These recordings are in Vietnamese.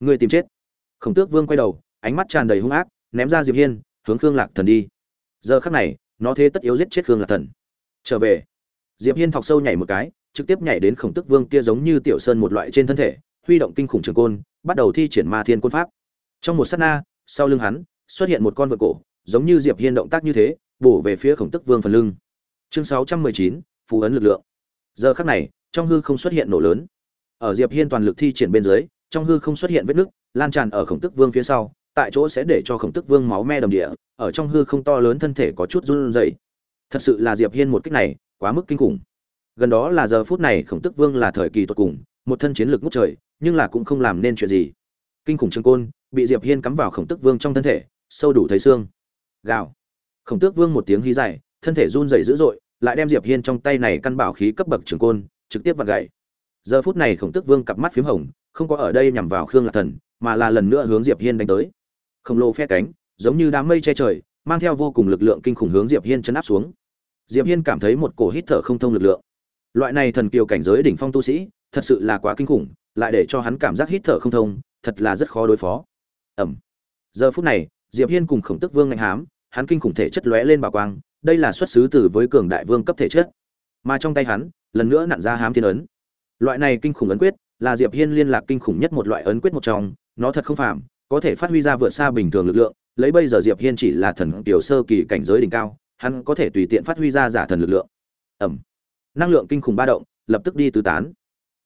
người tìm chết. Khổng tước vương quay đầu ánh mắt tràn đầy hung ác ném ra diệp hiên hướng khương lạc thần đi. Giờ khắc này nó thế tất yếu giết chết khương lạc thần. Trở về. Diệp hiên thọc sâu nhảy một cái trực tiếp nhảy đến khổng tước vương kia giống như tiểu sơn một loại trên thân thể huy động kinh khủng trường côn bắt đầu thi triển ma thiên côn pháp. Trong một sát na sau lưng hắn xuất hiện một con vượt cổ giống như diệp hiên động tác như thế bổ về phía khổng tước vương phần lưng. Chương 619, phù ấn lực lượng. Giờ khắc này trong hư không xuất hiện nổ lớn. Ở diệp hiên toàn lực thi triển bên dưới trong hư không xuất hiện vết nứt, lan tràn ở khổng tức vương phía sau, tại chỗ sẽ để cho khổng tức vương máu me đầm địa, ở trong hư không to lớn thân thể có chút run rẩy. Thật sự là diệp hiên một kích này, quá mức kinh khủng. Gần đó là giờ phút này khổng tức vương là thời kỳ tột cùng, một thân chiến lực ngút trời, nhưng là cũng không làm nên chuyện gì. Kinh khủng trường côn, bị diệp hiên cắm vào khổng tức vương trong thân thể, sâu đủ thấy xương. Gào. Khổng tước vương một tiếng hí dài, thân thể run rẩy dữ dội, lại đem diệp hiên trong tay này căn bảo khí cấp bậc trường côn, trực tiếp vặn gãy giờ phút này khổng tước vương cặp mắt phím hồng không có ở đây nhằm vào khương lạc thần, mà là lần nữa hướng diệp hiên đánh tới. Khổng lồ phe cánh, giống như đám mây che trời, mang theo vô cùng lực lượng kinh khủng hướng diệp hiên chấn áp xuống. Diệp hiên cảm thấy một cổ hít thở không thông lực lượng. Loại này thần kiều cảnh giới đỉnh phong tu sĩ, thật sự là quá kinh khủng, lại để cho hắn cảm giác hít thở không thông, thật là rất khó đối phó. Ẩm giờ phút này, diệp hiên cùng khổng tức vương ngạnh hám, hắn kinh khủng thể chất lóe lên bảo quang, đây là xuất xứ từ với cường đại vương cấp thể chất. Mà trong tay hắn, lần nữa nặn ra hám thiên ấn. Loại này kinh khủng ấn quyết là diệp hiên liên lạc kinh khủng nhất một loại ấn quyết một trong nó thật không phàm có thể phát huy ra vượt xa bình thường lực lượng lấy bây giờ diệp hiên chỉ là thần tiểu sơ kỳ cảnh giới đỉnh cao hắn có thể tùy tiện phát huy ra giả thần lực lượng. Ầm, năng lượng kinh khủng ba động lập tức đi tứ tán.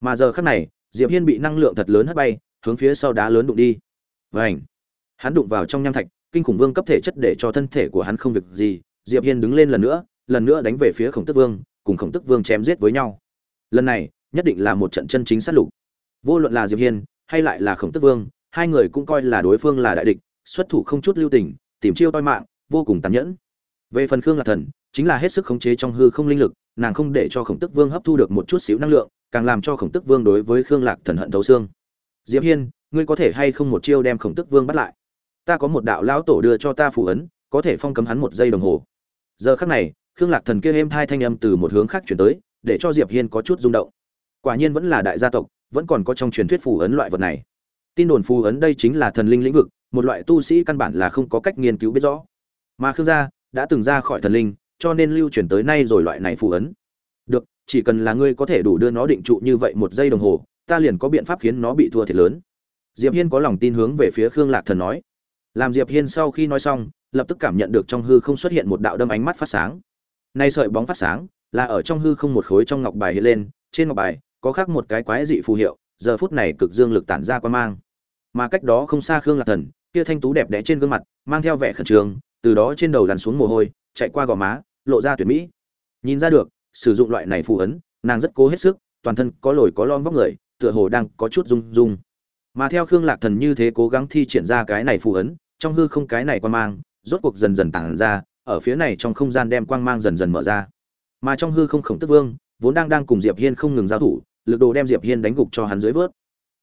Mà giờ khắc này diệp hiên bị năng lượng thật lớn hất bay hướng phía sau đá lớn đụng đi. Vành. hắn đụng vào trong nham thạch kinh khủng vương cấp thể chất để cho thân thể của hắn không việc gì diệp hiên đứng lên lần nữa lần nữa đánh về phía khổng tức vương cùng khổng tức vương chém giết với nhau. Lần này nhất định là một trận chân chính sát lục vô luận là diệp hiên hay lại là khổng tức vương, hai người cũng coi là đối phương là đại địch, xuất thủ không chút lưu tình, tìm chiêu toi mạng, vô cùng tàn nhẫn. Về phần khương lạc thần, chính là hết sức khống chế trong hư không linh lực, nàng không để cho khổng tức vương hấp thu được một chút xíu năng lượng, càng làm cho khổng tức vương đối với khương lạc thần hận thấu xương. Diệp hiên, ngươi có thể hay không một chiêu đem khổng tức vương bắt lại? Ta có một đạo lão tổ đưa cho ta phù ấn, có thể phong cấm hắn một giây đồng hồ. Giờ khắc này, khương lạc thần kia êm thai thanh âm từ một hướng khác chuyển tới, để cho diệp hiên có chút rung động. Quả nhiên vẫn là đại gia tộc vẫn còn có trong truyền thuyết phù ấn loại vật này. Tin đồn phù ấn đây chính là thần linh lĩnh vực, một loại tu sĩ căn bản là không có cách nghiên cứu biết rõ. Mà khương gia đã từng ra khỏi thần linh, cho nên lưu truyền tới nay rồi loại này phù ấn. Được, chỉ cần là ngươi có thể đủ đưa nó định trụ như vậy một giây đồng hồ, ta liền có biện pháp khiến nó bị thua thiệt lớn. Diệp hiên có lòng tin hướng về phía khương lạc thần nói. Làm diệp hiên sau khi nói xong, lập tức cảm nhận được trong hư không xuất hiện một đạo đâm ánh mắt phát sáng. Nay sợi bóng phát sáng là ở trong hư không một khối trong ngọc bài hiện lên, trên ngọc bài có khác một cái quái dị phù hiệu, giờ phút này cực dương lực tản ra quan mang. Mà cách đó không xa khương lạc thần, kia thanh tú đẹp đẽ trên gương mặt, mang theo vẻ khẩn trương, từ đó trên đầu lăn xuống mồ hôi, chạy qua gò má, lộ ra tuyệt mỹ. Nhìn ra được, sử dụng loại này phù ấn, nàng rất cố hết sức, toàn thân có lồi có lom vóc người, tựa hồ đang có chút rung rung. Mà theo khương lạc thần như thế cố gắng thi triển ra cái này phù ấn, trong hư không cái này quan mang, rốt cuộc dần dần tản ra, ở phía này trong không gian đem quang mang dần dần mở ra. Mà trong hư không khổng tức vương, vốn đang đang cùng diệp hiên không ngừng giao thủ lực đồ đem diệp hiên đánh gục cho hắn dưới vớt.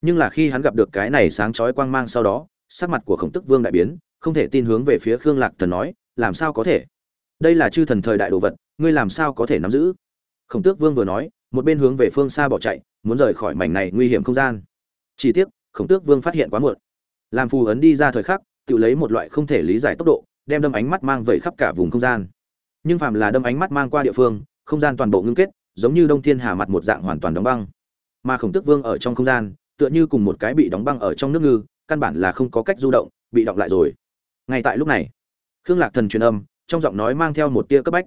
Nhưng là khi hắn gặp được cái này sáng chói quang mang sau đó, sắc mặt của khổng tức vương đại biến, không thể tin hướng về phía khương lạc thần nói, làm sao có thể? Đây là chư thần thời đại đồ vật, ngươi làm sao có thể nắm giữ? Khổng tước vương vừa nói, một bên hướng về phương xa bỏ chạy, muốn rời khỏi mảnh này nguy hiểm không gian. Chỉ tiếc, khổng tước vương phát hiện quá muộn. Làm phù ấn đi ra thời khắc, tự lấy một loại không thể lý giải tốc độ, đem đâm ánh mắt mang vẩy khắp cả vùng không gian. Nhưng phàm là đâm ánh mắt mang qua địa phương, không gian toàn bộ ngưng kết giống như đông thiên hà mặt một dạng hoàn toàn đóng băng. Mà khổng tước vương ở trong không gian, tựa như cùng một cái bị đóng băng ở trong nước ngư, căn bản là không có cách du động, bị động lại rồi. Ngay tại lúc này, khương lạc thần truyền âm, trong giọng nói mang theo một tia cấp bách.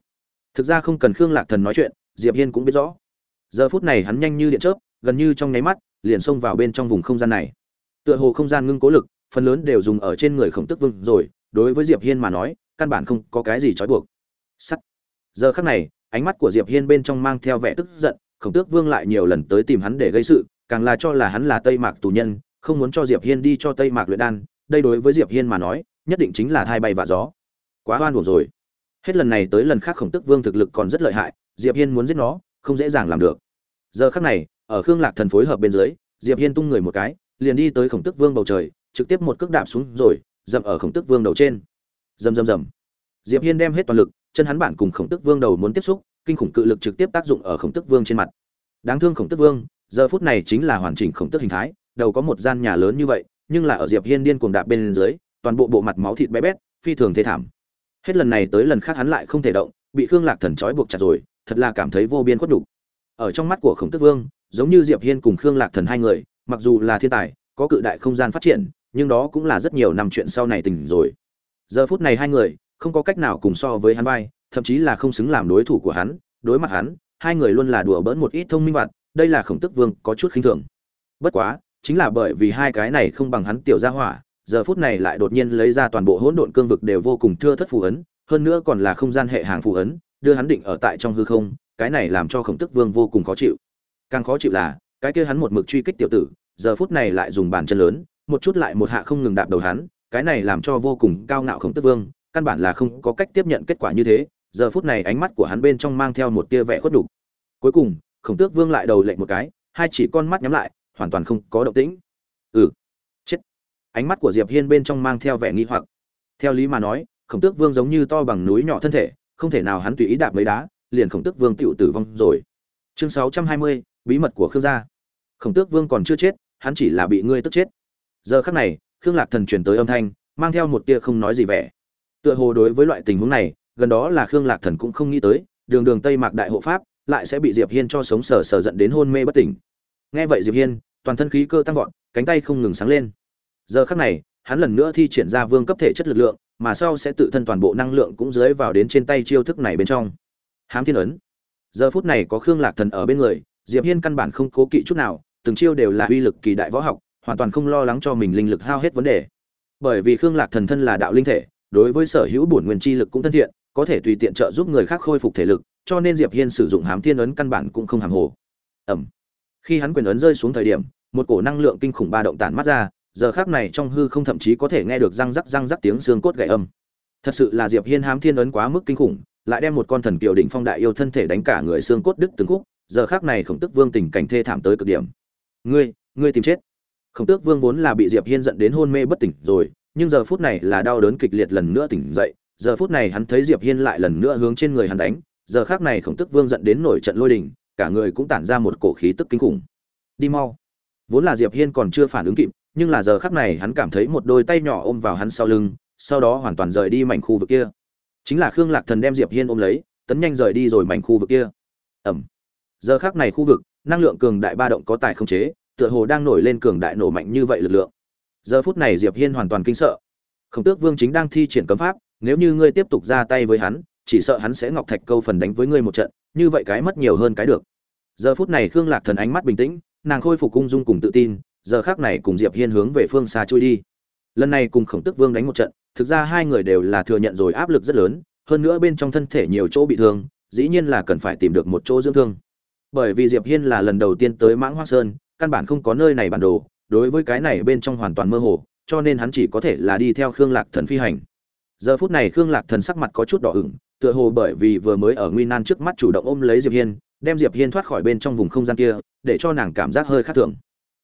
Thực ra không cần khương lạc thần nói chuyện, diệp hiên cũng biết rõ. Giờ phút này hắn nhanh như điện chớp, gần như trong nháy mắt, liền xông vào bên trong vùng không gian này. Tựa hồ không gian ngưng cố lực, phần lớn đều dùng ở trên người khổng tức vương rồi, đối với diệp hiên mà nói, căn bản không có cái gì trói buộc. Sắt. Giờ khắc này ánh mắt của diệp hiên bên trong mang theo vẻ tức giận, khổng tước vương lại nhiều lần tới tìm hắn để gây sự, càng là cho là hắn là tây mạc tù nhân, không muốn cho diệp hiên đi cho tây mạc luyện đan, đây đối với diệp hiên mà nói, nhất định chính là thai bay và gió. Quá oan hồn rồi. Hết lần này tới lần khác khổng Tước vương thực lực còn rất lợi hại, diệp hiên muốn giết nó, không dễ dàng làm được. Giờ khắc này, ở khương lạc thần phối hợp bên dưới, diệp hiên tung người một cái, liền đi tới khổng Tước vương bầu trời, trực tiếp một cước đạp xuống rồi, dậm ở khổng Tước vương đầu trên. Rầm rầm rầm. Diệp hiên đem hết toàn lực chân hắn bản cùng khổng tức vương đầu muốn tiếp xúc, kinh khủng cự lực trực tiếp tác dụng ở khổng tức vương trên mặt. Đáng thương khổng tức vương, giờ phút này chính là hoàn chỉnh khổng tức hình thái, đầu có một gian nhà lớn như vậy, nhưng là ở diệp hiên điên cuồng đạp bên dưới, toàn bộ bộ mặt máu thịt bé bét, phi thường thê thảm. Hết lần này tới lần khác hắn lại không thể động, bị khương lạc thần trói buộc chặt rồi, thật là cảm thấy vô biên khuất đủ. ở trong mắt của khổng tức vương, giống như diệp hiên cùng khương lạc thần hai người, mặc dù là thiên tài, có cự đại không gian phát triển, nhưng đó cũng là rất nhiều năm chuyện sau này tình rồi. Giờ phút này hai người không có cách nào cùng so với hắn vai, thậm chí là không xứng làm đối thủ của hắn, đối mặt hắn, hai người luôn là đùa bỡn một ít thông minh vặt, đây là khổng tức vương có chút khinh thường. Bất quá, chính là bởi vì hai cái này không bằng hắn tiểu gia hỏa, giờ phút này lại đột nhiên lấy ra toàn bộ hỗn độn cương vực đều vô cùng thưa thất phù ấn, hơn nữa còn là không gian hệ hàng phù ấn, đưa hắn định ở tại trong hư không, cái này làm cho khổng tức vương vô cùng khó chịu. Càng khó chịu là, cái kia hắn một mực truy kích tiểu tử, giờ phút này lại dùng bàn chân lớn, một chút lại một hạ không ngừng đạp đầu hắn, cái này làm cho vô cùng cao ngạo khổng tức vương căn bản là không có cách tiếp nhận kết quả như thế giờ phút này ánh mắt của hắn bên trong mang theo một tia vẻ khuất đục cuối cùng khổng tước vương lại đầu lệnh một cái hai chỉ con mắt nhắm lại hoàn toàn không có động tĩnh. Ừ chết. Ánh mắt của diệp hiên bên trong mang theo vẻ nghi hoặc. Theo lý mà nói khổng tước vương giống như to bằng núi nhỏ thân thể không thể nào hắn tùy ý đạp mấy đá liền khổng tước vương tựu tử vong rồi. Chương 620, bí mật của khương gia. Khổng tước vương còn chưa chết hắn chỉ là bị ngươi tức chết. Giờ khắc này khương lạc thần truyền tới âm thanh mang theo một tia không nói gì vẻ tựa hồ đối với loại tình huống này, gần đó là khương lạc thần cũng không nghĩ tới, đường đường tây mạc đại hộ pháp lại sẽ bị diệp hiên cho sống sờ sờ giận đến hôn mê bất tỉnh. Nghe vậy diệp hiên, toàn thân khí cơ tăng vọt, cánh tay không ngừng sáng lên. Giờ khắc này, hắn lần nữa thi triển ra vương cấp thể chất lực lượng, mà sau sẽ tự thân toàn bộ năng lượng cũng dưới vào đến trên tay chiêu thức này bên trong. Hám thiên ấn. Giờ phút này có khương lạc thần ở bên người, diệp hiên căn bản không cố kỵ chút nào, từng chiêu đều là uy lực kỳ đại võ học, hoàn toàn không lo lắng cho mình linh lực hao hết vấn đề. Bởi vì khương lạc thần thân là đạo linh thể đối với sở hữu bổn nguyên chi lực cũng thân thiện, có thể tùy tiện trợ giúp người khác khôi phục thể lực, cho nên diệp hiên sử dụng hám thiên ấn căn bản cũng không hàm hồ. Ẩm. Khi hắn quyền ấn rơi xuống thời điểm, một cổ năng lượng kinh khủng ba động tản mắt ra, giờ khắc này trong hư không thậm chí có thể nghe được răng rắc răng rắc tiếng xương cốt gãy âm. Thật sự là diệp hiên hám thiên ấn quá mức kinh khủng, lại đem một con thần kiều đỉnh phong đại yêu thân thể đánh cả người xương cốt đứt từng khúc, giờ khắc này khổng tức vương tình cảnh thê thảm tới cực điểm. Ngươi ngươi tìm chết. Khổng tước vương vốn là bị diệp hiên giận đến hôn mê bất tỉnh rồi nhưng giờ phút này là đau đớn kịch liệt lần nữa tỉnh dậy, giờ phút này hắn thấy diệp hiên lại lần nữa hướng trên người hắn đánh, giờ khác này khổng tức vương giận đến nổi trận lôi đình, cả người cũng tản ra một cổ khí tức kinh khủng. Đi mau. Vốn là diệp hiên còn chưa phản ứng kịp, nhưng là giờ khắc này hắn cảm thấy một đôi tay nhỏ ôm vào hắn sau lưng, sau đó hoàn toàn rời đi mảnh khu vực kia. Chính là khương lạc thần đem diệp hiên ôm lấy, tấn nhanh rời đi rồi mảnh khu vực kia. Ẩm giờ khắc này khu vực, năng lượng cường đại ba động có tài không chế, tựa hồ đang nổi lên cường đại nổ mạnh như vậy lực lượng giờ phút này diệp hiên hoàn toàn kinh sợ. Khổng tước vương chính đang thi triển cấm pháp, nếu như ngươi tiếp tục ra tay với hắn, chỉ sợ hắn sẽ ngọc thạch câu phần đánh với ngươi một trận, như vậy cái mất nhiều hơn cái được. Giờ phút này khương lạc thần ánh mắt bình tĩnh, nàng khôi phục cung dung cùng tự tin, giờ khác này cùng diệp hiên hướng về phương xa trôi đi. Lần này cùng khổng Tước vương đánh một trận, thực ra hai người đều là thừa nhận rồi áp lực rất lớn, hơn nữa bên trong thân thể nhiều chỗ bị thương, dĩ nhiên là cần phải tìm được một chỗ dưỡng thương. Bởi vì diệp hiên là lần đầu tiên tới mãng hoa sơn, căn bản không có nơi này bản đồ đối với cái này bên trong hoàn toàn mơ hồ, cho nên hắn chỉ có thể là đi theo khương lạc thần phi hành. Giờ phút này khương lạc thần sắc mặt có chút đỏ ửng, tựa hồ bởi vì vừa mới ở nguy nan trước mắt chủ động ôm lấy diệp hiên, đem diệp hiên thoát khỏi bên trong vùng không gian kia, để cho nàng cảm giác hơi khác thường.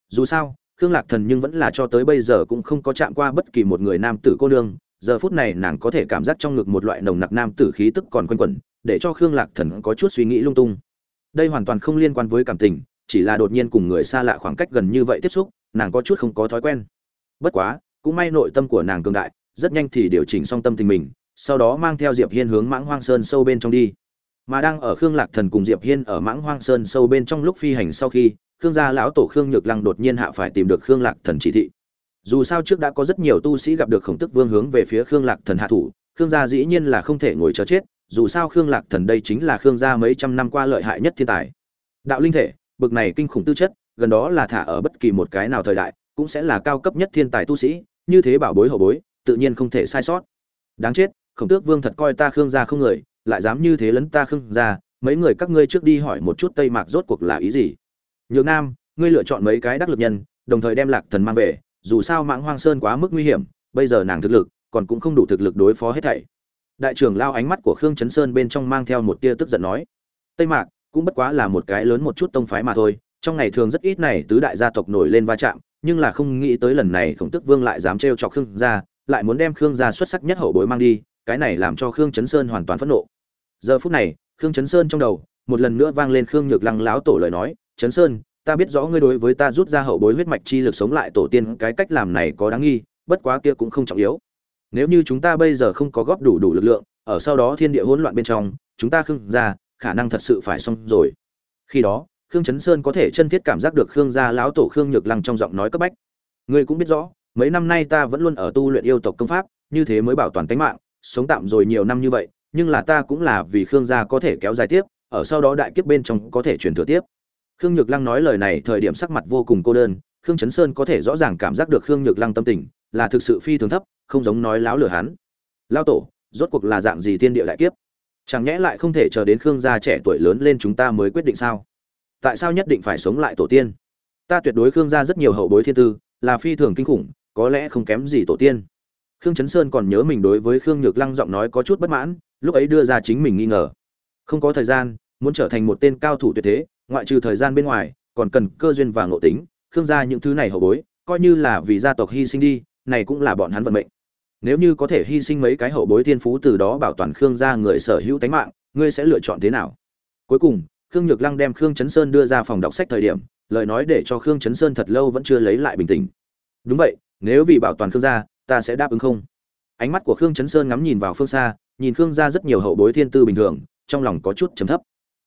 Dù sao, khương lạc thần nhưng vẫn là cho tới bây giờ cũng không có chạm qua bất kỳ một người nam tử cô nương, giờ phút này nàng có thể cảm giác trong ngực một loại nồng nặc nam tử khí tức còn quanh quẩn, để cho khương lạc thần có chút suy nghĩ lung tung. Đây hoàn toàn không liên quan với cảm tình, chỉ là đột nhiên cùng người xa lạ khoảng cách gần như vậy tiếp xúc nàng có chút không có thói quen. Bất quá, cũng may nội tâm của nàng cường đại, rất nhanh thì điều chỉnh xong tâm tình mình, sau đó mang theo diệp hiên hướng mãng hoang sơn sâu bên trong đi. Mà đang ở khương lạc thần cùng diệp hiên ở mãng hoang sơn sâu bên trong lúc phi hành sau khi, khương gia lão tổ khương nhược lăng đột nhiên hạ phải tìm được khương lạc thần chỉ thị. Dù sao trước đã có rất nhiều tu sĩ gặp được khổng tức vương hướng về phía khương lạc thần hạ thủ, khương gia dĩ nhiên là không thể ngồi chờ chết, dù sao khương lạc thần đây chính là khương gia mấy trăm năm qua lợi hại nhất thiên tài. Đạo linh thể, bực này kinh khủng tư chất gần đó là thả ở bất kỳ một cái nào thời đại, cũng sẽ là cao cấp nhất thiên tài tu sĩ, như thế bảo bối hậu bối, tự nhiên không thể sai sót. Đáng chết, khổng tước vương thật coi ta khương gia không người, lại dám như thế lấn ta khương gia, mấy người các ngươi trước đi hỏi một chút tây mạc rốt cuộc là ý gì? Nhược nam, ngươi lựa chọn mấy cái đắc lực nhân, đồng thời đem lạc thần mang về, dù sao mãng hoang sơn quá mức nguy hiểm, bây giờ nàng thực lực, còn cũng không đủ thực lực đối phó hết thảy. Đại trưởng lao ánh mắt của khương chấn sơn bên trong mang theo một tia tức giận nói, tây mạc, cũng bất quá là một cái lớn một chút tông phái mà thôi trong ngày thường rất ít này tứ đại gia tộc nổi lên va chạm, nhưng là không nghĩ tới lần này khổng tước vương lại dám trêu chọc khương gia, lại muốn đem khương gia xuất sắc nhất hậu bối mang đi, cái này làm cho khương chấn sơn hoàn toàn phẫn nộ. Giờ phút này, khương chấn sơn trong đầu, một lần nữa vang lên khương nhược lăng láo tổ lời nói, chấn sơn, ta biết rõ ngươi đối với ta rút ra hậu bối huyết mạch chi lực sống lại tổ tiên, cái cách làm này có đáng nghi, bất quá kia cũng không trọng yếu. Nếu như chúng ta bây giờ không có góp đủ đủ lực lượng, ở sau đó thiên địa hỗn loạn bên trong, chúng ta khương gia khả năng thật sự phải xong rồi. Khi đó khương chấn sơn có thể chân thiết cảm giác được khương gia lão tổ khương nhược lăng trong giọng nói cấp bách. Ngươi cũng biết rõ, mấy năm nay ta vẫn luôn ở tu luyện yêu tộc công pháp, như thế mới bảo toàn tính mạng, sống tạm rồi nhiều năm như vậy, nhưng là ta cũng là vì khương gia có thể kéo dài tiếp, ở sau đó đại kiếp bên trong có thể truyền thừa tiếp. Khương nhược lăng nói lời này thời điểm sắc mặt vô cùng cô đơn, khương chấn sơn có thể rõ ràng cảm giác được khương nhược lăng tâm tình, là thực sự phi thường thấp, không giống nói láo lửa hắn. Lao tổ, rốt cuộc là dạng gì thiên địa đại kiếp? Chẳng nhẽ lại không thể chờ đến khương gia trẻ tuổi lớn lên chúng ta mới quyết định sao? Tại sao nhất định phải sống lại tổ tiên? Ta tuyệt đối khương gia rất nhiều hậu bối thiên tư, là phi thường kinh khủng, có lẽ không kém gì tổ tiên. Khương chấn sơn còn nhớ mình đối với khương nhược lăng giọng nói có chút bất mãn, lúc ấy đưa ra chính mình nghi ngờ. Không có thời gian, muốn trở thành một tên cao thủ tuyệt thế, ngoại trừ thời gian bên ngoài, còn cần cơ duyên và ngộ tính, khương gia những thứ này hậu bối, coi như là vì gia tộc hy sinh đi, này cũng là bọn hắn vận mệnh. Nếu như có thể hy sinh mấy cái hậu bối thiên phú từ đó bảo toàn khương gia người sở hữu tánh mạng, ngươi sẽ lựa chọn thế nào? Cuối cùng khương nhược lăng đem khương chấn sơn đưa ra phòng đọc sách thời điểm, lời nói để cho khương chấn sơn thật lâu vẫn chưa lấy lại bình tĩnh. Đúng vậy, nếu vì bảo toàn khương gia, ta sẽ đáp ứng không? Ánh mắt của khương chấn sơn ngắm nhìn vào phương xa, nhìn khương gia rất nhiều hậu bối thiên tư bình thường, trong lòng có chút trầm thấp.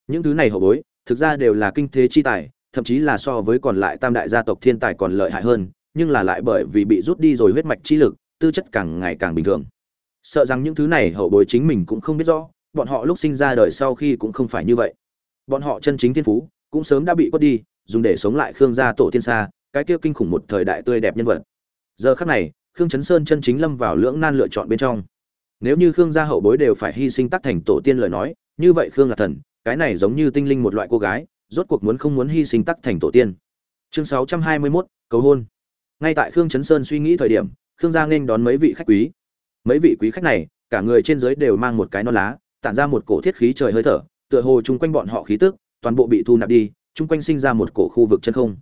Những thứ này hậu bối, thực ra đều là kinh thế chi tài, thậm chí là so với còn lại tam đại gia tộc thiên tài còn lợi hại hơn, nhưng là lại bởi vì bị rút đi rồi huyết mạch chi lực, tư chất càng ngày càng bình thường. Sợ rằng những thứ này hậu bối chính mình cũng không biết rõ, bọn họ lúc sinh ra đời sau khi cũng không phải như vậy bọn họ chân chính thiên phú cũng sớm đã bị quất đi dùng để sống lại khương gia tổ tiên xa cái kia kinh khủng một thời đại tươi đẹp nhân vật. Giờ khắc này khương chấn sơn chân chính lâm vào lưỡng nan lựa chọn bên trong. Nếu như khương gia hậu bối đều phải hy sinh tắc thành tổ tiên lời nói như vậy khương là thần cái này giống như tinh linh một loại cô gái rốt cuộc muốn không muốn hy sinh tắc thành tổ tiên. Chương 621, cầu hôn. Ngay tại khương chấn sơn suy nghĩ thời điểm khương gia nên đón mấy vị khách quý. Mấy vị quý khách này cả người trên dưới đều mang một cái non lá tản ra một cổ thiết khí trời hơi thở tựa hồ chung quanh bọn họ khí tức, toàn bộ bị thu nạp đi, chung quanh sinh ra một cổ khu vực chân không.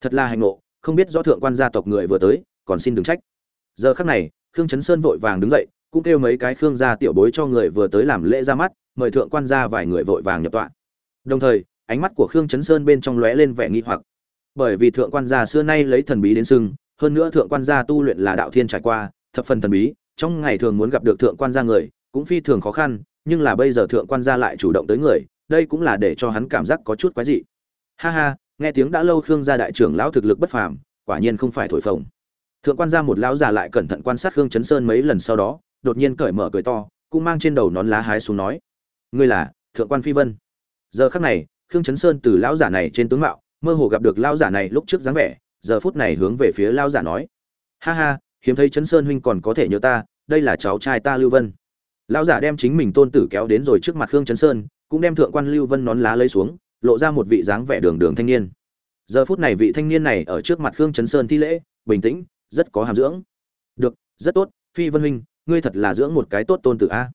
Thật là hành nộ không biết rõ thượng quan gia tộc người vừa tới, còn xin đừng trách. Giờ khắc này, khương chấn sơn vội vàng đứng dậy, cũng kêu mấy cái khương gia tiểu bối cho người vừa tới làm lễ ra mắt, mời thượng quan gia vài người vội vàng nhập tọa. Đồng thời, ánh mắt của khương chấn sơn bên trong lóe lên vẻ nghi hoặc. Bởi vì thượng quan gia xưa nay lấy thần bí đến sưng hơn nữa thượng quan gia tu luyện là đạo thiên trải qua, thập phần thần bí, trong ngày thường muốn gặp được thượng quan gia người, cũng phi thường khó khăn nhưng là bây giờ thượng quan gia lại chủ động tới người, đây cũng là để cho hắn cảm giác có chút quái dị. Ha ha, nghe tiếng đã lâu khương gia đại trưởng lão thực lực bất phàm, quả nhiên không phải thổi phồng. Thượng quan gia một lão già lại cẩn thận quan sát khương chấn sơn mấy lần sau đó, đột nhiên cởi mở cười to, cũng mang trên đầu nón lá hái xuống nói, ngươi là thượng quan phi vân. Giờ khắc này, khương chấn sơn từ lão giả này trên tướng mạo, mơ hồ gặp được lão giả này lúc trước dáng vẻ, giờ phút này hướng về phía lão giả nói, ha ha, hiếm thấy chấn sơn huynh còn có thể nhớ ta, đây là cháu trai ta lưu vân lão giả đem chính mình tôn tử kéo đến rồi trước mặt khương chấn sơn, cũng đem thượng quan lưu vân nón lá lấy xuống, lộ ra một vị dáng vẻ đường đường thanh niên. Giờ phút này vị thanh niên này ở trước mặt khương chấn sơn thi lễ, bình tĩnh, rất có hàm dưỡng. Được, rất tốt, phi vân huynh, ngươi thật là dưỡng một cái tốt tôn tử a.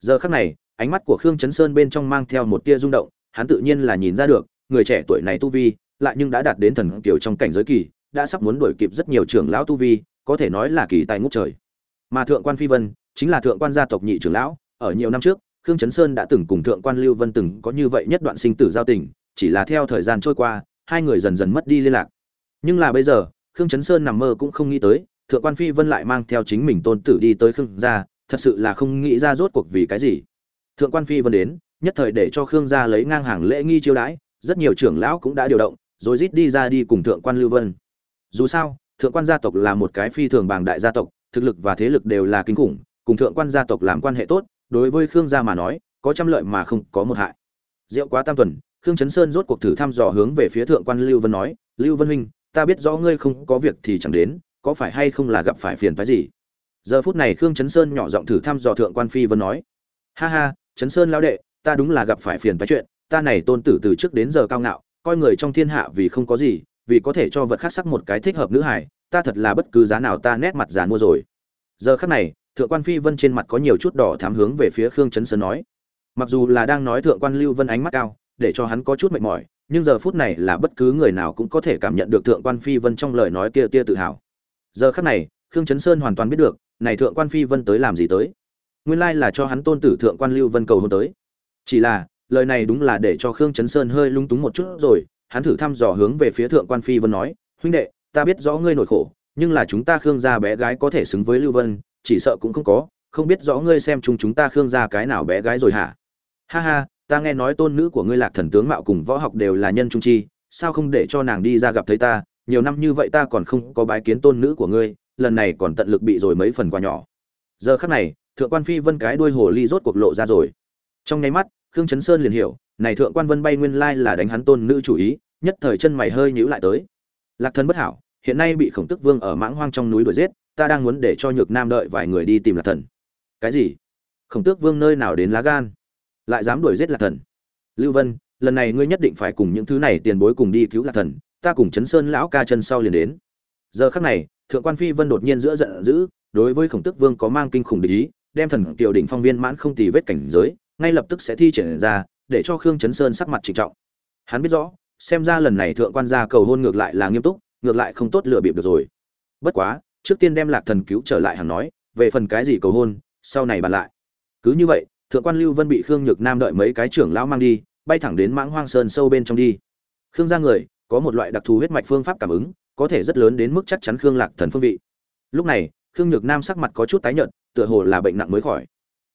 Giờ khắc này, ánh mắt của khương chấn sơn bên trong mang theo một tia rung động, hắn tự nhiên là nhìn ra được, người trẻ tuổi này tu vi, lại nhưng đã đạt đến thần kiểu trong cảnh giới kỳ, đã sắp muốn đuổi kịp rất nhiều trưởng lão tu vi, có thể nói là kỳ tài ngút trời. Mà thượng quan phi vân chính là thượng quan gia tộc nhị trưởng lão, ở nhiều năm trước, khương chấn sơn đã từng cùng thượng quan lưu vân từng có như vậy nhất đoạn sinh tử giao tình, chỉ là theo thời gian trôi qua, hai người dần dần mất đi liên lạc. Nhưng là bây giờ, khương chấn sơn nằm mơ cũng không nghĩ tới, thượng quan phi vân lại mang theo chính mình tôn tử đi tới khương gia, thật sự là không nghĩ ra rốt cuộc vì cái gì. Thượng quan phi vân đến, nhất thời để cho khương gia lấy ngang hàng lễ nghi chiêu đãi, rất nhiều trưởng lão cũng đã điều động, rồi rít đi ra đi cùng thượng quan lưu vân. Dù sao, thượng quan gia tộc là một cái phi thường bàng đại gia tộc, thực lực và thế lực đều là kinh khủng cùng thượng quan gia tộc làm quan hệ tốt, đối với khương gia mà nói, có trăm lợi mà không có một hại. Rượu quá tam tuần, khương chấn sơn rốt cuộc thử thăm dò hướng về phía thượng quan lưu vân nói, lưu vân huynh, ta biết rõ ngươi không có việc thì chẳng đến, có phải hay không là gặp phải phiền phái gì? Giờ phút này khương chấn sơn nhỏ giọng thử thăm dò thượng quan phi vân nói, ha ha, chấn sơn lão đệ, ta đúng là gặp phải phiền phái chuyện, ta này tôn tử từ trước đến giờ cao ngạo, coi người trong thiên hạ vì không có gì, vì có thể cho vật khác sắc một cái thích hợp nữ hải ta thật là bất cứ giá nào ta nét mặt giàn mua rồi. Giờ khắc này thượng quan phi vân trên mặt có nhiều chút đỏ thám hướng về phía khương chấn sơn nói. Mặc dù là đang nói thượng quan lưu vân ánh mắt cao, để cho hắn có chút mệt mỏi, nhưng giờ phút này là bất cứ người nào cũng có thể cảm nhận được thượng quan phi vân trong lời nói kia tia tự hào. Giờ khắc này, khương chấn sơn hoàn toàn biết được, này thượng quan phi vân tới làm gì tới. Nguyên lai là cho hắn tôn tử thượng quan lưu vân cầu hôn tới. Chỉ là, lời này đúng là để cho khương chấn sơn hơi lung túng một chút rồi, hắn thử thăm dò hướng về phía thượng quan phi vân nói, huynh đệ, ta biết rõ ngươi nổi khổ, nhưng là chúng ta khương gia bé gái có thể xứng với lưu vân chỉ sợ cũng không có, không biết rõ ngươi xem chúng chúng ta khương gia cái nào bé gái rồi hả? Ha ha, ta nghe nói tôn nữ của ngươi lạc thần tướng mạo cùng võ học đều là nhân trung chi, sao không để cho nàng đi ra gặp thấy ta? Nhiều năm như vậy ta còn không có bái kiến tôn nữ của ngươi, lần này còn tận lực bị rồi mấy phần quà nhỏ. Giờ khắc này, thượng quan phi vân cái đuôi hồ ly rốt cuộc lộ ra rồi. Trong nháy mắt, khương chấn sơn liền hiểu, này thượng quan vân bay nguyên lai là đánh hắn tôn nữ chủ ý, nhất thời chân mày hơi nhíu lại tới. Lạc thần bất hảo, hiện nay bị khổng tức vương ở mãng hoang trong núi đuổi giết ta đang muốn để cho nhược nam đợi vài người đi tìm lạc thần. Cái gì? Khổng tước vương nơi nào đến lá gan? Lại dám đuổi giết lạc thần. Lưu vân, lần này ngươi nhất định phải cùng những thứ này tiền bối cùng đi cứu lạc thần, ta cùng chấn sơn lão ca chân sau liền đến. Giờ khắc này, thượng quan phi vân đột nhiên giữa giận dữ, đối với khổng tước vương có mang kinh khủng địch ý, đem thần kiều đỉnh phong viên mãn không tì vết cảnh giới, ngay lập tức sẽ thi triển ra, để cho khương chấn sơn sắc mặt trịnh trọng. Hắn biết rõ, xem ra lần này thượng quan gia cầu hôn ngược lại là nghiêm túc, ngược lại không tốt lựa bịp được rồi. Bất quá trước tiên đem lạc thần cứu trở lại hằng nói, về phần cái gì cầu hôn, sau này bàn lại. Cứ như vậy, thượng quan lưu vân bị khương nhược nam đợi mấy cái trưởng lão mang đi, bay thẳng đến mãng hoang sơn sâu bên trong đi. Khương gia người, có một loại đặc thù huyết mạch phương pháp cảm ứng, có thể rất lớn đến mức chắc chắn khương lạc thần phương vị. Lúc này, khương nhược nam sắc mặt có chút tái nhợt, tựa hồ là bệnh nặng mới khỏi.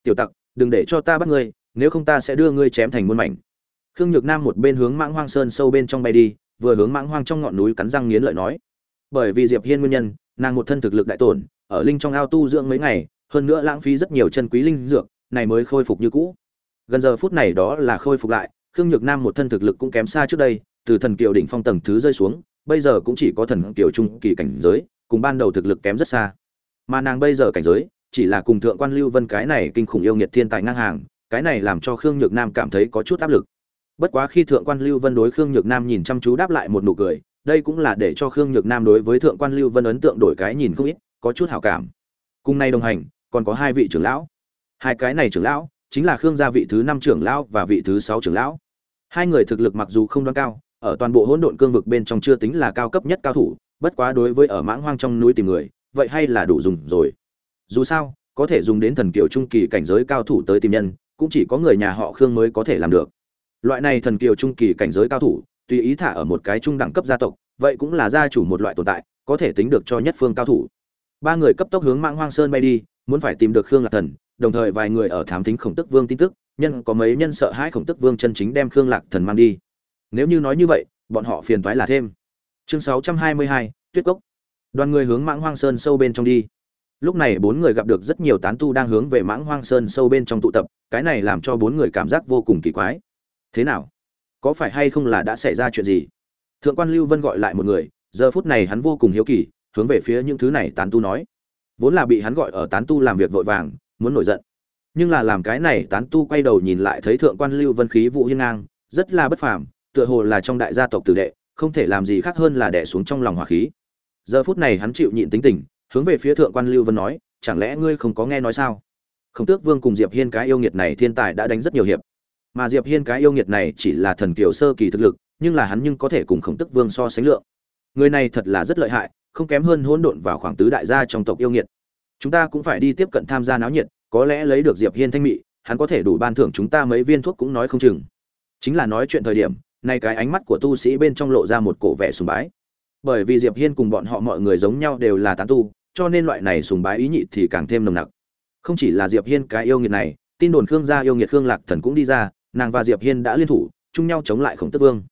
Tiểu tặc, đừng để cho ta bắt ngươi, nếu không ta sẽ đưa ngươi chém thành muôn mảnh. Khương nhược nam một bên hướng mãng hoang sơn sâu bên trong bay đi, vừa hướng mãng hoang trong ngọn núi cắn răng nghiến lợi nói. Bởi vì diệp hiên nguyên nhân nàng một thân thực lực đại tổn, ở linh trong ao tu dưỡng mấy ngày, hơn nữa lãng phí rất nhiều chân quý linh dược, này mới khôi phục như cũ. Gần giờ phút này đó là khôi phục lại, khương nhược nam một thân thực lực cũng kém xa trước đây, từ thần kiều đỉnh phong tầng thứ rơi xuống, bây giờ cũng chỉ có thần kiều trung kỳ cảnh giới, cùng ban đầu thực lực kém rất xa. Mà nàng bây giờ cảnh giới, chỉ là cùng thượng quan lưu vân cái này kinh khủng yêu nghiệt thiên tài ngang hàng, cái này làm cho khương nhược nam cảm thấy có chút áp lực. Bất quá khi thượng quan lưu vân đối khương nhược nam nhìn chăm chú đáp lại một nụ cười đây cũng là để cho khương nhược nam đối với thượng quan lưu vân ấn tượng đổi cái nhìn không ít, có chút hảo cảm. Cùng nay đồng hành, còn có hai vị trưởng lão. Hai cái này trưởng lão, chính là khương gia vị thứ năm trưởng lão và vị thứ sáu trưởng lão. Hai người thực lực mặc dù không đoan cao, ở toàn bộ hỗn độn cương vực bên trong chưa tính là cao cấp nhất cao thủ, bất quá đối với ở mãng hoang trong núi tìm người, vậy hay là đủ dùng rồi. Dù sao, có thể dùng đến thần kiều trung kỳ cảnh giới cao thủ tới tìm nhân, cũng chỉ có người nhà họ khương mới có thể làm được. Loại này thần kiều trung kỳ cảnh giới cao thủ, tùy ý thả ở một cái trung đẳng cấp gia tộc vậy cũng là gia chủ một loại tồn tại có thể tính được cho nhất phương cao thủ. Ba người cấp tốc hướng mãng hoang sơn bay đi muốn phải tìm được khương lạc thần đồng thời vài người ở thám thính khổng tức vương tin tức nhân có mấy nhân sợ hãi khổng tức vương chân chính đem khương lạc thần mang đi. Nếu như nói như vậy bọn họ phiền toái là thêm. Chương 622, tuyết cốc. Đoàn người hướng mãng hoang sơn sâu bên trong đi. Lúc này bốn người gặp được rất nhiều tán tu đang hướng về mãng hoang sơn sâu bên trong tụ tập cái này làm cho bốn người cảm giác vô cùng kỳ quái. Thế nào? Có phải hay không là đã xảy ra chuyện gì? Thượng quan lưu vân gọi lại một người, giờ phút này hắn vô cùng hiếu kỳ, hướng về phía những thứ này tán tu nói. Vốn là bị hắn gọi ở tán tu làm việc vội vàng, muốn nổi giận. Nhưng là làm cái này tán tu quay đầu nhìn lại thấy thượng quan lưu vân khí vụ hiên ngang, rất là bất phàm, tựa hồ là trong đại gia tộc tử đệ, không thể làm gì khác hơn là đẻ xuống trong lòng hỏa khí. Giờ phút này hắn chịu nhịn tính tình, hướng về phía thượng quan lưu vân nói, chẳng lẽ ngươi không có nghe nói sao? Khổng tước vương cùng diệp hiên cái yêu nghiệt này thiên tài đã đánh rất nhiều hiệp. Mà diệp hiên cái yêu nghiệt này chỉ là thần kiều sơ kỳ thực lực nhưng là hắn nhưng có thể cùng khổng tước vương so sánh lượng. Người này thật là rất lợi hại, không kém hơn hỗn độn vào khoảng tứ đại gia trong tộc yêu nghiệt. Chúng ta cũng phải đi tiếp cận tham gia náo nhiệt, có lẽ lấy được diệp hiên thanh mị, hắn có thể đủ ban thưởng chúng ta mấy viên thuốc cũng nói không chừng. Chính là nói chuyện thời điểm, nay cái ánh mắt của tu sĩ bên trong lộ ra một cổ vẻ sùng bái. Bởi vì diệp hiên cùng bọn họ mọi người giống nhau đều là tán tu, cho nên loại này sùng bái ý nhị thì càng thêm nồng nặc. Không chỉ là diệp hiên cái yêu nghiệt này, tin đồn khương gia yêu nghiệt khương lạc thần cũng đi ra, nàng và diệp hiên đã liên thủ, chung nhau chống lại khổng tước vương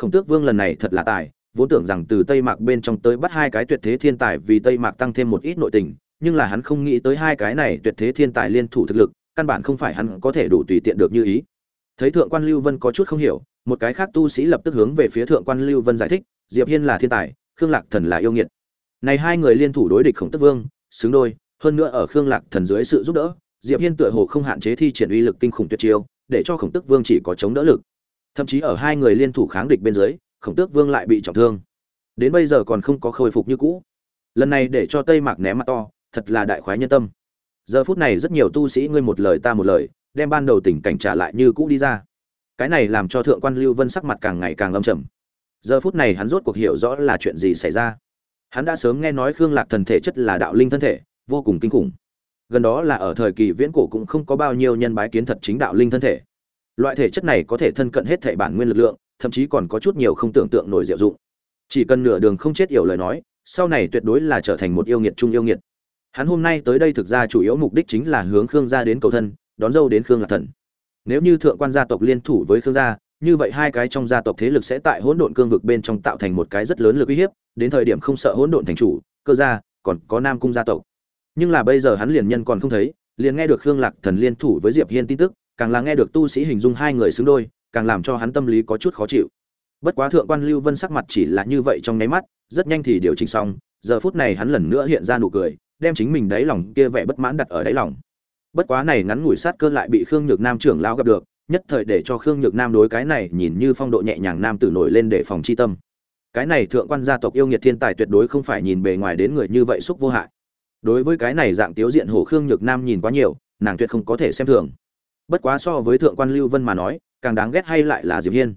khổng tước vương lần này thật là tài, vốn tưởng rằng từ tây mạc bên trong tới bắt hai cái tuyệt thế thiên tài vì tây mạc tăng thêm một ít nội tình, nhưng là hắn không nghĩ tới hai cái này tuyệt thế thiên tài liên thủ thực lực, căn bản không phải hắn có thể đủ tùy tiện được như ý. Thấy thượng quan lưu vân có chút không hiểu, một cái khác tu sĩ lập tức hướng về phía thượng quan lưu vân giải thích, diệp hiên là thiên tài, khương lạc thần là yêu nghiệt. Này hai người liên thủ đối địch khổng Tước vương, xứng đôi, hơn nữa ở khương lạc thần dưới sự giúp đỡ, diệp hiên tựa hồ không hạn chế thi triển uy lực kinh khủng tuyệt chiêu, để cho khổng Tước vương chỉ có chống đỡ lực thậm chí ở hai người liên thủ kháng địch bên dưới, khổng tước vương lại bị trọng thương. Đến bây giờ còn không có khôi phục như cũ. Lần này để cho tây mạc ném mặt to, thật là đại khoái nhân tâm. Giờ phút này rất nhiều tu sĩ ngươi một lời ta một lời, đem ban đầu tình cảnh trả lại như cũ đi ra. Cái này làm cho thượng quan lưu vân sắc mặt càng ngày càng âm trầm. Giờ phút này hắn rốt cuộc hiểu rõ là chuyện gì xảy ra. Hắn đã sớm nghe nói khương lạc thần thể chất là đạo linh thân thể, vô cùng kinh khủng. Gần đó là ở thời kỳ viễn cổ cũng không có bao nhiêu nhân bái kiến thật chính đạo linh thân thể loại thể chất này có thể thân cận hết thể bản nguyên lực lượng, thậm chí còn có chút nhiều không tưởng tượng nổi diệu dụng. Chỉ cần nửa đường không chết yểu lời nói, sau này tuyệt đối là trở thành một yêu nghiệt trung yêu nghiệt. Hắn hôm nay tới đây thực ra chủ yếu mục đích chính là hướng khương gia đến cầu thân, đón dâu đến khương lạc thần. Nếu như thượng quan gia tộc liên thủ với khương gia, như vậy hai cái trong gia tộc thế lực sẽ tại hỗn độn cương vực bên trong tạo thành một cái rất lớn lực uy hiếp, đến thời điểm không sợ hỗn độn thành chủ, cơ gia, còn có nam cung gia tộc. Nhưng là bây giờ hắn liền nhân còn không thấy, liền nghe được khương lạc thần liên thủ với diệp hiên tin tức càng là nghe được tu sĩ hình dung hai người xứng đôi, càng làm cho hắn tâm lý có chút khó chịu. Bất quá thượng quan lưu vân sắc mặt chỉ là như vậy trong nháy mắt, rất nhanh thì điều chỉnh xong, giờ phút này hắn lần nữa hiện ra nụ cười, đem chính mình đáy lòng kia vẻ bất mãn đặt ở đáy lòng. Bất quá này ngắn ngủi sát cơ lại bị khương nhược nam trưởng lao gặp được, nhất thời để cho khương nhược nam đối cái này nhìn như phong độ nhẹ nhàng nam tử nổi lên để phòng chi tâm. Cái này thượng quan gia tộc yêu nghiệt thiên tài tuyệt đối không phải nhìn bề ngoài đến người như vậy xúc vô hại. Đối với cái này dạng tiếu diện hổ khương nhược nam nhìn quá nhiều, nàng tuyệt không có thể xem thường bất quá so với thượng quan lưu vân mà nói, càng đáng ghét hay lại là diệp hiên.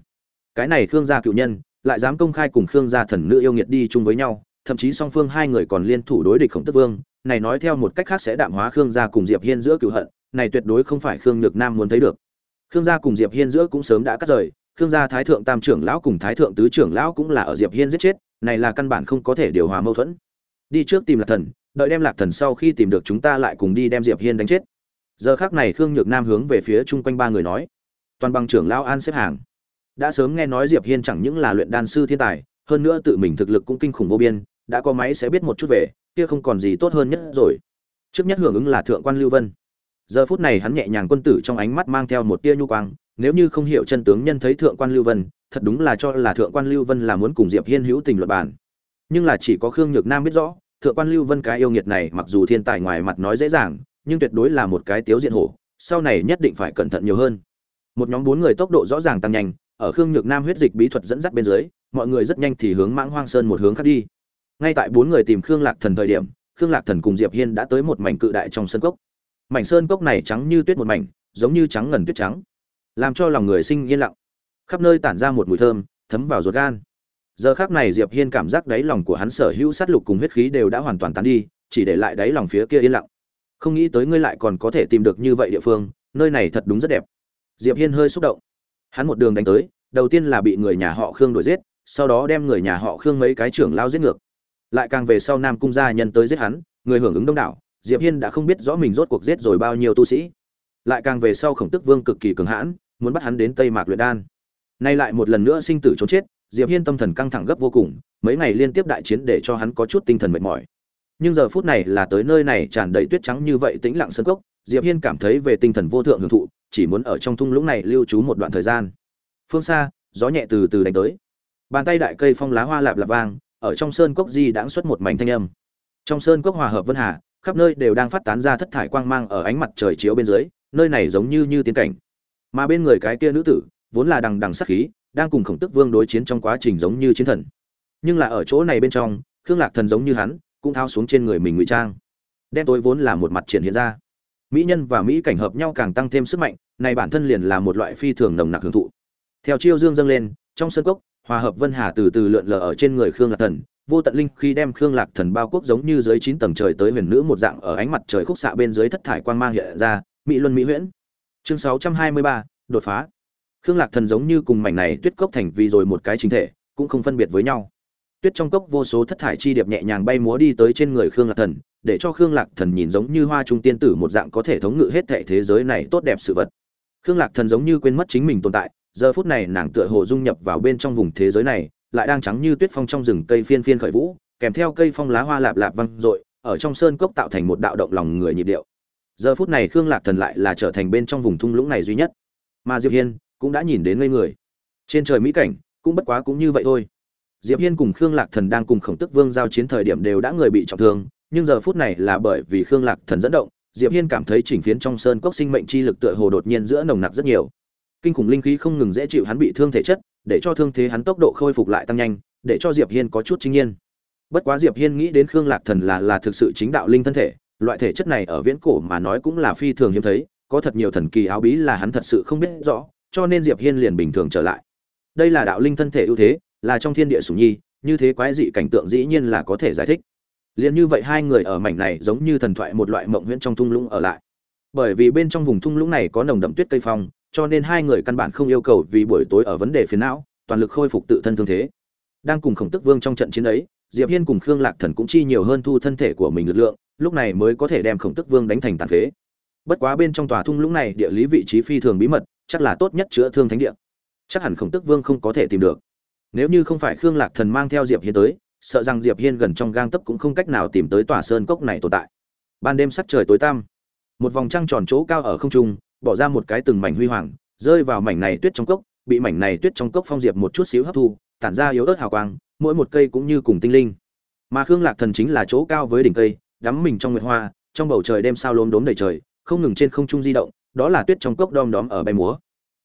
Cái này khương gia cựu nhân, lại dám công khai cùng khương gia thần nữ yêu nghiệt đi chung với nhau, thậm chí song phương hai người còn liên thủ đối địch khổng tức vương, này nói theo một cách khác sẽ đạm hóa khương gia cùng diệp hiên giữa cựu hận, này tuyệt đối không phải khương nhược nam muốn thấy được. Khương gia cùng diệp hiên giữa cũng sớm đã cắt rời, khương gia thái thượng tam trưởng lão cùng thái thượng tứ trưởng lão cũng là ở diệp hiên giết chết, này là căn bản không có thể điều hòa mâu thuẫn. Đi trước tìm lạc thần, đợi đem lạc thần sau khi tìm được chúng ta lại cùng đi đem diệp hiên đánh chết giờ khác này khương nhược nam hướng về phía chung quanh ba người nói, toàn bằng trưởng lão an xếp hàng. Đã sớm nghe nói diệp hiên chẳng những là luyện đan sư thiên tài, hơn nữa tự mình thực lực cũng kinh khủng vô biên, đã có máy sẽ biết một chút về, kia không còn gì tốt hơn nhất rồi. Trước nhất hưởng ứng là thượng quan lưu vân. Giờ phút này hắn nhẹ nhàng quân tử trong ánh mắt mang theo một tia nhu quang, nếu như không hiểu chân tướng nhân thấy thượng quan lưu vân, thật đúng là cho là thượng quan lưu vân là muốn cùng diệp hiên hữu tình luật bản nhưng là chỉ có khương nhược nam biết rõ, thượng quan lưu vân cái yêu nghiệt này mặc dù thiên tài ngoài mặt nói dễ dàng nhưng tuyệt đối là một cái tiếu diện hổ, sau này nhất định phải cẩn thận nhiều hơn. Một nhóm bốn người tốc độ rõ ràng tăng nhanh, ở khương nhược nam huyết dịch bí thuật dẫn dắt bên dưới, mọi người rất nhanh thì hướng mãng hoang sơn một hướng khác đi. Ngay tại bốn người tìm khương lạc thần thời điểm, khương lạc thần cùng diệp hiên đã tới một mảnh cự đại trong sân cốc. Mảnh sơn cốc này trắng như tuyết một mảnh, giống như trắng ngần tuyết trắng, làm cho lòng người sinh yên lặng. Khắp nơi tản ra một mùi thơm, thấm vào ruột gan. Giờ khác này diệp hiên cảm giác đáy lòng của hắn sở hữu sát lục cùng huyết khí đều đã hoàn toàn tán đi, chỉ để lại đáy lòng phía kia yên lặng không nghĩ tới ngươi lại còn có thể tìm được như vậy địa phương, nơi này thật đúng rất đẹp. Diệp hiên hơi xúc động. Hắn một đường đánh tới, đầu tiên là bị người nhà họ khương đuổi giết, sau đó đem người nhà họ khương mấy cái trưởng lao giết ngược. Lại càng về sau nam cung gia nhân tới giết hắn, người hưởng ứng đông đảo, diệp hiên đã không biết rõ mình rốt cuộc giết rồi bao nhiêu tu sĩ. Lại càng về sau khổng tức vương cực kỳ cường hãn, muốn bắt hắn đến tây mạc luyện đan. Nay lại một lần nữa sinh tử trốn chết, diệp hiên tâm thần căng thẳng gấp vô cùng, mấy ngày liên tiếp đại chiến để cho hắn có chút tinh thần mệt mỏi nhưng giờ phút này là tới nơi này tràn đầy tuyết trắng như vậy tĩnh lặng sân cốc, diệp hiên cảm thấy về tinh thần vô thượng hưởng thụ, chỉ muốn ở trong thung lũng này lưu trú một đoạn thời gian. Phương xa, gió nhẹ từ từ đánh tới. Bàn tay đại cây phong lá hoa lạp lạp vang, ở trong sơn cốc di đãng xuất một mảnh thanh âm. Trong sơn cốc hòa hợp vân hà, khắp nơi đều đang phát tán ra thất thải quang mang ở ánh mặt trời chiếu bên dưới, nơi này giống như như tiến cảnh. Mà bên người cái kia nữ tử, vốn là đằng đằng sắc khí, đang cùng khổng tức vương đối chiến trong quá trình giống như chiến thần. Nhưng là ở chỗ này bên trong, khương lạc thần giống như hắn cũng thao xuống trên người mình ngụy trang. Đem tối vốn là một mặt triển hiện ra. Mỹ nhân và mỹ cảnh hợp nhau càng tăng thêm sức mạnh, này bản thân liền là một loại phi thường nồng nặc hưởng thụ. Theo chiêu dương dâng lên, trong sân cốc, hòa hợp vân hà từ từ lượn lờ ở trên người khương lạc thần, vô tận linh khi đem khương lạc thần bao quốc giống như dưới chín tầng trời tới huyền nữ một dạng ở ánh mặt trời khúc xạ bên dưới thất thải quang mang hiện ra, mỹ luân mỹ huyễn. Chương sáu trăm hai mươi ba, đột phá. Khương lạc thần giống như cùng mảnh này tuyết cốc thành vì rồi một cái chính thể, cũng không phân biệt với nhau tuyết trong cốc vô số thất thải chi điệp nhẹ nhàng bay múa đi tới trên người khương lạc thần, để cho khương lạc thần nhìn giống như hoa trung tiên tử một dạng có thể thống ngự hết thệ thế giới này tốt đẹp sự vật. Khương lạc thần giống như quên mất chính mình tồn tại, giờ phút này nàng tựa hồ dung nhập vào bên trong vùng thế giới này, lại đang trắng như tuyết phong trong rừng cây phiên phiên khởi vũ, kèm theo cây phong lá hoa lạp lạp văng dội, ở trong sơn cốc tạo thành một đạo động lòng người nhịp điệu. Giờ phút này khương lạc thần lại là trở thành bên trong vùng thung lũng này duy nhất. Mà diệp hiên cũng đã nhìn đến ngây người. Trên trời mỹ cảnh, cũng bất quá cũng như vậy thôi diệp hiên cùng khương lạc thần đang cùng khổng tức vương giao chiến thời điểm đều đã người bị trọng thương, nhưng giờ phút này là bởi vì khương lạc thần dẫn động, diệp hiên cảm thấy chỉnh phiến trong sơn cốc sinh mệnh chi lực tựa hồ đột nhiên giữa nồng nặc rất nhiều. Kinh khủng linh khí không ngừng dễ chịu hắn bị thương thể chất, để cho thương thế hắn tốc độ khôi phục lại tăng nhanh, để cho diệp hiên có chút chính nhiên bất quá diệp hiên nghĩ đến khương lạc thần là là thực sự chính đạo linh thân thể, loại thể chất này ở viễn cổ mà nói cũng là phi thường hiếm thấy, có thật nhiều thần kỳ áo bí là hắn thật sự không biết rõ, cho nên diệp hiên liền bình thường trở lại. Đây là đạo linh thân thể ưu thế là trong thiên địa sủng nhi, như thế quái dị cảnh tượng dĩ nhiên là có thể giải thích. Liền như vậy hai người ở mảnh này giống như thần thoại một loại mộng huyễn trong thung lũng ở lại. Bởi vì bên trong vùng thung lũng này có nồng đậm tuyết cây phong, cho nên hai người căn bản không yêu cầu vì buổi tối ở vấn đề phiền não, toàn lực khôi phục tự thân thương thế. Đang cùng khổng tức vương trong trận chiến ấy, diệp hiên cùng khương lạc thần cũng chi nhiều hơn thu thân thể của mình lực lượng, lúc này mới có thể đem khổng tức vương đánh thành tàn phế. Bất quá bên trong tòa thung lũng này địa lý vị trí phi thường bí mật, chắc là tốt nhất chữa thương thánh địa. Chắc hẳn khổng tức vương không có thể tìm được nếu như không phải khương lạc thần mang theo diệp hiên tới, sợ rằng diệp hiên gần trong gang tấc cũng không cách nào tìm tới tòa sơn cốc này tồn tại. Ban đêm sắc trời tối tăm, một vòng trăng tròn chỗ cao ở không trung, bỏ ra một cái từng mảnh huy hoàng, rơi vào mảnh này tuyết trong cốc, bị mảnh này tuyết trong cốc phong diệp một chút xíu hấp thu, tản ra yếu ớt hào quang, mỗi một cây cũng như cùng tinh linh. Mà khương lạc thần chính là chỗ cao với đỉnh cây, đắm mình trong nguyệt hoa, trong bầu trời đêm sao lốm đốm đầy trời, không ngừng trên không trung di động, đó là tuyết trong cốc đom đóm ở bay múa.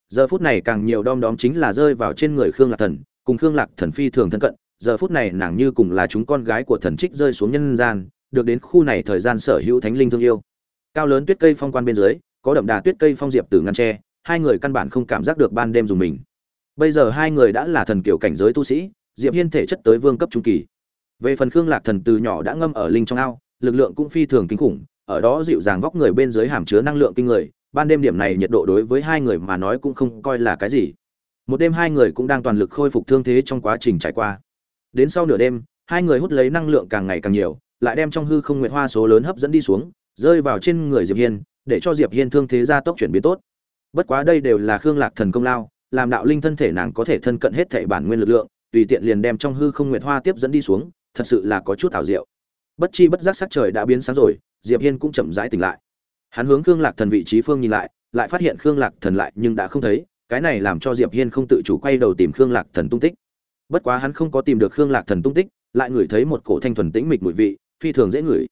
Giờ phút này càng nhiều đom đóm chính là rơi vào trên người khương lạc thần cùng khương lạc thần phi thường thân cận, giờ phút này nàng như cùng là chúng con gái của thần trích rơi xuống nhân gian, được đến khu này thời gian sở hữu thánh linh thương yêu. Cao lớn tuyết cây phong quan bên dưới, có đậm đà tuyết cây phong diệp từ ngăn tre, hai người căn bản không cảm giác được ban đêm dùng mình. Bây giờ hai người đã là thần kiểu cảnh giới tu sĩ, diệp hiên thể chất tới vương cấp trung kỳ. Về phần khương lạc thần từ nhỏ đã ngâm ở linh trong ao, lực lượng cũng phi thường kinh khủng, ở đó dịu dàng vóc người bên dưới hàm chứa năng lượng kinh người, ban đêm điểm này nhiệt độ đối với hai người mà nói cũng không coi là cái gì một đêm hai người cũng đang toàn lực khôi phục thương thế trong quá trình trải qua. Đến sau nửa đêm, hai người hút lấy năng lượng càng ngày càng nhiều, lại đem trong hư không nguyện hoa số lớn hấp dẫn đi xuống, rơi vào trên người diệp hiên, để cho diệp hiên thương thế gia tốc chuyển biến tốt. Bất quá đây đều là khương lạc thần công lao, làm đạo linh thân thể nàng có thể thân cận hết thể bản nguyên lực lượng, tùy tiện liền đem trong hư không nguyệt hoa tiếp dẫn đi xuống, thật sự là có chút ảo diệu. Bất chi bất giác sắc trời đã biến sáng rồi, diệp hiên cũng chậm rãi tỉnh lại. Hắn hướng khương lạc thần vị trí phương nhìn lại lại phát hiện khương lạc thần lại nhưng đã không thấy cái này làm cho diệp hiên không tự chủ quay đầu tìm khương lạc thần tung tích. Bất quá hắn không có tìm được khương lạc thần tung tích, lại ngửi thấy một cổ thanh thuần tĩnh mịch mùi vị, phi thường dễ ngửi.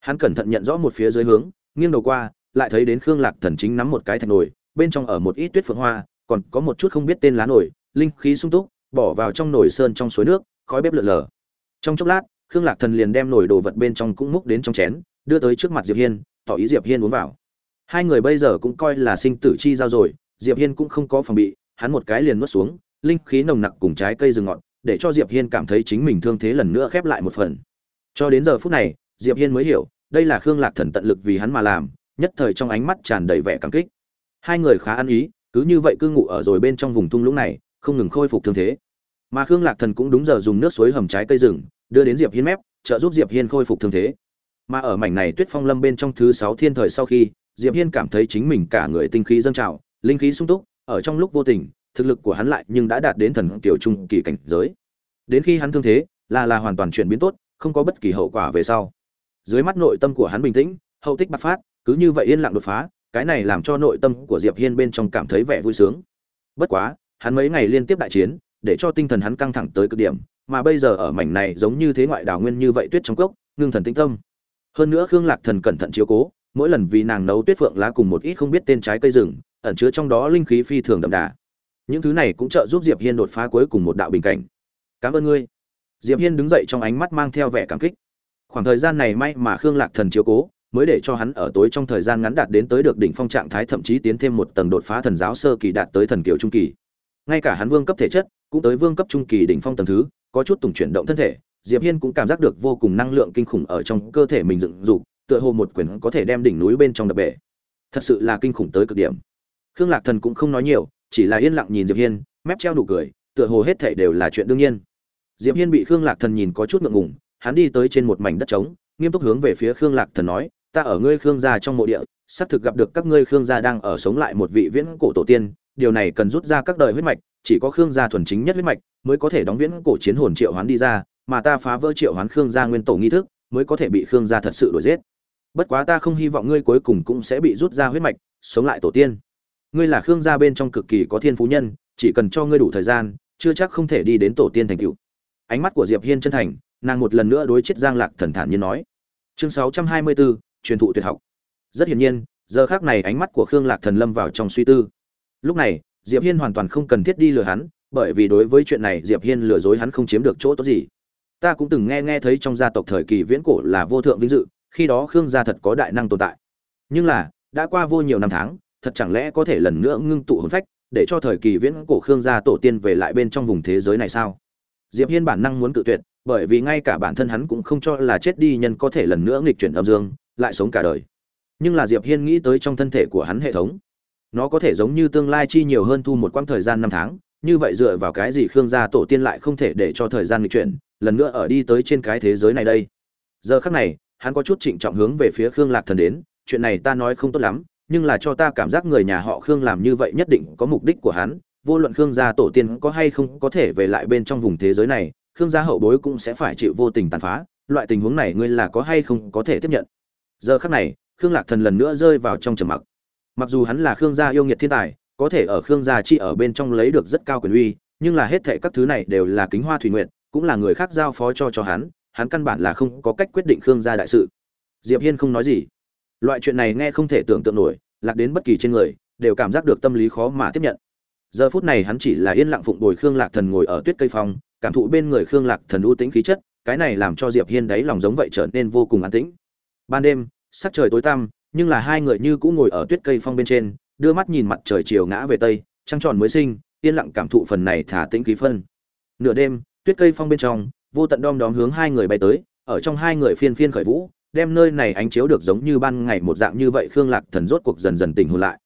Hắn cẩn thận nhận rõ một phía dưới hướng, nghiêng đầu qua, lại thấy đến khương lạc thần chính nắm một cái thạch nồi, bên trong ở một ít tuyết phượng hoa, còn có một chút không biết tên lá nồi, linh khí sung túc, bỏ vào trong nồi sơn trong suối nước, khói bếp lượn lờ. Trong chốc lát, khương lạc thần liền đem nồi đồ vật bên trong cũng múc đến trong chén, đưa tới trước mặt diệp hiên, tỏ ý diệp hiên uống vào. Hai người bây giờ cũng coi là sinh tử chi giao rồi diệp hiên cũng không có phòng bị, hắn một cái liền nuốt xuống, linh khí nồng nặc cùng trái cây rừng ngọt, để cho diệp hiên cảm thấy chính mình thương thế lần nữa khép lại một phần. Cho đến giờ phút này, diệp hiên mới hiểu, đây là khương lạc thần tận lực vì hắn mà làm, nhất thời trong ánh mắt tràn đầy vẻ cảm kích. Hai người khá ăn ý, cứ như vậy cư ngụ ở rồi bên trong vùng thung lũng này, không ngừng khôi phục thương thế. Mà khương lạc thần cũng đúng giờ dùng nước suối hầm trái cây rừng, đưa đến diệp hiên mép, trợ giúp diệp hiên khôi phục thương thế. Mà ở mảnh này tuyết phong lâm bên trong thứ sáu thiên thời sau khi, diệp hiên cảm thấy chính mình cả người tinh khí dâng trào linh khí sung túc, ở trong lúc vô tình, thực lực của hắn lại nhưng đã đạt đến thần kiểu trung kỳ cảnh giới. Đến khi hắn thương thế, là là hoàn toàn chuyển biến tốt, không có bất kỳ hậu quả về sau. Dưới mắt nội tâm của hắn bình tĩnh, hậu tích bạc phát, cứ như vậy yên lặng đột phá, cái này làm cho nội tâm của diệp hiên bên trong cảm thấy vẻ vui sướng. Bất quá, hắn mấy ngày liên tiếp đại chiến, để cho tinh thần hắn căng thẳng tới cực điểm, mà bây giờ ở mảnh này giống như thế ngoại đảo nguyên như vậy tuyết trong cốc, ngưng thần tĩnh tâm. Hơn nữa khương lạc thần cẩn thận chiếu cố, mỗi lần vì nàng nấu tuyết phượng lá cùng một ít không biết tên trái cây rừng ẩn chứa trong đó linh khí phi thường đậm đà. Những thứ này cũng trợ giúp diệp hiên đột phá cuối cùng một đạo bình cảnh. Cảm ơn ngươi. Diệp hiên đứng dậy trong ánh mắt mang theo vẻ cảm kích. Khoảng thời gian này may mà khương lạc thần chiếu cố, mới để cho hắn ở tối trong thời gian ngắn đạt đến tới được đỉnh phong trạng thái, thậm chí tiến thêm một tầng đột phá thần giáo sơ kỳ đạt tới thần kiều trung kỳ. Ngay cả hắn vương cấp thể chất, cũng tới vương cấp trung kỳ đỉnh phong tầng thứ, có chút tùng chuyển động thân thể, diệp hiên cũng cảm giác được vô cùng năng lượng kinh khủng ở trong cơ thể mình dựng dục, tựa hồ một quyền có thể đem đỉnh núi bên trong đập bể. Thật sự là kinh khủng tới cực điểm khương lạc thần cũng không nói nhiều, chỉ là yên lặng nhìn diệp hiên, mép treo nụ cười, tựa hồ hết thảy đều là chuyện đương nhiên. Diệp hiên bị khương lạc thần nhìn có chút ngượng ngùng, hắn đi tới trên một mảnh đất trống, nghiêm túc hướng về phía khương lạc thần nói, ta ở ngươi khương gia trong mộ địa, sắp thực gặp được các ngươi khương gia đang ở sống lại một vị viễn cổ tổ tiên, điều này cần rút ra các đời huyết mạch, chỉ có khương gia thuần chính nhất huyết mạch mới có thể đóng viễn cổ chiến hồn triệu hoán đi ra, mà ta phá vỡ triệu hoán khương gia nguyên tổ nghi thức mới có thể bị khương gia thật sự đuổi giết. Bất quá ta không hy vọng ngươi cuối cùng cũng sẽ bị rút ra huyết mạch, sống lại tổ tiên ngươi là khương gia bên trong cực kỳ có thiên phú nhân chỉ cần cho ngươi đủ thời gian chưa chắc không thể đi đến tổ tiên thành cựu ánh mắt của diệp hiên chân thành nàng một lần nữa đối chết giang lạc thần thản như nói. Chương 624, truyền thụ tuyệt học. Rất hiển nhiên giờ khác này ánh mắt của khương lạc thần lâm vào trong suy tư. Lúc này diệp hiên hoàn toàn không cần thiết đi lừa hắn bởi vì đối với chuyện này diệp hiên lừa dối hắn không chiếm được chỗ tốt gì. Ta cũng từng nghe nghe thấy trong gia tộc thời kỳ viễn cổ là vô thượng vinh dự khi đó khương gia thật có đại năng tồn tại. Nhưng là đã qua vô nhiều năm tháng thật chẳng lẽ có thể lần nữa ngưng tụ hồn phách, để cho thời kỳ viễn cổ khương gia tổ tiên về lại bên trong vùng thế giới này sao? Diệp hiên bản năng muốn cự tuyệt, bởi vì ngay cả bản thân hắn cũng không cho là chết đi nhân có thể lần nữa nghịch chuyển âm dương, lại sống cả đời. Nhưng là diệp hiên nghĩ tới trong thân thể của hắn hệ thống, nó có thể giống như tương lai chi nhiều hơn thu một quãng thời gian năm tháng, như vậy dựa vào cái gì khương gia tổ tiên lại không thể để cho thời gian nghịch chuyển, lần nữa ở đi tới trên cái thế giới này đây? Giờ khắc này, hắn có chút trịnh trọng hướng về phía khương lạc thần đến, chuyện này ta nói không tốt lắm nhưng là cho ta cảm giác người nhà họ khương làm như vậy nhất định có mục đích của hắn. Vô luận khương gia tổ tiên có hay không có thể về lại bên trong vùng thế giới này, khương gia hậu bối cũng sẽ phải chịu vô tình tàn phá. Loại tình huống này ngươi là có hay không có thể tiếp nhận. Giờ khắc này, khương lạc thần lần nữa rơi vào trong trầm mặc. Mặc dù hắn là khương gia yêu nghiệt thiên tài, có thể ở khương gia chi ở bên trong lấy được rất cao quyền uy, nhưng là hết thệ các thứ này đều là kính hoa thủy nguyện, cũng là người khác giao phó cho cho hắn hắn căn bản là không có cách quyết định khương gia đại sự. Diệp hiên không nói gì. Loại chuyện này nghe không thể tưởng tượng nổi lạc đến bất kỳ trên người, đều cảm giác được tâm lý khó mà tiếp nhận. Giờ phút này hắn chỉ là yên lặng phụng bồi khương lạc thần ngồi ở tuyết cây phong, cảm thụ bên người khương lạc thần ưu tĩnh khí chất, cái này làm cho diệp hiên đáy lòng giống vậy trở nên vô cùng an tĩnh. Ban đêm, sắc trời tối tăm, nhưng là hai người như cũ ngồi ở tuyết cây phong bên trên, đưa mắt nhìn mặt trời chiều ngã về tây, trăng tròn mới sinh, yên lặng cảm thụ phần này thả tĩnh khí phân. Nửa đêm, tuyết cây phong bên trong, vô tận đom đóm hướng hai người bay tới, ở trong hai người phiên phiên khởi vũ đem nơi này ánh chiếu được giống như ban ngày một dạng như vậy, khương lạc thần rốt cuộc dần dần tỉnh hồn lại.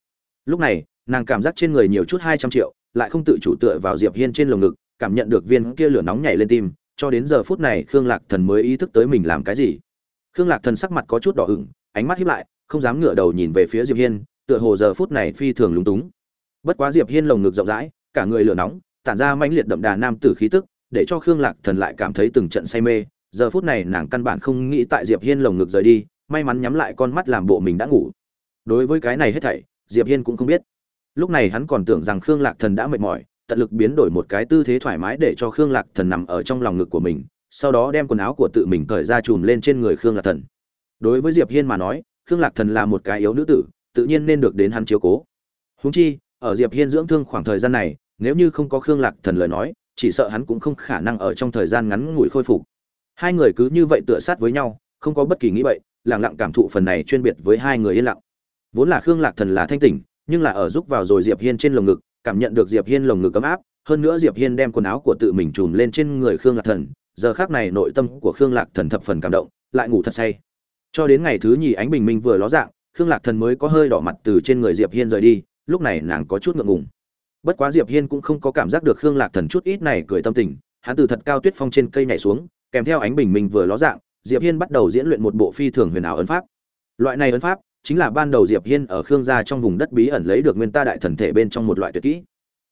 Lúc này, nàng cảm giác trên người nhiều chút hai trăm triệu, lại không tự chủ tựa vào diệp hiên trên lồng ngực, cảm nhận được viên kia lửa nóng nhảy lên tim, cho đến giờ phút này khương lạc thần mới ý thức tới mình làm cái gì. Khương lạc thần sắc mặt có chút đỏ ửng, ánh mắt hiếp lại, không dám ngửa đầu nhìn về phía diệp hiên, tựa hồ giờ phút này phi thường lúng túng. Bất quá diệp hiên lồng ngực rộng rãi, cả người lửa nóng, tản ra mãnh liệt đậm đà nam tử khí tức, để cho khương lạc thần lại cảm thấy từng trận say mê giờ phút này nàng căn bản không nghĩ tại diệp hiên lồng ngực rời đi, may mắn nhắm lại con mắt làm bộ mình đã ngủ. Đối với cái này hết thảy, diệp hiên cũng không biết. Lúc này hắn còn tưởng rằng khương lạc thần đã mệt mỏi, tận lực biến đổi một cái tư thế thoải mái để cho khương lạc thần nằm ở trong lòng ngực của mình, sau đó đem quần áo của tự mình cởi ra chùm lên trên người khương lạc thần. Đối với diệp hiên mà nói, khương lạc thần là một cái yếu nữ tử, tự nhiên nên được đến hắn chiếu cố. Húng chi, ở diệp hiên dưỡng thương khoảng thời gian này, nếu như không có khương lạc thần lời nói, chỉ sợ hắn cũng không khả năng ở trong thời gian ngắn ngủi khôi phục hai người cứ như vậy tựa sát với nhau, không có bất kỳ nghĩ vậy lặng lặng cảm thụ phần này chuyên biệt với hai người yên lặng. Vốn là khương lạc thần là thanh tỉnh, nhưng là ở giúp vào rồi diệp hiên trên lồng ngực, cảm nhận được diệp hiên lồng ngực ấm áp, hơn nữa diệp hiên đem quần áo của tự mình trùm lên trên người khương lạc thần, giờ khác này nội tâm của khương lạc thần thập phần cảm động, lại ngủ thật say. Cho đến ngày thứ nhì ánh bình minh vừa ló dạng, khương lạc thần mới có hơi đỏ mặt từ trên người diệp hiên rời đi, lúc này nàng có chút ngượng ngùng. Bất quá diệp hiên cũng không có cảm giác được khương lạc thần chút ít này cười tâm tình, hắn từ thật cao tuyết phong trên cây nhảy xuống kèm theo ánh bình minh vừa ló dạng, diệp hiên bắt đầu diễn luyện một bộ phi thường huyền ảo ấn pháp. Loại này ấn pháp chính là ban đầu diệp hiên ở khương gia trong vùng đất bí ẩn lấy được nguyên ta đại thần thể bên trong một loại tuyệt kỹ.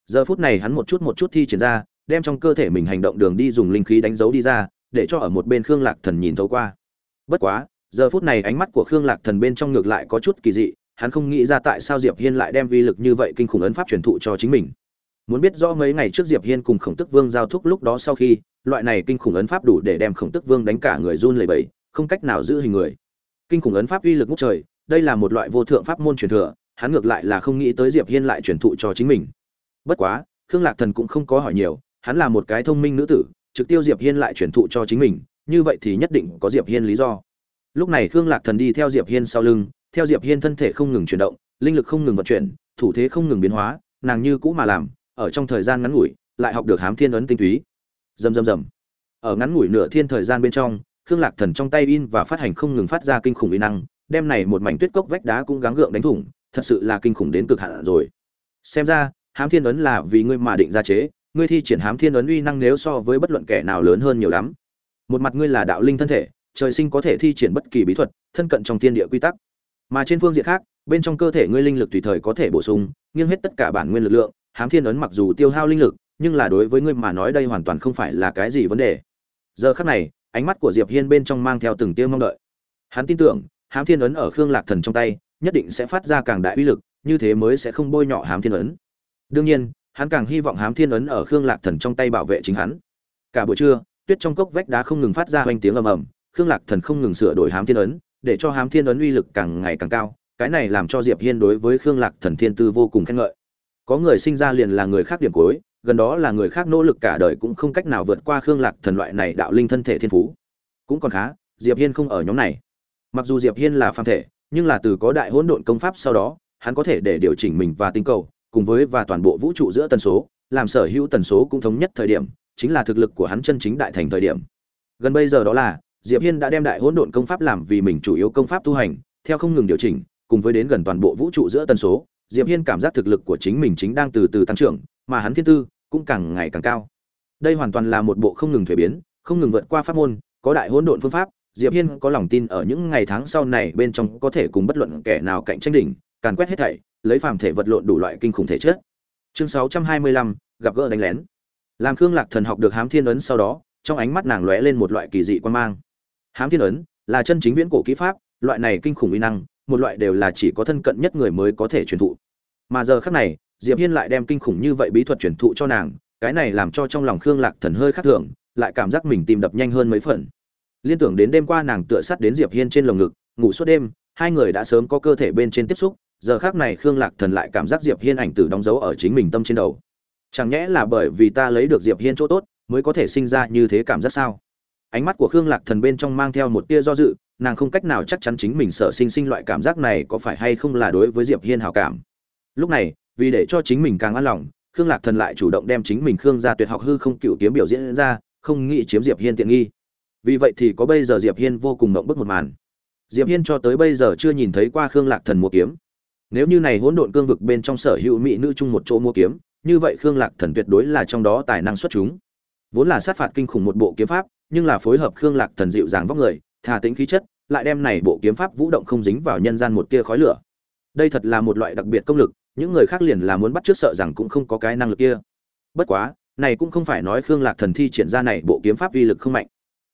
Giờ phút này hắn một chút một chút thi triển ra, đem trong cơ thể mình hành động đường đi dùng linh khí đánh dấu đi ra, để cho ở một bên khương lạc thần nhìn thấu qua. Bất quá, giờ phút này ánh mắt của khương lạc thần bên trong ngược lại có chút kỳ dị, hắn không nghĩ ra tại sao diệp hiên lại đem vi lực như vậy kinh khủng ấn pháp truyền thụ cho chính mình muốn biết rõ mấy ngày trước diệp hiên cùng khổng tức vương giao thúc lúc đó sau khi, loại này kinh khủng ấn pháp đủ để đem khổng tức vương đánh cả người run lẩy bẩy, không cách nào giữ hình người. Kinh khủng ấn pháp uy lực ngút trời, đây là một loại vô thượng pháp môn truyền thừa, hắn ngược lại là không nghĩ tới diệp hiên lại truyền thụ cho chính mình. Bất quá, khương lạc thần cũng không có hỏi nhiều, hắn là một cái thông minh nữ tử, trực tiêu diệp hiên lại truyền thụ cho chính mình, như vậy thì nhất định có diệp hiên lý do. Lúc này khương lạc thần đi theo diệp hiên sau lưng, theo diệp hiên thân thể không ngừng chuyển động, linh lực không ngừng vận chuyển, thủ thế không ngừng biến hóa, nàng như cũ mà làm ở trong thời gian ngắn ngủi, lại học được hám thiên ấn tinh túy. Rầm rầm rầm ở ngắn ngủi nửa thiên thời gian bên trong, khương lạc thần trong tay in và phát hành không ngừng phát ra kinh khủng uy năng, đem này một mảnh tuyết cốc vách đá cũng gắng gượng đánh thủng, thật sự là kinh khủng đến cực hạn rồi. Xem ra, hám thiên ấn là vì ngươi mà định ra chế, ngươi thi triển hám thiên ấn uy năng nếu so với bất luận kẻ nào lớn hơn nhiều lắm. Một mặt ngươi là đạo linh thân thể, trời sinh có thể thi triển bất kỳ bí thuật, thân cận trong thiên địa quy tắc. Mà trên phương diện khác, bên trong cơ thể ngươi linh lực tùy thời có thể bổ sung, nghiêng hết tất cả bản nguyên lực lượng hám thiên ấn mặc dù tiêu hao linh lực, nhưng là đối với ngươi mà nói đây hoàn toàn không phải là cái gì vấn đề. Giờ khắc này, ánh mắt của diệp hiên bên trong mang theo từng tiêu mong đợi. Hắn tin tưởng, hám thiên ấn ở khương lạc thần trong tay, nhất định sẽ phát ra càng đại uy lực, như thế mới sẽ không bôi nhọ hám thiên ấn. Đương nhiên, hắn càng hy vọng hám thiên ấn ở khương lạc thần trong tay bảo vệ chính hắn. Cả buổi trưa, tuyết trong cốc vách đá không ngừng phát ra hoành tiếng ầm ầm, khương lạc thần không ngừng sửa đổi hám thiên ấn, để cho hám thiên ấn uy lực càng ngày càng cao, cái này làm cho diệp hiên đối với khương lạc thần thiên tư vô cùng khen ngợi có người sinh ra liền là người khác điểm cuối, gần đó là người khác nỗ lực cả đời cũng không cách nào vượt qua khương lạc thần loại này đạo linh thân thể thiên phú. Cũng còn khá, diệp hiên không ở nhóm này. Mặc dù diệp hiên là phàm thể, nhưng là từ có đại hỗn độn công pháp sau đó, hắn có thể để điều chỉnh mình và tinh cầu, cùng với và toàn bộ vũ trụ giữa tần số, làm sở hữu tần số cũng thống nhất thời điểm, chính là thực lực của hắn chân chính đại thành thời điểm. Gần bây giờ đó là, diệp hiên đã đem đại hỗn độn công pháp làm vì mình chủ yếu công pháp tu hành, theo không ngừng điều chỉnh, cùng với đến gần toàn bộ vũ trụ giữa tần số diệp hiên cảm giác thực lực của chính mình chính đang từ từ tăng trưởng mà hắn thiên tư cũng càng ngày càng cao. Đây hoàn toàn là một bộ không ngừng thay biến không ngừng vượt qua pháp môn có đại hỗn độn phương pháp. Diệp hiên có lòng tin ở những ngày tháng sau này bên trong có thể cùng bất luận kẻ nào cạnh tranh đỉnh càn quét hết thảy lấy phàm thể vật lộn đủ loại kinh khủng thể chất. Chương 625, gặp gỡ đánh lén. Làm khương lạc thần học được hám thiên ấn sau đó trong ánh mắt nàng lóe lên một loại kỳ dị quan mang. Hám thiên ấn là chân chính viễn cổ kỹ pháp loại này kinh khủng uy năng một loại đều là chỉ có thân cận nhất người mới có thể truyền thụ mà giờ khắc này, diệp hiên lại đem kinh khủng như vậy bí thuật truyền thụ cho nàng, cái này làm cho trong lòng khương lạc thần hơi khác thường, lại cảm giác mình tìm đập nhanh hơn mấy phần. Liên tưởng đến đêm qua nàng tựa sát đến diệp hiên trên lồng ngực, ngủ suốt đêm, hai người đã sớm có cơ thể bên trên tiếp xúc, giờ khác này khương lạc thần lại cảm giác diệp hiên ảnh tử đóng dấu ở chính mình tâm trên đầu. Chẳng nhẽ là bởi vì ta lấy được diệp hiên chỗ tốt, mới có thể sinh ra như thế cảm giác sao? Ánh mắt của khương lạc thần bên trong mang theo một tia do dự, nàng không cách nào chắc chắn chính mình sợ sinh sinh loại cảm giác này có phải hay không là đối với diệp hiên hảo cảm lúc này, vì để cho chính mình càng an lòng, khương lạc thần lại chủ động đem chính mình khương gia tuyệt học hư không cựu kiếm biểu diễn ra, không nghĩ chiếm diệp hiên tiện nghi. Vì vậy thì có bây giờ diệp hiên vô cùng ngậm bức một màn. Diệp hiên cho tới bây giờ chưa nhìn thấy qua khương lạc thần mua kiếm. Nếu như này hỗn độn cương vực bên trong sở hữu mỹ nữ chung một chỗ mua kiếm, như vậy khương lạc thần tuyệt đối là trong đó tài năng xuất chúng. Vốn là sát phạt kinh khủng một bộ kiếm pháp, nhưng là phối hợp khương lạc thần dịu dàng vóc người, thà tính khí chất, lại đem này bộ kiếm pháp vũ động không dính vào nhân gian một tia khói lửa. Đây thật là một loại đặc biệt công lực những người khác liền là muốn bắt trước sợ rằng cũng không có cái năng lực kia. Bất quá này cũng không phải nói khương lạc thần thi triển ra này bộ kiếm pháp uy lực không mạnh.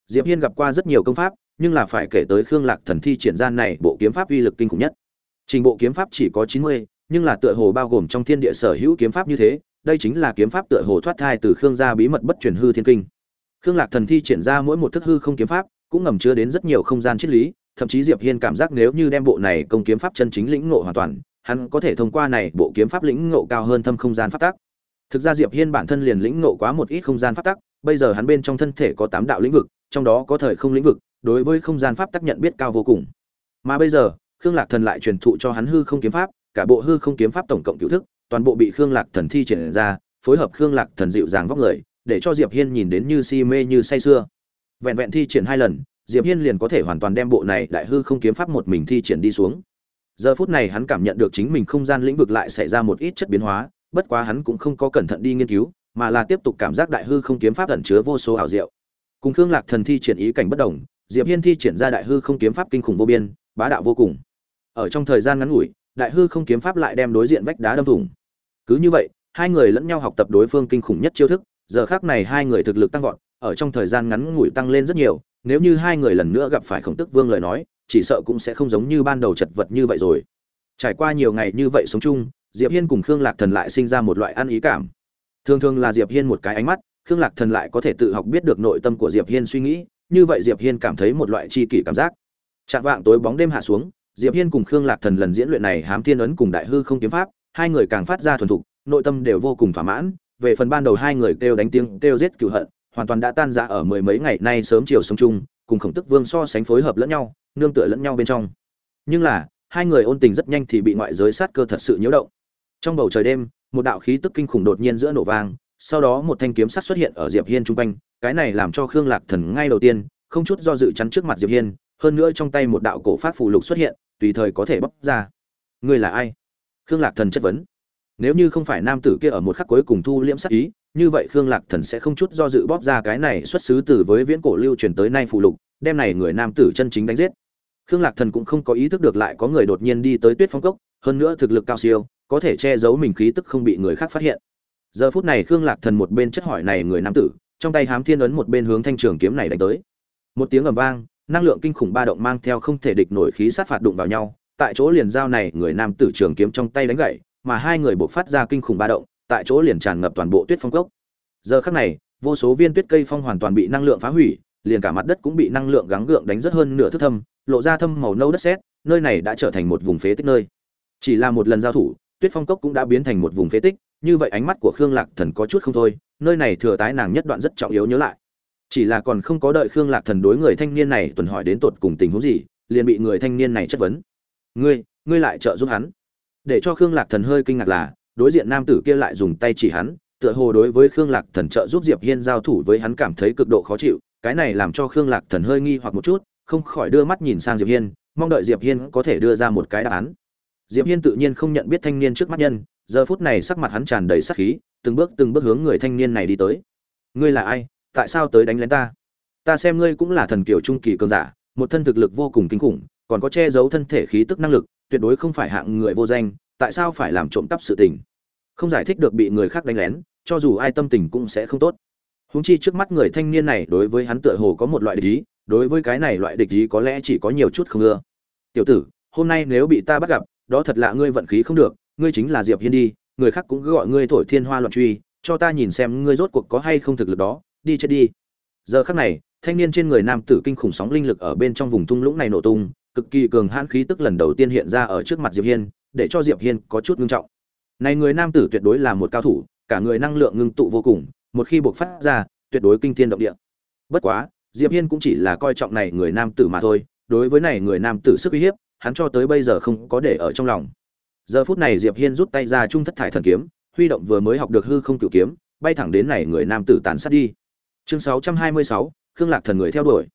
Diệp hiên gặp qua rất nhiều công pháp nhưng là phải kể tới khương lạc thần thi triển ra này bộ kiếm pháp uy lực kinh khủng nhất. Trình bộ kiếm pháp chỉ có 90, nhưng là tựa hồ bao gồm trong thiên địa sở hữu kiếm pháp như thế đây chính là kiếm pháp tựa hồ thoát thai từ khương gia bí mật bất truyền hư thiên kinh. Khương lạc thần thi triển ra mỗi một thức hư không kiếm pháp cũng ngầm chứa đến rất nhiều không gian triết lý thậm chí diệp hiên cảm giác nếu như đem bộ này công kiếm pháp chân chính lĩnh ngộ hoàn toàn hắn có thể thông qua này bộ kiếm pháp lĩnh ngộ cao hơn thâm không gian pháp tắc. Thực ra diệp hiên bản thân liền lĩnh ngộ quá một ít không gian pháp tắc, bây giờ hắn bên trong thân thể có tám đạo lĩnh vực, trong đó có thời không lĩnh vực, đối với không gian pháp tắc nhận biết cao vô cùng. Mà bây giờ, khương lạc thần lại truyền thụ cho hắn hư không kiếm pháp, cả bộ hư không kiếm pháp tổng cộng cửu thức, toàn bộ bị khương lạc thần thi triển ra, phối hợp khương lạc thần dịu dàng vóc người, để cho diệp hiên nhìn đến như si mê như say sưa. Vẹn vẹn thi triển hai lần, diệp hiên liền có thể hoàn toàn đem bộ này đại hư không kiếm pháp một mình thi triển đi xuống giờ phút này hắn cảm nhận được chính mình không gian lĩnh vực lại xảy ra một ít chất biến hóa, bất quá hắn cũng không có cẩn thận đi nghiên cứu, mà là tiếp tục cảm giác đại hư không kiếm pháp ẩn chứa vô số ảo diệu. Cùng khương lạc thần thi triển ý cảnh bất đồng, diệp hiên thi triển ra đại hư không kiếm pháp kinh khủng vô biên, bá đạo vô cùng. Ở trong thời gian ngắn ngủi, đại hư không kiếm pháp lại đem đối diện vách đá đâm thủng. Cứ như vậy, hai người lẫn nhau học tập đối phương kinh khủng nhất chiêu thức, giờ khác này hai người thực lực tăng vọt, ở trong thời gian ngắn ngủi tăng lên rất nhiều, nếu như hai người lần nữa gặp phải khổng tức vương lời nói chỉ sợ cũng sẽ không giống như ban đầu chật vật như vậy rồi. Trải qua nhiều ngày như vậy sống chung, diệp hiên cùng khương lạc thần lại sinh ra một loại ăn ý cảm. Thường thường là diệp hiên một cái ánh mắt, khương lạc thần lại có thể tự học biết được nội tâm của diệp hiên suy nghĩ, như vậy diệp hiên cảm thấy một loại tri kỷ cảm giác. Chạm vạng tối bóng đêm hạ xuống, diệp hiên cùng khương lạc thần lần diễn luyện này hám thiên ấn cùng đại hư không kiếm pháp, hai người càng phát ra thuần thục, nội tâm đều vô cùng thỏa mãn. Về phần ban đầu hai người kêu đánh tiếng, kêu giết cựu hận, hoàn toàn đã tan ra ở mười mấy ngày nay sớm chiều sống chung, cùng khổng tức vương so sánh phối hợp lẫn nhau nương tựa lẫn nhau bên trong. Nhưng là, hai người ôn tình rất nhanh thì bị ngoại giới sát cơ thật sự nhiễu động. Trong bầu trời đêm, một đạo khí tức kinh khủng đột nhiên giữa nổ vang, sau đó một thanh kiếm sắt xuất hiện ở diệp hiên trung quanh, cái này làm cho khương lạc thần ngay đầu tiên, không chút do dự chắn trước mặt diệp hiên, hơn nữa trong tay một đạo cổ phát phù lục xuất hiện, tùy thời có thể bóc ra. Ngươi là ai? Khương lạc thần chất vấn. Nếu như không phải nam tử kia ở một khắc cuối cùng thu liễm sát ý, như vậy khương lạc thần sẽ không chút do dự bóp ra cái này xuất xứ từ với viễn cổ lưu truyền tới nay phụ lục đem này người nam tử chân chính đánh giết. Khương lạc thần cũng không có ý thức được lại có người đột nhiên đi tới tuyết phong cốc, hơn nữa thực lực cao siêu, có thể che giấu mình khí tức không bị người khác phát hiện. Giờ phút này khương lạc thần một bên chất hỏi này người nam tử, trong tay hám thiên ấn một bên hướng thanh trường kiếm này đánh tới. Một tiếng ầm vang, năng lượng kinh khủng ba động mang theo không thể địch nổi khí sát phạt đụng vào nhau, tại chỗ liền giao này người nam tử trường kiếm trong tay đánh gậy, mà hai người buộc phát ra kinh khủng ba động, tại chỗ liền tràn ngập toàn bộ tuyết phong cốc. Giờ khắc này, vô số viên tuyết cây phong hoàn toàn bị năng lượng phá hủy liền cả mặt đất cũng bị năng lượng gắng gượng đánh rất hơn nửa thước thâm, lộ ra thâm màu nâu đất sét, nơi này đã trở thành một vùng phế tích nơi. Chỉ là một lần giao thủ, tuyết phong cốc cũng đã biến thành một vùng phế tích, như vậy ánh mắt của khương lạc thần có chút không thôi, nơi này thừa tái nàng nhất đoạn rất trọng yếu nhớ lại. Chỉ là còn không có đợi khương lạc thần đối người thanh niên này tuần hỏi đến tột cùng tình huống gì, liền bị người thanh niên này chất vấn. Ngươi ngươi lại trợ giúp hắn? Để cho khương lạc thần hơi kinh ngạc là, đối diện nam tử kia lại dùng tay chỉ hắn, tựa hồ đối với khương lạc thần trợ giúp diệp hiên giao thủ với hắn cảm thấy cực độ khó chịu cái này làm cho khương lạc thần hơi nghi hoặc một chút, không khỏi đưa mắt nhìn sang diệp hiên, mong đợi diệp hiên có thể đưa ra một cái đáp án. Diệp hiên tự nhiên không nhận biết thanh niên trước mắt nhân, giờ phút này sắc mặt hắn tràn đầy sắc khí, từng bước từng bước hướng người thanh niên này đi tới. Ngươi là ai? Tại sao tới đánh lén ta? Ta xem ngươi cũng là thần kiều trung kỳ cường giả, một thân thực lực vô cùng kinh khủng, còn có che giấu thân thể khí tức năng lực, tuyệt đối không phải hạng người vô danh, tại sao phải làm trộm cắp sự tình? Không giải thích được bị người khác đánh lén, cho dù ai tâm tình cũng sẽ không tốt. Huống chi trước mắt người thanh niên này đối với hắn tựa hồ có một loại địch ý, đối với cái này loại địch ý có lẽ chỉ có nhiều chút không ưa. Tiểu tử, hôm nay nếu bị ta bắt gặp, đó thật là ngươi vận khí không được, ngươi chính là diệp hiên đi, người khác cũng cứ gọi ngươi thổi thiên hoa loạn truy, cho ta nhìn xem ngươi rốt cuộc có hay không thực lực đó, đi chết đi. Giờ khắc này, thanh niên trên người nam tử kinh khủng sóng linh lực ở bên trong vùng thung lũng này nổ tung, cực kỳ cường hãn khí tức lần đầu tiên hiện ra ở trước mặt diệp hiên, để cho diệp hiên có chút ngưng trọng. Này người nam tử tuyệt đối là một cao thủ, cả người năng lượng ngưng tụ vô cùng một khi buộc phát ra tuyệt đối kinh thiên động địa. Bất quá diệp hiên cũng chỉ là coi trọng này người nam tử mà thôi đối với này người nam tử sức uy hiếp hắn cho tới bây giờ không có để ở trong lòng. Giờ phút này diệp hiên rút tay ra trung thất thải thần kiếm huy động vừa mới học được hư không cửu kiếm bay thẳng đến này người nam tử tàn sát đi. Chương 626, khương lạc thần người theo đuổi.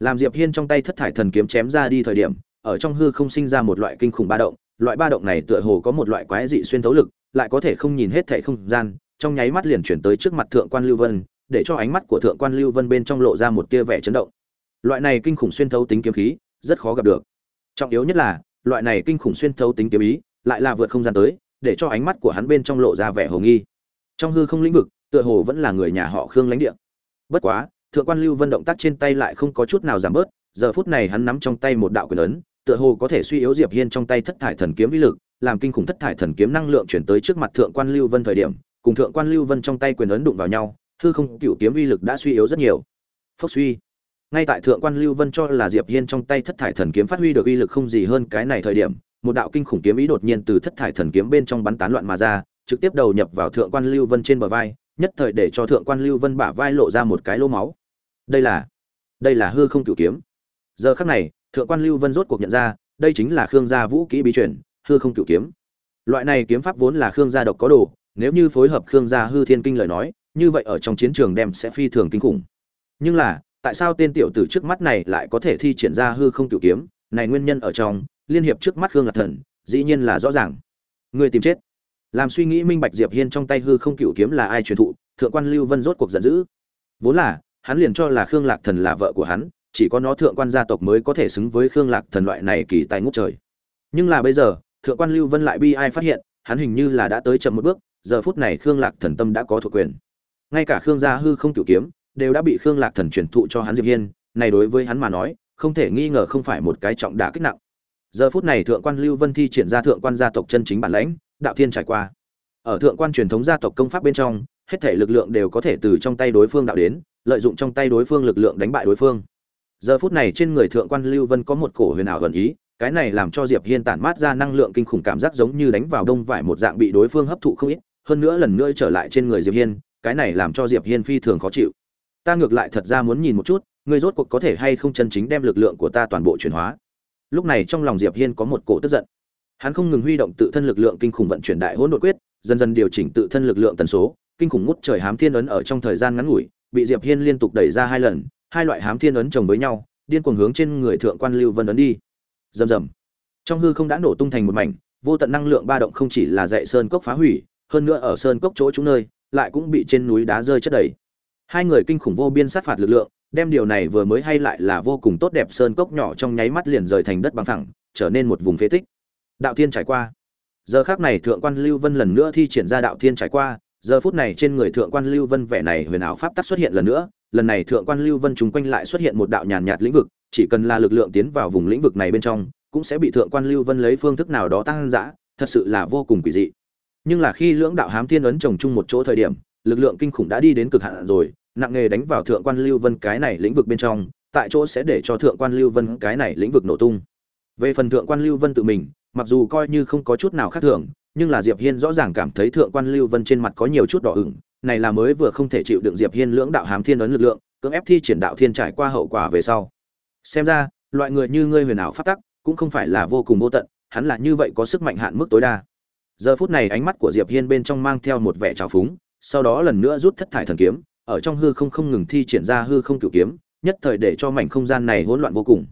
Làm diệp hiên trong tay thất thải thần kiếm chém ra đi thời điểm ở trong hư không sinh ra một loại kinh khủng ba động loại ba động này tựa hồ có một loại quái dị xuyên thấu lực lại có thể không nhìn hết thảy không gian trong nháy mắt liền chuyển tới trước mặt thượng quan lưu vân, để cho ánh mắt của thượng quan lưu vân bên trong lộ ra một tia vẻ chấn động. Loại này kinh khủng xuyên thấu tính kiếm khí, rất khó gặp được. Trọng yếu nhất là, loại này kinh khủng xuyên thấu tính kiếm ý, lại là vượt không gian tới, để cho ánh mắt của hắn bên trong lộ ra vẻ hồ nghi. Trong hư không lĩnh vực, tựa hồ vẫn là người nhà họ khương lãnh địa. Bất quá, thượng quan lưu vân động tác trên tay lại không có chút nào giảm bớt, giờ phút này hắn nắm trong tay một đạo quyền ấn, tựa hồ có thể suy yếu diệp hiên trong tay thất thải thần kiếm uy lực, làm kinh khủng thất thải thần kiếm năng lượng chuyển tới trước mặt thượng quan lưu vân thời điểm cùng thượng quan lưu vân trong tay quyền ấn đụng vào nhau, hư không cựu kiếm uy lực đã suy yếu rất nhiều. Phốc suy. Ngay tại thượng quan lưu vân cho là diệp hiên trong tay thất thải thần kiếm phát huy được uy lực không gì hơn cái này thời điểm, một đạo kinh khủng kiếm ý đột nhiên từ thất thải thần kiếm bên trong bắn tán loạn mà ra, trực tiếp đầu nhập vào thượng quan lưu vân trên bờ vai, nhất thời để cho thượng quan lưu vân bả vai lộ ra một cái lỗ máu. Đây là đây là hư không cửu kiếm. Giờ khắc này, thượng quan lưu vân rốt cuộc nhận ra, đây chính là khương gia vũ kỹ bí truyền, hư không cửu kiếm. Loại này kiếm pháp vốn là khương gia độc có đồ nếu như phối hợp khương gia hư thiên kinh lời nói, như vậy ở trong chiến trường đem sẽ phi thường kinh khủng. Nhưng là, tại sao tên tiểu tử trước mắt này lại có thể thi triển ra hư không tiểu kiếm? Này nguyên nhân ở trong, liên hiệp trước mắt khương lạc thần, dĩ nhiên là rõ ràng. Người tìm chết. Làm suy nghĩ minh bạch diệp hiên trong tay hư không cửu kiếm là ai truyền thụ, thượng quan lưu vân rốt cuộc giận dữ. Vốn là, hắn liền cho là khương lạc thần là vợ của hắn, chỉ có nó thượng quan gia tộc mới có thể xứng với khương lạc thần loại này kỳ tài ngút trời. Nhưng là bây giờ, thượng quan lưu vân lại bi ai phát hiện, hắn hình như là đã tới chậm một bước giờ phút này khương lạc thần tâm đã có thuộc quyền. Ngay cả khương gia hư không cửu kiếm, đều đã bị khương lạc thần truyền thụ cho hắn diệp hiên, này đối với hắn mà nói, không thể nghi ngờ không phải một cái trọng đả kích nặng. Giờ phút này thượng quan lưu vân thi triển ra thượng quan gia tộc chân chính bản lãnh, đạo thiên trải qua. Ở thượng quan truyền thống gia tộc công pháp bên trong, hết thể lực lượng đều có thể từ trong tay đối phương đạo đến, lợi dụng trong tay đối phương lực lượng đánh bại đối phương. Giờ phút này trên người thượng quan lưu vân có một cổ huyền ảo gần ý, cái này làm cho diệp hiên tản mát ra năng lượng kinh khủng cảm giác giống như đánh vào đông vải một dạng bị đối phương hấp thụ không ít hơn nữa lần nữa trở lại trên người diệp hiên, cái này làm cho diệp hiên phi thường khó chịu. Ta ngược lại thật ra muốn nhìn một chút, ngươi rốt cuộc có thể hay không chân chính đem lực lượng của ta toàn bộ chuyển hóa. Lúc này trong lòng diệp hiên có một cổ tức giận. Hắn không ngừng huy động tự thân lực lượng kinh khủng vận chuyển đại hỗn độn quyết, dần dần điều chỉnh tự thân lực lượng tần số, kinh khủng ngút trời hám thiên ấn ở trong thời gian ngắn ngủi, bị diệp hiên liên tục đẩy ra hai lần, hai loại hám thiên ấn chồng với nhau, điên cuồng hướng trên người thượng quan lưu vân ấn đi. Rầm rầm. Trong hư không đã nổ tung thành một mảnh, vô tận năng lượng ba động không chỉ là dạy sơn cốc phá hủy hơn nữa ở sơn cốc chỗ chúng nơi, lại cũng bị trên núi đá rơi chất đầy. Hai người kinh khủng vô biên sát phạt lực lượng, đem điều này vừa mới hay lại là vô cùng tốt đẹp sơn cốc nhỏ trong nháy mắt liền rời thành đất bằng thẳng trở nên một vùng phế tích. Đạo thiên trải qua. Giờ khác này thượng quan lưu vân lần nữa thi triển ra đạo thiên trải qua, giờ phút này trên người thượng quan lưu vân vẻ này huyền ảo pháp tắc xuất hiện lần nữa, lần này thượng quan lưu vân chúng quanh lại xuất hiện một đạo nhàn nhạt lĩnh vực, chỉ cần là lực lượng tiến vào vùng lĩnh vực này bên trong, cũng sẽ bị thượng quan lưu vân lấy phương thức nào đó tăng dã, thật sự là vô cùng quỷ dị nhưng là khi lưỡng đạo hám thiên ấn trồng chung một chỗ thời điểm, lực lượng kinh khủng đã đi đến cực hạn rồi, nặng nghề đánh vào thượng quan lưu vân cái này lĩnh vực bên trong, tại chỗ sẽ để cho thượng quan lưu vân cái này lĩnh vực nổ tung. Về phần thượng quan lưu vân tự mình, mặc dù coi như không có chút nào khác thường, nhưng là diệp hiên rõ ràng cảm thấy thượng quan lưu vân trên mặt có nhiều chút đỏ ửng, này là mới vừa không thể chịu đựng diệp hiên lưỡng đạo hám thiên ấn lực lượng, cưỡng ép thi triển đạo thiên trải qua hậu quả về sau. Xem ra, loại người như ngươi huyền ảo phát tắc, cũng không phải là vô cùng vô tận, hắn là như vậy có sức mạnh hạn mức tối đa giờ phút này ánh mắt của diệp hiên bên trong mang theo một vẻ trào phúng, sau đó lần nữa rút thất thải thần kiếm, ở trong hư không không ngừng thi triển ra hư không cửu kiếm, nhất thời để cho mảnh không gian này hỗn loạn vô cùng.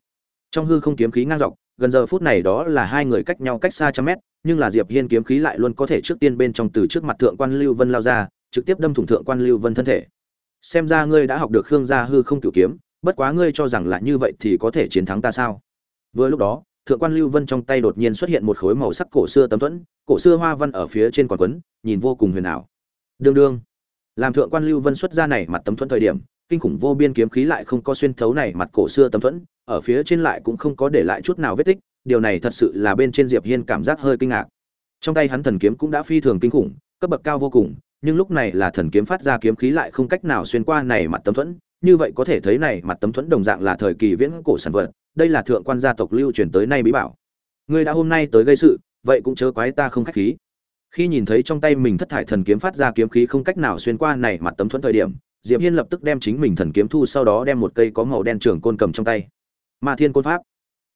Trong hư không kiếm khí ngang dọc, gần giờ phút này đó là hai người cách nhau cách xa trăm mét, nhưng là diệp hiên kiếm khí lại luôn có thể trước tiên bên trong từ trước mặt thượng quan lưu vân lao ra, trực tiếp đâm thủng thượng quan lưu vân thân thể. Xem ra ngươi đã học được khương gia hư không cửu kiếm, bất quá ngươi cho rằng là như vậy thì có thể chiến thắng ta sao? Vừa lúc đó thượng quan lưu vân trong tay đột nhiên xuất hiện một khối màu sắc cổ xưa tấm thuẫn, cổ xưa hoa văn ở phía trên quả quấn, nhìn vô cùng huyền ảo. Đương đương. Làm thượng quan lưu vân xuất ra này mặt tấm thuẫn thời điểm, kinh khủng vô biên kiếm khí lại không có xuyên thấu này mặt cổ xưa tấm thuẫn, ở phía trên lại cũng không có để lại chút nào vết tích, điều này thật sự là bên trên diệp hiên cảm giác hơi kinh ngạc. Trong tay hắn thần kiếm cũng đã phi thường kinh khủng, cấp bậc cao vô cùng, nhưng lúc này là thần kiếm phát ra kiếm khí lại không cách nào xuyên qua này mặt tấm thuẫn như vậy có thể thấy này mặt tấm thuẫn đồng dạng là thời kỳ viễn cổ sản vật, đây là thượng quan gia tộc lưu truyền tới nay bí bảo. Ngươi đã hôm nay tới gây sự, vậy cũng chớ quái ta không khách khí. Khi nhìn thấy trong tay mình thất thải thần kiếm phát ra kiếm khí không cách nào xuyên qua này mặt tấm thuẫn thời điểm, diệp hiên lập tức đem chính mình thần kiếm thu sau đó đem một cây có màu đen trường côn cầm trong tay. Ma thiên côn pháp.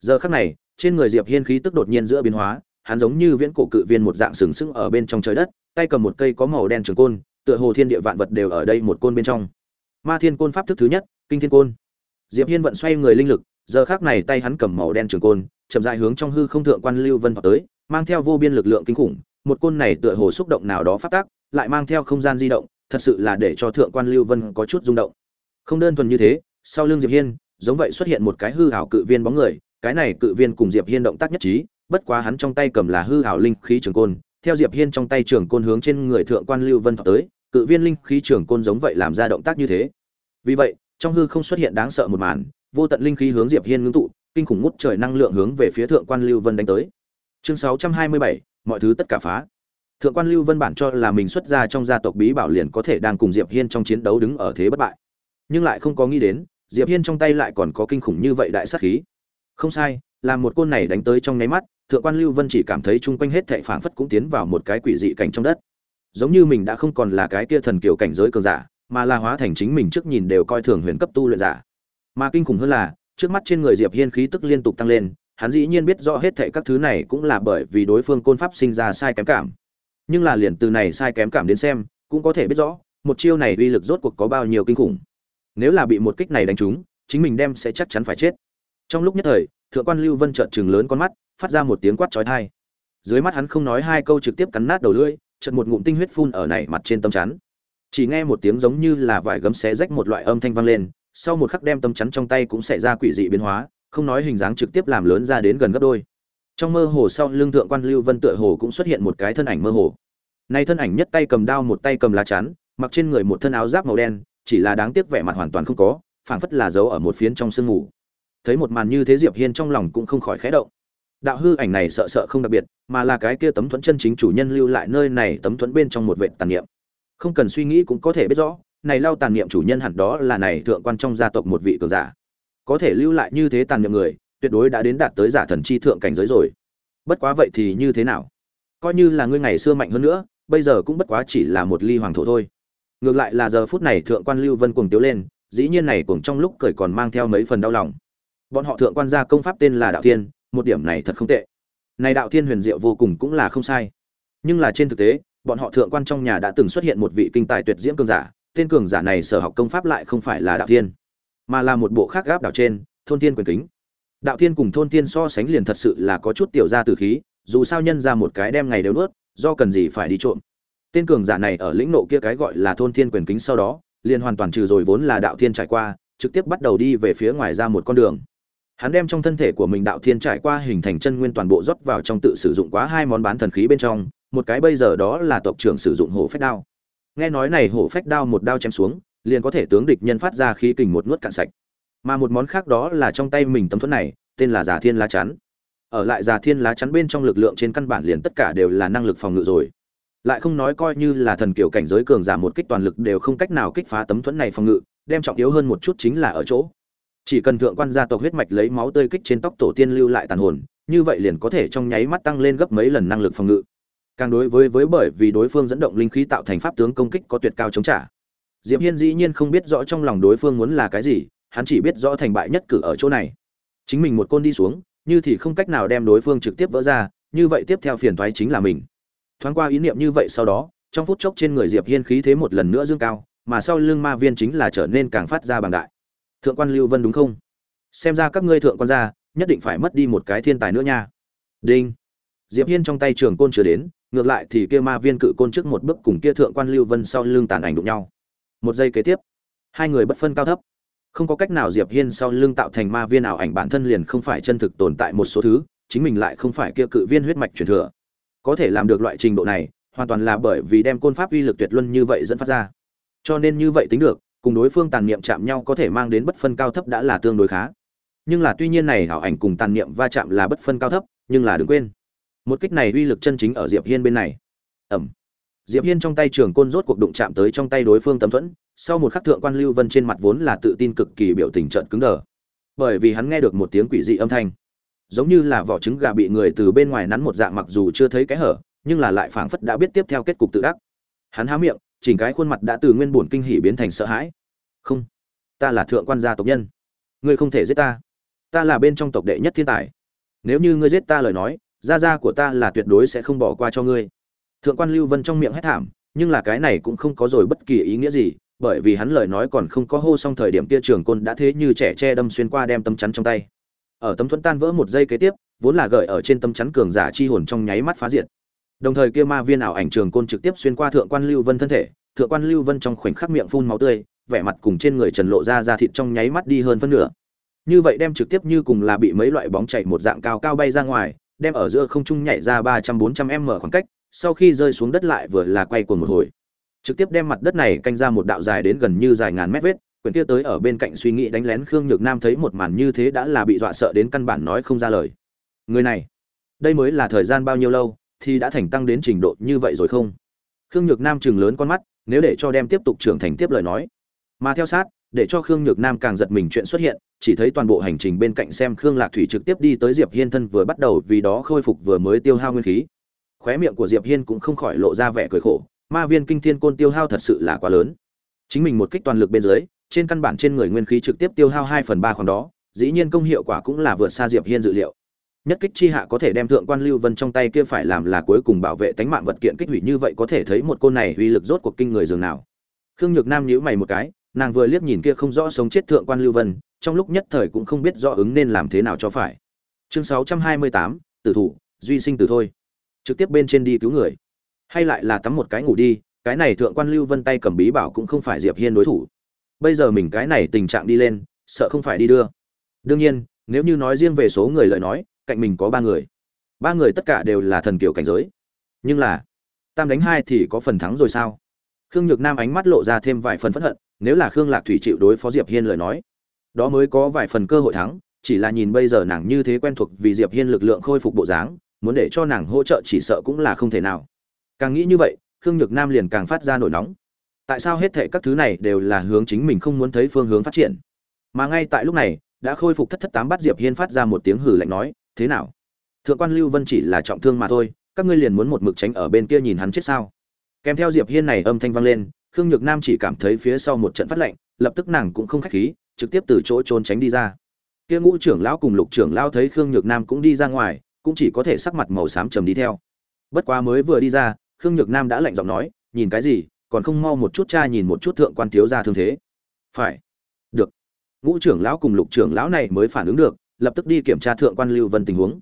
Giờ khắc này, trên người diệp hiên khí tức đột nhiên giữa biến hóa, hắn giống như viễn cổ cự viên một dạng sừng sững ở bên trong trời đất, tay cầm một cây có màu đen trường côn, tựa hồ thiên địa vạn vật đều ở đây một côn bên trong ma thiên côn pháp thức thứ nhất, kinh thiên côn. Diệp hiên vận xoay người linh lực, giờ khắc này tay hắn cầm màu đen trường côn, chậm rãi hướng trong hư không thượng quan lưu vân vào tới, mang theo vô biên lực lượng kinh khủng, một côn này tựa hồ xúc động nào đó phát tác, lại mang theo không gian di động, thật sự là để cho thượng quan lưu vân có chút rung động. Không đơn thuần như thế, sau lưng diệp hiên, giống vậy xuất hiện một cái hư hảo cự viên bóng người, cái này cự viên cùng diệp hiên động tác nhất trí, bất quá hắn trong tay cầm là hư hảo linh khí trường côn, theo diệp hiên trong tay trường côn hướng trên người thượng quan lưu vân vào tới cự viên linh khí trường côn giống vậy làm ra động tác như thế. Vì vậy trong hư không xuất hiện đáng sợ một màn vô tận linh khí hướng diệp hiên ngưng tụ kinh khủng ngút trời năng lượng hướng về phía thượng quan lưu vân đánh tới. Chương 627, mọi thứ tất cả phá. Thượng quan lưu vân bản cho là mình xuất ra trong gia tộc bí bảo liền có thể đang cùng diệp hiên trong chiến đấu đứng ở thế bất bại. Nhưng lại không có nghĩ đến diệp hiên trong tay lại còn có kinh khủng như vậy đại sát khí. Không sai làm một côn này đánh tới trong nháy mắt thượng quan lưu vân chỉ cảm thấy chung quanh hết thảy phảng phất cũng tiến vào một cái quỷ dị cảnh trong đất giống như mình đã không còn là cái kia thần kiều cảnh giới cường giả, mà là hóa thành chính mình trước nhìn đều coi thường huyền cấp tu luyện giả. Mà kinh khủng hơn là, trước mắt trên người diệp hiên khí tức liên tục tăng lên, hắn dĩ nhiên biết rõ hết thảy các thứ này cũng là bởi vì đối phương côn pháp sinh ra sai kém cảm. Nhưng là liền từ này sai kém cảm đến xem, cũng có thể biết rõ, một chiêu này uy lực rốt cuộc có bao nhiêu kinh khủng. Nếu là bị một kích này đánh trúng, chính mình đem sẽ chắc chắn phải chết. Trong lúc nhất thời, thượng quan lưu vân trợn trừng lớn con mắt, phát ra một tiếng quát chói tai. Dưới mắt hắn không nói hai câu trực tiếp cắn nát đầu lưỡi chợt một ngụm tinh huyết phun ở này mặt trên tâm chắn. Chỉ nghe một tiếng giống như là vải gấm xé rách một loại âm thanh vang lên, sau một khắc đem tâm chắn trong tay cũng xảy ra quỷ dị biến hóa, không nói hình dáng trực tiếp làm lớn ra đến gần gấp đôi. Trong mơ hồ sau lưng thượng quan lưu vân tựa hồ cũng xuất hiện một cái thân ảnh mơ hồ. Nay thân ảnh nhất tay cầm đao một tay cầm lá chắn, mặc trên người một thân áo giáp màu đen, chỉ là đáng tiếc vẻ mặt hoàn toàn không có, phảng phất là giấu ở một phiến trong sương mù. Thấy một màn như thế diệp hiên trong lòng cũng không khỏi khẽ động đạo hư ảnh này sợ sợ không đặc biệt, mà là cái kia tấm thuẫn chân chính chủ nhân lưu lại nơi này tấm thuẫn bên trong một vệ tàn niệm. Không cần suy nghĩ cũng có thể biết rõ, này lao tàn niệm chủ nhân hẳn đó là này thượng quan trong gia tộc một vị cường giả. Có thể lưu lại như thế tàn niệm người, tuyệt đối đã đến đạt tới giả thần chi thượng cảnh giới rồi. Bất quá vậy thì như thế nào? Coi như là ngươi ngày xưa mạnh hơn nữa, bây giờ cũng bất quá chỉ là một ly hoàng thổ thôi. Ngược lại là giờ phút này thượng quan lưu vân cuồng tiếu lên, dĩ nhiên này cuồng trong lúc cười còn mang theo mấy phần đau lòng. Bọn họ thượng quan gia công pháp tên là đạo thiên một điểm này thật không tệ. Này đạo thiên huyền diệu vô cùng cũng là không sai. Nhưng là trên thực tế, bọn họ thượng quan trong nhà đã từng xuất hiện một vị kinh tài tuyệt diễm cường giả, tên cường giả này sở học công pháp lại không phải là đạo thiên, mà là một bộ khác gáp đảo trên, thôn thiên quyền kính. Đạo thiên cùng thôn thiên so sánh liền thật sự là có chút tiểu gia tử khí, dù sao nhân ra một cái đem ngày đều nuốt, do cần gì phải đi trộm. Tên cường giả này ở lĩnh nộ kia cái gọi là thôn thiên quyền kính sau đó, liền hoàn toàn trừ rồi vốn là đạo thiên trải qua, trực tiếp bắt đầu đi về phía ngoài ra một con đường hắn đem trong thân thể của mình đạo thiên trải qua hình thành chân nguyên toàn bộ rót vào trong tự sử dụng quá hai món bán thần khí bên trong, một cái bây giờ đó là tộc trưởng sử dụng hổ phách đao. Nghe nói này hổ phách đao một đao chém xuống, liền có thể tướng địch nhân phát ra khí kình một nuốt cạn sạch. Mà một món khác đó là trong tay mình tấm thuẫn này, tên là giả thiên lá chắn. Ở lại giả thiên lá chắn bên trong lực lượng trên căn bản liền tất cả đều là năng lực phòng ngự rồi. Lại không nói coi như là thần kiểu cảnh giới cường giả một kích toàn lực đều không cách nào kích phá tấm thuẫn này phòng ngự, đem trọng yếu hơn một chút chính là ở chỗ chỉ cần thượng quan gia tộc huyết mạch lấy máu tươi kích trên tóc tổ tiên lưu lại tàn hồn, như vậy liền có thể trong nháy mắt tăng lên gấp mấy lần năng lực phòng ngự. Càng đối với với bởi vì đối phương dẫn động linh khí tạo thành pháp tướng công kích có tuyệt cao chống trả. Diệp hiên dĩ nhiên không biết rõ trong lòng đối phương muốn là cái gì, hắn chỉ biết rõ thành bại nhất cử ở chỗ này. Chính mình một côn đi xuống, như thì không cách nào đem đối phương trực tiếp vỡ ra, như vậy tiếp theo phiền thoái chính là mình. Thoáng qua ý niệm như vậy sau đó, trong phút chốc trên người diệp hiên khí thế một lần nữa dương cao, mà sau lưng ma viên chính là trở nên càng phát ra bằng đại thượng quan lưu vân đúng không? Xem ra các ngươi thượng quan gia nhất định phải mất đi một cái thiên tài nữa nha. Đinh. Diệp hiên trong tay trường côn chưa đến, ngược lại thì kia ma viên cự côn trước một bước cùng kia thượng quan lưu vân sau lưng tàn ảnh đụng nhau. Một giây kế tiếp, hai người bất phân cao thấp. Không có cách nào diệp hiên sau lưng tạo thành ma viên ảo ảnh bản thân liền không phải chân thực tồn tại một số thứ, chính mình lại không phải kia cự viên huyết mạch truyền thừa. Có thể làm được loại trình độ này, hoàn toàn là bởi vì đem côn pháp uy lực tuyệt luân như vậy dẫn phát ra. Cho nên như vậy tính được cùng đối phương tàn niệm chạm nhau có thể mang đến bất phân cao thấp đã là tương đối khá. Nhưng là tuy nhiên này hảo ảnh cùng tàn niệm va chạm là bất phân cao thấp, nhưng là đừng quên. Một kích này uy lực chân chính ở diệp hiên bên này. Ẩm. Diệp hiên trong tay trường côn rốt cuộc đụng chạm tới trong tay đối phương tấm thuẫn, sau một khắc thượng quan lưu vân trên mặt vốn là tự tin cực kỳ biểu tình trận cứng đờ. Bởi vì hắn nghe được một tiếng quỷ dị âm thanh. Giống như là vỏ trứng gà bị người từ bên ngoài nắn một dạng mặc dù chưa thấy cái hở, nhưng là lại phảng phất đã biết tiếp theo kết cục tự đắc. Hắn há miệng chỉnh cái khuôn mặt đã từ nguyên bổn kinh hỉ biến thành sợ hãi. Không, ta là thượng quan gia tộc nhân. Ngươi không thể giết ta. Ta là bên trong tộc đệ nhất thiên tài. Nếu như ngươi giết ta lời nói, gia gia của ta là tuyệt đối sẽ không bỏ qua cho ngươi. Thượng quan lưu vân trong miệng hét thảm, nhưng là cái này cũng không có rồi bất kỳ ý nghĩa gì, bởi vì hắn lời nói còn không có hô xong thời điểm kia trường côn đã thế như trẻ che đâm xuyên qua đem tấm chắn trong tay. Ở tấm thuẫn tan vỡ một giây kế tiếp, vốn là gợi ở trên tấm chắn cường giả chi hồn trong nháy mắt phá diệt đồng thời kia ma viên ảo ảnh trường côn trực tiếp xuyên qua thượng quan lưu vân thân thể, thượng quan lưu vân trong khoảnh khắc miệng phun máu tươi, vẻ mặt cùng trên người trần lộ ra ra thịt trong nháy mắt đi hơn phân nửa. Như vậy đem trực tiếp như cùng là bị mấy loại bóng chạy một dạng cao cao bay ra ngoài, đem ở giữa không trung nhảy ra ba trăm bốn trăm m khoảng cách, sau khi rơi xuống đất lại vừa là quay cuồng một hồi. Trực tiếp đem mặt đất này canh ra một đạo dài đến gần như dài ngàn mét vết, quyển kia tới ở bên cạnh suy nghĩ đánh lén khương nhược nam thấy một màn như thế đã là bị dọa sợ đến căn bản nói không ra lời. Người này, đây mới là thời gian bao nhiêu lâu? Thì đã thành tăng đến trình độ như vậy rồi không? Khương nhược nam chừng lớn con mắt, nếu để cho đem tiếp tục trưởng thành tiếp lời nói. Mà theo sát, để cho khương nhược nam càng giật mình chuyện xuất hiện, chỉ thấy toàn bộ hành trình bên cạnh xem khương lạc thủy trực tiếp đi tới diệp hiên thân vừa bắt đầu vì đó khôi phục vừa mới tiêu hao nguyên khí. Khóe miệng của diệp hiên cũng không khỏi lộ ra vẻ cười khổ, ma viên kinh thiên côn tiêu hao thật sự là quá lớn. Chính mình một kích toàn lực bên dưới, trên căn bản trên người nguyên khí trực tiếp tiêu hao hai phần ba khoảng đó, dĩ nhiên công hiệu quả cũng là vượt xa diệp hiên dự liệu nhất kích chi hạ có thể đem thượng quan lưu vân trong tay kia phải làm là cuối cùng bảo vệ tánh mạng vật kiện kích hủy như vậy có thể thấy một côn này uy lực rốt cuộc kinh người dường nào. Khương nhược nam nhíu mày một cái nàng vừa liếc nhìn kia không rõ sống chết thượng quan lưu vân trong lúc nhất thời cũng không biết rõ ứng nên làm thế nào cho phải. Chương 628, tử thủ duy sinh tử thôi. Trực tiếp bên trên đi cứu người. Hay lại là tắm một cái ngủ đi cái này thượng quan lưu vân tay cầm bí bảo cũng không phải diệp hiên đối thủ. Bây giờ mình cái này tình trạng đi lên sợ không phải đi đưa. Đương nhiên nếu như nói riêng về số người lợi nói cạnh mình có ba người. Ba người tất cả đều là thần kiểu cảnh giới. Nhưng là, tam đánh hai thì có phần thắng rồi sao? Khương nhược nam ánh mắt lộ ra thêm vài phần phẫn hận, nếu là khương lạc thủy chịu đối phó diệp hiên lời nói, đó mới có vài phần cơ hội thắng, chỉ là nhìn bây giờ nàng như thế quen thuộc vì diệp hiên lực lượng khôi phục bộ dáng, muốn để cho nàng hỗ trợ chỉ sợ cũng là không thể nào. Càng nghĩ như vậy, khương nhược nam liền càng phát ra nổi nóng. Tại sao hết thệ các thứ này đều là hướng chính mình không muốn thấy phương hướng phát triển? Mà ngay tại lúc này, đã khôi phục thất thất tám bắt diệp hiên phát ra một tiếng hử lạnh nói thế nào? Thượng quan lưu vân chỉ là trọng thương mà thôi, các ngươi liền muốn một mực tránh ở bên kia nhìn hắn chết sao? Kèm theo diệp hiên này âm thanh vang lên, khương nhược nam chỉ cảm thấy phía sau một trận phát lệnh lập tức nàng cũng không khách khí, trực tiếp từ chỗ trốn tránh đi ra. Kia ngũ trưởng lão cùng lục trưởng lão thấy khương nhược nam cũng đi ra ngoài, cũng chỉ có thể sắc mặt màu xám trầm đi theo. Bất quá mới vừa đi ra, khương nhược nam đã lạnh giọng nói, nhìn cái gì, còn không mau một chút cha nhìn một chút thượng quan thiếu gia thương thế. Phải. Được. Ngũ trưởng lão cùng lục trưởng lão này mới phản ứng được lập tức đi kiểm tra thượng quan lưu vân tình huống.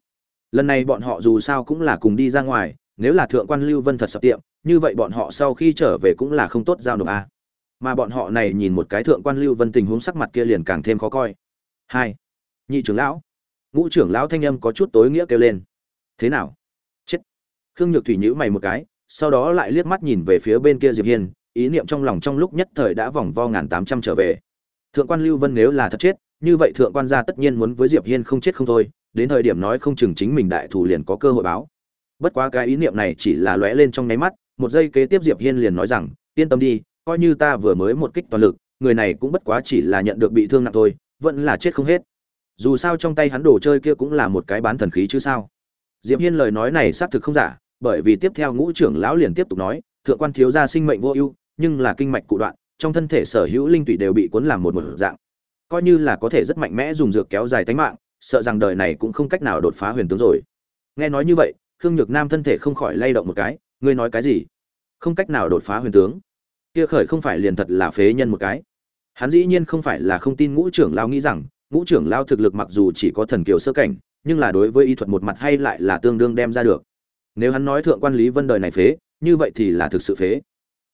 Lần này bọn họ dù sao cũng là cùng đi ra ngoài, nếu là thượng quan lưu vân thật sập tiệm, như vậy bọn họ sau khi trở về cũng là không tốt giao nộp a. Mà bọn họ này nhìn một cái thượng quan lưu vân tình huống sắc mặt kia liền càng thêm khó coi. Hai. Nhị trưởng lão. Ngũ trưởng lão thanh âm có chút tối nghĩa kêu lên. Thế nào? Chết. Khương nhược thủy nhữ mày một cái, sau đó lại liếc mắt nhìn về phía bên kia diệp hiên, ý niệm trong lòng trong lúc nhất thời đã vòng vo ngàn tám trăm trở về. Thượng quan lưu vân nếu là thật chết như vậy thượng quan gia tất nhiên muốn với diệp hiên không chết không thôi, đến thời điểm nói không chừng chính mình đại thủ liền có cơ hội báo. Bất quá cái ý niệm này chỉ là lóe lên trong nháy mắt, một giây kế tiếp diệp hiên liền nói rằng, yên tâm đi, coi như ta vừa mới một kích toàn lực, người này cũng bất quá chỉ là nhận được bị thương nặng thôi, vẫn là chết không hết. Dù sao trong tay hắn đồ chơi kia cũng là một cái bán thần khí chứ sao? Diệp hiên lời nói này xác thực không giả, bởi vì tiếp theo ngũ trưởng lão liền tiếp tục nói, thượng quan thiếu gia sinh mệnh vô ưu, nhưng là kinh mạch cụ đoạn, trong thân thể sở hữu linh tụy đều bị cuốn làm một một dạng coi như là có thể rất mạnh mẽ dùng dược kéo dài tính mạng, sợ rằng đời này cũng không cách nào đột phá huyền tướng rồi. Nghe nói như vậy, khương nhược nam thân thể không khỏi lay động một cái, ngươi nói cái gì? Không cách nào đột phá huyền tướng. Kia khởi không phải liền thật là phế nhân một cái. Hắn dĩ nhiên không phải là không tin ngũ trưởng lao nghĩ rằng, ngũ trưởng lao thực lực mặc dù chỉ có thần kiều sơ cảnh, nhưng là đối với y thuật một mặt hay lại là tương đương đem ra được. Nếu hắn nói thượng quan lý vân đời này phế, như vậy thì là thực sự phế.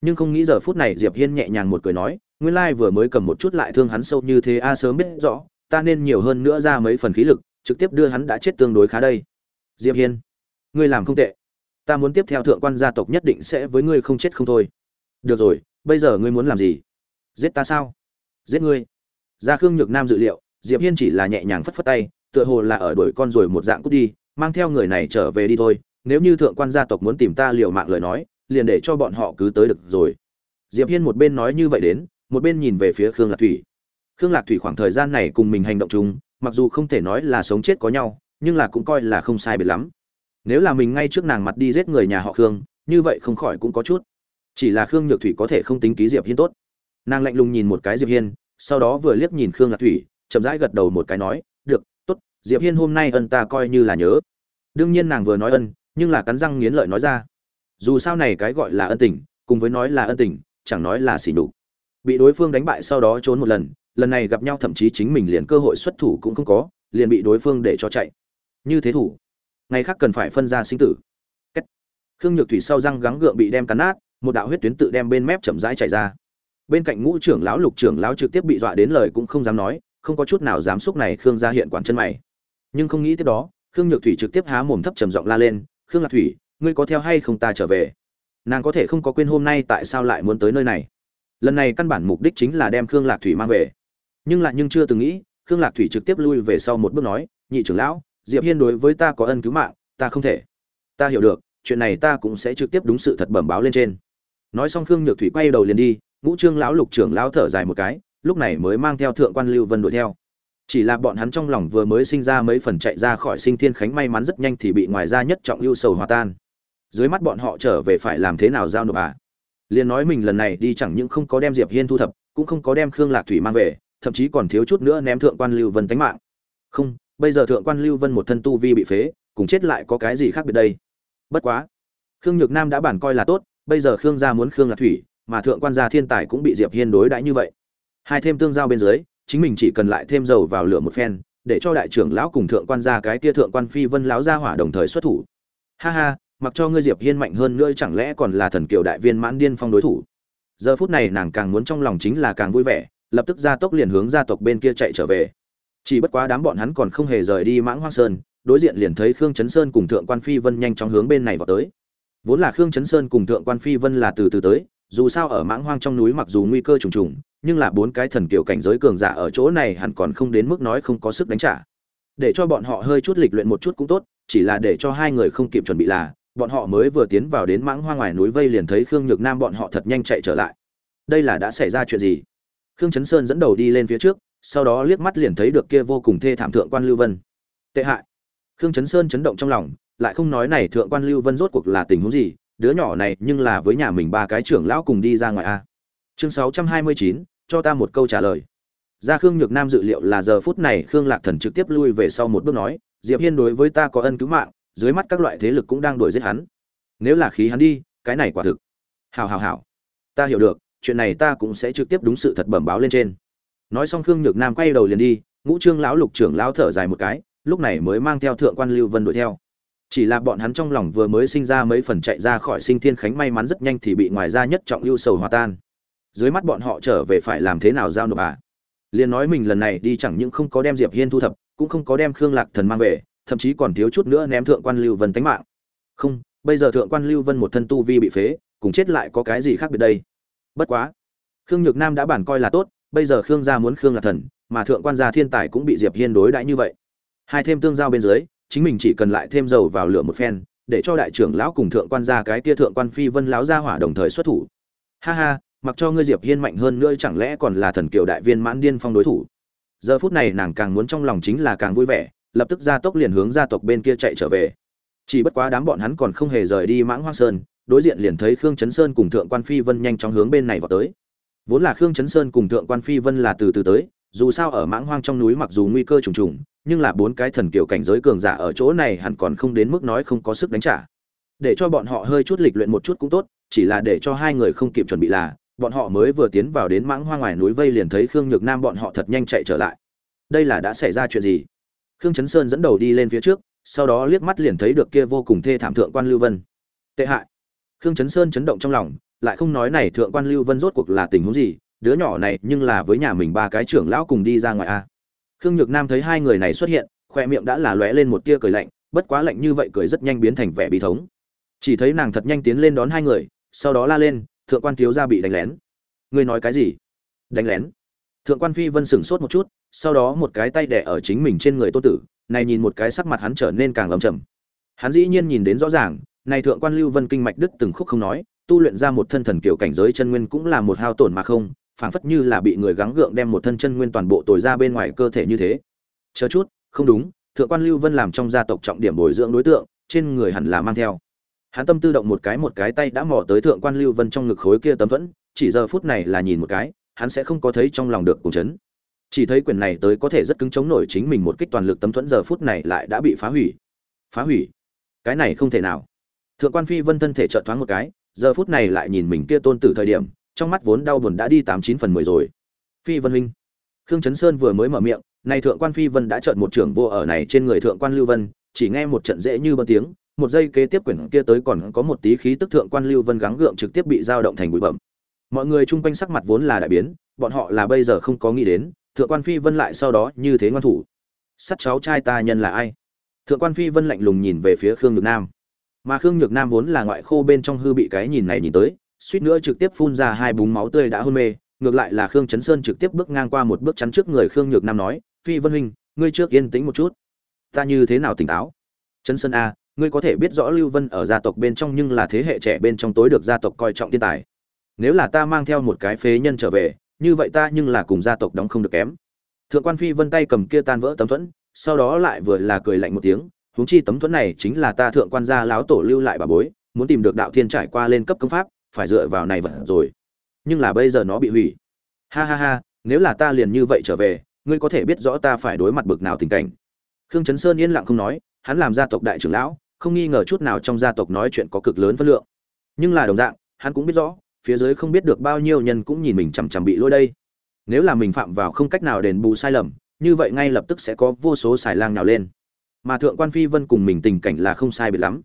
Nhưng không nghĩ giờ phút này diệp hiên nhẹ nhàng một cười nói nguyên lai vừa mới cầm một chút lại thương hắn sâu như thế, a, sớm biết rõ, ta nên nhiều hơn nữa ra mấy phần khí lực, trực tiếp đưa hắn đã chết tương đối khá đây. Diệp hiên, ngươi làm không tệ. Ta muốn tiếp theo thượng quan gia tộc nhất định sẽ với ngươi không chết không thôi. Được rồi, bây giờ ngươi muốn làm gì? Giết ta sao? Giết ngươi. Gia khương nhược nam dự liệu, diệp hiên chỉ là nhẹ nhàng phất phất tay, tựa hồ là ở đuổi con rồi một dạng cút đi, mang theo người này trở về đi thôi. Nếu như thượng quan gia tộc muốn tìm ta liều mạng lời nói, liền để cho bọn họ cứ tới được rồi. Diệp hiên một bên nói như vậy đến một bên nhìn về phía khương lạc thủy. Khương lạc thủy khoảng thời gian này cùng mình hành động chung, mặc dù không thể nói là sống chết có nhau, nhưng là cũng coi là không sai biệt lắm. Nếu là mình ngay trước nàng mặt đi giết người nhà họ khương, như vậy không khỏi cũng có chút. Chỉ là khương nhược thủy có thể không tính ký diệp hiên tốt. Nàng lạnh lùng nhìn một cái diệp hiên, sau đó vừa liếc nhìn khương lạc thủy, chậm rãi gật đầu một cái nói, được, tốt, diệp hiên hôm nay ân ta coi như là nhớ. Đương nhiên nàng vừa nói ân, nhưng là cắn răng nghiến lợi nói ra. Dù sao này cái gọi là ân tình, cùng với nói là ân tình, chẳng nói là xỉ nhục bị đối phương đánh bại sau đó trốn một lần lần này gặp nhau thậm chí chính mình liền cơ hội xuất thủ cũng không có, liền bị đối phương để cho chạy. Như thế thủ, ngày khác cần phải phân ra sinh tử. Cách. khương nhược thủy sau răng gắng gượng bị đem cắn nát, một đạo huyết tuyến tự đem bên mép chậm rãi chảy ra. Bên cạnh ngũ trưởng lão, lục trưởng lão trực tiếp bị dọa đến lời cũng không dám nói, không có chút nào dám xúc này khương ra hiện quản chân mày. Nhưng không nghĩ tiếp đó, khương nhược thủy trực tiếp há mồm thấp trầm giọng la lên, khương lạc thủy, ngươi có theo hay không ta trở về? Nàng có thể không có quên hôm nay tại sao lại muốn tới nơi này? Lần này căn bản mục đích chính là đem khương lạc thủy mang về. Nhưng lại nhưng chưa từng nghĩ, khương lạc thủy trực tiếp lui về sau một bước nói, nhị trưởng lão, diệp hiên đối với ta có ân cứu mạng, ta không thể. Ta hiểu được, chuyện này ta cũng sẽ trực tiếp đúng sự thật bẩm báo lên trên. Nói xong khương nhược thủy quay đầu liền đi, ngũ trương lão lục trưởng lão thở dài một cái, lúc này mới mang theo thượng quan lưu vân đuổi theo. Chỉ là bọn hắn trong lòng vừa mới sinh ra mấy phần chạy ra khỏi sinh thiên khánh may mắn rất nhanh thì bị ngoài ra nhất trọng lưu sầu hòa tan. Dưới mắt bọn họ trở về phải làm thế nào giao nộp à? Liền nói mình lần này đi chẳng những không có đem diệp hiên thu thập, cũng không có đem khương lạc thủy mang về, thậm chí còn thiếu chút nữa ném thượng quan lưu vân tánh mạng. Không, bây giờ thượng quan lưu vân một thân tu vi bị phế, cùng chết lại có cái gì khác biệt đây? Bất quá, khương nhược nam đã bản coi là tốt, bây giờ khương gia muốn khương lạc thủy, mà thượng quan gia thiên tài cũng bị diệp hiên đối đãi như vậy. Hai thêm tương giao bên dưới, chính mình chỉ cần lại thêm dầu vào lửa một phen, để cho đại trưởng lão cùng thượng quan gia cái tia thượng quan phi vân lão gia hỏa đồng thời xuất thủ. Ha ha mặc cho ngươi diệp hiên mạnh hơn nữa chẳng lẽ còn là thần kiều đại viên mãn điên phong đối thủ? Giờ phút này nàng càng muốn trong lòng chính là càng vui vẻ, lập tức gia tốc liền hướng gia tộc bên kia chạy trở về. Chỉ bất quá đám bọn hắn còn không hề rời đi mãng hoang sơn, đối diện liền thấy khương chấn sơn cùng thượng quan phi vân nhanh chóng hướng bên này vào tới. Vốn là khương chấn sơn cùng thượng quan phi vân là từ từ tới, dù sao ở mãng hoang trong núi mặc dù nguy cơ trùng trùng, nhưng là bốn cái thần kiều cảnh giới cường giả ở chỗ này hẳn còn không đến mức nói không có sức đánh trả. Để cho bọn họ hơi chút lịch luyện một chút cũng tốt, chỉ là để cho hai người không kịp chuẩn bị là bọn họ mới vừa tiến vào đến mãng hoa ngoài núi vây liền thấy khương nhược nam bọn họ thật nhanh chạy trở lại. Đây là đã xảy ra chuyện gì? Khương chấn sơn dẫn đầu đi lên phía trước, sau đó liếc mắt liền thấy được kia vô cùng thê thảm thượng quan lưu vân. Tệ hại. Khương chấn sơn chấn động trong lòng, lại không nói này thượng quan lưu vân rốt cuộc là tình huống gì, đứa nhỏ này nhưng là với nhà mình ba cái trưởng lão cùng đi ra ngoài a. Chương sáu trăm hai mươi chín, cho ta một câu trả lời. Ra khương nhược nam dự liệu là giờ phút này khương lạc thần trực tiếp lui về sau một bước nói, diệp hiên đối với ta có ân cứu mạng dưới mắt các loại thế lực cũng đang đuổi giết hắn. Nếu là khí hắn đi, cái này quả thực. Hào hào hào ta hiểu được, chuyện này ta cũng sẽ trực tiếp đúng sự thật bẩm báo lên trên. Nói xong khương nhược nam quay đầu liền đi, ngũ trương lão lục trưởng lão thở dài một cái, lúc này mới mang theo thượng quan lưu vân đuổi theo. Chỉ là bọn hắn trong lòng vừa mới sinh ra mấy phần chạy ra khỏi sinh thiên khánh may mắn rất nhanh thì bị ngoài ra nhất trọng ưu sầu hòa tan. Dưới mắt bọn họ trở về phải làm thế nào giao nộp à? Liền nói mình lần này đi chẳng những không có đem diệp hiên thu thập, cũng không có đem khương lạc thần mang về thậm chí còn thiếu chút nữa ném thượng quan lưu vân tánh mạng. Không, bây giờ thượng quan lưu vân một thân tu vi bị phế, cùng chết lại có cái gì khác biệt đây? Bất quá, khương nhược nam đã bản coi là tốt, bây giờ khương gia muốn khương là thần, mà thượng quan gia thiên tài cũng bị diệp hiên đối đãi như vậy. Hai thêm tương giao bên dưới, chính mình chỉ cần lại thêm dầu vào lửa một phen, để cho đại trưởng lão cùng thượng quan gia cái tia thượng quan phi vân lão gia hỏa đồng thời xuất thủ. Ha ha, mặc cho ngươi diệp hiên mạnh hơn nữa chẳng lẽ còn là thần kiều đại viên mãn điên phong đối thủ? Giờ phút này nàng càng muốn trong lòng chính là càng vui vẻ lập tức gia tốc liền hướng gia tộc bên kia chạy trở về. Chỉ bất quá đám bọn hắn còn không hề rời đi mãng hoang sơn, đối diện liền thấy khương chấn sơn cùng thượng quan phi vân nhanh chóng hướng bên này vào tới. Vốn là khương chấn sơn cùng thượng quan phi vân là từ từ tới, dù sao ở mãng hoang trong núi mặc dù nguy cơ trùng trùng, nhưng là bốn cái thần kiểu cảnh giới cường giả ở chỗ này hẳn còn không đến mức nói không có sức đánh trả. Để cho bọn họ hơi chút lịch luyện một chút cũng tốt, chỉ là để cho hai người không kịp chuẩn bị là, bọn họ mới vừa tiến vào đến mãng hoang ngoài núi vây liền thấy khương nhược nam bọn họ thật nhanh chạy trở lại. Đây là đã xảy ra chuyện gì? Khương chấn sơn dẫn đầu đi lên phía trước, sau đó liếc mắt liền thấy được kia vô cùng thê thảm thượng quan lưu vân. Tệ hại. Khương chấn sơn chấn động trong lòng, lại không nói này thượng quan lưu vân rốt cuộc là tình huống gì, đứa nhỏ này nhưng là với nhà mình ba cái trưởng lão cùng đi ra ngoài a. Khương nhược nam thấy hai người này xuất hiện, khoe miệng đã là lóe lên một tia cười lạnh, bất quá lạnh như vậy cười rất nhanh biến thành vẻ bi thống. Chỉ thấy nàng thật nhanh tiến lên đón hai người, sau đó la lên, thượng quan thiếu gia bị đánh lén. Ngươi nói cái gì? Đánh lén. Thượng quan phi vân sửng sốt một chút sau đó một cái tay đẻ ở chính mình trên người tô tử, này nhìn một cái sắc mặt hắn trở nên càng lầm chậm hắn dĩ nhiên nhìn đến rõ ràng, này thượng quan lưu vân kinh mạch đức từng khúc không nói, tu luyện ra một thân thần kiểu cảnh giới chân nguyên cũng là một hao tổn mà không, phảng phất như là bị người gắng gượng đem một thân chân nguyên toàn bộ tồi ra bên ngoài cơ thể như thế. Chờ chút, không đúng, thượng quan lưu vân làm trong gia tộc trọng điểm bồi dưỡng đối tượng, trên người hẳn là mang theo. Hắn tâm tư động một cái một cái tay đã mò tới thượng quan lưu vân trong ngực khối kia tấm vẫn chỉ giờ phút này là nhìn một cái, hắn sẽ không có thấy trong lòng được cùng chấn chỉ thấy quyền này tới có thể rất cứng chống nổi chính mình một kích toàn lực tấm thuẫn giờ phút này lại đã bị phá hủy. Phá hủy? Cái này không thể nào. Thượng quan phi vân thân thể chợt thoáng một cái, giờ phút này lại nhìn mình kia tôn tử thời điểm, trong mắt vốn đau buồn đã đi tám chín phần mười rồi. Phi vân huynh. Khương chấn sơn vừa mới mở miệng, này thượng quan phi vân đã trợn một trưởng vô ở này trên người thượng quan lưu vân, chỉ nghe một trận dễ như bơn tiếng, một giây kế tiếp quyển kia tới còn có một tí khí tức thượng quan lưu vân gắng gượng trực tiếp bị dao động thành bụi bẩm mọi người chung quanh sắc mặt vốn là đại biến, bọn họ là bây giờ không có nghĩ đến thượng quan phi vân lại sau đó như thế ngoan thủ. Sắt cháu trai ta nhân là ai? Thượng quan phi vân lạnh lùng nhìn về phía khương nhược nam. Mà khương nhược nam vốn là ngoại khô bên trong hư bị cái nhìn này nhìn tới, suýt nữa trực tiếp phun ra hai búng máu tươi đã hôn mê, ngược lại là khương chấn sơn trực tiếp bước ngang qua một bước chắn trước người khương nhược nam nói, phi vân huynh, ngươi trước yên tĩnh một chút. Ta như thế nào tỉnh táo? Chấn sơn a ngươi có thể biết rõ lưu vân ở gia tộc bên trong nhưng là thế hệ trẻ bên trong tối được gia tộc coi trọng thiên tài. Nếu là ta mang theo một cái phế nhân trở về như vậy ta nhưng là cùng gia tộc đóng không được kém. Thượng quan phi vân tay cầm kia tan vỡ tấm thuẫn, sau đó lại vừa là cười lạnh một tiếng, huống chi tấm thuẫn này chính là ta thượng quan gia láo tổ lưu lại bà bối, muốn tìm được đạo thiên trải qua lên cấp công pháp, phải dựa vào này vật rồi. Nhưng là bây giờ nó bị hủy. Ha ha ha, nếu là ta liền như vậy trở về, ngươi có thể biết rõ ta phải đối mặt bực nào tình cảnh. Khương chấn sơn yên lặng không nói, hắn làm gia tộc đại trưởng lão, không nghi ngờ chút nào trong gia tộc nói chuyện có cực lớn phân lượng. Nhưng là đồng dạng, hắn cũng biết rõ phía dưới không biết được bao nhiêu nhân cũng nhìn mình chằm chằm bị lôi đây. Nếu là mình phạm vào không cách nào đền bù sai lầm, như vậy ngay lập tức sẽ có vô số xài lang nhào lên. Mà thượng quan phi vân cùng mình tình cảnh là không sai biệt lắm.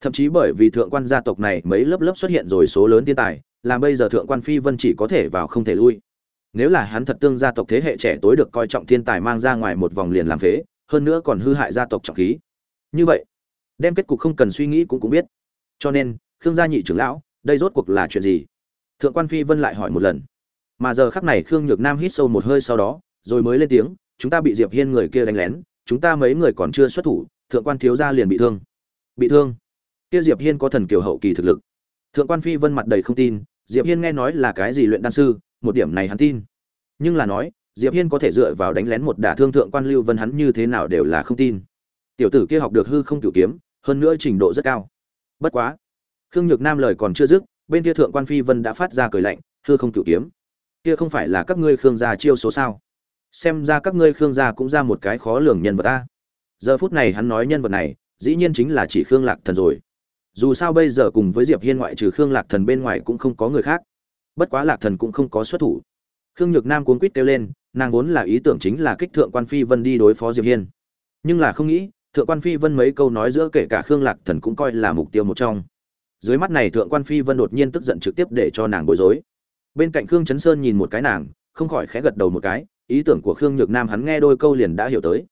Thậm chí bởi vì thượng quan gia tộc này mấy lớp lớp xuất hiện rồi số lớn thiên tài làm bây giờ thượng quan phi vân chỉ có thể vào không thể lui. Nếu là hắn thật tương gia tộc thế hệ trẻ tối được coi trọng thiên tài mang ra ngoài một vòng liền làm phế, hơn nữa còn hư hại gia tộc trọng khí. Như vậy, đem kết cục không cần suy nghĩ cũng cũng biết. Cho nên, khương gia nhị trưởng lão, đây rốt cuộc là chuyện gì? Thượng quan phi vân lại hỏi một lần. Mà giờ khắc này khương nhược nam hít sâu một hơi sau đó, rồi mới lên tiếng, chúng ta bị diệp hiên người kia đánh lén, chúng ta mấy người còn chưa xuất thủ, thượng quan thiếu gia liền bị thương. Bị thương? Kia diệp hiên có thần kiều hậu kỳ thực lực. Thượng quan phi vân mặt đầy không tin, diệp hiên nghe nói là cái gì luyện đan sư, một điểm này hắn tin. Nhưng là nói, diệp hiên có thể dựa vào đánh lén một đả thương thượng quan lưu vân hắn như thế nào đều là không tin. Tiểu tử kia học được hư không cửu kiếm, hơn nữa trình độ rất cao. Bất quá, khương nhược nam lời còn chưa dứt bên kia thượng quan phi vân đã phát ra cười lạnh, hư không cựu kiếm. Kia không phải là các ngươi khương gia chiêu số sao? Xem ra các ngươi khương gia cũng ra một cái khó lường nhân vật ta giờ phút này hắn nói nhân vật này, dĩ nhiên chính là chỉ khương lạc thần rồi. Dù sao bây giờ cùng với diệp hiên ngoại trừ khương lạc thần bên ngoài cũng không có người khác. Bất quá lạc thần cũng không có xuất thủ. Khương nhược nam cuốn quýt kêu lên, nàng vốn là ý tưởng chính là kích thượng quan phi vân đi đối phó diệp hiên. Nhưng là không nghĩ, thượng quan phi vân mấy câu nói giữa kể cả khương lạc thần cũng coi là mục tiêu một trong dưới mắt này thượng quan phi vân đột nhiên tức giận trực tiếp để cho nàng bối rối. Bên cạnh khương chấn sơn nhìn một cái nàng, không khỏi khẽ gật đầu một cái, ý tưởng của khương nhược nam hắn nghe đôi câu liền đã hiểu tới.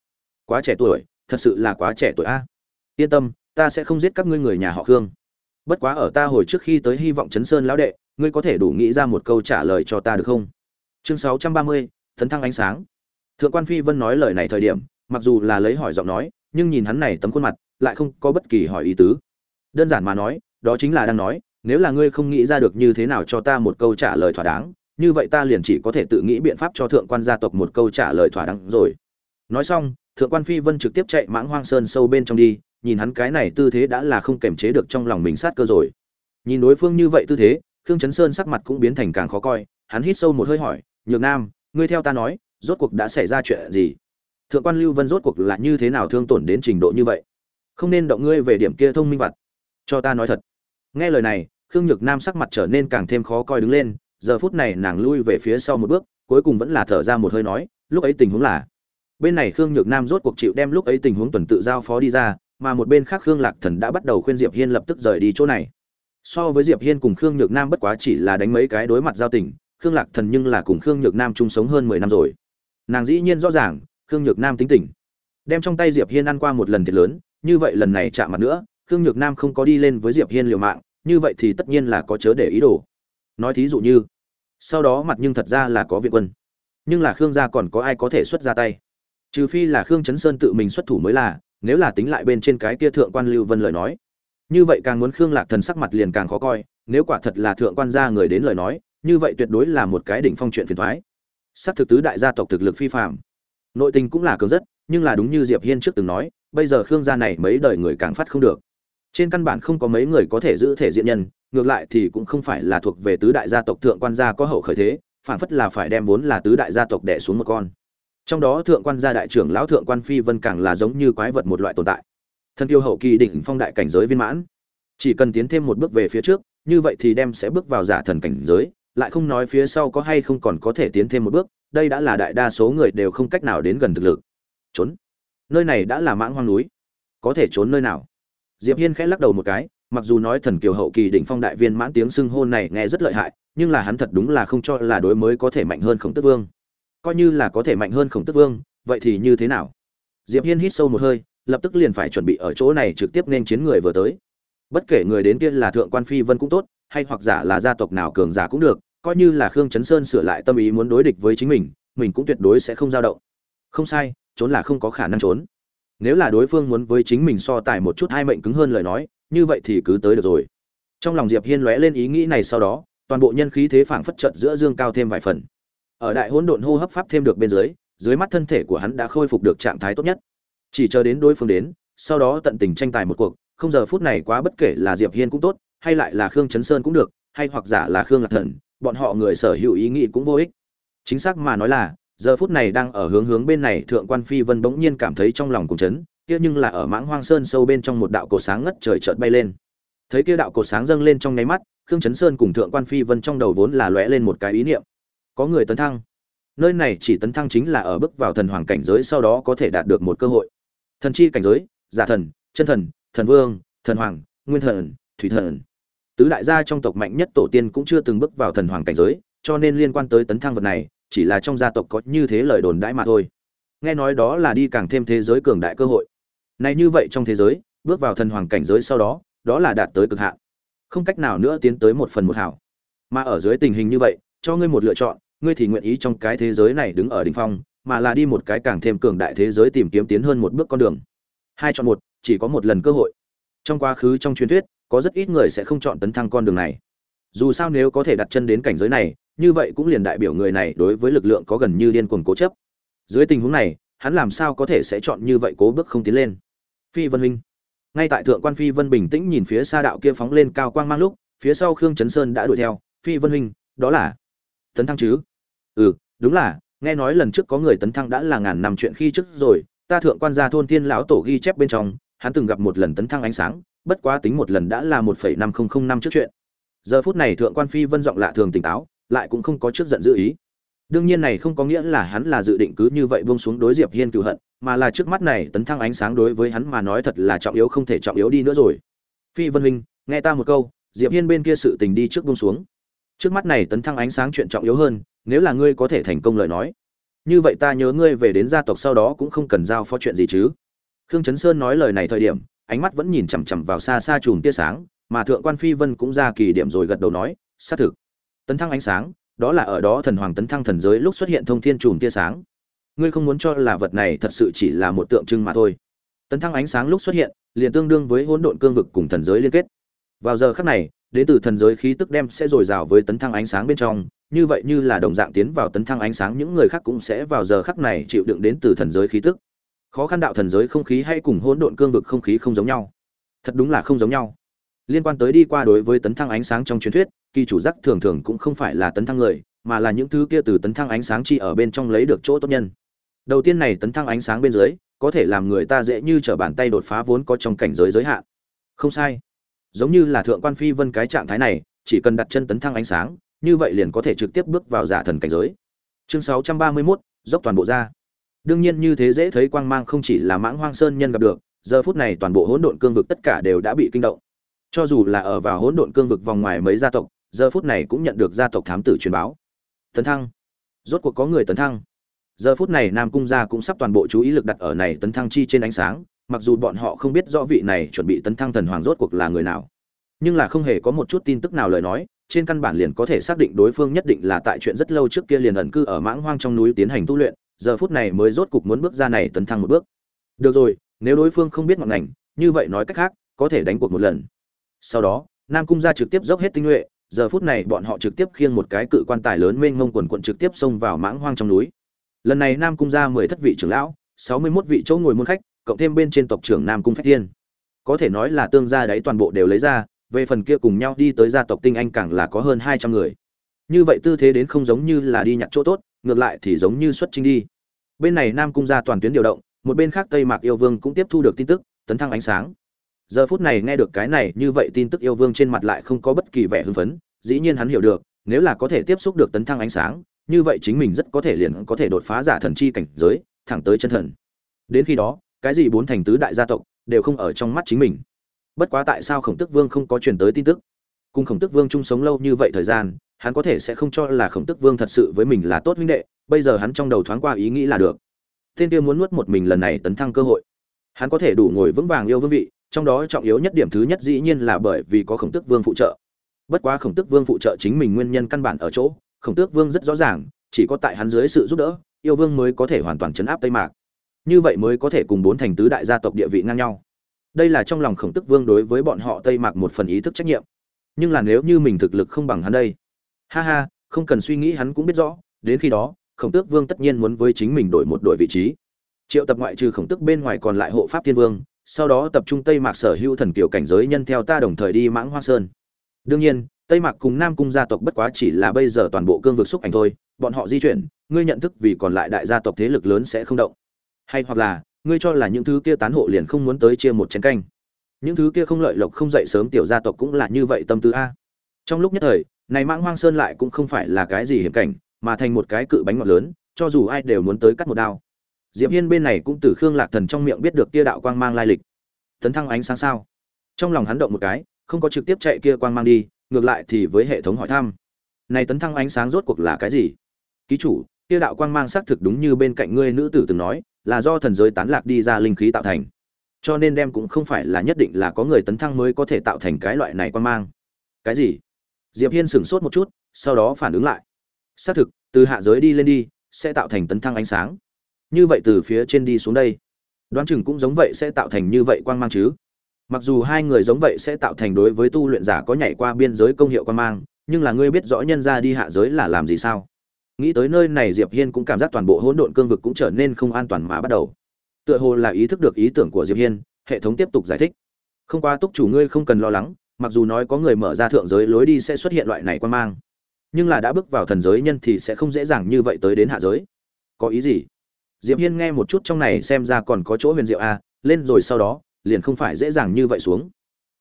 Quá trẻ tuổi, thật sự là quá trẻ tuổi a. Yên tâm, ta sẽ không giết các ngươi người nhà họ khương. Bất quá ở ta hồi trước khi tới hy vọng chấn sơn lão đệ, ngươi có thể đủ nghĩ ra một câu trả lời cho ta được không? Chương sáu trăm ba mươi, tấn thăng ánh sáng. Thượng quan phi vân nói lời này thời điểm, mặc dù là lấy hỏi giọng nói, nhưng nhìn hắn này tấm khuôn mặt, lại không có bất kỳ hỏi ý tứ. Đơn giản mà nói đó chính là đang nói, nếu là ngươi không nghĩ ra được như thế nào cho ta một câu trả lời thỏa đáng, như vậy ta liền chỉ có thể tự nghĩ biện pháp cho thượng quan gia tộc một câu trả lời thỏa đáng rồi. Nói xong, thượng quan phi vân trực tiếp chạy mãng hoang sơn sâu bên trong đi, nhìn hắn cái này tư thế đã là không kềm chế được trong lòng mình sát cơ rồi. Nhìn đối phương như vậy tư thế, khương chấn sơn sắc mặt cũng biến thành càng khó coi, hắn hít sâu một hơi hỏi, nhược nam, ngươi theo ta nói, rốt cuộc đã xảy ra chuyện gì? Thượng quan lưu vân rốt cuộc là như thế nào thương tổn đến trình độ như vậy? Không nên động ngươi về điểm kia thông minh vật cho ta nói thật. Nghe lời này, khương nhược nam sắc mặt trở nên càng thêm khó coi đứng lên, giờ phút này nàng lui về phía sau một bước, cuối cùng vẫn là thở ra một hơi nói, lúc ấy tình huống là. Bên này khương nhược nam rốt cuộc chịu đem lúc ấy tình huống tuần tự giao phó đi ra, mà một bên khác khương lạc thần đã bắt đầu khuyên diệp hiên lập tức rời đi chỗ này. So với diệp hiên cùng khương nhược nam bất quá chỉ là đánh mấy cái đối mặt giao tình, khương lạc thần nhưng là cùng khương nhược nam chung sống hơn mười năm rồi. Nàng dĩ nhiên rõ ràng, khương nhược nam tính tình. Đem trong tay diệp hiên ăn qua một lần thiệt lớn, như vậy lần này chạm mặt nữa khương nhược nam không có đi lên với diệp hiên liều mạng, như vậy thì tất nhiên là có chớ để ý đồ. Nói thí dụ như, sau đó mặt nhưng thật ra là có viện quân. Nhưng là khương gia còn có ai có thể xuất ra tay? Trừ phi là khương chấn sơn tự mình xuất thủ mới là, nếu là tính lại bên trên cái kia thượng quan lưu vân lời nói. Như vậy càng muốn khương lạc thần sắc mặt liền càng khó coi, nếu quả thật là thượng quan gia người đến lời nói, như vậy tuyệt đối là một cái đỉnh phong chuyện phiền thoái sắc thực tứ đại gia tộc thực lực phi phạm nội tình cũng là cường rất, nhưng là đúng như diệp hiên trước từng nói, bây giờ khương gia này mấy đời người càng phát không được trên căn bản không có mấy người có thể giữ thể diện nhân, ngược lại thì cũng không phải là thuộc về tứ đại gia tộc thượng quan gia có hậu khởi thế, phản phất là phải đem vốn là tứ đại gia tộc đẻ xuống một con. Trong đó thượng quan gia đại trưởng lão thượng quan phi vân càng là giống như quái vật một loại tồn tại. Thân tiêu hậu kỳ đỉnh phong đại cảnh giới viên mãn. Chỉ cần tiến thêm một bước về phía trước, như vậy thì đem sẽ bước vào giả thần cảnh giới, lại không nói phía sau có hay không còn có thể tiến thêm một bước, đây đã là đại đa số người đều không cách nào đến gần thực lực. Trốn. Nơi này đã là mãng hoang núi. Có thể trốn nơi nào? Diệp hiên khẽ lắc đầu một cái, mặc dù nói thần kiều hậu kỳ đỉnh phong đại viên mãn tiếng xưng hôn này nghe rất lợi hại, nhưng là hắn thật đúng là không cho là đối mới có thể mạnh hơn khổng tước vương. Coi như là có thể mạnh hơn khổng tước vương, vậy thì như thế nào? Diệp hiên hít sâu một hơi, lập tức liền phải chuẩn bị ở chỗ này trực tiếp nên chiến người vừa tới. Bất kể người đến kia là thượng quan phi vân cũng tốt, hay hoặc giả là gia tộc nào cường giả cũng được, coi như là khương chấn sơn sửa lại tâm ý muốn đối địch với chính mình mình cũng tuyệt đối sẽ không dao động. Không sai, trốn là không có khả năng trốn nếu là đối phương muốn với chính mình so tài một chút hai mệnh cứng hơn lời nói, như vậy thì cứ tới được rồi. Trong lòng diệp hiên lóe lên ý nghĩ này sau đó, toàn bộ nhân khí thế phảng phất trận giữa dương cao thêm vài phần. Ở đại hỗn độn hô hấp pháp thêm được bên dưới dưới mắt thân thể của hắn đã khôi phục được trạng thái tốt nhất. Chỉ chờ đến đối phương đến, sau đó tận tình tranh tài một cuộc, không giờ phút này quá bất kể là diệp hiên cũng tốt, hay lại là khương chấn sơn cũng được, hay hoặc giả là khương lạc thần, bọn họ người sở hữu ý nghĩ cũng vô ích. Chính xác mà nói là giờ phút này đang ở hướng hướng bên này, thượng quan phi vân bỗng nhiên cảm thấy trong lòng cùng chấn, kia nhưng là ở mãng hoang sơn sâu bên trong một đạo cổ sáng ngất trời chợt bay lên. Thấy kia đạo cổ sáng dâng lên trong nháy mắt, khương chấn sơn cùng thượng quan phi vân trong đầu vốn là lóe lên một cái ý niệm. Có người tấn thăng. Nơi này chỉ tấn thăng chính là ở bước vào thần hoàng cảnh giới sau đó có thể đạt được một cơ hội. Thần chi cảnh giới, giả thần, chân thần thần vương, thần hoàng, nguyên thần, thủy thần. Tứ đại gia trong tộc mạnh nhất tổ tiên cũng chưa từng bước vào thần hoàng cảnh giới, cho nên liên quan tới tấn thăng vật này chỉ là trong gia tộc có như thế lời đồn đãi mà thôi. Nghe nói đó là đi càng thêm thế giới cường đại cơ hội. Này như vậy trong thế giới, bước vào thần hoàng cảnh giới sau đó đó là đạt tới cực hạn. Không cách nào nữa tiến tới một phần một hảo. Mà ở dưới tình hình như vậy, cho ngươi một lựa chọn, ngươi thì nguyện ý trong cái thế giới này đứng ở đỉnh phong, mà là đi một cái càng thêm cường đại thế giới tìm kiếm tiến hơn một bước con đường. Hai chọn một, chỉ có một lần cơ hội. Trong quá khứ trong truyền thuyết, có rất ít người sẽ không chọn tấn thăng con đường này. Dù sao nếu có thể đặt chân đến cảnh giới này như vậy cũng liền đại biểu người này đối với lực lượng có gần như điên cuồng cố chấp. Dưới tình huống này, hắn làm sao có thể sẽ chọn như vậy cố bước không tiến lên? Phi vân huynh. Ngay tại thượng quan phi vân bình tĩnh nhìn phía xa đạo kia phóng lên cao quang mang lúc, phía sau khương chấn sơn đã đuổi theo. Phi vân huynh, đó là tấn thăng chứ? Ừ đúng là, nghe nói lần trước có người tấn thăng đã là ngàn năm chuyện khi trước rồi, ta thượng quan gia thôn thiên lão tổ ghi chép bên trong, hắn từng gặp một lần tấn thăng ánh sáng, bất quá tính một lần đã là một phẩy năm không không năm trước chuyện. Giờ phút này thượng quan phi vân giọng lạ thường tỉnh táo lại cũng không có trước giận dữ ý. Đương nhiên này không có nghĩa là hắn là dự định cứ như vậy buông xuống đối diệp hiên cựu hận, mà là trước mắt này tấn thăng ánh sáng đối với hắn mà nói thật là trọng yếu không thể trọng yếu đi nữa rồi. Phi vân huynh, nghe ta một câu, diệp hiên bên kia sự tình đi trước buông xuống. Trước mắt này tấn thăng ánh sáng chuyện trọng yếu hơn, nếu là ngươi có thể thành công lời nói. Như vậy ta nhớ ngươi về đến gia tộc sau đó cũng không cần giao phó chuyện gì chứ. Khương Trấn sơn nói lời này thời điểm, ánh mắt vẫn nhìn chằm chằm vào xa xa chùm tia sáng, mà thượng quan phi vân cũng ra kỳ điểm rồi gật đầu nói, xác thực tấn thăng ánh sáng, đó là ở đó thần hoàng tấn thăng thần giới lúc xuất hiện thông thiên chùm tia sáng. Ngươi không muốn cho là vật này thật sự chỉ là một tượng trưng mà thôi. Tấn thăng ánh sáng lúc xuất hiện, liền tương đương với hỗn độn cương vực cùng thần giới liên kết. Vào giờ khắc này, đến từ thần giới khí tức đem sẽ dồi dào với tấn thăng ánh sáng bên trong, như vậy như là đồng dạng tiến vào tấn thăng ánh sáng, những người khác cũng sẽ vào giờ khắc này chịu đựng đến từ thần giới khí tức. Khó khăn đạo thần giới không khí hay cùng hỗn độn cương vực không khí không giống nhau. Thật đúng là không giống nhau liên quan tới đi qua đối với tấn thăng ánh sáng trong truyền thuyết kỳ chủ giác thường thường cũng không phải là tấn thăng người mà là những thứ kia từ tấn thăng ánh sáng chi ở bên trong lấy được chỗ tốt nhân. Đầu tiên này tấn thăng ánh sáng bên dưới có thể làm người ta dễ như trở bàn tay đột phá vốn có trong cảnh giới giới hạn. Không sai. Giống như là thượng quan phi vân cái trạng thái này chỉ cần đặt chân tấn thăng ánh sáng như vậy liền có thể trực tiếp bước vào giả thần cảnh giới. Chương 631, dốc toàn bộ ra. Đương nhiên như thế dễ thấy quang mang không chỉ là mãng hoang sơn nhân gặp được giờ phút này toàn bộ hỗn độn cương vực tất cả đều đã bị kinh động cho dù là ở vào hỗn độn cương vực vòng ngoài mấy gia tộc, giờ phút này cũng nhận được gia tộc thám tử truyền báo. Tấn thăng. Rốt cuộc có người tấn thăng. Giờ phút này nam cung gia cũng sắp toàn bộ chú ý lực đặt ở này tấn thăng chi trên ánh sáng, mặc dù bọn họ không biết rõ vị này chuẩn bị tấn thăng thần hoàng rốt cuộc là người nào. Nhưng là không hề có một chút tin tức nào lời nói, trên căn bản liền có thể xác định đối phương nhất định là tại chuyện rất lâu trước kia liền ẩn cư ở mãng hoang trong núi tiến hành tu luyện, giờ phút này mới rốt cục muốn bước ra này tấn thăng một bước. Được rồi, nếu đối phương không biết ngọn ngành, như vậy nói cách khác, có thể đánh cuộc một lần sau đó, nam cung gia trực tiếp dốc hết tinh nhuệ, giờ phút này bọn họ trực tiếp khiêng một cái cự quan tài lớn mênh mông quần quận trực tiếp xông vào mãng hoang trong núi. Lần này nam cung gia mười thất vị trưởng lão, sáu mươi mốt vị chỗ ngồi môn khách, cộng thêm bên trên tộc trưởng nam cung phách thiên. Có thể nói là tương gia đấy toàn bộ đều lấy ra, về phần kia cùng nhau đi tới gia tộc tinh anh càng là có hơn hai trăm người. Như vậy tư thế đến không giống như là đi nhặt chỗ tốt, ngược lại thì giống như xuất chinh đi. Bên này nam cung gia toàn tuyến điều động, một bên khác tây mạc yêu vương cũng tiếp thu được tin tức, tấn thăng ánh sáng giờ phút này nghe được cái này như vậy tin tức yêu vương trên mặt lại không có bất kỳ vẻ hưng phấn, dĩ nhiên hắn hiểu được, nếu là có thể tiếp xúc được tấn thăng ánh sáng, như vậy chính mình rất có thể liền có thể đột phá giả thần chi cảnh giới, thẳng tới chân thần. Đến khi đó, cái gì bốn thành tứ đại gia tộc đều không ở trong mắt chính mình. Bất quá tại sao khổng tức vương không có truyền tới tin tức? Cùng khổng tức vương chung sống lâu như vậy thời gian, hắn có thể sẽ không cho là khổng tức vương thật sự với mình là tốt huynh đệ, bây giờ hắn trong đầu thoáng qua ý nghĩ là được. Tên kia muốn nuốt một mình lần này tấn thăng cơ hội. Hắn có thể đủ ngồi vững vàng yêu vương vị trong đó trọng yếu nhất điểm thứ nhất dĩ nhiên là bởi vì có khổng tước vương phụ trợ. Bất quá khổng tước vương phụ trợ chính mình nguyên nhân căn bản ở chỗ, khổng tước vương rất rõ ràng, chỉ có tại hắn dưới sự giúp đỡ, yêu vương mới có thể hoàn toàn chấn áp tây mạc. Như vậy mới có thể cùng bốn thành tứ đại gia tộc địa vị ngang nhau. Đây là trong lòng khổng tức vương đối với bọn họ tây mạc một phần ý thức trách nhiệm. Nhưng là nếu như mình thực lực không bằng hắn đây, ha ha, không cần suy nghĩ hắn cũng biết rõ, đến khi đó, khổng tước vương tất nhiên muốn với chính mình đổi một đội vị trí. Triệu tập ngoại trừ khổng tức bên ngoài còn lại hộ pháp thiên vương sau đó tập trung tây mạc sở hữu thần kiều cảnh giới nhân theo ta đồng thời đi mãng hoa sơn. Đương nhiên, tây mạc cùng nam cung gia tộc bất quá chỉ là bây giờ toàn bộ cương vực xúc ảnh thôi, bọn họ di chuyển, ngươi nhận thức vì còn lại đại gia tộc thế lực lớn sẽ không động. Hay hoặc là, ngươi cho là những thứ kia tán hộ liền không muốn tới chia một chén canh. Những thứ kia không lợi lộc không dậy sớm tiểu gia tộc cũng là như vậy tâm tư a. Trong lúc nhất thời, này mãng hoang sơn lại cũng không phải là cái gì hiểm cảnh, mà thành một cái cự bánh ngọt lớn, cho dù ai đều muốn tới cắt một đao diệp hiên bên này cũng từ khương lạc thần trong miệng biết được kia đạo quang mang lai lịch. Tấn thăng ánh sáng sao? Trong lòng hắn động một cái, không có trực tiếp chạy kia quang mang đi, ngược lại thì với hệ thống hỏi thăm. Này tấn thăng ánh sáng rốt cuộc là cái gì? Ký chủ, kia đạo quang mang xác thực đúng như bên cạnh ngươi nữ tử từng nói, là do thần giới tán lạc đi ra linh khí tạo thành. Cho nên đem cũng không phải là nhất định là có người tấn thăng mới có thể tạo thành cái loại này quang mang. Cái gì? Diệp hiên sửng sốt một chút, sau đó phản ứng lại. Xác thực, từ hạ giới đi lên đi, sẽ tạo thành tấn thăng ánh sáng như vậy từ phía trên đi xuống đây. Đoán chừng cũng giống vậy sẽ tạo thành như vậy quang mang chứ. Mặc dù hai người giống vậy sẽ tạo thành đối với tu luyện giả có nhảy qua biên giới công hiệu quang mang, nhưng là ngươi biết rõ nhân ra đi hạ giới là làm gì sao? Nghĩ tới nơi này diệp hiên cũng cảm giác toàn bộ hỗn độn cương vực cũng trở nên không an toàn mà bắt đầu. Tựa hồ là ý thức được ý tưởng của diệp hiên, hệ thống tiếp tục giải thích. Không qua túc chủ ngươi không cần lo lắng, mặc dù nói có người mở ra thượng giới lối đi sẽ xuất hiện loại này quan mang, nhưng là đã bước vào thần giới nhân thì sẽ không dễ dàng như vậy tới đến hạ giới. Có ý gì? Diệp hiên nghe một chút trong này xem ra còn có chỗ huyền diệu a à, lên rồi sau đó liền không phải dễ dàng như vậy xuống.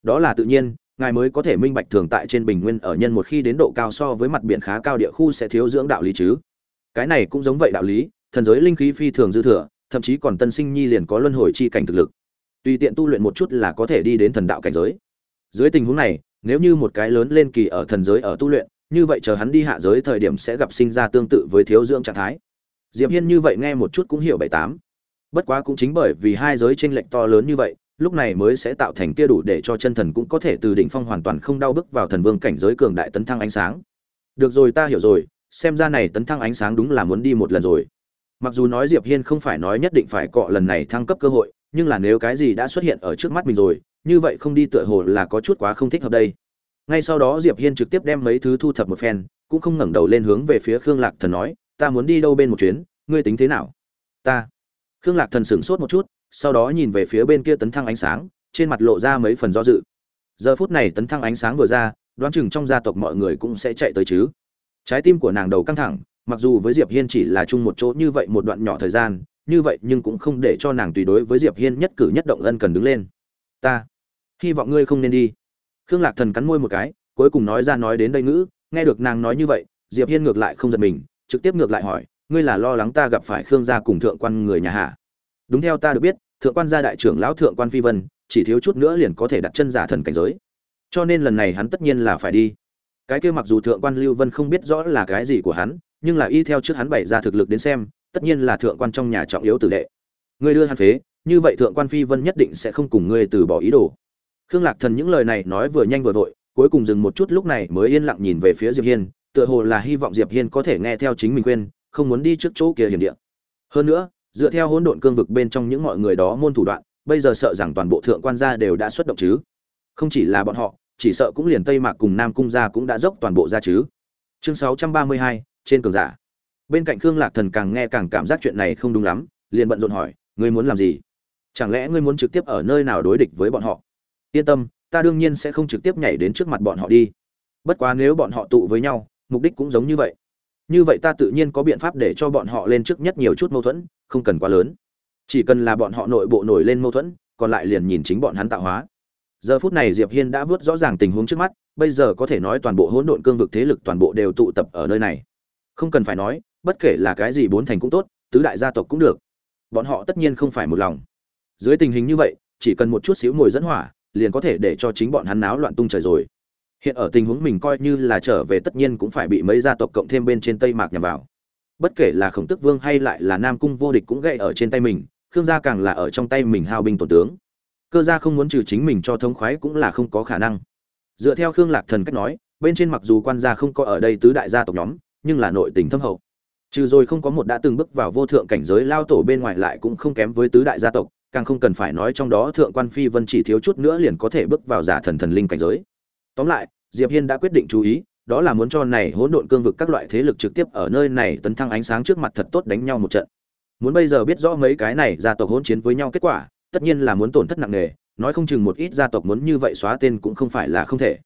Đó là tự nhiên ngài mới có thể minh bạch thường tại trên bình nguyên ở nhân một khi đến độ cao so với mặt biển khá cao địa khu sẽ thiếu dưỡng đạo lý chứ. Cái này cũng giống vậy đạo lý thần giới linh khí phi thường dư thừa thậm chí còn tân sinh nhi liền có luân hồi chi cảnh thực lực. Tùy tiện tu luyện một chút là có thể đi đến thần đạo cảnh giới. Dưới tình huống này nếu như một cái lớn lên kỳ ở thần giới ở tu luyện như vậy chờ hắn đi hạ giới thời điểm sẽ gặp sinh ra tương tự với thiếu dưỡng trạng thái diệp hiên như vậy nghe một chút cũng hiểu bảy tám. Bất quá cũng chính bởi vì hai giới tranh lệch to lớn như vậy, lúc này mới sẽ tạo thành kia đủ để cho chân thần cũng có thể từ đỉnh phong hoàn toàn không đau bước vào thần vương cảnh giới cường đại tấn thăng ánh sáng. Được rồi, ta hiểu rồi, xem ra này tấn thăng ánh sáng đúng là muốn đi một lần rồi. Mặc dù nói diệp hiên không phải nói nhất định phải cọ lần này thăng cấp cơ hội, nhưng là nếu cái gì đã xuất hiện ở trước mắt mình rồi, như vậy không đi tựa hồ là có chút quá không thích hợp đây. Ngay sau đó diệp hiên trực tiếp đem mấy thứ thu thập một phen, cũng không ngẩng đầu lên hướng về phía khương lạc thần nói ta muốn đi đâu bên một chuyến, ngươi tính thế nào? Ta. Khương lạc thần sửng sốt một chút, sau đó nhìn về phía bên kia tấn thăng ánh sáng, trên mặt lộ ra mấy phần do dự. Giờ phút này tấn thăng ánh sáng vừa ra, đoán chừng trong gia tộc mọi người cũng sẽ chạy tới chứ. Trái tim của nàng đầu căng thẳng, mặc dù với diệp hiên chỉ là chung một chỗ như vậy một đoạn nhỏ thời gian, như vậy nhưng cũng không để cho nàng tùy đối với diệp hiên nhất cử nhất động ân cần đứng lên. Ta. Hy vọng ngươi không nên đi. Khương lạc thần cắn môi một cái, cuối cùng nói ra nói đến đây ngữ, nghe được nàng nói như vậy, diệp hiên ngược lại không giật mình trực tiếp ngược lại hỏi, ngươi là lo lắng ta gặp phải khương gia cùng thượng quan người nhà hạ đúng, theo ta được biết, thượng quan gia đại trưởng lão thượng quan phi vân, chỉ thiếu chút nữa liền có thể đặt chân giả thần cảnh giới. Cho nên lần này hắn tất nhiên là phải đi. Cái kia mặc dù thượng quan lưu vân không biết rõ là cái gì của hắn, nhưng là y theo trước hắn bày ra thực lực đến xem, tất nhiên là thượng quan trong nhà trọng yếu tử đệ. Ngươi đưa hắn phế, như vậy thượng quan phi vân nhất định sẽ không cùng ngươi từ bỏ ý đồ. Khương lạc thần những lời này nói vừa nhanh vừa vội, cuối cùng dừng một chút, lúc này mới yên lặng nhìn về phía diệp hiên tựa hồ là hy vọng diệp hiên có thể nghe theo chính mình khuyên không muốn đi trước chỗ kia hiểm địa. Hơn nữa dựa theo hỗn độn cương vực bên trong những mọi người đó môn thủ đoạn bây giờ sợ rằng toàn bộ thượng quan gia đều đã xuất động chứ. Không chỉ là bọn họ chỉ sợ cũng liền tây mạc cùng nam cung gia cũng đã dốc toàn bộ ra chứ. Chương 632, trên cường giả. Bên cạnh khương lạc thần càng nghe càng cảm giác chuyện này không đúng lắm liền bận rộn hỏi ngươi muốn làm gì? Chẳng lẽ ngươi muốn trực tiếp ở nơi nào đối địch với bọn họ? Yên tâm ta đương nhiên sẽ không trực tiếp nhảy đến trước mặt bọn họ đi. Bất quá nếu bọn họ tụ với nhau mục đích cũng giống như vậy. Như vậy ta tự nhiên có biện pháp để cho bọn họ lên trước nhất nhiều chút mâu thuẫn, không cần quá lớn. Chỉ cần là bọn họ nội bộ nổi lên mâu thuẫn, còn lại liền nhìn chính bọn hắn tạo hóa. Giờ phút này diệp hiên đã vớt rõ ràng tình huống trước mắt, bây giờ có thể nói toàn bộ hỗn độn cương vực thế lực toàn bộ đều tụ tập ở nơi này. Không cần phải nói, bất kể là cái gì bốn thành cũng tốt, tứ đại gia tộc cũng được. Bọn họ tất nhiên không phải một lòng. Dưới tình hình như vậy, chỉ cần một chút xíu ngồi dẫn hỏa, liền có thể để cho chính bọn hắn náo loạn tung trời rồi hiện ở tình huống mình coi như là trở về tất nhiên cũng phải bị mấy gia tộc cộng thêm bên trên tây mạc nhằm vào. Bất kể là khổng tức vương hay lại là nam cung vô địch cũng gậy ở trên tay mình, khương gia càng là ở trong tay mình hao binh tổn tướng. Cơ gia không muốn trừ chính mình cho thống khoái cũng là không có khả năng. Dựa theo khương lạc thần cách nói, bên trên mặc dù quan gia không có ở đây tứ đại gia tộc nhóm, nhưng là nội tình thâm hậu. Trừ rồi không có một đã từng bước vào vô thượng cảnh giới lao tổ bên ngoài lại cũng không kém với tứ đại gia tộc, càng không cần phải nói trong đó thượng quan phi vân chỉ thiếu chút nữa liền có thể bước vào giả thần thần linh cảnh giới tóm lại, diệp hiên đã quyết định chú ý, đó là muốn cho này hỗn độn cương vực các loại thế lực trực tiếp ở nơi này tấn thăng ánh sáng trước mặt thật tốt đánh nhau một trận. Muốn bây giờ biết rõ mấy cái này gia tộc hỗn chiến với nhau kết quả, tất nhiên là muốn tổn thất nặng nề, nói không chừng một ít gia tộc muốn như vậy xóa tên cũng không phải là không thể.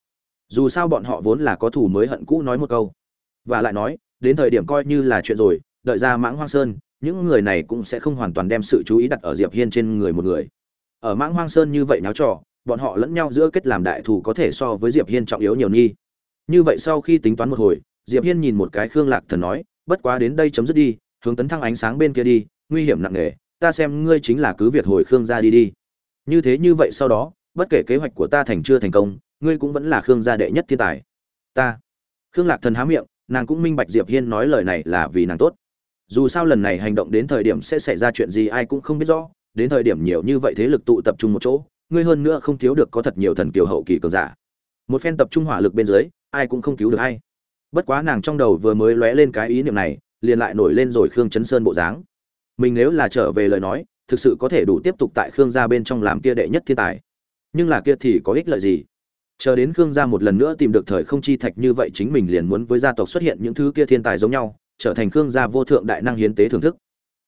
Dù sao bọn họ vốn là có thù mới hận cũ nói một câu. Và lại nói, đến thời điểm coi như là chuyện rồi, đợi ra mãng hoang sơn, những người này cũng sẽ không hoàn toàn đem sự chú ý đặt ở diệp hiên trên người một người. Ở mãng hoang sơn như vậy náo trò bọn họ lẫn nhau giữa kết làm đại thù có thể so với diệp hiên trọng yếu nhiều nghi. Như vậy sau khi tính toán một hồi, diệp hiên nhìn một cái khương lạc thần nói, bất quá đến đây chấm dứt đi, hướng tấn thăng ánh sáng bên kia đi, nguy hiểm nặng nề, ta xem ngươi chính là cứ việc hồi khương gia đi đi. Như thế như vậy sau đó, bất kể kế hoạch của ta thành chưa thành công, ngươi cũng vẫn là khương gia đệ nhất thiên tài. Ta. Khương lạc thần há miệng, nàng cũng minh bạch diệp hiên nói lời này là vì nàng tốt. Dù sao lần này hành động đến thời điểm sẽ xảy ra chuyện gì ai cũng không biết rõ, đến thời điểm nhiều như vậy thế lực tụ tập trung một chỗ ngươi hơn nữa không thiếu được có thật nhiều thần kiều hậu kỳ cường giả. Một phen tập trung hỏa lực bên dưới, ai cũng không cứu được hay bất quá nàng trong đầu vừa mới lóe lên cái ý niệm này, liền lại nổi lên rồi khương chấn sơn bộ dáng. Mình nếu là trở về lời nói, thực sự có thể đủ tiếp tục tại khương gia bên trong làm kia đệ nhất thiên tài. Nhưng là kia thì có ích lợi gì? Chờ đến khương gia một lần nữa tìm được thời không chi thạch như vậy chính mình liền muốn với gia tộc xuất hiện những thứ kia thiên tài giống nhau, trở thành khương gia vô thượng đại năng hiến tế thưởng thức.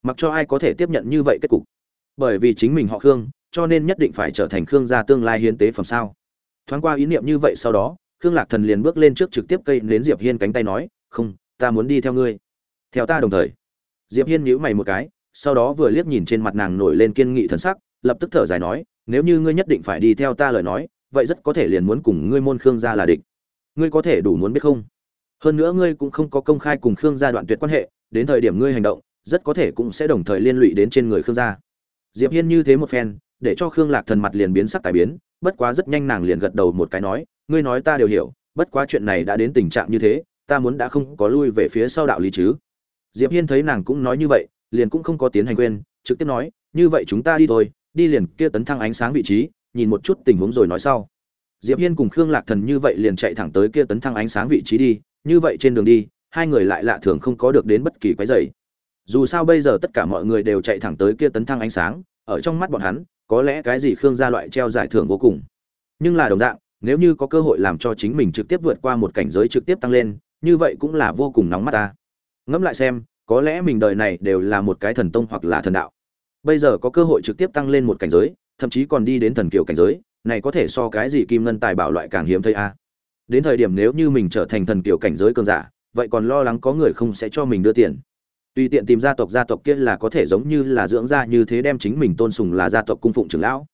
Mặc cho ai có thể tiếp nhận như vậy kết cục. Bởi vì chính mình họ khương cho nên nhất định phải trở thành khương gia tương lai hiến tế phẩm sao? Thoáng qua ý niệm như vậy sau đó, khương lạc thần liền bước lên trước trực tiếp cây đến diệp hiên cánh tay nói, không, ta muốn đi theo ngươi. Theo ta đồng thời. Diệp hiên nhíu mày một cái, sau đó vừa liếc nhìn trên mặt nàng nổi lên kiên nghị thần sắc, lập tức thở dài nói, nếu như ngươi nhất định phải đi theo ta lời nói, vậy rất có thể liền muốn cùng ngươi môn khương gia là địch. Ngươi có thể đủ muốn biết không? Hơn nữa ngươi cũng không có công khai cùng khương gia đoạn tuyệt quan hệ, đến thời điểm ngươi hành động, rất có thể cũng sẽ đồng thời liên lụy đến trên người khương gia. Diệp hiên như thế một phen để cho khương lạc thần mặt liền biến sắc tài biến, bất quá rất nhanh nàng liền gật đầu một cái nói, ngươi nói ta đều hiểu, bất quá chuyện này đã đến tình trạng như thế, ta muốn đã không có lui về phía sau đạo lý chứ. Diệp hiên thấy nàng cũng nói như vậy, liền cũng không có tiến hành quên, trực tiếp nói, như vậy chúng ta đi thôi, đi liền kia tấn thăng ánh sáng vị trí, nhìn một chút tình huống rồi nói sau. Diệp hiên cùng khương lạc thần như vậy liền chạy thẳng tới kia tấn thăng ánh sáng vị trí đi, như vậy trên đường đi, hai người lại lạ thường không có được đến bất kỳ quái dày dù sao bây giờ tất cả mọi người đều chạy thẳng tới kia tấn thăng ánh sáng, ở trong mắt bọn hắn có lẽ cái gì khương gia loại treo giải thưởng vô cùng. Nhưng là đồng dạng, nếu như có cơ hội làm cho chính mình trực tiếp vượt qua một cảnh giới trực tiếp tăng lên, như vậy cũng là vô cùng nóng mắt ta. Ngẫm lại xem, có lẽ mình đời này đều là một cái thần tông hoặc là thần đạo. Bây giờ có cơ hội trực tiếp tăng lên một cảnh giới, thậm chí còn đi đến thần kiều cảnh giới, này có thể so cái gì kim ngân tài bảo loại càng hiếm thấy a? Đến thời điểm nếu như mình trở thành thần kiều cảnh giới cường giả, vậy còn lo lắng có người không sẽ cho mình đưa tiền tùy tiện tìm gia tộc gia tộc kia là có thể giống như là dưỡng gia như thế đem chính mình tôn sùng là gia tộc cung phụng trưởng lão.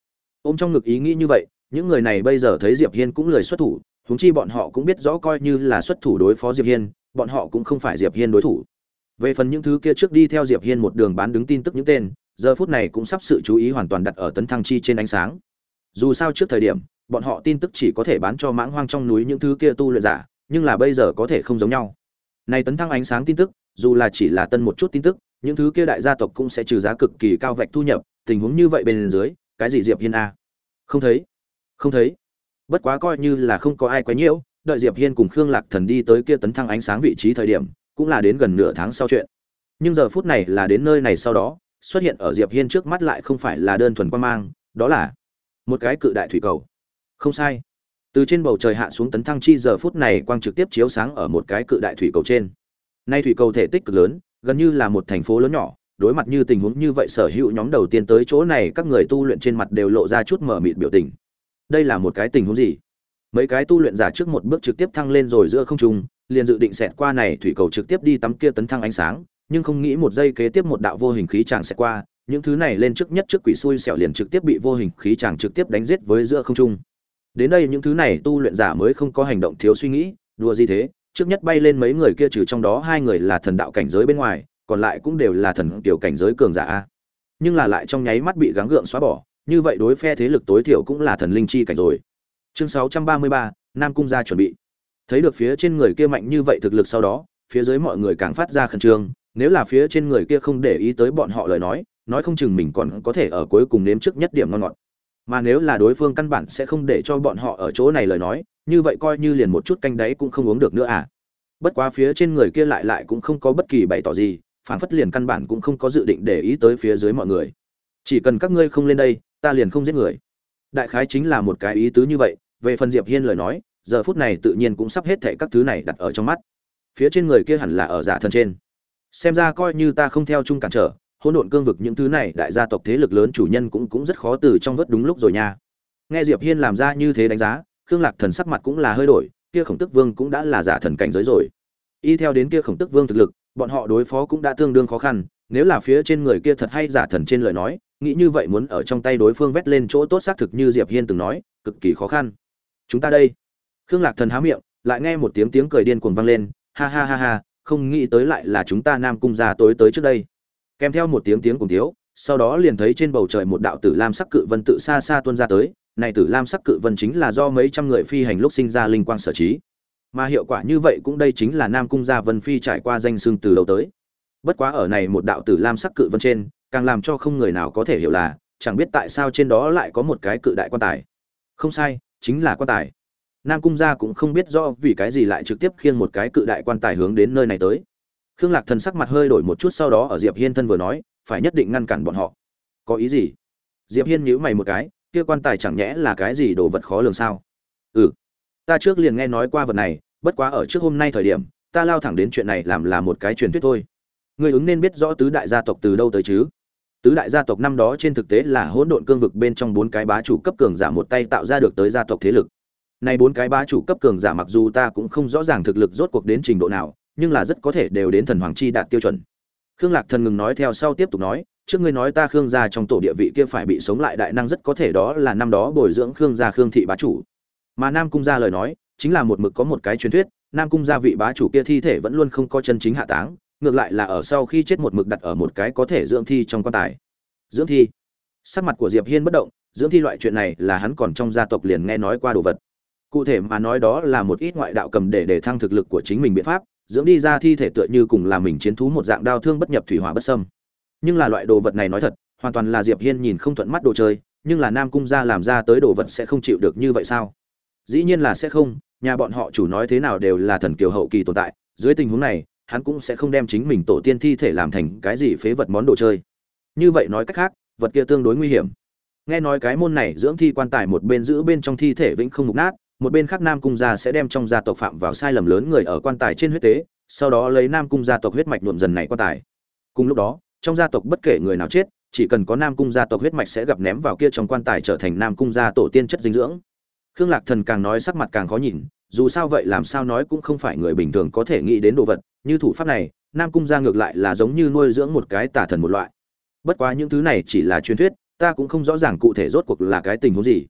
Ôm trong ngực ý nghĩ như vậy, những người này bây giờ thấy diệp hiên cũng lời xuất thủ, huống chi bọn họ cũng biết rõ coi như là xuất thủ đối phó diệp hiên, bọn họ cũng không phải diệp hiên đối thủ. Về phần những thứ kia trước đi theo diệp hiên một đường bán đứng tin tức những tên, giờ phút này cũng sắp sự chú ý hoàn toàn đặt ở tấn thăng chi trên ánh sáng. Dù sao trước thời điểm, bọn họ tin tức chỉ có thể bán cho mãng hoang trong núi những thứ kia tu luyện giả, nhưng là bây giờ có thể không giống nhau. Này tấn thăng ánh sáng tin tức dù là chỉ là tân một chút tin tức, những thứ kia đại gia tộc cũng sẽ trừ giá cực kỳ cao vạch thu nhập, tình huống như vậy bên dưới, cái gì diệp hiên a? Không thấy. Không thấy. Bất quá coi như là không có ai quấy nhiễu, đợi diệp hiên cùng khương lạc thần đi tới kia tấn thăng ánh sáng vị trí thời điểm, cũng là đến gần nửa tháng sau chuyện. Nhưng giờ phút này là đến nơi này sau đó, xuất hiện ở diệp hiên trước mắt lại không phải là đơn thuần quan mang, đó là một cái cự đại thủy cầu. Không sai. Từ trên bầu trời hạ xuống tấn thăng chi giờ phút này quang trực tiếp chiếu sáng ở một cái cự đại thủy cầu trên nay thủy cầu thể tích cực lớn, gần như là một thành phố lớn nhỏ, đối mặt như tình huống như vậy sở hữu nhóm đầu tiên tới chỗ này, các người tu luyện trên mặt đều lộ ra chút mở mịt biểu tình. Đây là một cái tình huống gì? Mấy cái tu luyện giả trước một bước trực tiếp thăng lên rồi giữa không trung, liền dự định xẹt qua này, thủy cầu trực tiếp đi tắm kia tấn thăng ánh sáng, nhưng không nghĩ một giây kế tiếp một đạo vô hình khí chàng sẽ qua, những thứ này lên trước nhất trước quỷ xui xẻo liền trực tiếp bị vô hình khí chàng trực tiếp đánh giết với giữa không trung. Đến đây những thứ này tu luyện giả mới không có hành động thiếu suy nghĩ, đùa gì thế? Trước nhất bay lên mấy người kia trừ trong đó hai người là thần đạo cảnh giới bên ngoài còn lại cũng đều là thần tiểu cảnh giới cường giả nhưng là lại trong nháy mắt bị gắng gượng xóa bỏ như vậy đối phe thế lực tối thiểu cũng là thần linh chi cảnh rồi. Chương 633, nam cung gia chuẩn bị. Thấy được phía trên người kia mạnh như vậy thực lực sau đó phía dưới mọi người càng phát ra khẩn trương nếu là phía trên người kia không để ý tới bọn họ lời nói nói không chừng mình còn có thể ở cuối cùng nếm trước nhất điểm ngon ngọt mà nếu là đối phương căn bản sẽ không để cho bọn họ ở chỗ này lời nói, như vậy coi như liền một chút canh đấy cũng không uống được nữa à. Bất quá phía trên người kia lại lại cũng không có bất kỳ bày tỏ gì phản phất liền căn bản cũng không có dự định để ý tới phía dưới mọi người. Chỉ cần các ngươi không lên đây, ta liền không giết người. Đại khái chính là một cái ý tứ như vậy, về phần diệp hiên lời nói, giờ phút này tự nhiên cũng sắp hết thệ các thứ này đặt ở trong mắt. Phía trên người kia hẳn là ở giả thân trên. Xem ra coi như ta không theo chung cản trở hỗn độn cương vực những thứ này đại gia tộc thế lực lớn chủ nhân cũng cũng rất khó từ trong vớt đúng lúc rồi nha. Nghe diệp hiên làm ra như thế đánh giá, khương lạc thần sắc mặt cũng là hơi đổi, kia khổng tức vương cũng đã là giả thần cảnh giới rồi. Y theo đến kia khổng tức vương thực lực, bọn họ đối phó cũng đã tương đương khó khăn, nếu là phía trên người kia thật hay giả thần trên lời nói, nghĩ như vậy muốn ở trong tay đối phương vét lên chỗ tốt xác thực như diệp hiên từng nói, cực kỳ khó khăn. Chúng ta đây. Khương lạc thần há miệng, lại nghe một tiếng tiếng cười điên cuồng vang lên, ha ha ha ha, không nghĩ tới lại là chúng ta nam cung gia tối tới trước đây kèm theo một tiếng tiếng cùng thiếu, sau đó liền thấy trên bầu trời một đạo tử lam sắc cự vân tự xa xa tuôn ra tới, này tử lam sắc cự vân chính là do mấy trăm người phi hành lúc sinh ra linh quang sở trí. Mà hiệu quả như vậy cũng đây chính là nam cung gia vân phi trải qua danh xương từ đầu tới. Bất quá ở này một đạo tử lam sắc cự vân trên, càng làm cho không người nào có thể hiểu là, chẳng biết tại sao trên đó lại có một cái cự đại quan tài. Không sai, chính là quan tài. Nam cung gia cũng không biết do vì cái gì lại trực tiếp khiêng một cái cự đại quan tài hướng đến nơi này tới khương lạc thần sắc mặt hơi đổi một chút sau đó ở diệp hiên thân vừa nói, phải nhất định ngăn cản bọn họ. Có ý gì? Diệp hiên nhíu mày một cái, kia quan tài chẳng nhẽ là cái gì đồ vật khó lường sao? Ừ ta trước liền nghe nói qua vật này, bất quá ở trước hôm nay thời điểm, ta lao thẳng đến chuyện này làm là một cái truyền thuyết thôi. Người ứng nên biết rõ tứ đại gia tộc từ đâu tới chứ? Tứ đại gia tộc năm đó trên thực tế là hỗn độn cương vực bên trong bốn cái bá chủ cấp cường giả một tay tạo ra được tới gia tộc thế lực. Nay bốn cái bá chủ cấp cường giả mặc dù ta cũng không rõ ràng thực lực rốt cuộc đến trình độ nào nhưng là rất có thể đều đến thần hoàng chi đạt tiêu chuẩn. Khương lạc thần ngừng nói theo sau tiếp tục nói, trước ngươi nói ta khương gia trong tổ địa vị kia phải bị sống lại đại năng rất có thể đó là năm đó bồi dưỡng khương gia khương thị bá chủ. Mà nam cung gia lời nói, chính là một mực có một cái truyền thuyết, nam cung gia vị bá chủ kia thi thể vẫn luôn không có chân chính hạ táng, ngược lại là ở sau khi chết một mực đặt ở một cái có thể dưỡng thi trong quan tài. Dưỡng thi. Sắc mặt của diệp hiên bất động, dưỡng thi loại chuyện này là hắn còn trong gia tộc liền nghe nói qua đồ vật. Cụ thể mà nói đó là một ít ngoại đạo cầm để để thăng thực lực của chính mình biện pháp dưỡng đi ra thi thể tựa như cùng là mình chiến thú một dạng đao thương bất nhập thủy hỏa bất sâm nhưng là loại đồ vật này nói thật, hoàn toàn là diệp hiên nhìn không thuận mắt đồ chơi, nhưng là nam cung gia làm ra tới đồ vật sẽ không chịu được như vậy sao? Dĩ nhiên là sẽ không, nhà bọn họ chủ nói thế nào đều là thần kiều hậu kỳ tồn tại, dưới tình huống này, hắn cũng sẽ không đem chính mình tổ tiên thi thể làm thành cái gì phế vật món đồ chơi. Như vậy nói cách khác, vật kia tương đối nguy hiểm. Nghe nói cái môn này dưỡng thi quan tài một bên giữ bên trong thi thể vĩnh không mục nát một bên khác nam cung gia sẽ đem trong gia tộc phạm vào sai lầm lớn người ở quan tài trên huyết tế, sau đó lấy nam cung gia tộc huyết mạch nhuộm dần này quan tài. Cùng lúc đó, trong gia tộc bất kể người nào chết, chỉ cần có nam cung gia tộc huyết mạch sẽ gặp ném vào kia trong quan tài trở thành nam cung gia tổ tiên chất dinh dưỡng. Khương lạc thần càng nói sắc mặt càng khó nhìn, dù sao vậy làm sao nói cũng không phải người bình thường có thể nghĩ đến đồ vật, như thủ pháp này, nam cung gia ngược lại là giống như nuôi dưỡng một cái tà thần một loại. Bất quá những thứ này chỉ là truyền thuyết, ta cũng không rõ ràng cụ thể rốt cuộc là cái tình huống gì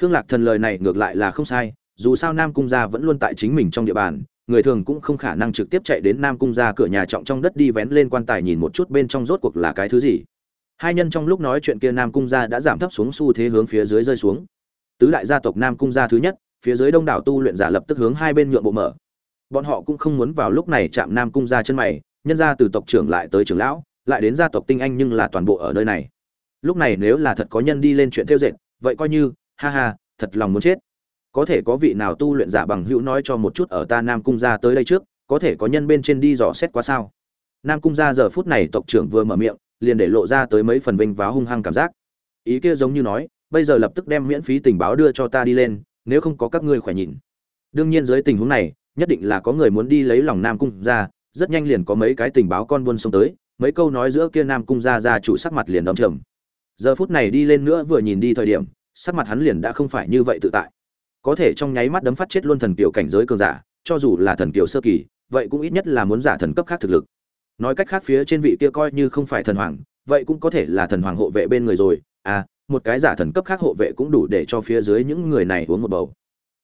khương lạc thần lời này ngược lại là không sai, dù sao nam cung gia vẫn luôn tại chính mình trong địa bàn, người thường cũng không khả năng trực tiếp chạy đến nam cung ra cửa nhà trọng trong đất đi vén lên quan tài nhìn một chút bên trong rốt cuộc là cái thứ gì. Hai nhân trong lúc nói chuyện kia nam cung gia đã giảm thấp xuống xu thế hướng phía dưới rơi xuống. Tứ đại gia tộc nam cung gia thứ nhất, phía dưới đông đảo tu luyện giả lập tức hướng hai bên nhượng bộ mở. Bọn họ cũng không muốn vào lúc này chạm nam cung gia chân mày, nhân ra từ tộc trưởng lại tới trưởng lão, lại đến gia tộc tinh anh nhưng là toàn bộ ở nơi này. Lúc này nếu là thật có nhân đi lên chuyện theo dệt, vậy coi như ha ha thật lòng muốn chết. Có thể có vị nào tu luyện giả bằng hữu nói cho một chút ở ta nam cung gia tới đây trước có thể có nhân bên trên đi dò xét quá sao? Nam cung gia giờ phút này tộc trưởng vừa mở miệng liền để lộ ra tới mấy phần vinh váo hung hăng cảm giác. Ý kia giống như nói bây giờ lập tức đem miễn phí tình báo đưa cho ta đi lên nếu không có các ngươi khỏe nhìn. Đương nhiên dưới tình huống này nhất định là có người muốn đi lấy lòng nam cung gia, rất nhanh liền có mấy cái tình báo con buôn xông tới mấy câu nói giữa kia nam cung gia ra chủ sắc mặt liền đóng trầm. Giờ phút này đi lên nữa vừa nhìn đi thời điểm sắc mặt hắn liền đã không phải như vậy tự tại. Có thể trong nháy mắt đấm phát chết luôn thần kiều cảnh giới cường giả, cho dù là thần kiều sơ kỳ, vậy cũng ít nhất là muốn giả thần cấp khác thực lực. Nói cách khác phía trên vị kia coi như không phải thần hoàng, vậy cũng có thể là thần hoàng hộ vệ bên người rồi. À một cái giả thần cấp khác hộ vệ cũng đủ để cho phía dưới những người này uống một bầu.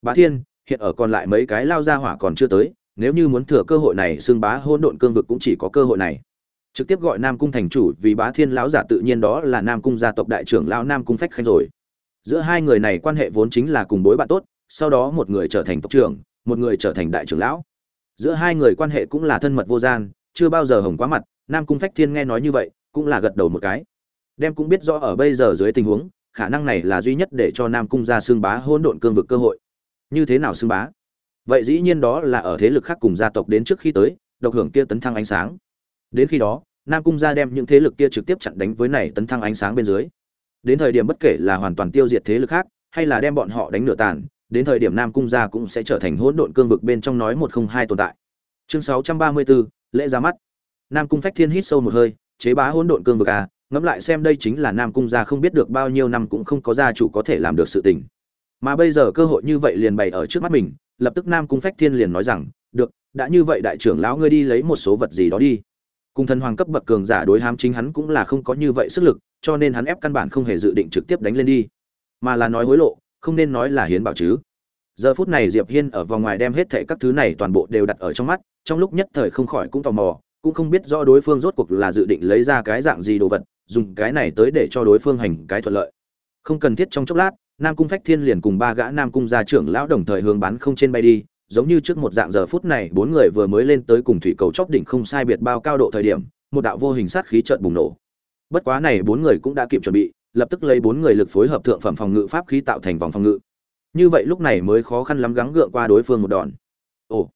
Bá thiên, hiện ở còn lại mấy cái lao ra hỏa còn chưa tới, nếu như muốn thừa cơ hội này xương bá hôn độn cương vực cũng chỉ có cơ hội này. Trực tiếp gọi nam cung thành chủ vì bá thiên lão giả tự nhiên đó là nam cung gia tộc đại trưởng lão nam cung phách khanh rồi giữa hai người này quan hệ vốn chính là cùng bối bạn tốt, sau đó một người trở thành tộc trưởng, một người trở thành đại trưởng lão. Giữa hai người quan hệ cũng là thân mật vô gian, chưa bao giờ hồng quá mặt, nam cung phách thiên nghe nói như vậy, cũng là gật đầu một cái. Đem cũng biết rõ ở bây giờ dưới tình huống, khả năng này là duy nhất để cho nam cung ra xương bá hỗn độn cương vực cơ hội. Như thế nào xương bá? Vậy dĩ nhiên đó là ở thế lực khác cùng gia tộc đến trước khi tới, độc hưởng kia tấn thăng ánh sáng. Đến khi đó, nam cung ra đem những thế lực kia trực tiếp chặn đánh với này tấn thăng ánh sáng bên dưới đến thời điểm bất kể là hoàn toàn tiêu diệt thế lực khác, hay là đem bọn họ đánh nửa tàn, đến thời điểm nam cung gia cũng sẽ trở thành hỗn độn cương vực bên trong nói một không hai tồn tại. Chương sáu trăm ba mươi bốn, lễ ra mắt. Nam cung phách thiên hít sâu một hơi, chế bá hỗn độn cương vực à? ngẫm lại xem đây chính là nam cung gia không biết được bao nhiêu năm cũng không có gia chủ có thể làm được sự tình. Mà bây giờ cơ hội như vậy liền bày ở trước mắt mình, lập tức nam cung phách thiên liền nói rằng, được, đã như vậy đại trưởng lão ngươi đi lấy một số vật gì đó đi. Cung thần hoàng cấp bậc cường giả đối hám chính hắn cũng là không có như vậy sức lực cho nên hắn ép căn bản không hề dự định trực tiếp đánh lên đi. Mà là nói hối lộ, không nên nói là hiến bảo chứ. Giờ phút này diệp hiên ở vòng ngoài đem hết thảy các thứ này toàn bộ đều đặt ở trong mắt, trong lúc nhất thời không khỏi cũng tò mò, cũng không biết rõ đối phương rốt cuộc là dự định lấy ra cái dạng gì đồ vật, dùng cái này tới để cho đối phương hành cái thuận lợi. Không cần thiết trong chốc lát, nam cung phách thiên liền cùng ba gã nam cung gia trưởng lão đồng thời hướng bắn không trên bay đi, giống như trước một dạng giờ phút này, bốn người vừa mới lên tới cùng thủy cầu chóp đỉnh không sai biệt bao cao độ thời điểm, một đạo vô hình sát khí chợt bùng nổ bất quá này bốn người cũng đã kịp chuẩn bị, lập tức lấy bốn người lực phối hợp thượng phẩm phòng ngự pháp khí tạo thành vòng phòng ngự. Như vậy lúc này mới khó khăn lắm gắng gượng qua đối phương một đòn. Ồ,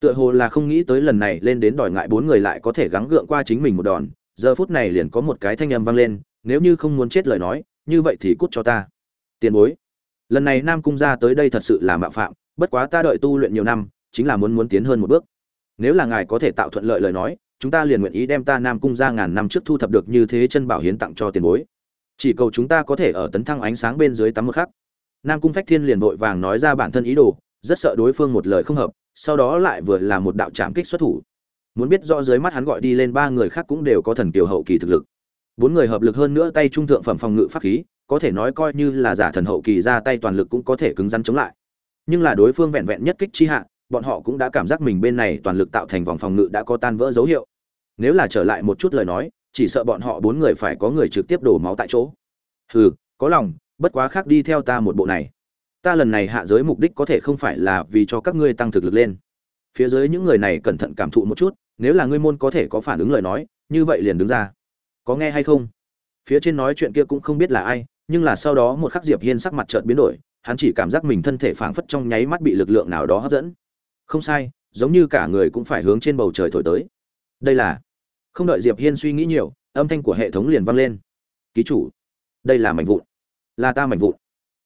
tựa hồ là không nghĩ tới lần này lên đến đòi ngại bốn người lại có thể gắng gượng qua chính mình một đòn, giờ phút này liền có một cái thanh âm vang lên, nếu như không muốn chết lời nói, như vậy thì cút cho ta. Tiền bối, lần này nam cung ra tới đây thật sự là mạo phạm, bất quá ta đợi tu luyện nhiều năm, chính là muốn muốn tiến hơn một bước. Nếu là ngài có thể tạo thuận lợi lời nói chúng ta liền nguyện ý đem ta nam cung ra ngàn năm trước thu thập được như thế chân bảo hiến tặng cho tiền bối. Chỉ cầu chúng ta có thể ở tấn thăng ánh sáng bên dưới tắm một khắc. Nam cung phách thiên liền vội vàng nói ra bản thân ý đồ, rất sợ đối phương một lời không hợp, sau đó lại vừa là một đạo trảm kích xuất thủ. Muốn biết rõ dưới mắt hắn gọi đi lên ba người khác cũng đều có thần kiều hậu kỳ thực lực. Bốn người hợp lực hơn nữa tay trung thượng phẩm phòng ngự pháp khí, có thể nói coi như là giả thần hậu kỳ ra tay toàn lực cũng có thể cứng rắn chống lại. Nhưng là đối phương vẹn vẹn nhất kích chi hạ bọn họ cũng đã cảm giác mình bên này toàn lực tạo thành vòng phòng ngự đã có tan vỡ dấu hiệu. Nếu là trở lại một chút lời nói, chỉ sợ bọn họ bốn người phải có người trực tiếp đổ máu tại chỗ. Hừ, có lòng, bất quá khác đi theo ta một bộ này. Ta lần này hạ giới mục đích có thể không phải là vì cho các ngươi tăng thực lực lên. Phía dưới những người này cẩn thận cảm thụ một chút, nếu là ngươi môn có thể có phản ứng lời nói, như vậy liền đứng ra. Có nghe hay không? Phía trên nói chuyện kia cũng không biết là ai, nhưng là sau đó một khắc diệp hiên sắc mặt chợt biến đổi, hắn chỉ cảm giác mình thân thể phảng phất trong nháy mắt bị lực lượng nào đó hấp dẫn không sai, giống như cả người cũng phải hướng trên bầu trời thổi tới. Đây là, không đợi diệp hiên suy nghĩ nhiều, âm thanh của hệ thống liền vang lên. Ký chủ, đây là mảnh vụn. Là ta mảnh vụn.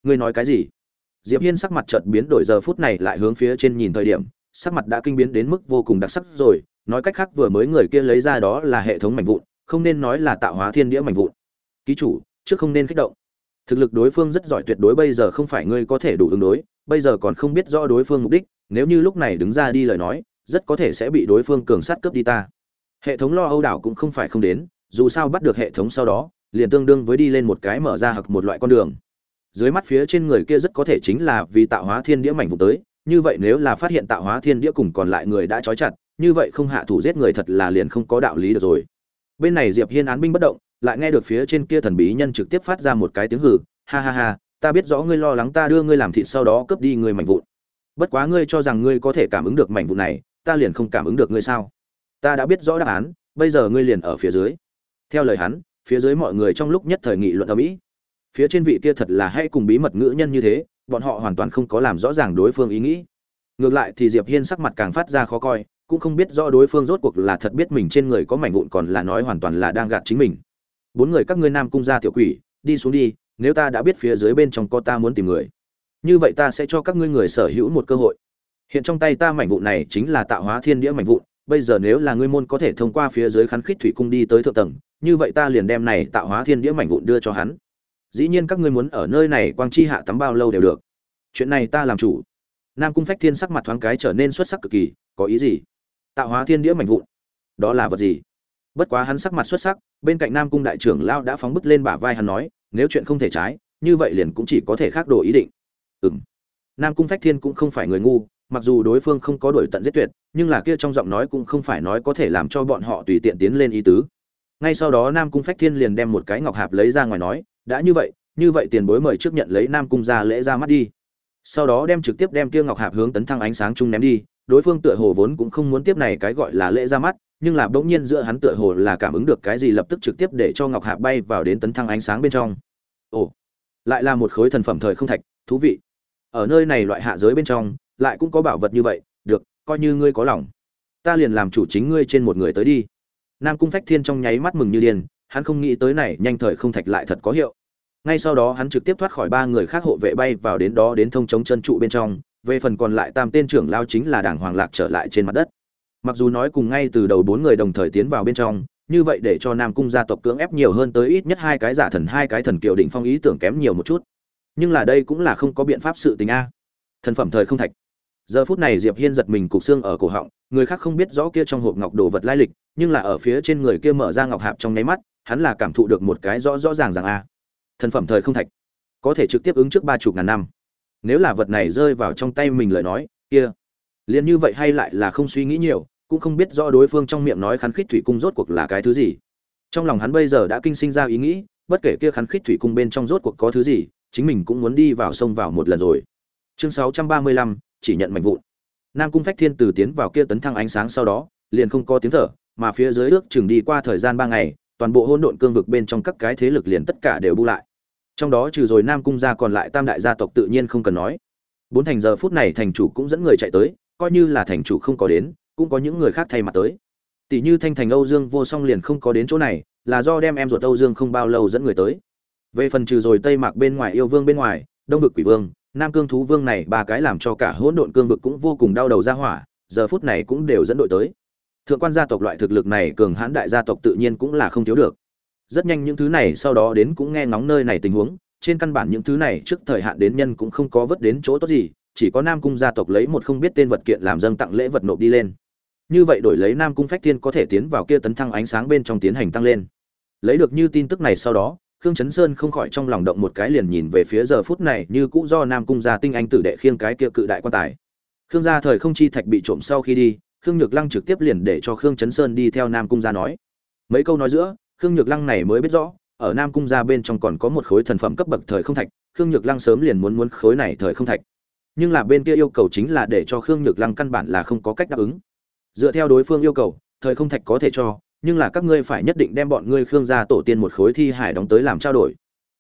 Ngươi nói cái gì? Diệp hiên sắc mặt chợt biến đổi, giờ phút này lại hướng phía trên nhìn thời điểm, sắc mặt đã kinh biến đến mức vô cùng đặc sắc rồi. Nói cách khác, vừa mới người kia lấy ra đó là hệ thống mảnh vụn, không nên nói là tạo hóa thiên đĩa mảnh vụn. Ký chủ, trước không nên kích động. Thực lực đối phương rất giỏi, tuyệt đối bây giờ không phải ngươi có thể đủ ứng đối, bây giờ còn không biết rõ đối phương mục đích nếu như lúc này đứng ra đi lời nói, rất có thể sẽ bị đối phương cường sát cướp đi ta. Hệ thống lo âu đảo cũng không phải không đến, dù sao bắt được hệ thống sau đó, liền tương đương với đi lên một cái mở ra hoặc một loại con đường. Dưới mắt phía trên người kia rất có thể chính là vì tạo hóa thiên đĩa mảnh vụ tới, như vậy nếu là phát hiện tạo hóa thiên đĩa cùng còn lại người đã trói chặt, như vậy không hạ thủ giết người thật là liền không có đạo lý được rồi. Bên này diệp hiên án binh bất động, lại nghe được phía trên kia thần bí nhân trực tiếp phát ra một cái tiếng hừ, ha ha ha, ta biết rõ ngươi lo lắng ta đưa ngươi làm thịt sau đó cướp đi ngươi mảnh vụn bất quá ngươi cho rằng ngươi có thể cảm ứng được mảnh vụn này, ta liền không cảm ứng được ngươi sao? Ta đã biết rõ đáp án, bây giờ ngươi liền ở phía dưới. Theo lời hắn, phía dưới mọi người trong lúc nhất thời nghị luận ở mỹ phía trên vị kia thật là hay cùng bí mật ngữ nhân như thế, bọn họ hoàn toàn không có làm rõ ràng đối phương ý nghĩ. Ngược lại thì diệp hiên sắc mặt càng phát ra khó coi, cũng không biết rõ đối phương rốt cuộc là thật biết mình trên người có mảnh vụn còn là nói hoàn toàn là đang gạt chính mình. Bốn người các ngươi nam cung gia tiểu quỷ, đi xuống đi, nếu ta đã biết phía dưới bên trong có ta muốn tìm người như vậy ta sẽ cho các ngươi người sở hữu một cơ hội. Hiện trong tay ta mảnh vụn này chính là tạo hóa thiên đĩa mảnh vụn, bây giờ nếu là ngươi môn có thể thông qua phía dưới khán khít thủy cung đi tới thượng tầng, như vậy ta liền đem này tạo hóa thiên đĩa mảnh vụn đưa cho hắn. Dĩ nhiên các ngươi muốn ở nơi này quang chi hạ tắm bao lâu đều được. Chuyện này ta làm chủ. Nam cung phách thiên sắc mặt thoáng cái trở nên xuất sắc cực kỳ, có ý gì? Tạo hóa thiên đĩa mảnh vụn? Đó là vật gì? Bất quá hắn sắc mặt xuất sắc, bên cạnh nam cung đại trưởng lao đã phóng bức lên bả vai hắn nói, nếu chuyện không thể trái, như vậy liền cũng chỉ có thể khác đồ ý định ừm. Nam cung phách thiên cũng không phải người ngu, mặc dù đối phương không có đổi tận giết tuyệt, nhưng là kia trong giọng nói cũng không phải nói có thể làm cho bọn họ tùy tiện tiến lên ý tứ. Ngay sau đó nam cung phách thiên liền đem một cái ngọc hạp lấy ra ngoài nói, đã như vậy như vậy tiền bối mời trước nhận lấy nam cung ra lễ ra mắt đi. Sau đó đem trực tiếp đem kia ngọc hạp hướng tấn thăng ánh sáng chung ném đi, đối phương tựa hồ vốn cũng không muốn tiếp này cái gọi là lễ ra mắt, nhưng là bỗng nhiên giữa hắn tựa hồ là cảm ứng được cái gì lập tức trực tiếp để cho ngọc hạp bay vào đến tấn thăng ánh sáng bên trong. Ồ, lại là một khối thần phẩm thời không thạch, thú vị ở nơi này loại hạ giới bên trong, lại cũng có bảo vật như vậy, được, coi như ngươi có lòng. Ta liền làm chủ chính ngươi trên một người tới đi. Nam cung phách thiên trong nháy mắt mừng như điên, hắn không nghĩ tới này, nhanh thời không thạch lại thật có hiệu. Ngay sau đó hắn trực tiếp thoát khỏi ba người khác hộ vệ bay vào đến đó đến thông chống chân trụ bên trong, về phần còn lại tam tên trưởng lao chính là đảng hoàng lạc trở lại trên mặt đất. Mặc dù nói cùng ngay từ đầu bốn người đồng thời tiến vào bên trong, như vậy để cho nam cung gia tộc cưỡng ép nhiều hơn tới ít nhất hai cái giả thần, hai cái thần kiều đỉnh phong ý tưởng kém nhiều một chút nhưng là đây cũng là không có biện pháp sự tình a. Thần phẩm thời không thạch. Giờ phút này diệp hiên giật mình cục xương ở cổ họng, người khác không biết rõ kia trong hộp ngọc đồ vật lai lịch, nhưng là ở phía trên người kia mở ra ngọc hạp trong nháy mắt, hắn là cảm thụ được một cái rõ rõ ràng rằng a. Thần phẩm thời không thạch. Có thể trực tiếp ứng trước ba chục ngàn năm. Nếu là vật này rơi vào trong tay mình lời nói, kia. Liền như vậy hay lại là không suy nghĩ nhiều, cũng không biết rõ đối phương trong miệng nói khắn khít thủy cung rốt cuộc là cái thứ gì. Trong lòng hắn bây giờ đã kinh sinh ra ý nghĩ, bất kể kia khắn khít thủy cung bên trong rốt cuộc có thứ gì chính mình cũng muốn đi vào sông vào một lần rồi. Chương 635, chỉ nhận mệnh vụn. Nam cung phách thiên từ tiến vào kia tấn thăng ánh sáng sau đó liền không có tiếng thở mà phía dưới ước chừng đi qua thời gian ba ngày toàn bộ hỗn độn cương vực bên trong các cái thế lực liền tất cả đều bu lại. Trong đó trừ rồi nam cung gia còn lại tam đại gia tộc tự nhiên không cần nói. Bốn thành giờ phút này thành chủ cũng dẫn người chạy tới coi như là thành chủ không có đến cũng có những người khác thay mặt tới. Tỷ như thanh thành âu dương vô song liền không có đến chỗ này là do đem em ruột âu dương không bao lâu dẫn người tới về phần trừ rồi tây mạc bên ngoài yêu vương bên ngoài, đông vực quỷ vương, nam cương thú vương này ba cái làm cho cả hỗn độn cương vực cũng vô cùng đau đầu ra hỏa, giờ phút này cũng đều dẫn đội tới. Thượng quan gia tộc loại thực lực này cường hãn đại gia tộc tự nhiên cũng là không thiếu được. Rất nhanh những thứ này sau đó đến cũng nghe ngóng nơi này tình huống, trên căn bản những thứ này trước thời hạn đến nhân cũng không có vớt đến chỗ tốt gì, chỉ có nam cung gia tộc lấy một không biết tên vật kiện làm dâng tặng lễ vật nộp đi lên. Như vậy đổi lấy nam cung phách thiên có thể tiến vào kia tấn thăng ánh sáng bên trong tiến hành tăng lên. Lấy được như tin tức này sau đó khương chấn sơn không khỏi trong lòng động một cái liền nhìn về phía giờ phút này như cũ do nam cung gia tinh anh tử đệ khiêng cái kia cự đại quan tài. Khương gia thời không chi thạch bị trộm sau khi đi, khương nhược lăng trực tiếp liền để cho khương chấn sơn đi theo nam cung gia nói. Mấy câu nói giữa, khương nhược lăng này mới biết rõ, ở nam cung gia bên trong còn có một khối thần phẩm cấp bậc thời không thạch, khương nhược lăng sớm liền muốn muốn khối này thời không thạch. Nhưng là bên kia yêu cầu chính là để cho khương nhược lăng căn bản là không có cách đáp ứng. Dựa theo đối phương yêu cầu, thời không thạch có thể cho nhưng là các ngươi phải nhất định đem bọn ngươi khương gia tổ tiên một khối thi hải đóng tới làm trao đổi.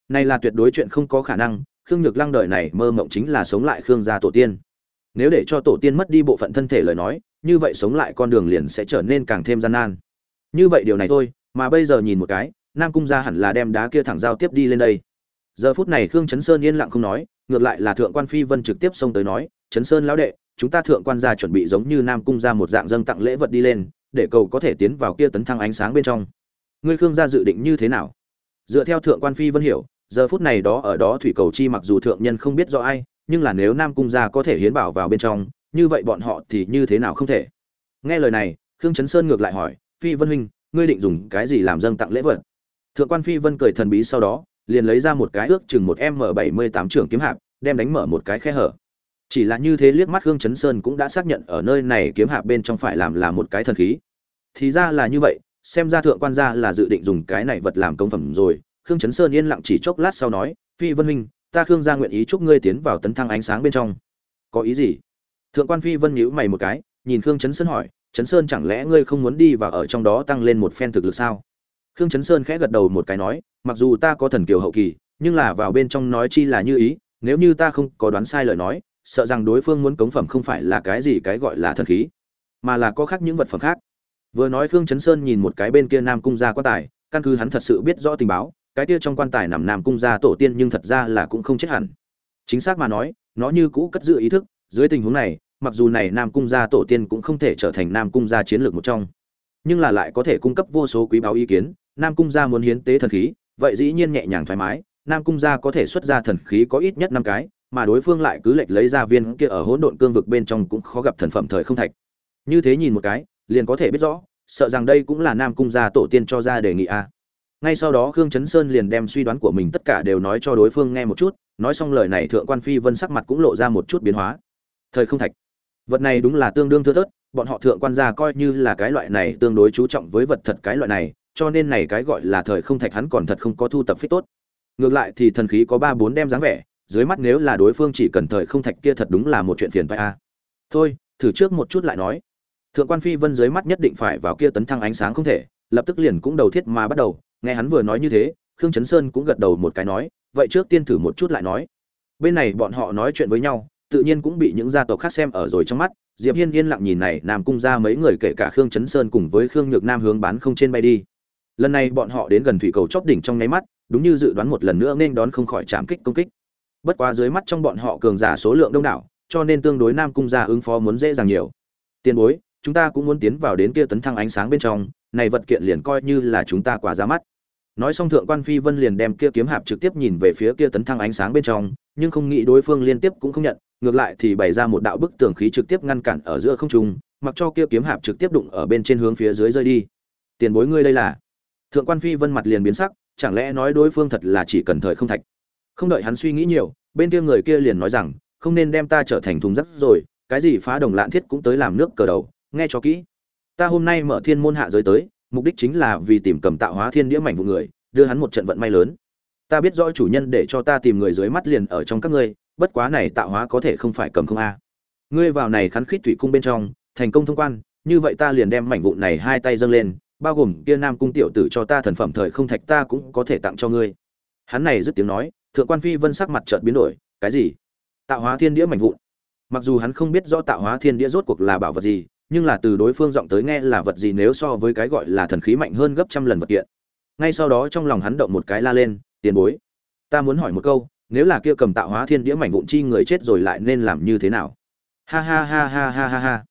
Này là tuyệt đối chuyện không có khả năng, khương nhược lăng đời này mơ mộng chính là sống lại khương gia tổ tiên. Nếu để cho tổ tiên mất đi bộ phận thân thể lời nói, như vậy sống lại con đường liền sẽ trở nên càng thêm gian nan. Như vậy điều này thôi, mà bây giờ nhìn một cái, nam cung gia hẳn là đem đá kia thẳng giao tiếp đi lên đây. Giờ phút này khương chấn sơn yên lặng không nói, ngược lại là thượng quan phi vân trực tiếp xông tới nói, chấn sơn lão đệ, chúng ta thượng quan gia chuẩn bị giống như nam cung gia một dạng dâng tặng lễ vật đi lên để cầu có thể tiến vào kia tấn thăng ánh sáng bên trong. Ngươi khương gia dự định như thế nào? Dựa theo thượng quan phi vân hiểu, giờ phút này đó ở đó thủy cầu chi mặc dù thượng nhân không biết rõ ai, nhưng là nếu nam cung gia có thể hiến bảo vào bên trong, như vậy bọn họ thì như thế nào không thể? Nghe lời này, khương chấn sơn ngược lại hỏi, phi vân huynh, ngươi định dùng cái gì làm dâng tặng lễ vật? Thượng quan phi vân cười thần bí sau đó, liền lấy ra một cái ước chừng một m bảy mươi tám trưởng kiếm hạp, đem đánh mở một cái khe hở chỉ là như thế liếc mắt hương chấn sơn cũng đã xác nhận ở nơi này kiếm hạ bên trong phải làm là một cái thần khí. Thì ra là như vậy, xem ra thượng quan gia là dự định dùng cái này vật làm công phẩm rồi. Khương chấn sơn yên lặng chỉ chốc lát sau nói, phi vân huynh ta khương gia nguyện ý chúc ngươi tiến vào tấn thăng ánh sáng bên trong. Có ý gì? Thượng quan phi vân nhíu mày một cái, nhìn khương chấn sơn hỏi, chấn sơn chẳng lẽ ngươi không muốn đi và ở trong đó tăng lên một phen thực lực sao? Khương chấn sơn khẽ gật đầu một cái nói, mặc dù ta có thần kiều hậu kỳ, nhưng là vào bên trong nói chi là như ý, nếu như ta không có đoán sai lời nói sợ rằng đối phương muốn cống phẩm không phải là cái gì cái gọi là thần khí, mà là có khác những vật phẩm khác. Vừa nói khương chấn sơn nhìn một cái bên kia nam cung gia quan tài, căn cứ hắn thật sự biết rõ tình báo, cái kia trong quan tài nằm nam cung gia tổ tiên nhưng thật ra là cũng không chết hẳn. Chính xác mà nói, nó như cũ cất giữ ý thức, dưới tình huống này, mặc dù này nam cung gia tổ tiên cũng không thể trở thành nam cung gia chiến lược một trong, nhưng là lại có thể cung cấp vô số quý báo ý kiến, nam cung gia muốn hiến tế thần khí, vậy dĩ nhiên nhẹ nhàng thoải mái, nam cung gia có thể xuất ra thần khí có ít nhất năm cái mà đối phương lại cứ lệch lấy ra viên kia ở hỗn độn cương vực bên trong cũng khó gặp thần phẩm thời không thạch. Như thế nhìn một cái, liền có thể biết rõ, sợ rằng đây cũng là nam cung gia tổ tiên cho ra đề nghị a. Ngay sau đó khương chấn sơn liền đem suy đoán của mình tất cả đều nói cho đối phương nghe một chút, nói xong lời này thượng quan phi vân sắc mặt cũng lộ ra một chút biến hóa. Thời không thạch. Vật này đúng là tương đương thưa thớt, bọn họ thượng quan gia coi như là cái loại này tương đối chú trọng với vật thật cái loại này, cho nên này cái gọi là thời không thạch hắn còn thật không có thu tập phích tốt. Ngược lại thì thần khí có ba bốn đem dáng vẻ dưới mắt nếu là đối phương chỉ cần thời không thạch kia thật đúng là một chuyện phiền phải a. Thôi, thử trước một chút lại nói. Thượng quan phi vân dưới mắt nhất định phải vào kia tấn thăng ánh sáng không thể, lập tức liền cũng đầu thiết mà bắt đầu, nghe hắn vừa nói như thế, khương chấn sơn cũng gật đầu một cái nói, vậy trước tiên thử một chút lại nói. Bên này bọn họ nói chuyện với nhau, tự nhiên cũng bị những gia tộc khác xem ở rồi trong mắt, diệp hiên yên lặng nhìn này, nam cung ra mấy người kể cả khương chấn sơn cùng với khương nhược nam hướng bán không trên bay đi. Lần này bọn họ đến gần thủy cầu chóp đỉnh trong nháy mắt, đúng như dự đoán một lần nữa nên đón không khỏi chạm kích công kích bất quá dưới mắt trong bọn họ cường giả số lượng đông đảo, cho nên tương đối nam cung gia ứng phó muốn dễ dàng nhiều. Tiền bối, chúng ta cũng muốn tiến vào đến kia tấn thăng ánh sáng bên trong, này vật kiện liền coi như là chúng ta quả ra mắt. Nói xong thượng quan phi vân liền đem kia kiếm hạp trực tiếp nhìn về phía kia tấn thăng ánh sáng bên trong, nhưng không nghĩ đối phương liên tiếp cũng không nhận, ngược lại thì bày ra một đạo bức tường khí trực tiếp ngăn cản ở giữa không trung, mặc cho kia kiếm hạp trực tiếp đụng ở bên trên hướng phía dưới rơi đi. Tiền bối ngươi đây là? Thượng quan phi vân mặt liền biến sắc, chẳng lẽ nói đối phương thật là chỉ cần thời không thạch? Không đợi hắn suy nghĩ nhiều, bên kia người kia liền nói rằng, không nên đem ta trở thành thùng rắc rồi, cái gì phá đồng lạn thiết cũng tới làm nước cờ đầu, nghe cho kỹ. Ta hôm nay mở thiên môn hạ giới tới, mục đích chính là vì tìm cầm tạo hóa thiên đĩa mảnh vụ người, đưa hắn một trận vận may lớn. Ta biết rõ chủ nhân để cho ta tìm người dưới mắt liền ở trong các ngươi, bất quá này tạo hóa có thể không phải cầm không a. Ngươi vào này khắn khít thủy cung bên trong, thành công thông quan, như vậy ta liền đem mảnh vụn này hai tay dâng lên, bao gồm kia nam cung tiểu tử cho ta thần phẩm thời không thạch ta cũng có thể tặng cho ngươi. Hắn này dứt tiếng nói thượng quan phi vân sắc mặt chợt biến đổi, cái gì? Tạo hóa thiên đĩa mảnh vụn. Mặc dù hắn không biết rõ tạo hóa thiên đĩa rốt cuộc là bảo vật gì, nhưng là từ đối phương giọng tới nghe là vật gì nếu so với cái gọi là thần khí mạnh hơn gấp trăm lần vật kiện. Ngay sau đó trong lòng hắn động một cái la lên, tiền bối, ta muốn hỏi một câu, nếu là kia cầm tạo hóa thiên đĩa mảnh vụn chi người chết rồi lại nên làm như thế nào? Ha ha ha ha ha ha ha.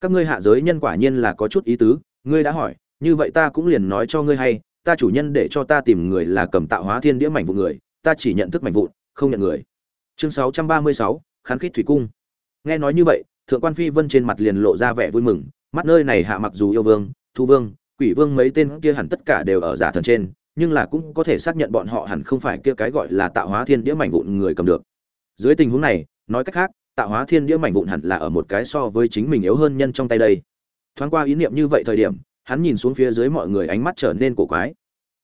Các ngươi hạ giới nhân quả nhiên là có chút ý tứ, ngươi đã hỏi, như vậy ta cũng liền nói cho ngươi hay, ta chủ nhân để cho ta tìm người là cầm tạo hóa thiên đĩa mảnh vụn người ta chỉ nhận thức mảnh vụn không nhận người. Chương 636, khán khít thủy cung. Nghe nói như vậy thượng quan phi vân trên mặt liền lộ ra vẻ vui mừng mắt nơi này hạ mặc dù yêu vương thu vương quỷ vương mấy tên kia hẳn tất cả đều ở giả thần trên nhưng là cũng có thể xác nhận bọn họ hẳn không phải kia cái gọi là tạo hóa thiên đĩa mảnh vụn người cầm được. Dưới tình huống này nói cách khác tạo hóa thiên đĩa mảnh vụn hẳn là ở một cái so với chính mình yếu hơn nhân trong tay đây. Thoáng qua ý niệm như vậy thời điểm hắn nhìn xuống phía dưới mọi người ánh mắt trở nên cổ quái.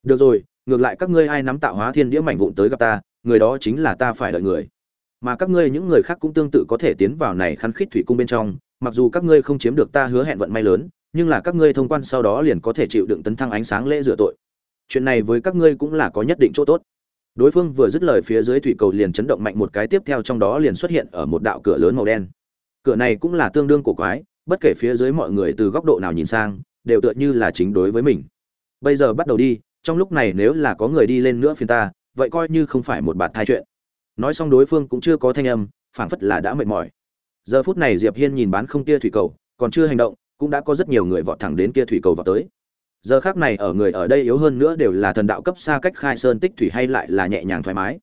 Được rồi ngược lại các ngươi ai nắm tạo hóa thiên đĩa mảnh vụn tới gặp ta, người đó chính là ta phải đợi người. Mà các ngươi những người khác cũng tương tự có thể tiến vào này khăn khít thủy cung bên trong, mặc dù các ngươi không chiếm được ta hứa hẹn vận may lớn, nhưng là các ngươi thông quan sau đó liền có thể chịu đựng tấn thăng ánh sáng lễ rửa tội. Chuyện này với các ngươi cũng là có nhất định chỗ tốt. Đối phương vừa dứt lời phía dưới thủy cầu liền chấn động mạnh một cái tiếp theo trong đó liền xuất hiện ở một đạo cửa lớn màu đen. Cửa này cũng là tương đương cổ quái, bất kể phía dưới mọi người từ góc độ nào nhìn sang, đều tựa như là chính đối với mình. Bây giờ bắt đầu đi trong lúc này nếu là có người đi lên nữa phiền ta, vậy coi như không phải một bạt thai chuyện. Nói xong đối phương cũng chưa có thanh âm, phảng phất là đã mệt mỏi. Giờ phút này diệp hiên nhìn bán không kia thủy cầu, còn chưa hành động, cũng đã có rất nhiều người vọt thẳng đến kia thủy cầu vào tới. Giờ khác này ở người ở đây yếu hơn nữa đều là thần đạo cấp xa cách khai sơn tích thủy hay lại là nhẹ nhàng thoải mái.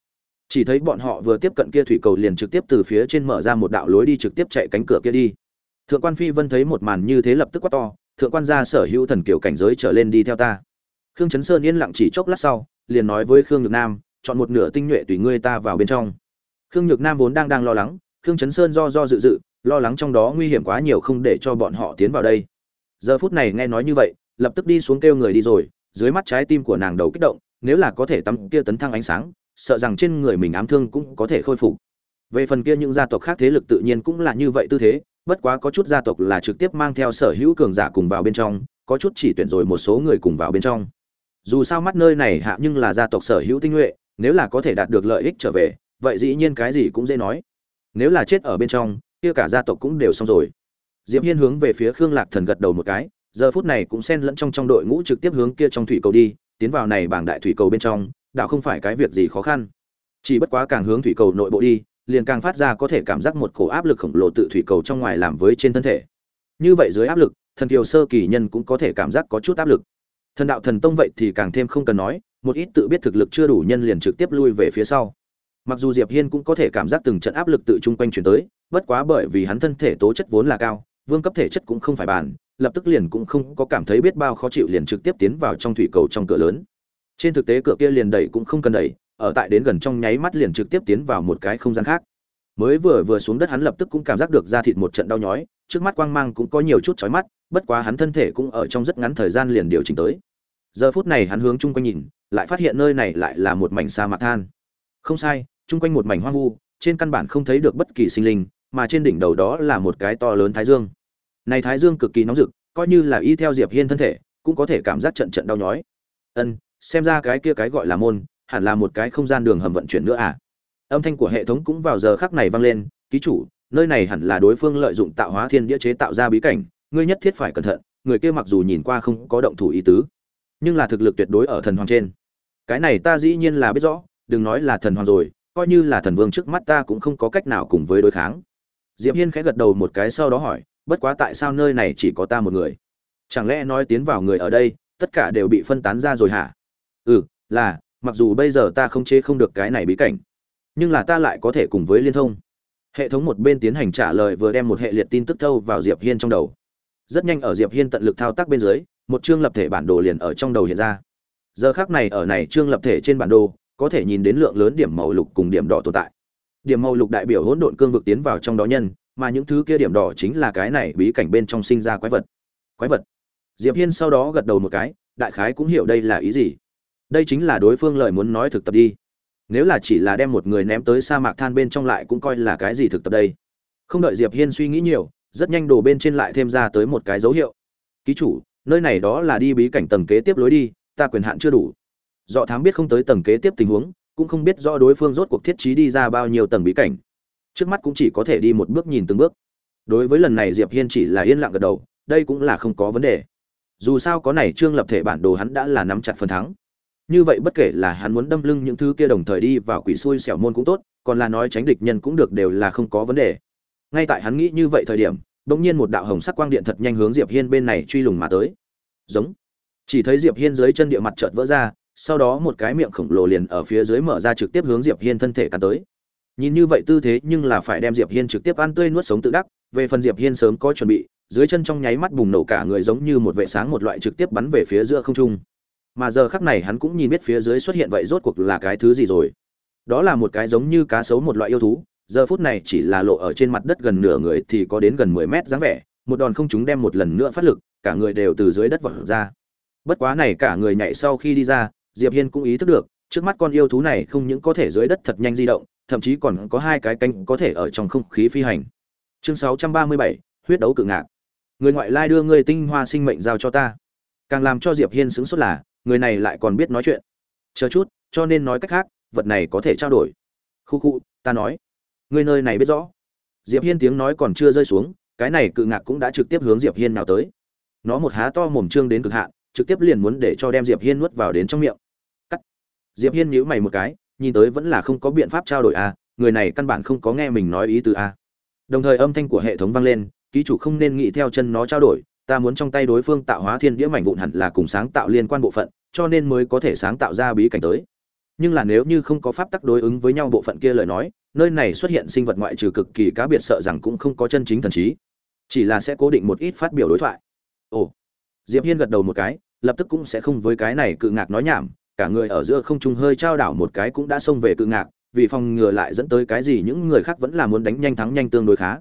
Chỉ thấy bọn họ vừa tiếp cận kia thủy cầu liền trực tiếp từ phía trên mở ra một đạo lối đi trực tiếp chạy cánh cửa kia đi. Thượng quan phi vân thấy một màn như thế lập tức quát to, thượng quan gia sở hữu thần kiểu cảnh giới trở lên đi theo ta khương chấn sơn yên lặng chỉ chốc lát sau, liền nói với khương nhược nam, chọn một nửa tinh nhuệ tùy ngươi ta vào bên trong. Khương nhược nam vốn đang đang lo lắng, khương chấn sơn do do dự dự, lo lắng trong đó nguy hiểm quá nhiều không để cho bọn họ tiến vào đây. Giờ phút này nghe nói như vậy, lập tức đi xuống kêu người đi rồi, dưới mắt trái tim của nàng đầu kích động, nếu là có thể tắm kia tấn thăng ánh sáng, sợ rằng trên người mình ám thương cũng có thể khôi phục. Về phần kia những gia tộc khác thế lực tự nhiên cũng là như vậy tư thế, bất quá có chút gia tộc là trực tiếp mang theo sở hữu cường giả cùng vào bên trong, có chút chỉ tuyển rồi một số người cùng vào bên trong dù sao mắt nơi này hạ nhưng là gia tộc sở hữu tinh nhuệ, nếu là có thể đạt được lợi ích trở về, vậy dĩ nhiên cái gì cũng dễ nói. Nếu là chết ở bên trong, kia cả gia tộc cũng đều xong rồi. Diệp hiên hướng về phía khương lạc thần gật đầu một cái, giờ phút này cũng xen lẫn trong trong đội ngũ trực tiếp hướng kia trong thủy cầu đi, tiến vào này bảng đại thủy cầu bên trong đạo không phải cái việc gì khó khăn. Chỉ bất quá càng hướng thủy cầu nội bộ đi, liền càng phát ra có thể cảm giác một cổ áp lực khổng lồ tự thủy cầu trong ngoài làm với trên thân thể. Như vậy dưới áp lực, thần kiều sơ kỳ nhân cũng có thể cảm giác có chút áp lực thần đạo thần tông vậy thì càng thêm không cần nói, một ít tự biết thực lực chưa đủ nhân liền trực tiếp lui về phía sau. Mặc dù diệp hiên cũng có thể cảm giác từng trận áp lực tự trung quanh chuyển tới, bất quá bởi vì hắn thân thể tố chất vốn là cao, vương cấp thể chất cũng không phải bàn, lập tức liền cũng không có cảm thấy biết bao khó chịu liền trực tiếp tiến vào trong thủy cầu trong cửa lớn. Trên thực tế cửa kia liền đẩy cũng không cần đẩy, ở tại đến gần trong nháy mắt liền trực tiếp tiến vào một cái không gian khác. Mới vừa vừa xuống đất hắn lập tức cũng cảm giác được da thịt một trận đau nhói, trước mắt quang mang cũng có nhiều chút chói mắt, bất quá hắn thân thể cũng ở trong rất ngắn thời gian liền điều chỉnh tới giờ phút này hắn hướng chung quanh nhìn, lại phát hiện nơi này lại là một mảnh sa mạc than. Không sai, chung quanh một mảnh hoang vu, trên căn bản không thấy được bất kỳ sinh linh, mà trên đỉnh đầu đó là một cái to lớn thái dương. Này thái dương cực kỳ nóng rực, coi như là y theo diệp hiên thân thể, cũng có thể cảm giác trận trận đau nhói. Ân, xem ra cái kia cái gọi là môn, hẳn là một cái không gian đường hầm vận chuyển nữa à? Âm thanh của hệ thống cũng vào giờ khắc này vang lên, ký chủ, nơi này hẳn là đối phương lợi dụng tạo hóa thiên địa chế tạo ra bí cảnh, ngươi nhất thiết phải cẩn thận, người kia mặc dù nhìn qua không có động thủ ý tứ nhưng là thực lực tuyệt đối ở thần hoàng trên. Cái này ta dĩ nhiên là biết rõ, đừng nói là thần hoàng rồi, coi như là thần vương trước mắt ta cũng không có cách nào cùng với đối kháng. Diệp hiên khẽ gật đầu một cái sau đó hỏi, bất quá tại sao nơi này chỉ có ta một người? Chẳng lẽ nói tiến vào người ở đây, tất cả đều bị phân tán ra rồi hả? Ừ là, mặc dù bây giờ ta không chế không được cái này bí cảnh, nhưng là ta lại có thể cùng với liên thông. Hệ thống một bên tiến hành trả lời vừa đem một hệ liệt tin tức thâu vào diệp hiên trong đầu. Rất nhanh ở diệp hiên tận lực thao tác bên dưới một chương lập thể bản đồ liền ở trong đầu hiện ra. Giờ khác này ở này chương lập thể trên bản đồ, có thể nhìn đến lượng lớn điểm màu lục cùng điểm đỏ tồn tại. Điểm màu lục đại biểu hỗn độn cương vực tiến vào trong đó nhân, mà những thứ kia điểm đỏ chính là cái này bí cảnh bên trong sinh ra quái vật. Quái vật. Diệp hiên sau đó gật đầu một cái, đại khái cũng hiểu đây là ý gì. Đây chính là đối phương lời muốn nói thực tập đi. Nếu là chỉ là đem một người ném tới sa mạc than bên trong lại cũng coi là cái gì thực tập đây? Không đợi diệp hiên suy nghĩ nhiều, rất nhanh đồ bên trên lại thêm ra tới một cái dấu hiệu. Ký chủ nơi này đó là đi bí cảnh tầng kế tiếp lối đi, ta quyền hạn chưa đủ. Dọ thám biết không tới tầng kế tiếp tình huống, cũng không biết rõ đối phương rốt cuộc thiết trí đi ra bao nhiêu tầng bí cảnh. Trước mắt cũng chỉ có thể đi một bước nhìn từng bước. Đối với lần này diệp hiên chỉ là yên lặng gật đầu, đây cũng là không có vấn đề. Dù sao có này trương lập thể bản đồ hắn đã là nắm chặt phần thắng. Như vậy bất kể là hắn muốn đâm lưng những thứ kia đồng thời đi vào quỷ xui xẻo môn cũng tốt, còn là nói tránh địch nhân cũng được đều là không có vấn đề. Ngay tại hắn nghĩ như vậy thời điểm bỗng nhiên một đạo hồng sắc quang điện thật nhanh hướng diệp hiên bên này truy lùng mà tới. Giống. Chỉ thấy diệp hiên dưới chân địa mặt chợt vỡ ra, sau đó một cái miệng khổng lồ liền ở phía dưới mở ra trực tiếp hướng diệp hiên thân thể cắn tới. Nhìn như vậy tư thế nhưng là phải đem diệp hiên trực tiếp ăn tươi nuốt sống tự đắc, về phần diệp hiên sớm có chuẩn bị, dưới chân trong nháy mắt bùng nổ cả người giống như một vệ sáng một loại trực tiếp bắn về phía giữa không trung. Mà giờ khắc này hắn cũng nhìn biết phía dưới xuất hiện vậy rốt cuộc là cái thứ gì rồi. Đó là một cái giống như cá sấu một loại yêu thú giờ phút này chỉ là lộ ở trên mặt đất gần nửa người thì có đến gần 10 mét dáng vẻ một đòn không chúng đem một lần nữa phát lực cả người đều từ dưới đất vọt ra. Bất quá này cả người nhảy sau khi đi ra diệp hiên cũng ý thức được trước mắt con yêu thú này không những có thể dưới đất thật nhanh di động thậm chí còn có hai cái cánh có thể ở trong không khí phi hành. Chương 637, huyết đấu cự ngạc. Người ngoại lai đưa ngươi tinh hoa sinh mệnh giao cho ta. Càng làm cho diệp hiên sững sốt là người này lại còn biết nói chuyện. Chờ chút cho nên nói cách khác vật này có thể trao đổi. Khu khu ta nói người nơi này biết rõ. Diệp hiên tiếng nói còn chưa rơi xuống cái này cự ngạc cũng đã trực tiếp hướng diệp hiên nào tới. Nó một há to mồm trương đến cực hạn trực tiếp liền muốn để cho đem diệp hiên nuốt vào đến trong miệng. Cắt. Diệp hiên nhíu mày một cái nhìn tới vẫn là không có biện pháp trao đổi a à, người này căn bản không có nghe mình nói ý từ a à. đồng thời âm thanh của hệ thống vang lên ký chủ không nên nghĩ theo chân nó trao đổi ta muốn trong tay đối phương tạo hóa thiên đĩa mảnh vụn hẳn là cùng sáng tạo liên quan bộ phận cho nên mới có thể sáng tạo ra bí cảnh tới. Nhưng là nếu như không có pháp tắc đối ứng với nhau bộ phận kia lời nói nơi này xuất hiện sinh vật ngoại trừ cực kỳ cá biệt sợ rằng cũng không có chân chính thần trí, chỉ là sẽ cố định một ít phát biểu đối thoại. Ồ, diệp hiên gật đầu một cái, lập tức cũng sẽ không với cái này cự ngạc nói nhảm, cả người ở giữa không trung hơi trao đảo một cái cũng đã xông về cự ngạc, vì phòng ngừa lại dẫn tới cái gì những người khác vẫn là muốn đánh nhanh thắng nhanh tương đối khá.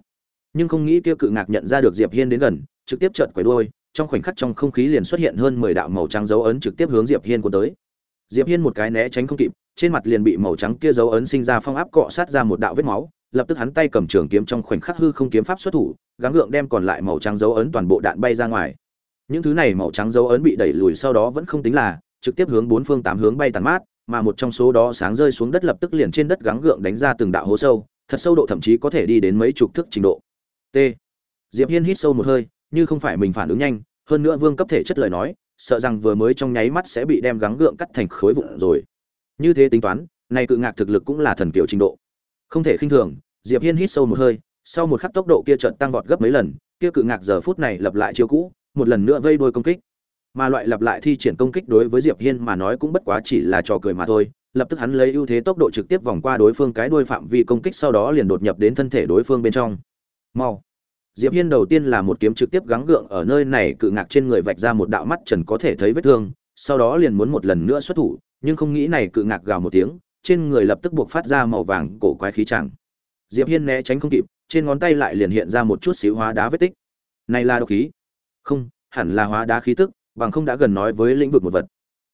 Nhưng không nghĩ kia cự ngạc nhận ra được diệp hiên đến gần, trực tiếp chợt quẩy đuôi, trong khoảnh khắc trong không khí liền xuất hiện hơn 10 đạo màu trắng dấu ấn trực tiếp hướng diệp hiên cuốn tới. Diệp hiên một cái né tránh không kịp trên mặt liền bị màu trắng kia dấu ấn sinh ra phong áp cọ sát ra một đạo vết máu, lập tức hắn tay cầm trường kiếm trong khoảnh khắc hư không kiếm pháp xuất thủ, gắng gượng đem còn lại màu trắng dấu ấn toàn bộ đạn bay ra ngoài. Những thứ này màu trắng dấu ấn bị đẩy lùi sau đó vẫn không tính là, trực tiếp hướng bốn phương tám hướng bay tàn mát, mà một trong số đó sáng rơi xuống đất lập tức liền trên đất gắng gượng đánh ra từng đạo hố sâu, thật sâu độ thậm chí có thể đi đến mấy chục thước trình độ. T. Diệp hiên hít sâu một hơi, như không phải mình phản ứng nhanh, hơn nữa vương cấp thể chất lời nói, sợ rằng vừa mới trong nháy mắt sẽ bị đem gắng gượng cắt thành khối vụn rồi như thế tính toán, này cự ngạc thực lực cũng là thần kiểu trình độ. Không thể khinh thường, diệp hiên hít sâu một hơi, sau một khắc tốc độ kia chợt tăng vọt gấp mấy lần, kia cự ngạc giờ phút này lập lại chiêu cũ, một lần nữa vây đuôi công kích. Mà loại lặp lại thi triển công kích đối với diệp hiên mà nói cũng bất quá chỉ là trò cười mà thôi, lập tức hắn lấy ưu thế tốc độ trực tiếp vòng qua đối phương cái đuôi phạm vi công kích sau đó liền đột nhập đến thân thể đối phương bên trong. Mau. Diệp hiên đầu tiên là một kiếm trực tiếp gắng gượng ở nơi này, cự ngạc trên người vạch ra một đạo mắt trần có thể thấy vết thương, sau đó liền muốn một lần nữa xuất thủ nhưng không nghĩ này cự ngạc gào một tiếng, trên người lập tức buộc phát ra màu vàng cổ quái khí chẳng. Diệp hiên né tránh không kịp, trên ngón tay lại liền hiện ra một chút xíu hóa đá vết tích. Này là độc khí. Không, hẳn là hóa đá khí tức, bằng không đã gần nói với lĩnh vực một vật.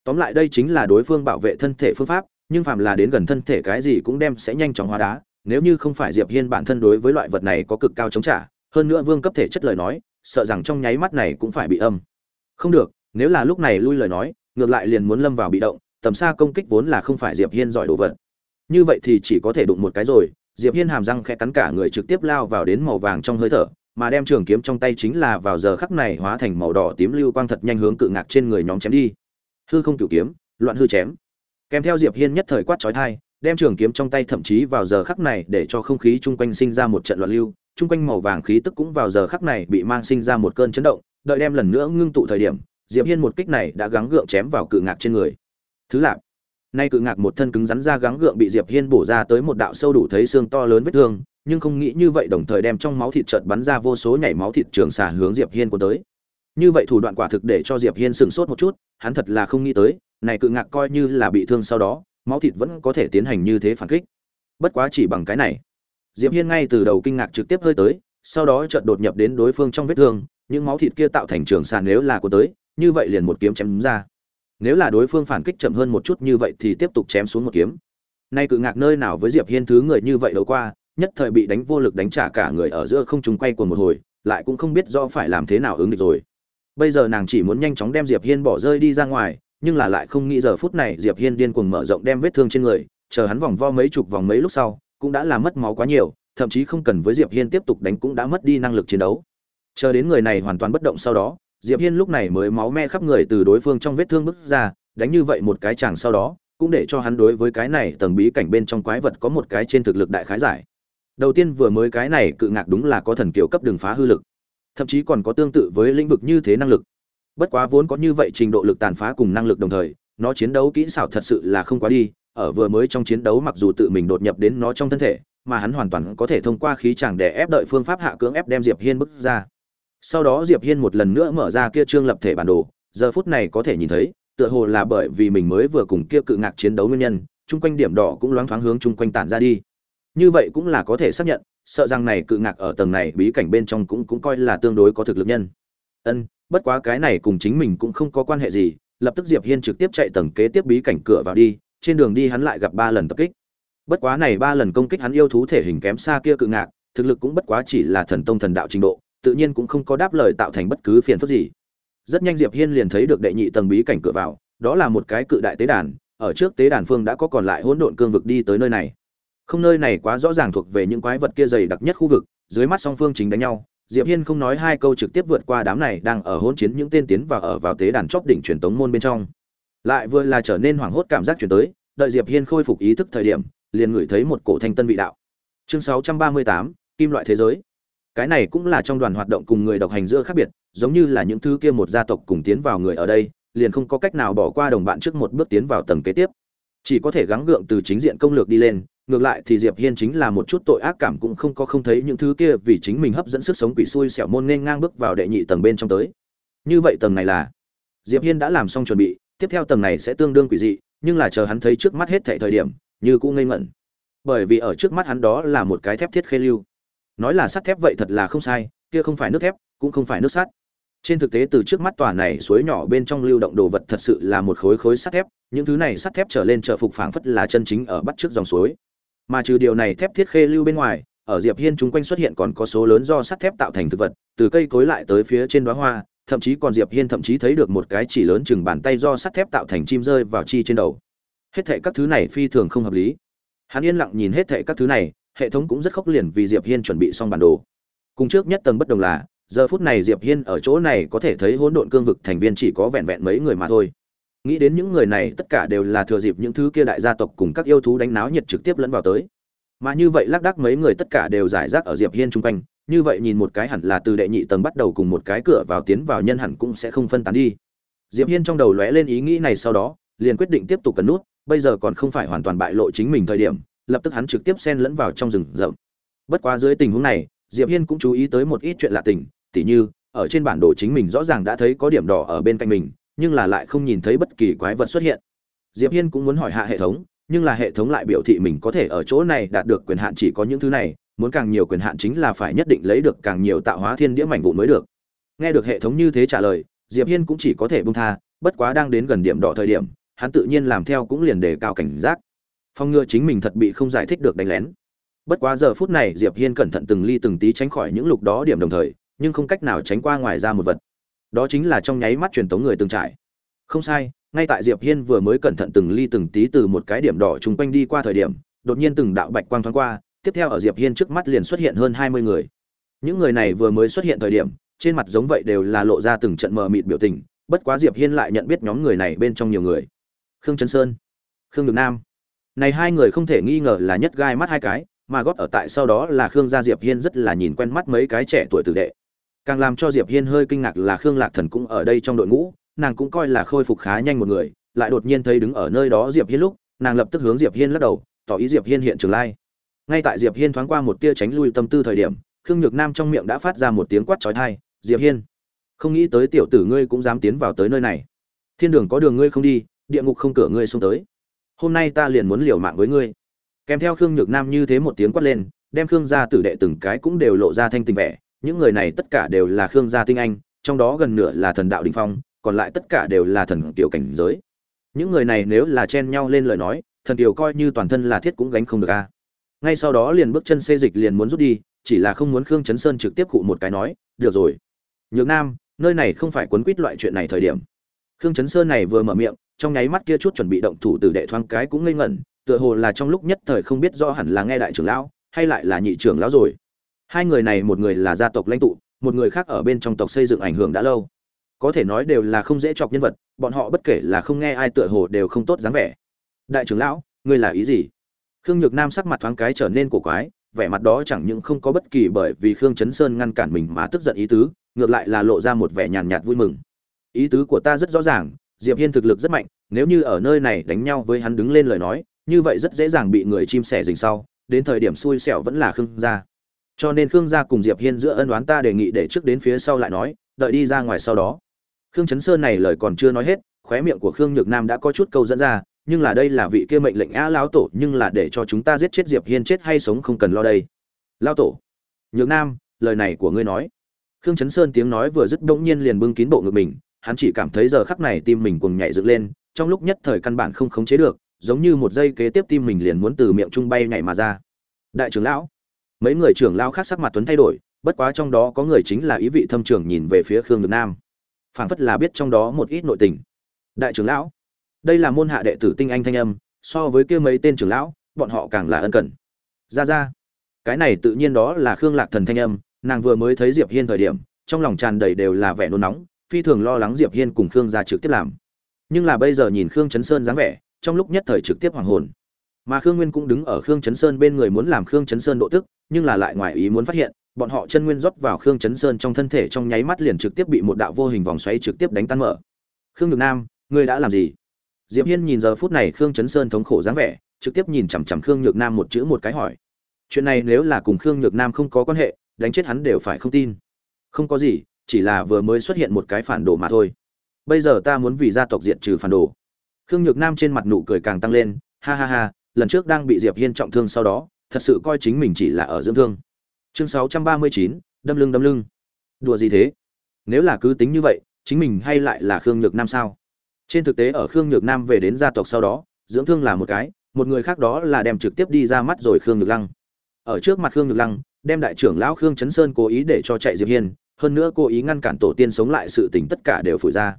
Tóm lại đây chính là đối phương bảo vệ thân thể phương pháp, nhưng phàm là đến gần thân thể cái gì cũng đem sẽ nhanh chóng hóa đá. Nếu như không phải diệp hiên bản thân đối với loại vật này có cực cao chống trả, hơn nữa vương cấp thể chất lời nói, sợ rằng trong nháy mắt này cũng phải bị âm. Không được, nếu là lúc này lui lời nói, ngược lại liền muốn lâm vào bị động tầm xa công kích vốn là không phải diệp hiên giỏi đồ vật. Như vậy thì chỉ có thể đụng một cái rồi, diệp hiên hàm răng khẽ cắn cả người trực tiếp lao vào đến màu vàng trong hơi thở, mà đem trường kiếm trong tay chính là vào giờ khắc này hóa thành màu đỏ tím lưu quang thật nhanh hướng cự ngạc trên người nhóm chém đi. Hư không cửu kiếm, loạn hư chém. Kèm theo diệp hiên nhất thời quát chói tai, đem trường kiếm trong tay thậm chí vào giờ khắc này để cho không khí chung quanh sinh ra một trận loạn lưu, chung quanh màu vàng khí tức cũng vào giờ khắc này bị mang sinh ra một cơn chấn động, đợi đem lần nữa ngưng tụ thời điểm, diệp hiên một kích này đã gắng gượng chém vào cự ngạc trên người thứ lạp nay cự ngạc một thân cứng rắn ra gắng gượng bị diệp hiên bổ ra tới một đạo sâu đủ thấy xương to lớn vết thương, nhưng không nghĩ như vậy đồng thời đem trong máu thịt chợt bắn ra vô số nhảy máu thịt trường xả hướng diệp hiên của tới. Như vậy thủ đoạn quả thực để cho diệp hiên sừng sốt một chút, hắn thật là không nghĩ tới, này cự ngạc coi như là bị thương sau đó, máu thịt vẫn có thể tiến hành như thế phản kích. Bất quá chỉ bằng cái này. Diệp hiên ngay từ đầu kinh ngạc trực tiếp hơi tới, sau đó chợt đột nhập đến đối phương trong vết thương, những máu thịt kia tạo thành trường sàn nếu là của tới, như vậy liền một kiếm chém ra nếu là đối phương phản kích chậm hơn một chút như vậy thì tiếp tục chém xuống một kiếm. Nay cự ngạc nơi nào với diệp hiên thứ người như vậy đấu qua, nhất thời bị đánh vô lực đánh trả cả người ở giữa không trung quay của một hồi, lại cũng không biết do phải làm thế nào ứng địch rồi. Bây giờ nàng chỉ muốn nhanh chóng đem diệp hiên bỏ rơi đi ra ngoài, nhưng là lại không nghĩ giờ phút này diệp hiên điên cuồng mở rộng đem vết thương trên người, chờ hắn vòng vo mấy chục vòng mấy lúc sau, cũng đã làm mất máu quá nhiều, thậm chí không cần với diệp hiên tiếp tục đánh cũng đã mất đi năng lực chiến đấu. Chờ đến người này hoàn toàn bất động sau đó diệp hiên lúc này mới máu me khắp người từ đối phương trong vết thương bước ra, đánh như vậy một cái chàng sau đó, cũng để cho hắn đối với cái này tầng bí cảnh bên trong quái vật có một cái trên thực lực đại khái giải. Đầu tiên vừa mới cái này cự ngạc đúng là có thần kiểu cấp đường phá hư lực, thậm chí còn có tương tự với lĩnh vực như thế năng lực. Bất quá vốn có như vậy trình độ lực tàn phá cùng năng lực đồng thời, nó chiến đấu kỹ xảo thật sự là không quá đi, ở vừa mới trong chiến đấu mặc dù tự mình đột nhập đến nó trong thân thể, mà hắn hoàn toàn có thể thông qua khí chàng để ép đợi phương pháp hạ cưỡng ép đem diệp hiên bức ra sau đó diệp hiên một lần nữa mở ra kia trương lập thể bản đồ, giờ phút này có thể nhìn thấy, tựa hồ là bởi vì mình mới vừa cùng kia cự ngạc chiến đấu nguyên nhân, chung quanh điểm đỏ cũng loáng thoáng hướng chung quanh tản ra đi. Như vậy cũng là có thể xác nhận, sợ rằng này cự ngạc ở tầng này bí cảnh bên trong cũng cũng coi là tương đối có thực lực nhân. Ân, bất quá cái này cùng chính mình cũng không có quan hệ gì, lập tức diệp hiên trực tiếp chạy tầng kế tiếp bí cảnh cửa vào đi, trên đường đi hắn lại gặp ba lần tập kích. Bất quá này ba lần công kích hắn yêu thú thể hình kém xa kia cự ngạc, thực lực cũng bất quá chỉ là thần tông thần đạo trình độ tự nhiên cũng không có đáp lời tạo thành bất cứ phiền phức gì. Rất nhanh diệp hiên liền thấy được đệ nhị tầng bí cảnh cửa vào đó là một cái cự đại tế đàn ở trước tế đàn phương đã có còn lại hỗn độn cương vực đi tới nơi này. Không nơi này quá rõ ràng thuộc về những quái vật kia dày đặc nhất khu vực dưới mắt song phương chính đánh nhau diệp hiên không nói hai câu trực tiếp vượt qua đám này đang ở hỗn chiến những tên tiến vào ở vào tế đàn chóp đỉnh truyền tống môn bên trong. Lại vừa là trở nên hoảng hốt cảm giác truyền tới đợi diệp hiên khôi phục ý thức thời điểm liền ngửi thấy một cổ thanh tân vị đạo. Chương 638, kim loại thế giới cái này cũng là trong đoàn hoạt động cùng người độc hành giữa khác biệt, giống như là những thứ kia một gia tộc cùng tiến vào người ở đây, liền không có cách nào bỏ qua đồng bạn trước một bước tiến vào tầng kế tiếp. Chỉ có thể gắng gượng từ chính diện công lược đi lên, ngược lại thì diệp hiên chính là một chút tội ác cảm cũng không có không thấy những thứ kia vì chính mình hấp dẫn sức sống quỷ xui xẻo môn nên ngang bước vào đệ nhị tầng bên trong tới. Như vậy tầng này là, diệp hiên đã làm xong chuẩn bị, tiếp theo tầng này sẽ tương đương quỷ dị, nhưng là chờ hắn thấy trước mắt hết thảy thời điểm, như cũng ngây ngẩn. Bởi vì ở trước mắt hắn đó là một cái thép thiết khê lưu nói là sắt thép vậy thật là không sai, kia không phải nước thép, cũng không phải nước sắt. Trên thực tế từ trước mắt tòa này suối nhỏ bên trong lưu động đồ vật thật sự là một khối khối sắt thép, những thứ này sắt thép trở lên trở phục phảng phất là chân chính ở bắt trước dòng suối. Mà trừ điều này thép thiết khê lưu bên ngoài, ở diệp hiên chúng quanh xuất hiện còn có số lớn do sắt thép tạo thành thực vật, từ cây cối lại tới phía trên đóa hoa, thậm chí còn diệp hiên thậm chí thấy được một cái chỉ lớn chừng bàn tay do sắt thép tạo thành chim rơi vào chi trên đầu. Hết thệ các thứ này phi thường không hợp lý. Hắn yên lặng nhìn hết thệ các thứ này hệ thống cũng rất khốc liền vì diệp hiên chuẩn bị xong bản đồ. Cùng trước nhất tầng bất đồng là, giờ phút này diệp hiên ở chỗ này có thể thấy hỗn độn cương vực thành viên chỉ có vẹn vẹn mấy người mà thôi. Nghĩ đến những người này, tất cả đều là thừa dịp những thứ kia đại gia tộc cùng các yêu thú đánh náo nhiệt trực tiếp lẫn vào tới. Mà như vậy lác đác mấy người tất cả đều giải rác ở diệp hiên chung quanh, như vậy nhìn một cái hẳn là từ đệ nhị tầng bắt đầu cùng một cái cửa vào tiến vào nhân hẳn cũng sẽ không phân tán đi. Diệp hiên trong đầu lóe lên ý nghĩ này sau đó, liền quyết định tiếp tục cấn nút, bây giờ còn không phải hoàn toàn bại lộ chính mình thời điểm lập tức hắn trực tiếp xen lẫn vào trong rừng rậm. Bất quá dưới tình huống này, diệp hiên cũng chú ý tới một ít chuyện lạ tình, tỉ như, ở trên bản đồ chính mình rõ ràng đã thấy có điểm đỏ ở bên cạnh mình, nhưng là lại không nhìn thấy bất kỳ quái vật xuất hiện. Diệp hiên cũng muốn hỏi hạ hệ thống, nhưng là hệ thống lại biểu thị mình có thể ở chỗ này đạt được quyền hạn chỉ có những thứ này, muốn càng nhiều quyền hạn chính là phải nhất định lấy được càng nhiều tạo hóa thiên địa mảnh vụn mới được. Nghe được hệ thống như thế trả lời, diệp hiên cũng chỉ có thể buông tha, bất quá đang đến gần điểm đỏ thời điểm, hắn tự nhiên làm theo cũng liền đề cao cảnh giác phong ngừa chính mình thật bị không giải thích được đánh lén. Bất quá giờ phút này diệp hiên cẩn thận từng ly từng tí tránh khỏi những lục đó điểm đồng thời, nhưng không cách nào tránh qua ngoài ra một vật. Đó chính là trong nháy mắt truyền tống người từng trải. Không sai, ngay tại diệp hiên vừa mới cẩn thận từng ly từng tí từ một cái điểm đỏ chung quanh đi qua thời điểm, đột nhiên từng đạo bạch quang thoáng qua, tiếp theo ở diệp hiên trước mắt liền xuất hiện hơn 20 người. Những người này vừa mới xuất hiện thời điểm, trên mặt giống vậy đều là lộ ra từng trận mờ mịt biểu tình, bất quá diệp hiên lại nhận biết nhóm người này bên trong nhiều người. Khương trấn sơn, khương nhược nam này hai người không thể nghi ngờ là nhất gai mắt hai cái, mà gót ở tại sau đó là khương gia diệp hiên rất là nhìn quen mắt mấy cái trẻ tuổi tử đệ. Càng làm cho diệp hiên hơi kinh ngạc là khương lạc thần cũng ở đây trong đội ngũ, nàng cũng coi là khôi phục khá nhanh một người, lại đột nhiên thấy đứng ở nơi đó diệp hiên lúc, nàng lập tức hướng diệp hiên lắc đầu, tỏ ý diệp hiên hiện trường lai. Ngay tại diệp hiên thoáng qua một tia tránh lui tâm tư thời điểm, khương nhược nam trong miệng đã phát ra một tiếng quát chói tai, diệp hiên, không nghĩ tới tiểu tử ngươi cũng dám tiến vào tới nơi này. Thiên đường có đường ngươi không đi, địa ngục không cửa ngươi xông tới hôm nay ta liền muốn liều mạng với ngươi. Kèm theo khương nhược nam như thế một tiếng quát lên, đem khương gia tử đệ từng cái cũng đều lộ ra thanh tình vẻ. Những người này tất cả đều là khương gia tinh anh, trong đó gần nửa là thần đạo đình phong, còn lại tất cả đều là thần tiểu cảnh giới. Những người này nếu là chen nhau lên lời nói, thần tiểu coi như toàn thân là thiết cũng gánh không được a. Ngay sau đó liền bước chân xê dịch liền muốn rút đi, chỉ là không muốn khương chấn sơn trực tiếp cụ một cái nói, được rồi. Nhược nam, nơi này không phải quấn quýt loại chuyện này thời điểm. Khương chấn sơn này vừa mở miệng trong nháy mắt kia chút chuẩn bị động thủ từ đệ thoáng cái cũng ngây ngẩn, tựa hồ là trong lúc nhất thời không biết rõ hẳn là nghe đại trưởng lão, hay lại là nhị trưởng lão rồi. Hai người này một người là gia tộc lãnh tụ, một người khác ở bên trong tộc xây dựng ảnh hưởng đã lâu. Có thể nói đều là không dễ chọc nhân vật, bọn họ bất kể là không nghe ai tựa hồ đều không tốt dáng vẻ. Đại trưởng lão, ngươi là ý gì? Khương nhược nam sắc mặt thoáng cái trở nên cổ quái, vẻ mặt đó chẳng những không có bất kỳ bởi vì khương chấn sơn ngăn cản mình mà tức giận ý tứ, ngược lại là lộ ra một vẻ nhàn nhạt vui mừng. Ý tứ của ta rất rõ ràng diệp hiên thực lực rất mạnh, nếu như ở nơi này đánh nhau với hắn đứng lên lời nói, như vậy rất dễ dàng bị người chim sẻ rình sau, đến thời điểm xui xẻo vẫn là khương gia. Cho nên khương gia cùng diệp hiên giữa ân đoán ta đề nghị để trước đến phía sau lại nói, đợi đi ra ngoài sau đó. Khương chấn sơn này lời còn chưa nói hết, khóe miệng của khương nhược nam đã có chút câu dẫn ra, nhưng là đây là vị kia mệnh lệnh á lão tổ, nhưng là để cho chúng ta giết chết diệp hiên chết hay sống không cần lo đây. Lão tổ, nhược nam, lời này của ngươi nói. Khương chấn sơn tiếng nói vừa dứt đống nhiên liền bưng kín bộ ngực mình hắn chỉ cảm thấy giờ khắc này tim mình cuồng nhảy dựng lên, trong lúc nhất thời căn bản không khống chế được, giống như một giây kế tiếp tim mình liền muốn từ miệng trung bay nhảy mà ra. Đại trưởng lão, mấy người trưởng lão khác sắc mặt tuấn thay đổi, bất quá trong đó có người chính là ý vị thâm trưởng nhìn về phía khương nhược nam. Phảng phất là biết trong đó một ít nội tình. Đại trưởng lão, đây là môn hạ đệ tử tinh anh thanh âm, so với kia mấy tên trưởng lão, bọn họ càng là ân cần. Ra ra, cái này tự nhiên đó là khương lạc thần thanh âm, nàng vừa mới thấy diệp hiên thời điểm, trong lòng tràn đầy đều là vẻ nôn nóng phi thường lo lắng diệp hiên cùng khương gia trực tiếp làm. Nhưng là bây giờ nhìn khương chấn sơn dáng vẻ, trong lúc nhất thời trực tiếp hoàng hồn. Mà khương nguyên cũng đứng ở khương chấn sơn bên người muốn làm khương chấn sơn độ tức, nhưng là lại ngoài ý muốn phát hiện, bọn họ chân nguyên rót vào khương chấn sơn trong thân thể trong nháy mắt liền trực tiếp bị một đạo vô hình vòng xoáy trực tiếp đánh tan mở. Khương nhược nam, ngươi đã làm gì? Diệp hiên nhìn giờ phút này khương chấn sơn thống khổ dáng vẻ, trực tiếp nhìn chằm chằm khương nhược nam một chữ một cái hỏi. Chuyện này nếu là cùng khương nhược nam không có quan hệ, đánh chết hắn đều phải không tin. Không có gì chỉ là vừa mới xuất hiện một cái phản đồ mà thôi. Bây giờ ta muốn vì gia tộc diệt trừ phản đồ. Khương nhược nam trên mặt nụ cười càng tăng lên ha ha ha lần trước đang bị diệp hiên trọng thương sau đó thật sự coi chính mình chỉ là ở dưỡng thương. Chương 639, đâm lưng đâm lưng. Đùa gì thế? Nếu là cứ tính như vậy chính mình hay lại là khương nhược nam sao? Trên thực tế ở khương nhược nam về đến gia tộc sau đó dưỡng thương là một cái một người khác đó là đem trực tiếp đi ra mắt rồi khương nhược lăng. Ở trước mặt khương nhược lăng đem đại trưởng lão khương chấn sơn cố ý để cho chạy diệp hiên hơn nữa cố ý ngăn cản tổ tiên sống lại sự tình tất cả đều phủ ra.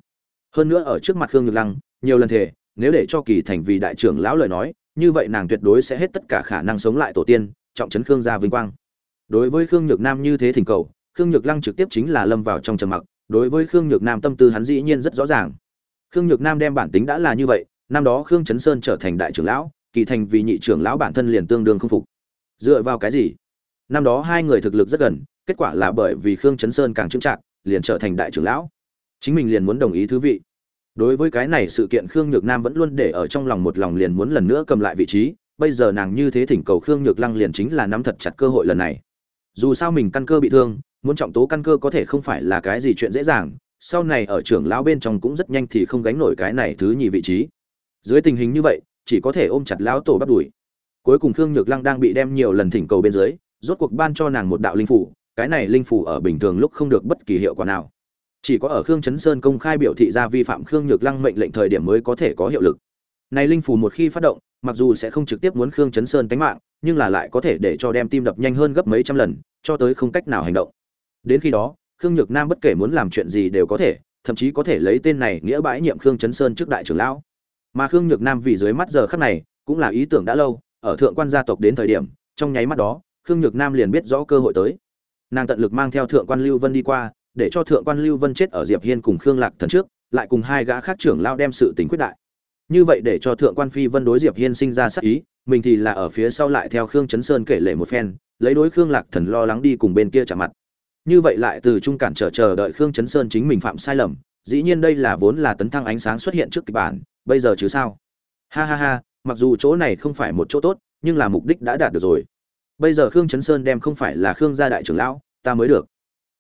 Hơn nữa ở trước mặt khương nhược lăng, nhiều lần thề, nếu để cho kỳ thành vì đại trưởng lão lời nói, như vậy nàng tuyệt đối sẽ hết tất cả khả năng sống lại tổ tiên, trọng trấn khương gia vinh quang. Đối với khương nhược nam như thế thỉnh cầu, khương nhược lăng trực tiếp chính là lâm vào trong trầm mặc, đối với khương nhược nam tâm tư hắn dĩ nhiên rất rõ ràng. Khương nhược nam đem bản tính đã là như vậy, năm đó khương trấn sơn trở thành đại trưởng lão, kỳ thành vì nhị trưởng lão bản thân liền tương đương không phục. Dựa vào cái gì? Năm đó hai người thực lực rất gần kết quả là bởi vì khương chấn sơn càng trưng trạng liền trở thành đại trưởng lão. Chính mình liền muốn đồng ý thứ vị. Đối với cái này sự kiện khương nhược nam vẫn luôn để ở trong lòng một lòng liền muốn lần nữa cầm lại vị trí, bây giờ nàng như thế thỉnh cầu khương nhược lăng liền chính là nắm thật chặt cơ hội lần này. Dù sao mình căn cơ bị thương, muốn trọng tố căn cơ có thể không phải là cái gì chuyện dễ dàng, sau này ở trưởng lão bên trong cũng rất nhanh thì không gánh nổi cái này thứ nhì vị trí. Dưới tình hình như vậy, chỉ có thể ôm chặt lão tổ bắt đuổi. Cuối cùng khương nhược lăng đang bị đem nhiều lần thỉnh cầu bên dưới, rốt cuộc ban cho nàng một đạo linh phủ cái này linh phủ ở bình thường lúc không được bất kỳ hiệu quả nào. Chỉ có ở khương chấn sơn công khai biểu thị ra vi phạm khương nhược lăng mệnh lệnh thời điểm mới có thể có hiệu lực. Này linh phù một khi phát động, mặc dù sẽ không trực tiếp muốn khương chấn sơn tánh mạng, nhưng là lại có thể để cho đem tim đập nhanh hơn gấp mấy trăm lần, cho tới không cách nào hành động. Đến khi đó, khương nhược nam bất kể muốn làm chuyện gì đều có thể, thậm chí có thể lấy tên này nghĩa bãi nhiệm khương chấn sơn trước đại trưởng lão. Mà khương nhược nam vì dưới mắt giờ khắc này, cũng là ý tưởng đã lâu, ở thượng quan gia tộc đến thời điểm, trong nháy mắt đó, khương nhược nam liền biết rõ cơ hội tới nàng tận lực mang theo thượng quan lưu vân đi qua, để cho thượng quan lưu vân chết ở diệp hiên cùng khương lạc thần trước, lại cùng hai gã khác trưởng lao đem sự tình quyết đại. Như vậy để cho thượng quan phi vân đối diệp hiên sinh ra sắc ý, mình thì là ở phía sau lại theo khương chấn sơn kể lệ một phen, lấy đối khương lạc thần lo lắng đi cùng bên kia trả mặt. Như vậy lại từ trung cản trở chờ đợi khương chấn sơn chính mình phạm sai lầm, dĩ nhiên đây là vốn là tấn thăng ánh sáng xuất hiện trước kịch bản, bây giờ chứ sao? Ha ha ha, mặc dù chỗ này không phải một chỗ tốt, nhưng là mục đích đã đạt được rồi bây giờ khương chấn sơn đem không phải là khương gia đại trưởng lão, ta mới được.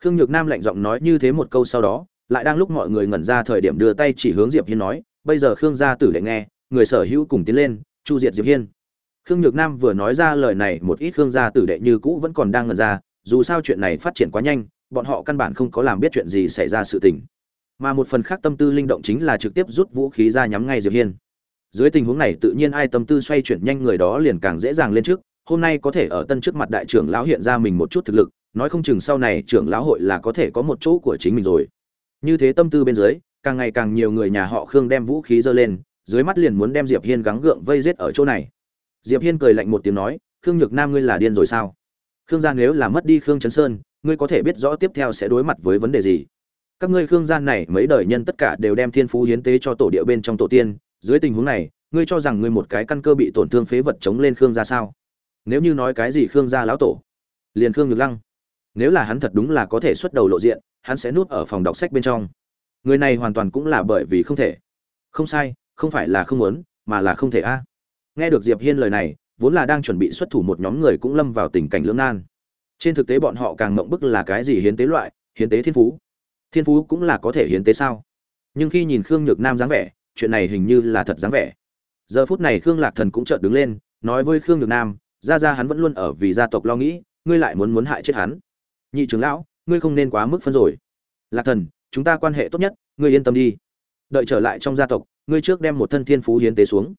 Khương nhược nam lạnh giọng nói như thế một câu sau đó, lại đang lúc mọi người ngẩn ra thời điểm đưa tay chỉ hướng diệp hiên nói, bây giờ khương gia tử đệ nghe, người sở hữu cùng tiến lên, chu diệt diệp hiên. Khương nhược nam vừa nói ra lời này, một ít khương gia tử đệ như cũ vẫn còn đang ngẩn ra, dù sao chuyện này phát triển quá nhanh, bọn họ căn bản không có làm biết chuyện gì xảy ra sự tình. Mà một phần khác tâm tư linh động chính là trực tiếp rút vũ khí ra nhắm ngay diệp hiên. Dưới tình huống này tự nhiên ai tâm tư xoay chuyển nhanh người đó liền càng dễ dàng lên trước hôm nay có thể ở tân trước mặt đại trưởng lão hiện ra mình một chút thực lực, nói không chừng sau này trưởng lão hội là có thể có một chỗ của chính mình rồi. Như thế tâm tư bên dưới, càng ngày càng nhiều người nhà họ khương đem vũ khí giơ lên, dưới mắt liền muốn đem diệp hiên gắng gượng vây giết ở chỗ này. Diệp hiên cười lạnh một tiếng nói, khương nhược nam ngươi là điên rồi sao? Khương gia nếu là mất đi khương Trấn sơn, ngươi có thể biết rõ tiếp theo sẽ đối mặt với vấn đề gì. Các ngươi khương Gia này mấy đời nhân tất cả đều đem thiên phú hiến tế cho tổ địa bên trong tổ tiên, dưới tình huống này, ngươi cho rằng ngươi một cái căn cơ bị tổn thương phế vật chống lên khương gia sao? Nếu như nói cái gì khương gia lão tổ, liền khương nhược lăng. Nếu là hắn thật đúng là có thể xuất đầu lộ diện, hắn sẽ nuốt ở phòng đọc sách bên trong. Người này hoàn toàn cũng là bởi vì không thể. Không sai, không phải là không muốn, mà là không thể a. Nghe được diệp hiên lời này, vốn là đang chuẩn bị xuất thủ một nhóm người cũng lâm vào tình cảnh lưỡng nan. Trên thực tế bọn họ càng mộng bức là cái gì hiến tế loại, hiến tế thiên phú. Thiên phú cũng là có thể hiến tế sao? Nhưng khi nhìn khương nhược nam dáng vẻ, chuyện này hình như là thật dáng vẻ. Giờ phút này khương lạc thần cũng chợt đứng lên, nói với khương nhược nam ra ra hắn vẫn luôn ở vì gia tộc lo nghĩ, ngươi lại muốn muốn hại chết hắn. Nhị trưởng lão, ngươi không nên quá mức phân rồi. Lạc thần, chúng ta quan hệ tốt nhất, ngươi yên tâm đi. Đợi trở lại trong gia tộc, ngươi trước đem một thân thiên phú hiến tế xuống.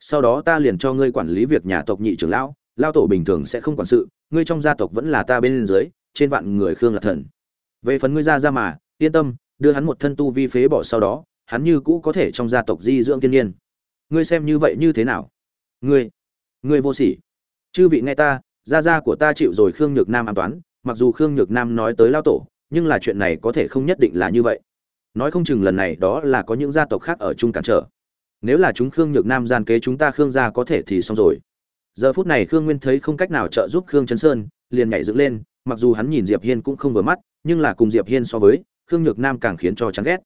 Sau đó ta liền cho ngươi quản lý việc nhà tộc nhị trưởng lão lao tổ bình thường sẽ không quản sự, ngươi trong gia tộc vẫn là ta bên dưới, trên vạn người khương lạc thần. Về phần ngươi ra ra mà, yên tâm, đưa hắn một thân tu vi phế bỏ sau đó, hắn như cũ có thể trong gia tộc di dưỡng thiên nhiên. Ngươi xem như vậy như thế nào? Ngươi ngươi vô sỉ chư vị nghe ta, gia gia của ta chịu rồi khương nhược nam an toán, mặc dù khương nhược nam nói tới lao tổ, nhưng là chuyện này có thể không nhất định là như vậy. Nói không chừng lần này đó là có những gia tộc khác ở chung cản trở. Nếu là chúng khương nhược nam gian kế chúng ta khương gia có thể thì xong rồi. Giờ phút này khương nguyên thấy không cách nào trợ giúp khương chấn sơn, liền nhảy dựng lên, mặc dù hắn nhìn diệp hiên cũng không vừa mắt, nhưng là cùng diệp hiên so với, khương nhược nam càng khiến cho chán ghét.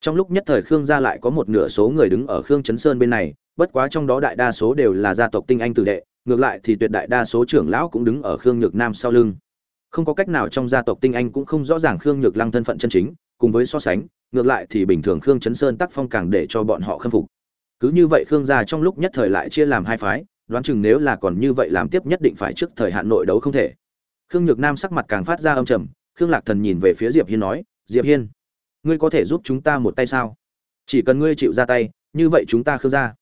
Trong lúc nhất thời khương gia lại có một nửa số người đứng ở khương chấn sơn bên này, bất quá trong đó đại đa số đều là gia tộc tinh anh tử đệ ngược lại thì tuyệt đại đa số trưởng lão cũng đứng ở khương nhược nam sau lưng. Không có cách nào trong gia tộc tinh anh cũng không rõ ràng khương nhược lăng thân phận chân chính, cùng với so sánh, ngược lại thì bình thường khương chấn sơn tác phong càng để cho bọn họ khâm phục. Cứ như vậy khương gia trong lúc nhất thời lại chia làm hai phái, đoán chừng nếu là còn như vậy làm tiếp nhất định phải trước thời hạn nội đấu không thể. Khương nhược nam sắc mặt càng phát ra âm trầm, khương lạc thần nhìn về phía diệp hiên nói, diệp hiên, ngươi có thể giúp chúng ta một tay sao? Chỉ cần ngươi chịu ra tay, như vậy chúng ta khương gia.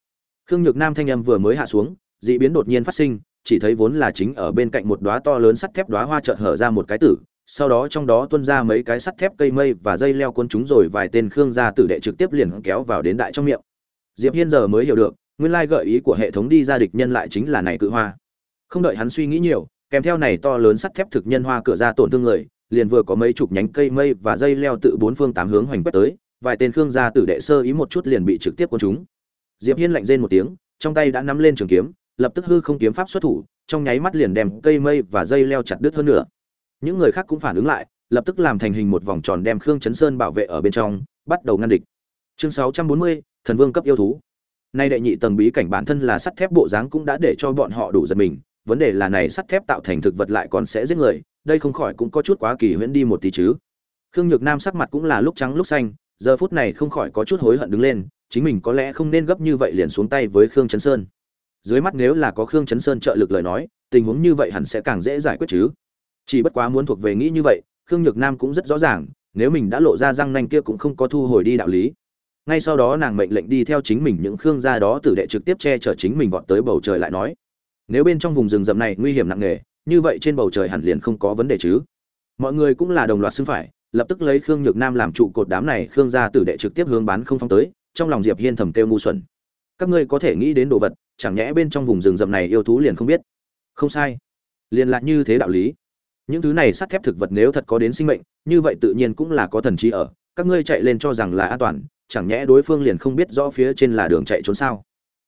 khương nhược nam thanh âm vừa mới hạ xuống dị biến đột nhiên phát sinh, chỉ thấy vốn là chính ở bên cạnh một đóa to lớn sắt thép đóa hoa chợt hở ra một cái tử, sau đó trong đó tuôn ra mấy cái sắt thép cây mây và dây leo cuốn chúng rồi vài tên khương gia tử đệ trực tiếp liền kéo vào đến đại trong miệng. Diệp hiên giờ mới hiểu được, nguyên lai gợi ý của hệ thống đi ra địch nhân lại chính là này cự hoa. Không đợi hắn suy nghĩ nhiều, kèm theo này to lớn sắt thép thực nhân hoa cửa ra tổn thương người, liền vừa có mấy chục nhánh cây mây và dây leo tự bốn phương tám hướng hoành quét tới, vài tên khương gia tử đệ sơ ý một chút liền bị trực tiếp cuốn chúng. Diệp hiên lạnh rên một tiếng, trong tay đã nắm lên trường kiếm lập tức hư không kiếm pháp xuất thủ trong nháy mắt liền đem cây mây và dây leo chặt đứt hơn nữa những người khác cũng phản ứng lại lập tức làm thành hình một vòng tròn đem khương chấn sơn bảo vệ ở bên trong bắt đầu ngăn địch. Chương 640, thần vương cấp yêu thú. Nay đệ nhị tầng bí cảnh bản thân là sắt thép bộ dáng cũng đã để cho bọn họ đủ giật mình vấn đề là này sắt thép tạo thành thực vật lại còn sẽ giết người đây không khỏi cũng có chút quá kỳ huyễn đi một tí chứ. Khương nhược nam sắc mặt cũng là lúc trắng lúc xanh giờ phút này không khỏi có chút hối hận đứng lên chính mình có lẽ không nên gấp như vậy liền xuống tay với khương chấn sơn dưới mắt nếu là có khương chấn sơn trợ lực lời nói, tình huống như vậy hẳn sẽ càng dễ giải quyết chứ. Chỉ bất quá muốn thuộc về nghĩ như vậy, khương nhược nam cũng rất rõ ràng, nếu mình đã lộ ra răng nanh kia cũng không có thu hồi đi đạo lý. Ngay sau đó nàng mệnh lệnh đi theo chính mình những khương gia đó tử đệ trực tiếp che chở chính mình vọt tới bầu trời lại nói, nếu bên trong vùng rừng rậm này nguy hiểm nặng nề, như vậy trên bầu trời hẳn liền không có vấn đề chứ. Mọi người cũng là đồng loạt xưng phải, lập tức lấy khương nhược nam làm trụ cột đám này khương gia tử đệ trực tiếp hướng bán không phong tới, trong lòng diệp hiên thầm kêu ngu xuẩn. Các ngươi có thể nghĩ đến đồ vật chẳng nhẽ bên trong vùng rừng rậm này yêu thú liền không biết? Không sai. Liền lại như thế đạo lý. Những thứ này sắt thép thực vật nếu thật có đến sinh mệnh, như vậy tự nhiên cũng là có thần trí ở. Các ngươi chạy lên cho rằng là an toàn, chẳng nhẽ đối phương liền không biết rõ phía trên là đường chạy trốn sao?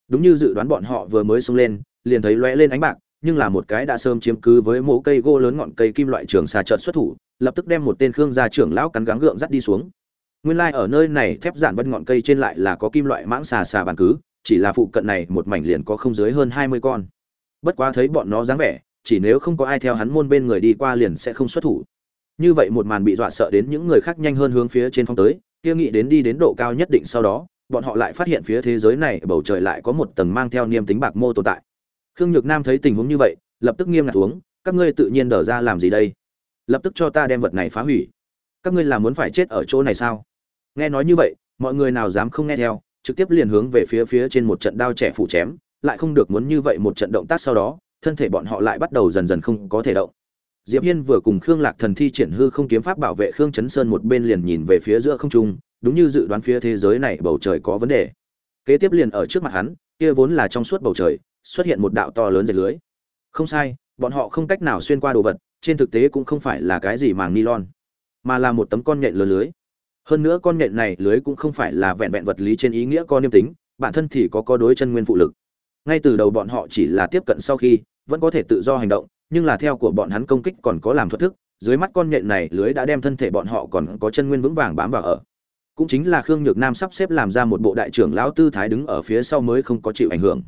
Đúng như dự đoán bọn họ vừa mới xông lên, liền thấy lóe lên ánh bạc, nhưng là một cái đã sớm chiếm cứ với mố cây gỗ lớn ngọn cây kim loại trường xà trợn xuất thủ, lập tức đem một tên khương gia trưởng lão cắn gắng gượng dắt đi xuống. Nguyên lai like ở nơi này thép giản bất ngọn cây trên lại là có kim loại mãng xà xà bàn cứ chỉ là phụ cận này một mảnh liền có không dưới hơn hai mươi con. Bất quá thấy bọn nó dáng vẻ, chỉ nếu không có ai theo hắn môn bên người đi qua liền sẽ không xuất thủ. Như vậy một màn bị dọa sợ đến những người khác nhanh hơn hướng phía trên phong tới, kia nghĩ đến đi đến độ cao nhất định sau đó, bọn họ lại phát hiện phía thế giới này bầu trời lại có một tầng mang theo niêm tính bạc mô tồn tại. Khương nhược nam thấy tình huống như vậy, lập tức nghiêm ngặt uống các ngươi tự nhiên đờ ra làm gì đây? Lập tức cho ta đem vật này phá hủy. Các ngươi là muốn phải chết ở chỗ này sao? Nghe nói như vậy, mọi người nào dám không nghe theo trực tiếp liền hướng về phía phía trên một trận đao trẻ phủ chém, lại không được muốn như vậy một trận động tác sau đó, thân thể bọn họ lại bắt đầu dần dần không có thể động. Diệp hiên vừa cùng khương lạc thần thi triển hư không kiếm pháp bảo vệ khương chấn sơn một bên liền nhìn về phía giữa không trung, đúng như dự đoán phía thế giới này bầu trời có vấn đề. Kế tiếp liền ở trước mặt hắn, kia vốn là trong suốt bầu trời, xuất hiện một đạo to lớn dệt lưới. Không sai, bọn họ không cách nào xuyên qua đồ vật, trên thực tế cũng không phải là cái gì màng nylon, mà là một tấm con nhện lớn lưới hơn nữa con nhện này lưới cũng không phải là vẹn vẹn vật lý trên ý nghĩa con niêm tính, bản thân thì có có đối chân nguyên phụ lực. Ngay từ đầu bọn họ chỉ là tiếp cận sau khi, vẫn có thể tự do hành động, nhưng là theo của bọn hắn công kích còn có làm thuật thức, dưới mắt con nhện này lưới đã đem thân thể bọn họ còn có chân nguyên vững vàng bám vào ở. Cũng chính là khương nhược nam sắp xếp làm ra một bộ đại trưởng lão tư thái đứng ở phía sau mới không có chịu ảnh hưởng.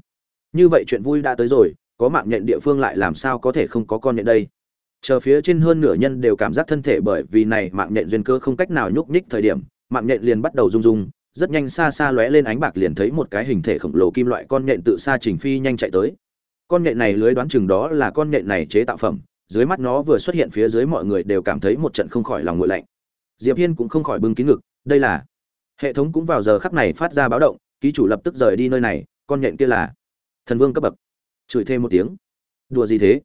Như vậy chuyện vui đã tới rồi, có mạng nhện địa phương lại làm sao có thể không có con nhện đây? Chờ phía trên hơn nửa nhân đều cảm giác thân thể bởi vì này mạng nhện duyên cơ không cách nào nhúc nhích thời điểm, mạng nhện liền bắt đầu rung rung, rất nhanh xa xa lóe lên ánh bạc liền thấy một cái hình thể khổng lồ kim loại con nhện tự xa trình phi nhanh chạy tới. Con nhện này lưới đoán chừng đó là con nhện này chế tạo phẩm, dưới mắt nó vừa xuất hiện phía dưới mọi người đều cảm thấy một trận không khỏi lòng nguội lạnh. Diệp hiên cũng không khỏi bưng kín ngực, đây là hệ thống cũng vào giờ khắc này phát ra báo động, ký chủ lập tức rời đi nơi này, con nhện kia là thần vương cấp bậc. Chửi thêm một tiếng. Đùa gì thế?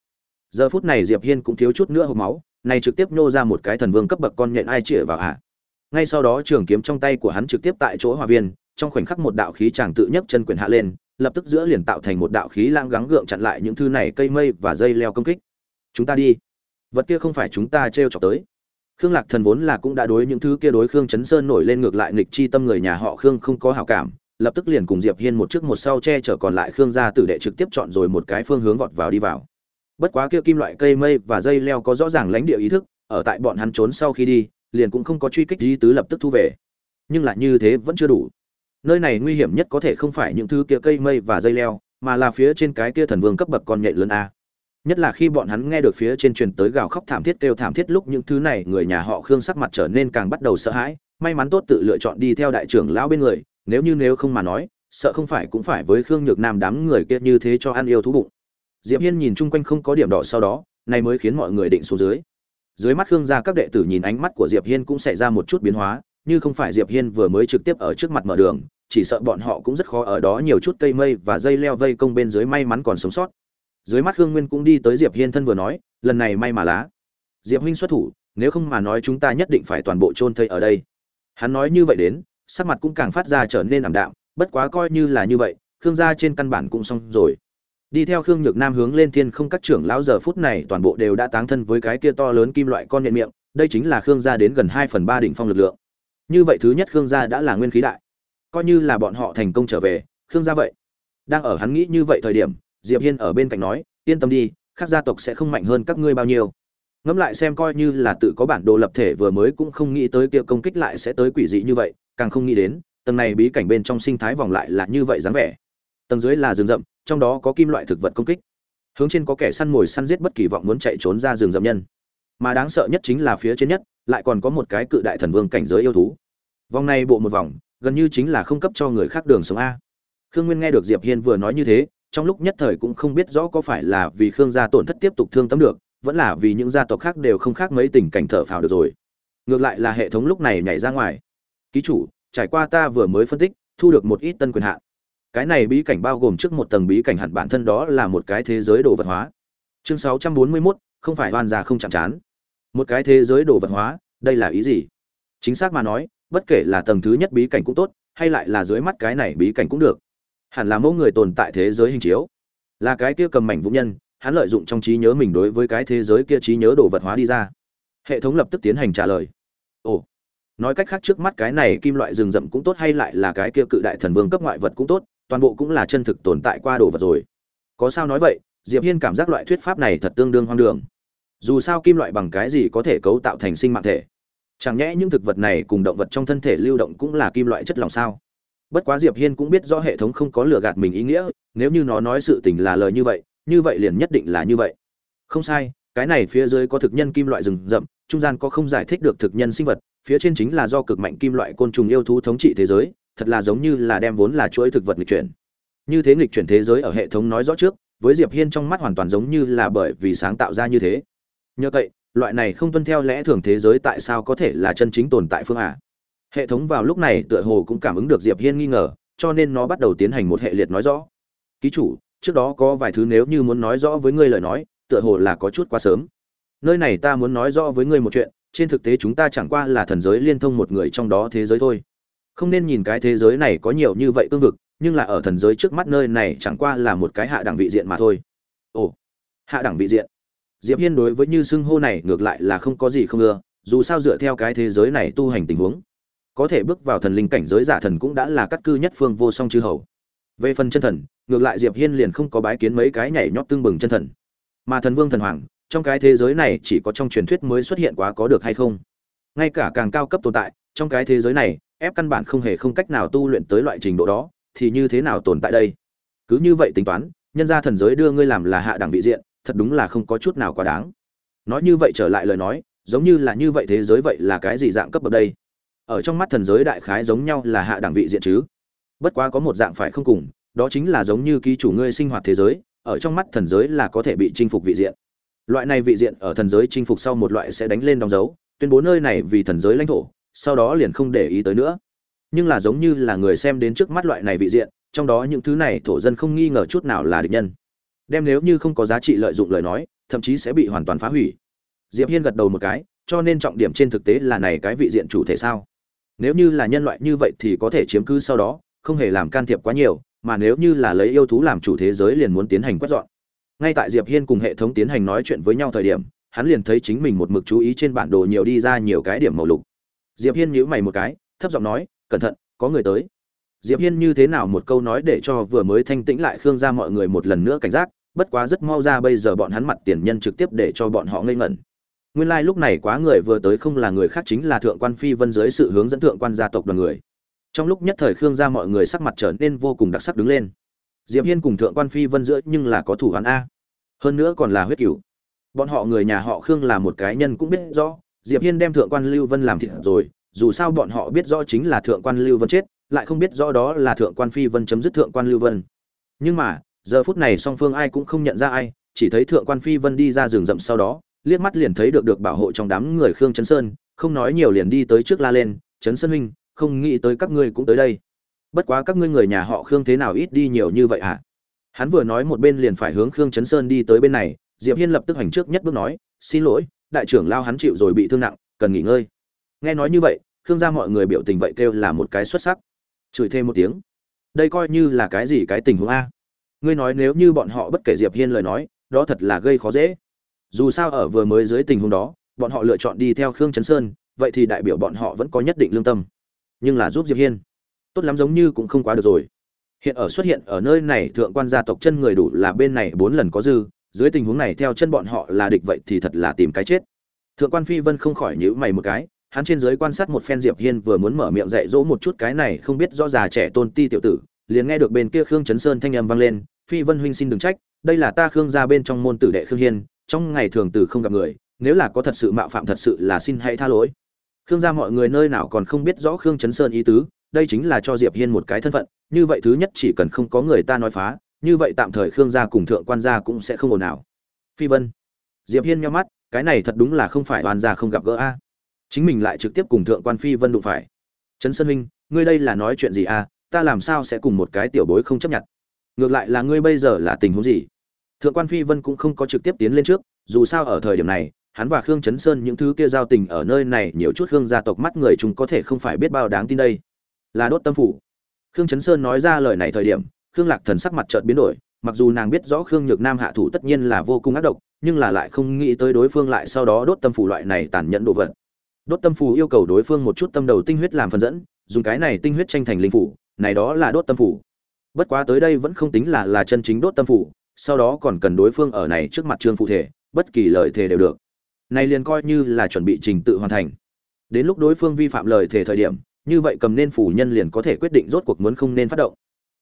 Giờ phút này diệp hiên cũng thiếu chút nữa hộc máu này trực tiếp nô ra một cái thần vương cấp bậc con nhện ai chĩa vào hạ. Ngay sau đó trường kiếm trong tay của hắn trực tiếp tại chỗ hòa viên, trong khoảnh khắc một đạo khí chàng tự nhấc chân quyền hạ lên, lập tức giữa liền tạo thành một đạo khí lang gắng gượng chặn lại những thứ này cây mây và dây leo công kích. Chúng ta đi. Vật kia không phải chúng ta t r chọc tới. Khương lạc thần vốn là cũng đã đối những thứ kia đối khương chấn sơn nổi lên ngược lại nghịch chi tâm người nhà họ khương không có hảo cảm, lập tức liền cùng diệp hiên một trước một sau che chở còn lại khương gia tử đệ trực tiếp chọn rồi một cái phương hướng vọt vào đi vào bất quá kia kim loại cây mây và dây leo có rõ ràng lãnh địa ý thức, ở tại bọn hắn trốn sau khi đi, liền cũng không có truy kích di tứ lập tức thu về. Nhưng lại như thế vẫn chưa đủ. Nơi này nguy hiểm nhất có thể không phải những thứ kia cây mây và dây leo, mà là phía trên cái kia thần vương cấp bậc con nhện lớn a. Nhất là khi bọn hắn nghe được phía trên truyền tới gào khóc thảm thiết kêu thảm thiết lúc những thứ này, người nhà họ khương sắc mặt trở nên càng bắt đầu sợ hãi, may mắn tốt tự lựa chọn đi theo đại trưởng lão bên người, nếu như nếu không mà nói, sợ không phải cũng phải với khương nhược nam đám người kia như thế cho ăn yêu thú bụng diệp hiên nhìn chung quanh không có điểm đỏ sau đó, này mới khiến mọi người định xuống dưới. Dưới mắt khương gia các đệ tử nhìn ánh mắt của diệp hiên cũng xảy ra một chút biến hóa, như không phải diệp hiên vừa mới trực tiếp ở trước mặt mở đường, chỉ sợ bọn họ cũng rất khó ở đó nhiều chút cây mây và dây leo vây công bên dưới may mắn còn sống sót. Dưới mắt khương nguyên cũng đi tới diệp hiên thân vừa nói, lần này may mà lá. Diệp huynh xuất thủ, nếu không mà nói chúng ta nhất định phải toàn bộ chôn thây ở đây. Hắn nói như vậy đến, sắc mặt cũng càng phát ra trở nên ảm đạm, bất quá coi như là như vậy, khương gia trên căn bản cũng xong rồi đi theo khương nhược nam hướng lên thiên không các trưởng lão giờ phút này toàn bộ đều đã táng thân với cái kia to lớn kim loại con nhện miệng, đây chính là khương gia đến gần hai phần ba đỉnh phong lực lượng. Như vậy thứ nhất khương gia đã là nguyên khí đại. Coi như là bọn họ thành công trở về, khương gia vậy, đang ở hắn nghĩ như vậy thời điểm, diệp hiên ở bên cạnh nói, yên tâm đi các gia tộc sẽ không mạnh hơn các ngươi bao nhiêu. Ngẫm lại xem coi như là tự có bản đồ lập thể vừa mới cũng không nghĩ tới kia công kích lại sẽ tới quỷ dị như vậy, càng không nghĩ đến, tầng này bí cảnh bên trong sinh thái vòng lại là như vậy dáng vẻ. Tầng dưới là rừng rậm trong đó có kim loại thực vật công kích. Hướng trên có kẻ săn mồi săn giết bất kỳ vọng muốn chạy trốn ra rừng rậm nhân. Mà đáng sợ nhất chính là phía trên nhất, lại còn có một cái cự đại thần vương cảnh giới yêu thú. Vòng này bộ một vòng, gần như chính là không cấp cho người khác đường sống a. Khương nguyên nghe được diệp hiên vừa nói như thế, trong lúc nhất thời cũng không biết rõ có phải là vì khương gia tổn thất tiếp tục thương tâm được, vẫn là vì những gia tộc khác đều không khác mấy tình cảnh thở phào được rồi. Ngược lại là hệ thống lúc này nhảy ra ngoài. Ký chủ, trải qua ta vừa mới phân tích, thu được một ít tân quyền hạn cái này bí cảnh bao gồm trước một tầng bí cảnh hẳn bản thân đó là một cái thế giới đồ vật hóa. Chương 641, không phải oan già không chạm chán. Một cái thế giới đồ vật hóa đây là ý gì? Chính xác mà nói bất kể là tầng thứ nhất bí cảnh cũng tốt hay lại là dưới mắt cái này bí cảnh cũng được. Hẳn là mẫu người tồn tại thế giới hình chiếu. Là cái kia cầm mảnh vũ nhân hắn lợi dụng trong trí nhớ mình đối với cái thế giới kia trí nhớ đồ vật hóa đi ra. Hệ thống lập tức tiến hành trả lời. Ồ nói cách khác trước mắt cái này kim loại rừng rậm cũng tốt hay lại là cái kia cự đại thần vương cấp ngoại vật cũng tốt toàn bộ cũng là chân thực tồn tại qua đồ vật rồi. Có sao nói vậy, diệp hiên cảm giác loại thuyết pháp này thật tương đương hoang đường. Dù sao kim loại bằng cái gì có thể cấu tạo thành sinh mạng thể? Chẳng nhẽ những thực vật này cùng động vật trong thân thể lưu động cũng là kim loại chất lỏng sao? Bất quá diệp hiên cũng biết rõ hệ thống không có lừa gạt mình ý nghĩa, nếu như nó nói sự tình là lời như vậy như vậy liền nhất định là như vậy. Không sai, cái này phía dưới có thực nhân kim loại rừng rậm, trung gian có không giải thích được thực nhân sinh vật, phía trên chính là do cực mạnh kim loại côn trùng yêu thú thống trị thế giới thật là giống như là đem vốn là chuỗi thực vật nghịch chuyển. Như thế nghịch chuyển thế giới ở hệ thống nói rõ trước, với diệp hiên trong mắt hoàn toàn giống như là bởi vì sáng tạo ra như thế. Nhờ vậy, loại này không tuân theo lẽ thường thế giới tại sao có thể là chân chính tồn tại phương à? Hệ thống vào lúc này tựa hồ cũng cảm ứng được diệp hiên nghi ngờ, cho nên nó bắt đầu tiến hành một hệ liệt nói rõ. Ký chủ, trước đó có vài thứ nếu như muốn nói rõ với ngươi lời nói, tựa hồ là có chút quá sớm. Nơi này ta muốn nói rõ với ngươi một chuyện, trên thực tế chúng ta chẳng qua là thần giới liên thông một người trong đó thế giới thôi không nên nhìn cái thế giới này có nhiều như vậy tương vực, nhưng là ở thần giới trước mắt nơi này chẳng qua là một cái hạ đẳng vị diện mà thôi. Ồ, hạ đẳng vị diện. Diệp hiên đối với như xưng hô này ngược lại là không có gì không ưa, dù sao dựa theo cái thế giới này tu hành tình huống, có thể bước vào thần linh cảnh giới giả thần cũng đã là cắt cư nhất phương vô song chư hầu. Về phần chân thần, ngược lại diệp hiên liền không có bái kiến mấy cái nhảy nhót tương bừng chân thần. Mà thần vương thần hoàng, trong cái thế giới này chỉ có trong truyền thuyết mới xuất hiện quá có được hay không? Ngay cả càng cao cấp tồn tại, trong cái thế giới này ép căn bản không hề không cách nào tu luyện tới loại trình độ đó, thì như thế nào tồn tại đây? Cứ như vậy tính toán, nhân gia thần giới đưa ngươi làm là hạ đẳng vị diện, thật đúng là không có chút nào quá đáng. Nói như vậy trở lại lời nói, giống như là như vậy thế giới vậy là cái gì dạng cấp bậc đây? Ở trong mắt thần giới đại khái giống nhau là hạ đẳng vị diện chứ? Bất quá có một dạng phải không cùng, đó chính là giống như ký chủ ngươi sinh hoạt thế giới, ở trong mắt thần giới là có thể bị chinh phục vị diện. Loại này vị diện ở thần giới chinh phục sau một loại sẽ đánh lên đóng dấu, tuyên bố nơi này vì thần giới lãnh thổ sau đó liền không để ý tới nữa. Nhưng là giống như là người xem đến trước mắt loại này vị diện, trong đó những thứ này thổ dân không nghi ngờ chút nào là địch nhân. Đem nếu như không có giá trị lợi dụng lời nói, thậm chí sẽ bị hoàn toàn phá hủy. Diệp hiên gật đầu một cái, cho nên trọng điểm trên thực tế là này cái vị diện chủ thể sao? Nếu như là nhân loại như vậy thì có thể chiếm cứ sau đó, không hề làm can thiệp quá nhiều, mà nếu như là lấy yêu thú làm chủ thế giới liền muốn tiến hành quét dọn. Ngay tại diệp hiên cùng hệ thống tiến hành nói chuyện với nhau thời điểm, hắn liền thấy chính mình một mực chú ý trên bản đồ nhiều đi ra nhiều cái điểm màu lục diệp hiên nhíu mày một cái, thấp giọng nói, cẩn thận, có người tới. Diệp hiên như thế nào một câu nói để cho vừa mới thanh tĩnh lại khương gia mọi người một lần nữa cảnh giác, bất quá rất mau ra bây giờ bọn hắn mặt tiền nhân trực tiếp để cho bọn họ ngây ngẩn. Nguyên lai like lúc này quá người vừa tới không là người khác chính là thượng quan phi vân dưới sự hướng dẫn thượng quan gia tộc đoàn người. Trong lúc nhất thời khương gia mọi người sắc mặt trở nên vô cùng đặc sắc đứng lên. Diệp hiên cùng thượng quan phi vân giữa nhưng là có thủ hắn a. Hơn nữa còn là huyết cửu. Bọn họ người nhà họ khương là một cái nhân cũng biết rõ diệp hiên đem thượng quan lưu vân làm thịt rồi, dù sao bọn họ biết rõ chính là thượng quan lưu vân chết, lại không biết rõ đó là thượng quan phi vân chấm dứt thượng quan lưu vân. Nhưng mà, giờ phút này song phương ai cũng không nhận ra ai, chỉ thấy thượng quan phi vân đi ra rừng rậm sau đó, liếc mắt liền thấy được được bảo hộ trong đám người khương chấn sơn, không nói nhiều liền đi tới trước la lên, chấn sơn huynh, không nghĩ tới các ngươi cũng tới đây. Bất quá các ngươi người nhà họ khương thế nào ít đi nhiều như vậy hả? Hắn vừa nói một bên liền phải hướng khương chấn sơn đi tới bên này, diệp hiên lập tức hành trước nhất bước nói, xin lỗi đại trưởng lao hắn chịu rồi bị thương nặng, cần nghỉ ngơi. Nghe nói như vậy, khương gia mọi người biểu tình vậy kêu là một cái xuất sắc. Chửi thêm một tiếng. Đây coi như là cái gì cái tình huống a? Ngươi nói nếu như bọn họ bất kể diệp hiên lời nói, đó thật là gây khó dễ. Dù sao ở vừa mới dưới tình huống đó, bọn họ lựa chọn đi theo khương Trấn sơn, vậy thì đại biểu bọn họ vẫn có nhất định lương tâm. Nhưng là giúp diệp hiên, tốt lắm giống như cũng không quá được rồi. Hiện ở xuất hiện ở nơi này thượng quan gia tộc chân người đủ là bên này bốn lần có dư dưới tình huống này theo chân bọn họ là địch vậy thì thật là tìm cái chết. Thượng quan phi vân không khỏi nhíu mày một cái, hắn trên dưới quan sát một phen diệp hiên vừa muốn mở miệng dạy dỗ một chút cái này không biết rõ già trẻ tôn ti tiểu tử, liền nghe được bên kia khương chấn sơn thanh âm vang lên, phi vân huynh xin đừng trách, đây là ta khương gia bên trong môn tử đệ khương hiên, trong ngày thường tử không gặp người, nếu là có thật sự mạo phạm thật sự là xin hãy tha lỗi. Khương gia mọi người nơi nào còn không biết rõ khương chấn sơn ý tứ, đây chính là cho diệp hiên một cái thân phận, như vậy thứ nhất chỉ cần không có người ta nói phá như vậy tạm thời khương gia cùng thượng quan gia cũng sẽ không ồn nào phi vân, diệp hiên nhắm mắt, cái này thật đúng là không phải oan gia không gặp gỡ a. Chính mình lại trực tiếp cùng thượng quan phi vân đụng phải. Trấn sơn huynh ngươi đây là nói chuyện gì a? Ta làm sao sẽ cùng một cái tiểu bối không chấp nhận? Ngược lại là ngươi bây giờ là tình huống gì? Thượng quan phi vân cũng không có trực tiếp tiến lên trước, dù sao ở thời điểm này, hắn và khương chấn sơn những thứ kia giao tình ở nơi này nhiều chút khương gia tộc mắt người chúng có thể không phải biết bao đáng tin đây. Là đốt tâm phủ. Khương chấn sơn nói ra lời này thời điểm khương lạc thần sắc mặt chợt biến đổi, mặc dù nàng biết rõ khương nhược nam hạ thủ tất nhiên là vô cùng ác độc, nhưng là lại không nghĩ tới đối phương lại sau đó đốt tâm phủ loại này tàn nhẫn đồ vật. Đốt tâm phủ yêu cầu đối phương một chút tâm đầu tinh huyết làm phần dẫn, dùng cái này tinh huyết tranh thành linh phủ, này đó là đốt tâm phủ bất quá tới đây vẫn không tính là là chân chính đốt tâm phủ sau đó còn cần đối phương ở này trước mặt trương phụ thể, bất kỳ lời thề đều được. Này liền coi như là chuẩn bị trình tự hoàn thành. Đến lúc đối phương vi phạm lời thề thời điểm, như vậy cầm nên phủ nhân liền có thể quyết định rốt cuộc muốn không nên phát động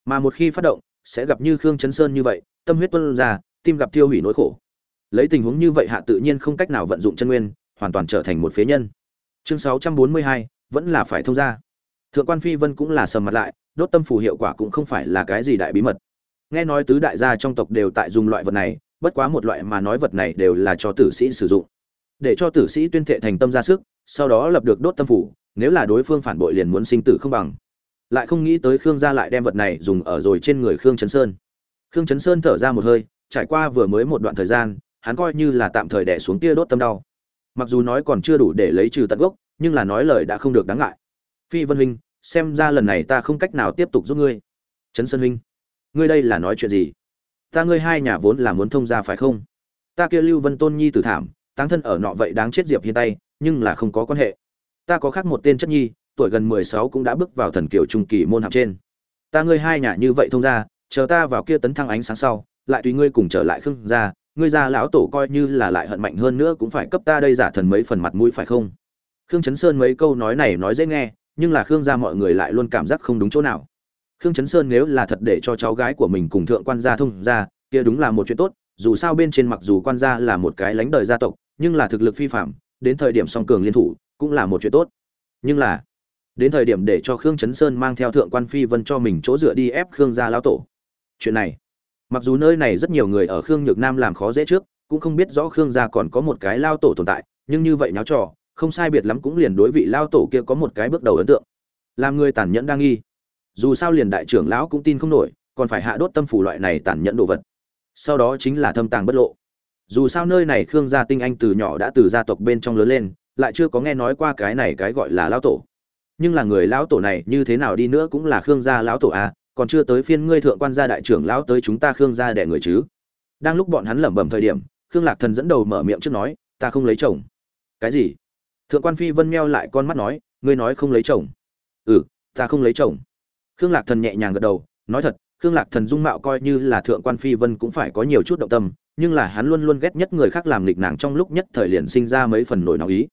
mà một khi phát động sẽ gặp như khương chấn sơn như vậy tâm huyết tuân ra tim gặp tiêu hủy nỗi khổ. Lấy tình huống như vậy hạ tự nhiên không cách nào vận dụng chân nguyên hoàn toàn trở thành một phế nhân. Chương 642, vẫn là phải thông ra thượng quan phi vân cũng là sầm mặt lại đốt tâm phù hiệu quả cũng không phải là cái gì đại bí mật. Nghe nói tứ đại gia trong tộc đều tại dùng loại vật này bất quá một loại mà nói vật này đều là cho tử sĩ sử dụng. Để cho tử sĩ tuyên thệ thành tâm ra sức sau đó lập được đốt tâm phủ nếu là đối phương phản bội liền muốn sinh tử không bằng lại không nghĩ tới khương gia lại đem vật này dùng ở rồi trên người khương chấn sơn. Khương chấn sơn thở ra một hơi, trải qua vừa mới một đoạn thời gian, hắn coi như là tạm thời đẻ xuống tia đốt tâm đau. Mặc dù nói còn chưa đủ để lấy trừ tận gốc, nhưng là nói lời đã không được đáng ngại. Phi vân huynh, xem ra lần này ta không cách nào tiếp tục giúp ngươi. Trấn sơn huynh, ngươi đây là nói chuyện gì? Ta ngươi hai nhà vốn là muốn thông ra phải không? Ta kia lưu vân tôn nhi tử thảm, táng thân ở nọ vậy đáng chết diệp hiên tay, nhưng là không có quan hệ. Ta có khác một tên chất nhi tuổi gần mười sáu cũng đã bước vào thần kiều trung kỳ môn học trên. Ta ngươi hai nhà như vậy thông ra chờ ta vào kia tấn thăng ánh sáng sau, lại tùy ngươi cùng trở lại khương gia, ngươi gia lão tổ coi như là lại hận mạnh hơn nữa cũng phải cấp ta đây giả thần mấy phần mặt mũi phải không? Khương chấn sơn mấy câu nói này nói dễ nghe, nhưng là khương gia mọi người lại luôn cảm giác không đúng chỗ nào. Khương chấn sơn nếu là thật để cho cháu gái của mình cùng thượng quan gia thông ra kia đúng là một chuyện tốt, dù sao bên trên mặc dù quan gia là một cái lãnh đời gia tộc, nhưng là thực lực phi phạm, đến thời điểm song cường liên thủ, cũng là một chuyện tốt. Nhưng là đến thời điểm để cho khương chấn sơn mang theo thượng quan phi vân cho mình chỗ dựa đi ép khương gia lão tổ. Chuyện này, mặc dù nơi này rất nhiều người ở khương nhược nam làm khó dễ trước, cũng không biết rõ khương gia còn có một cái lao tổ tồn tại, nhưng như vậy nháo trò, không sai biệt lắm cũng liền đối vị lao tổ kia có một cái bước đầu ấn tượng. Làm người tàn nhẫn đang nghi. Dù sao liền đại trưởng lão cũng tin không nổi, còn phải hạ đốt tâm phủ loại này tàn nhẫn đồ vật. Sau đó chính là thâm tàng bất lộ. Dù sao nơi này khương gia tinh anh từ nhỏ đã từ gia tộc bên trong lớn lên, lại chưa có nghe nói qua cái này cái gọi là lao tổ nhưng là người lão tổ này như thế nào đi nữa cũng là khương gia lão tổ à còn chưa tới phiên ngươi thượng quan gia đại trưởng lão tới chúng ta khương gia đẻ người chứ. Đang lúc bọn hắn lẩm bẩm thời điểm, khương lạc thần dẫn đầu mở miệng trước nói, ta không lấy chồng. Cái gì? Thượng quan phi vân meo lại con mắt nói, ngươi nói không lấy chồng. Ừ ta không lấy chồng. Khương lạc thần nhẹ nhàng gật đầu, nói thật, khương lạc thần dung mạo coi như là thượng quan phi vân cũng phải có nhiều chút động tâm, nhưng là hắn luôn luôn ghét nhất người khác làm nghịch nàng trong lúc nhất thời liền sinh ra mấy phần nổi nóng ý.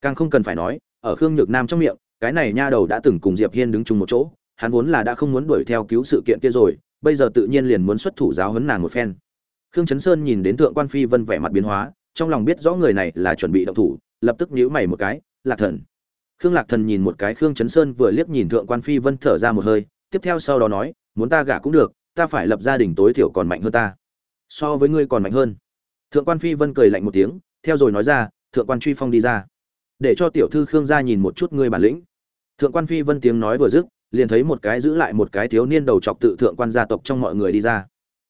Càng không cần phải nói, ở khương nhược nam trong miệng cái này nha đầu đã từng cùng diệp hiên đứng chung một chỗ, hắn vốn là đã không muốn đuổi theo cứu sự kiện kia rồi, bây giờ tự nhiên liền muốn xuất thủ giáo huấn nàng một phen. Khương chấn sơn nhìn đến thượng quan phi vân vẻ mặt biến hóa, trong lòng biết rõ người này là chuẩn bị động thủ, lập tức nhíu mày một cái, lạc thần. Khương lạc thần nhìn một cái khương chấn sơn vừa liếc nhìn thượng quan phi vân thở ra một hơi, tiếp theo sau đó nói, muốn ta gả cũng được, ta phải lập gia đình tối thiểu còn mạnh hơn ta. So với ngươi còn mạnh hơn. Thượng quan phi vân cười lạnh một tiếng, theo rồi nói ra, thượng quan truy phong đi ra. Để cho tiểu thư khương gia nhìn một chút ngươi bản lĩnh thượng quan phi vân tiếng nói vừa dứt, liền thấy một cái giữ lại một cái thiếu niên đầu chọc tự thượng quan gia tộc trong mọi người đi ra.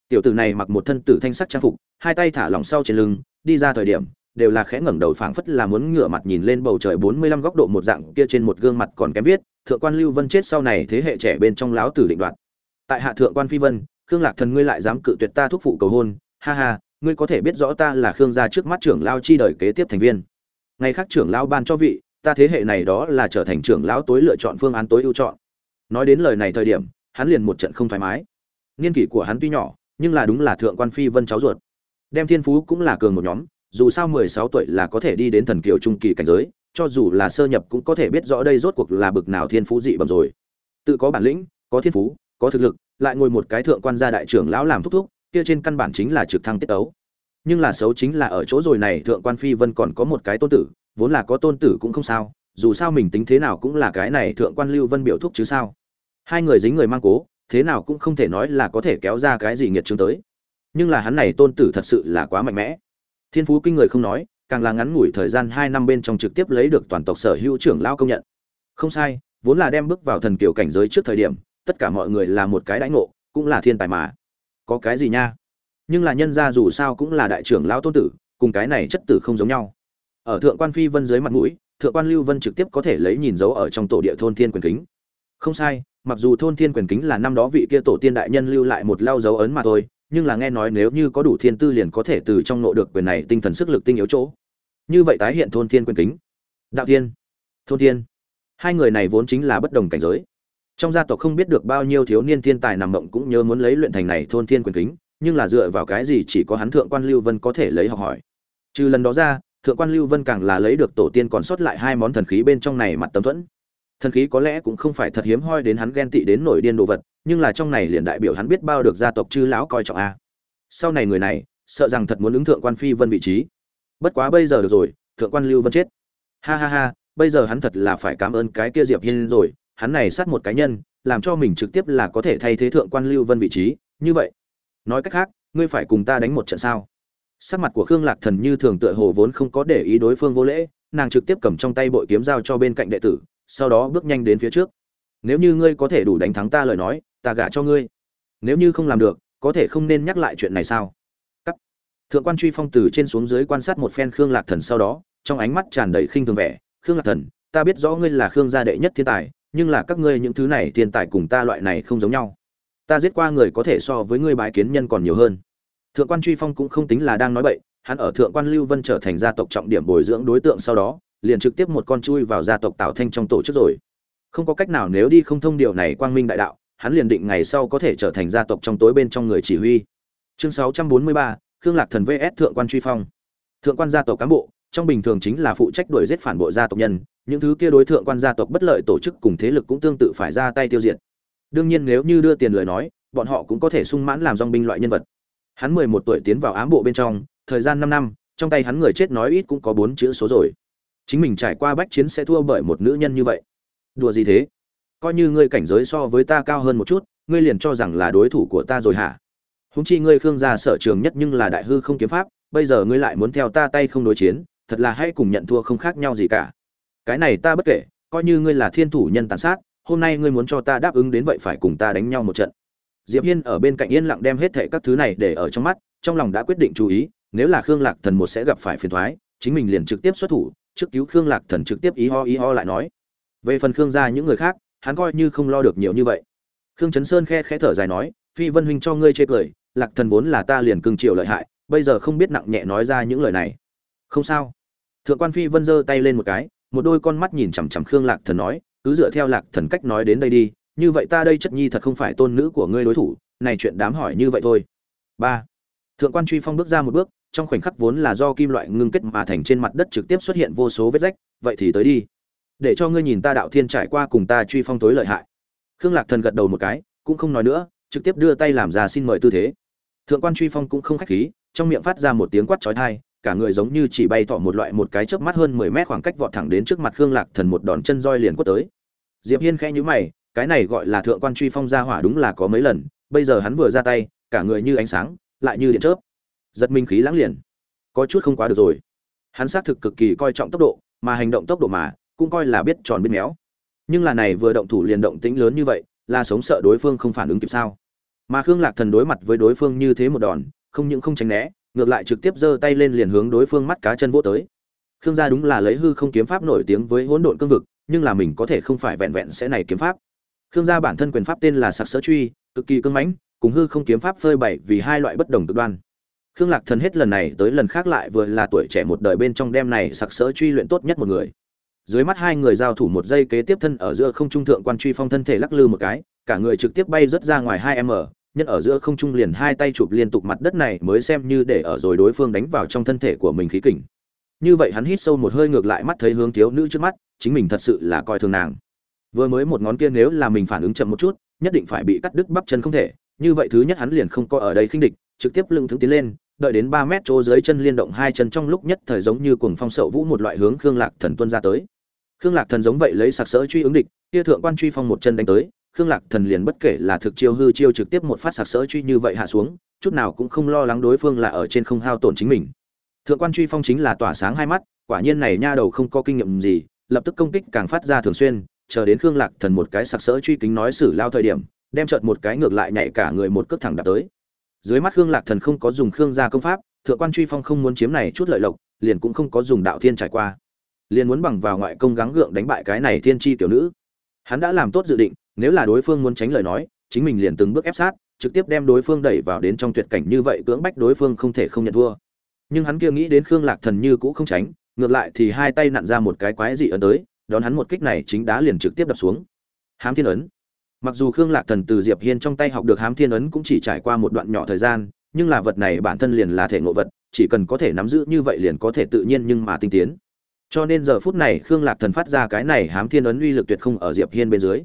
Tiểu tử này mặc một thân tử thanh sắc trang phục, hai tay thả lỏng sau trên lưng, đi ra thời điểm, đều là khẽ ngẩng đầu phảng phất là muốn ngửa mặt nhìn lên bầu trời bốn mươi lăm góc độ một dạng kia trên một gương mặt còn kém viết, thượng quan lưu vân chết sau này thế hệ trẻ bên trong láo tử định đoạt. Tại hạ thượng quan phi vân, khương lạc thần ngươi lại dám cự tuyệt ta thúc phụ cầu hôn, ha ha, ngươi có thể biết rõ ta là khương gia trước mắt trưởng lao chi đời kế tiếp thành viên. Ngày khác trưởng lao ban cho vị ta thế hệ này đó là trở thành trưởng lão tối lựa chọn phương án tối ưu chọn. Nói đến lời này thời điểm, hắn liền một trận không thoải mái. Niên kỷ của hắn tuy nhỏ, nhưng là đúng là thượng quan phi vân cháu ruột. Đem thiên phú cũng là cường một nhóm, dù sao mười sáu tuổi là có thể đi đến thần kiều trung kỳ cảnh giới, cho dù là sơ nhập cũng có thể biết rõ đây rốt cuộc là bực nào thiên phú dị bẩm rồi. Tự có bản lĩnh, có thiên phú, có thực lực, lại ngồi một cái thượng quan gia đại trưởng lão làm thúc thúc, kia trên căn bản chính là trực thăng tiết ấu. Nhưng là xấu chính là ở chỗ rồi này thượng quan phi vân còn có một cái tôn tử vốn là có tôn tử cũng không sao, dù sao mình tính thế nào cũng là cái này thượng quan lưu vân biểu thúc chứ sao. Hai người dính người mang cố, thế nào cũng không thể nói là có thể kéo ra cái gì nghiệt chứng tới. Nhưng là hắn này tôn tử thật sự là quá mạnh mẽ. Thiên phú kinh người không nói, càng là ngắn ngủi thời gian hai năm bên trong trực tiếp lấy được toàn tộc sở hữu trưởng lao công nhận. Không sai, vốn là đem bước vào thần kiểu cảnh giới trước thời điểm, tất cả mọi người là một cái đãi ngộ, cũng là thiên tài mà. Có cái gì nha? Nhưng là nhân gia dù sao cũng là đại trưởng lão tôn tử, cùng cái này chất tử không giống nhau ở thượng quan phi vân dưới mặt mũi, thượng quan lưu vân trực tiếp có thể lấy nhìn dấu ở trong tổ địa thôn thiên quyền kính. Không sai, mặc dù thôn thiên quyền kính là năm đó vị kia tổ tiên đại nhân lưu lại một lao dấu ấn mà thôi, nhưng là nghe nói nếu như có đủ thiên tư liền có thể từ trong nộ được quyền này tinh thần sức lực tinh yếu chỗ. Như vậy tái hiện thôn thiên quyền kính. Đạo thiên, thôn thiên. Hai người này vốn chính là bất đồng cảnh giới. Trong gia tộc không biết được bao nhiêu thiếu niên thiên tài nằm mộng cũng nhớ muốn lấy luyện thành này thôn thiên quyền kính, nhưng là dựa vào cái gì chỉ có hắn thượng quan lưu vân có thể lấy học hỏi. Trừ lần đó ra thượng quan lưu vân càng là lấy được tổ tiên còn sót lại hai món thần khí bên trong này mặt tấm thuẫn. Thần khí có lẽ cũng không phải thật hiếm hoi đến hắn ghen tị đến nổi điên đồ vật, nhưng là trong này liền đại biểu hắn biết bao được gia tộc chư lão coi trọng a. Sau này người này, sợ rằng thật muốn ứng thượng quan phi vân vị trí. Bất quá bây giờ được rồi, thượng quan lưu vân chết. Ha ha ha, bây giờ hắn thật là phải cảm ơn cái kia diệp hiên rồi, hắn này sát một cá nhân, làm cho mình trực tiếp là có thể thay thế thượng quan lưu vân vị trí, như vậy. Nói cách khác, ngươi phải cùng ta đánh một trận sao? Sắc mặt của khương lạc thần như thường tựa hồ vốn không có để ý đối phương vô lễ, nàng trực tiếp cầm trong tay bội kiếm giao cho bên cạnh đệ tử, sau đó bước nhanh đến phía trước. Nếu như ngươi có thể đủ đánh thắng ta lời nói, ta gả cho ngươi. Nếu như không làm được, có thể không nên nhắc lại chuyện này sao? Cắt. Thượng quan truy phong từ trên xuống dưới quan sát một phen khương lạc thần sau đó, trong ánh mắt tràn đầy khinh thường vẻ. Khương lạc thần, ta biết rõ ngươi là khương gia đệ nhất thiên tài, nhưng là các ngươi những thứ này thiên tài cùng ta loại này không giống nhau. Ta giết qua người có thể so với ngươi bái kiến nhân còn nhiều hơn thượng quan truy phong cũng không tính là đang nói bậy hắn ở thượng quan lưu vân trở thành gia tộc trọng điểm bồi dưỡng đối tượng sau đó liền trực tiếp một con chui vào gia tộc tào thanh trong tổ chức rồi. Không có cách nào nếu đi không thông điều này quang minh đại đạo hắn liền định ngày sau có thể trở thành gia tộc trong tối bên trong người chỉ huy. Chương 643, khương lạc thần vs thượng quan truy phong. Thượng quan gia tộc cán bộ trong bình thường chính là phụ trách đuổi giết phản bội gia tộc nhân những thứ kia đối thượng quan gia tộc bất lợi tổ chức cùng thế lực cũng tương tự phải ra tay tiêu diệt. Đương nhiên nếu như đưa tiền lời nói bọn họ cũng có thể sung mãn làm dong binh loại nhân vật hắn mười một tuổi tiến vào ám bộ bên trong, thời gian năm năm, trong tay hắn người chết nói ít cũng có bốn chữ số rồi. Chính mình trải qua bách chiến sẽ thua bởi một nữ nhân như vậy. Đùa gì thế? Coi như ngươi cảnh giới so với ta cao hơn một chút, ngươi liền cho rằng là đối thủ của ta rồi hả? Huống chi ngươi khương gia sở trường nhất nhưng là đại hư không kiếm pháp, bây giờ ngươi lại muốn theo ta tay không đối chiến, thật là hay cùng nhận thua không khác nhau gì cả. Cái này ta bất kể, coi như ngươi là thiên thủ nhân tàn sát, hôm nay ngươi muốn cho ta đáp ứng đến vậy phải cùng ta đánh nhau một trận diệp hiên ở bên cạnh yên lặng đem hết thảy các thứ này để ở trong mắt trong lòng đã quyết định chú ý nếu là khương lạc thần một sẽ gặp phải phiền toái, chính mình liền trực tiếp xuất thủ trước cứu khương lạc thần trực tiếp ý ho ý ho lại nói. Về phần khương gia những người khác hắn coi như không lo được nhiều như vậy. Khương chấn sơn khe khẽ thở dài nói phi vân huynh cho ngươi chê cười lạc thần vốn là ta liền cưng chiều lợi hại bây giờ không biết nặng nhẹ nói ra những lời này. Không sao. Thượng quan phi vân giơ tay lên một cái một đôi con mắt nhìn chằm chằm khương lạc thần nói cứ dựa theo lạc thần cách nói đến đây đi như vậy ta đây chất nhi thật không phải tôn nữ của ngươi đối thủ, này chuyện đám hỏi như vậy thôi. Ba. Thượng quan truy phong bước ra một bước, trong khoảnh khắc vốn là do kim loại ngưng kết mà thành trên mặt đất trực tiếp xuất hiện vô số vết rách, vậy thì tới đi. Để cho ngươi nhìn ta đạo thiên trải qua cùng ta truy phong tối lợi hại. Khương lạc thần gật đầu một cái, cũng không nói nữa, trực tiếp đưa tay làm ra xin mời tư thế. Thượng quan truy phong cũng không khách khí, trong miệng phát ra một tiếng quát chói tai, cả người giống như chỉ bay thọ một loại một cái chớp mắt hơn mười mét khoảng cách vọt thẳng đến trước mặt khương lạc thần một đòn chân roi liền quất tới. Diệp hiên khẽ nhíu mày cái này gọi là thượng quan truy phong ra hỏa đúng là có mấy lần, bây giờ hắn vừa ra tay, cả người như ánh sáng, lại như điện chớp. Giật minh khí lãng liền. Có chút không quá được rồi. Hắn xác thực cực kỳ coi trọng tốc độ, mà hành động tốc độ mà, cũng coi là biết tròn biết méo. Nhưng là này vừa động thủ liền động tĩnh lớn như vậy, là sống sợ đối phương không phản ứng kịp sao? Mà khương lạc thần đối mặt với đối phương như thế một đòn, không những không tránh né, ngược lại trực tiếp giơ tay lên liền hướng đối phương mắt cá chân vỗ tới. Khương gia đúng là lấy hư không kiếm pháp nổi tiếng với hỗn độn cương vực, nhưng là mình có thể không phải vẹn vẹn sẽ này kiếm pháp khương gia bản thân quyền pháp tên là sặc sỡ truy, cực kỳ cương mãnh, cùng hư không kiếm pháp phơi bày vì hai loại bất đồng cực đoan. Khương lạc thần hết lần này tới lần khác lại vừa là tuổi trẻ một đời bên trong đêm này sặc sỡ truy luyện tốt nhất một người. Dưới mắt hai người giao thủ một giây kế tiếp thân ở giữa không trung thượng quan truy phong thân thể lắc lư một cái, cả người trực tiếp bay rất ra ngoài hai m nhân ở giữa không trung liền hai tay chụp liên tục mặt đất này mới xem như để ở rồi đối phương đánh vào trong thân thể của mình khí kình. Như vậy hắn hít sâu một hơi ngược lại mắt thấy hướng thiếu nữ trước mắt, chính mình thật sự là coi thường nàng vừa mới một ngón kia nếu là mình phản ứng chậm một chút, nhất định phải bị cắt đứt bắp chân không thể. Như vậy thứ nhất hắn liền không có ở đây khinh địch, trực tiếp lưng thứng tiến lên, đợi đến ba mét chỗ dưới chân liên động hai chân trong lúc nhất thời giống như cuồng phong sậu vũ một loại hướng khương lạc thần tuân ra tới. Khương lạc thần giống vậy lấy sặc sỡ truy ứng địch, kia thượng quan truy phong một chân đánh tới, khương lạc thần liền bất kể là thực chiêu hư chiêu trực tiếp một phát sặc sỡ truy như vậy hạ xuống, chút nào cũng không lo lắng đối phương là ở trên không hao tổn chính mình. Thượng quan truy phong chính là tỏa sáng hai mắt, quả nhiên này nha đầu không có kinh nghiệm gì, lập tức công kích càng phát ra thường xuyên chờ đến khương lạc thần một cái sặc sỡ truy kính nói xử lao thời điểm, đem trợt một cái ngược lại nhảy cả người một cước thẳng đạp tới. Dưới mắt khương lạc thần không có dùng khương gia công pháp, thượng quan truy phong không muốn chiếm này chút lợi lộc, liền cũng không có dùng đạo thiên trải qua. Liền muốn bằng vào ngoại công gắng gượng đánh bại cái này thiên tri tiểu nữ. Hắn đã làm tốt dự định, nếu là đối phương muốn tránh lời nói, chính mình liền từng bước ép sát, trực tiếp đem đối phương đẩy vào đến trong tuyệt cảnh như vậy cưỡng bách đối phương không thể không nhận thua. Nhưng hắn kia nghĩ đến khương lạc thần như cũ không tránh, ngược lại thì hai tay nặn ra một cái quái dị ấn tới đón hắn một kích này chính đá liền trực tiếp đập xuống. Hám thiên ấn. Mặc dù khương lạc thần từ diệp hiên trong tay học được hám thiên ấn cũng chỉ trải qua một đoạn nhỏ thời gian, nhưng là vật này bản thân liền là thể ngộ vật, chỉ cần có thể nắm giữ như vậy liền có thể tự nhiên nhưng mà tinh tiến. Cho nên giờ phút này khương lạc thần phát ra cái này hám thiên ấn uy lực tuyệt không ở diệp hiên bên dưới.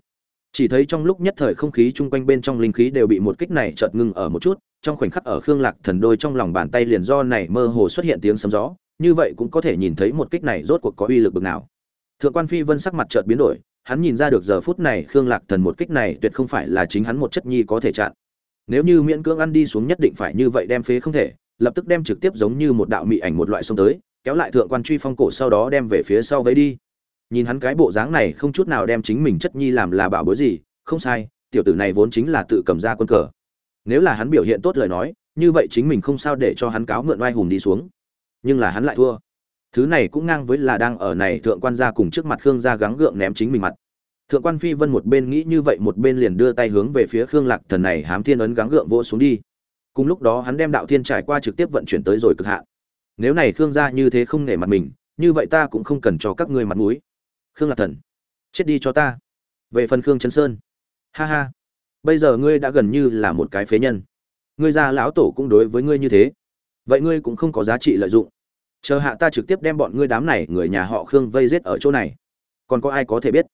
Chỉ thấy trong lúc nhất thời không khí chung quanh bên trong linh khí đều bị một kích này chợt ngưng ở một chút, trong khoảnh khắc ở khương lạc thần đôi trong lòng bàn tay liền do này mơ hồ xuất hiện tiếng sấm gió, như vậy cũng có thể nhìn thấy một kích này rốt cuộc có uy lực bực nào thượng quan phi vân sắc mặt chợt biến đổi, hắn nhìn ra được giờ phút này khương lạc thần một kích này tuyệt không phải là chính hắn một chất nhi có thể chặn. Nếu như miễn cưỡng ăn đi xuống nhất định phải như vậy đem phế không thể, lập tức đem trực tiếp giống như một đạo mị ảnh một loại xông tới, kéo lại thượng quan truy phong cổ sau đó đem về phía sau vấy đi. Nhìn hắn cái bộ dáng này không chút nào đem chính mình chất nhi làm là bảo bối gì, không sai, tiểu tử này vốn chính là tự cầm ra quân cờ. Nếu là hắn biểu hiện tốt lời nói, như vậy chính mình không sao để cho hắn cáo mượn oai hùng đi xuống. Nhưng là hắn lại thua thứ này cũng ngang với là đang ở này thượng quan gia cùng trước mặt khương gia gắng gượng ném chính mình mặt. Thượng quan phi vân một bên nghĩ như vậy, một bên liền đưa tay hướng về phía khương lạc, thần này hám thiên ấn gắng gượng vỗ xuống đi. Cùng lúc đó hắn đem đạo thiên trải qua trực tiếp vận chuyển tới rồi cực hạn. Nếu này khương gia như thế không nể mặt mình, như vậy ta cũng không cần cho các ngươi mặt mũi. Khương lạc thần, chết đi cho ta. Về phần khương trấn sơn, ha ha, bây giờ ngươi đã gần như là một cái phế nhân. Ngươi gia lão tổ cũng đối với ngươi như thế. Vậy ngươi cũng không có giá trị lợi dụng chờ hạ ta trực tiếp đem bọn ngươi đám này người nhà họ khương vây giết ở chỗ này. Còn có ai có thể biết?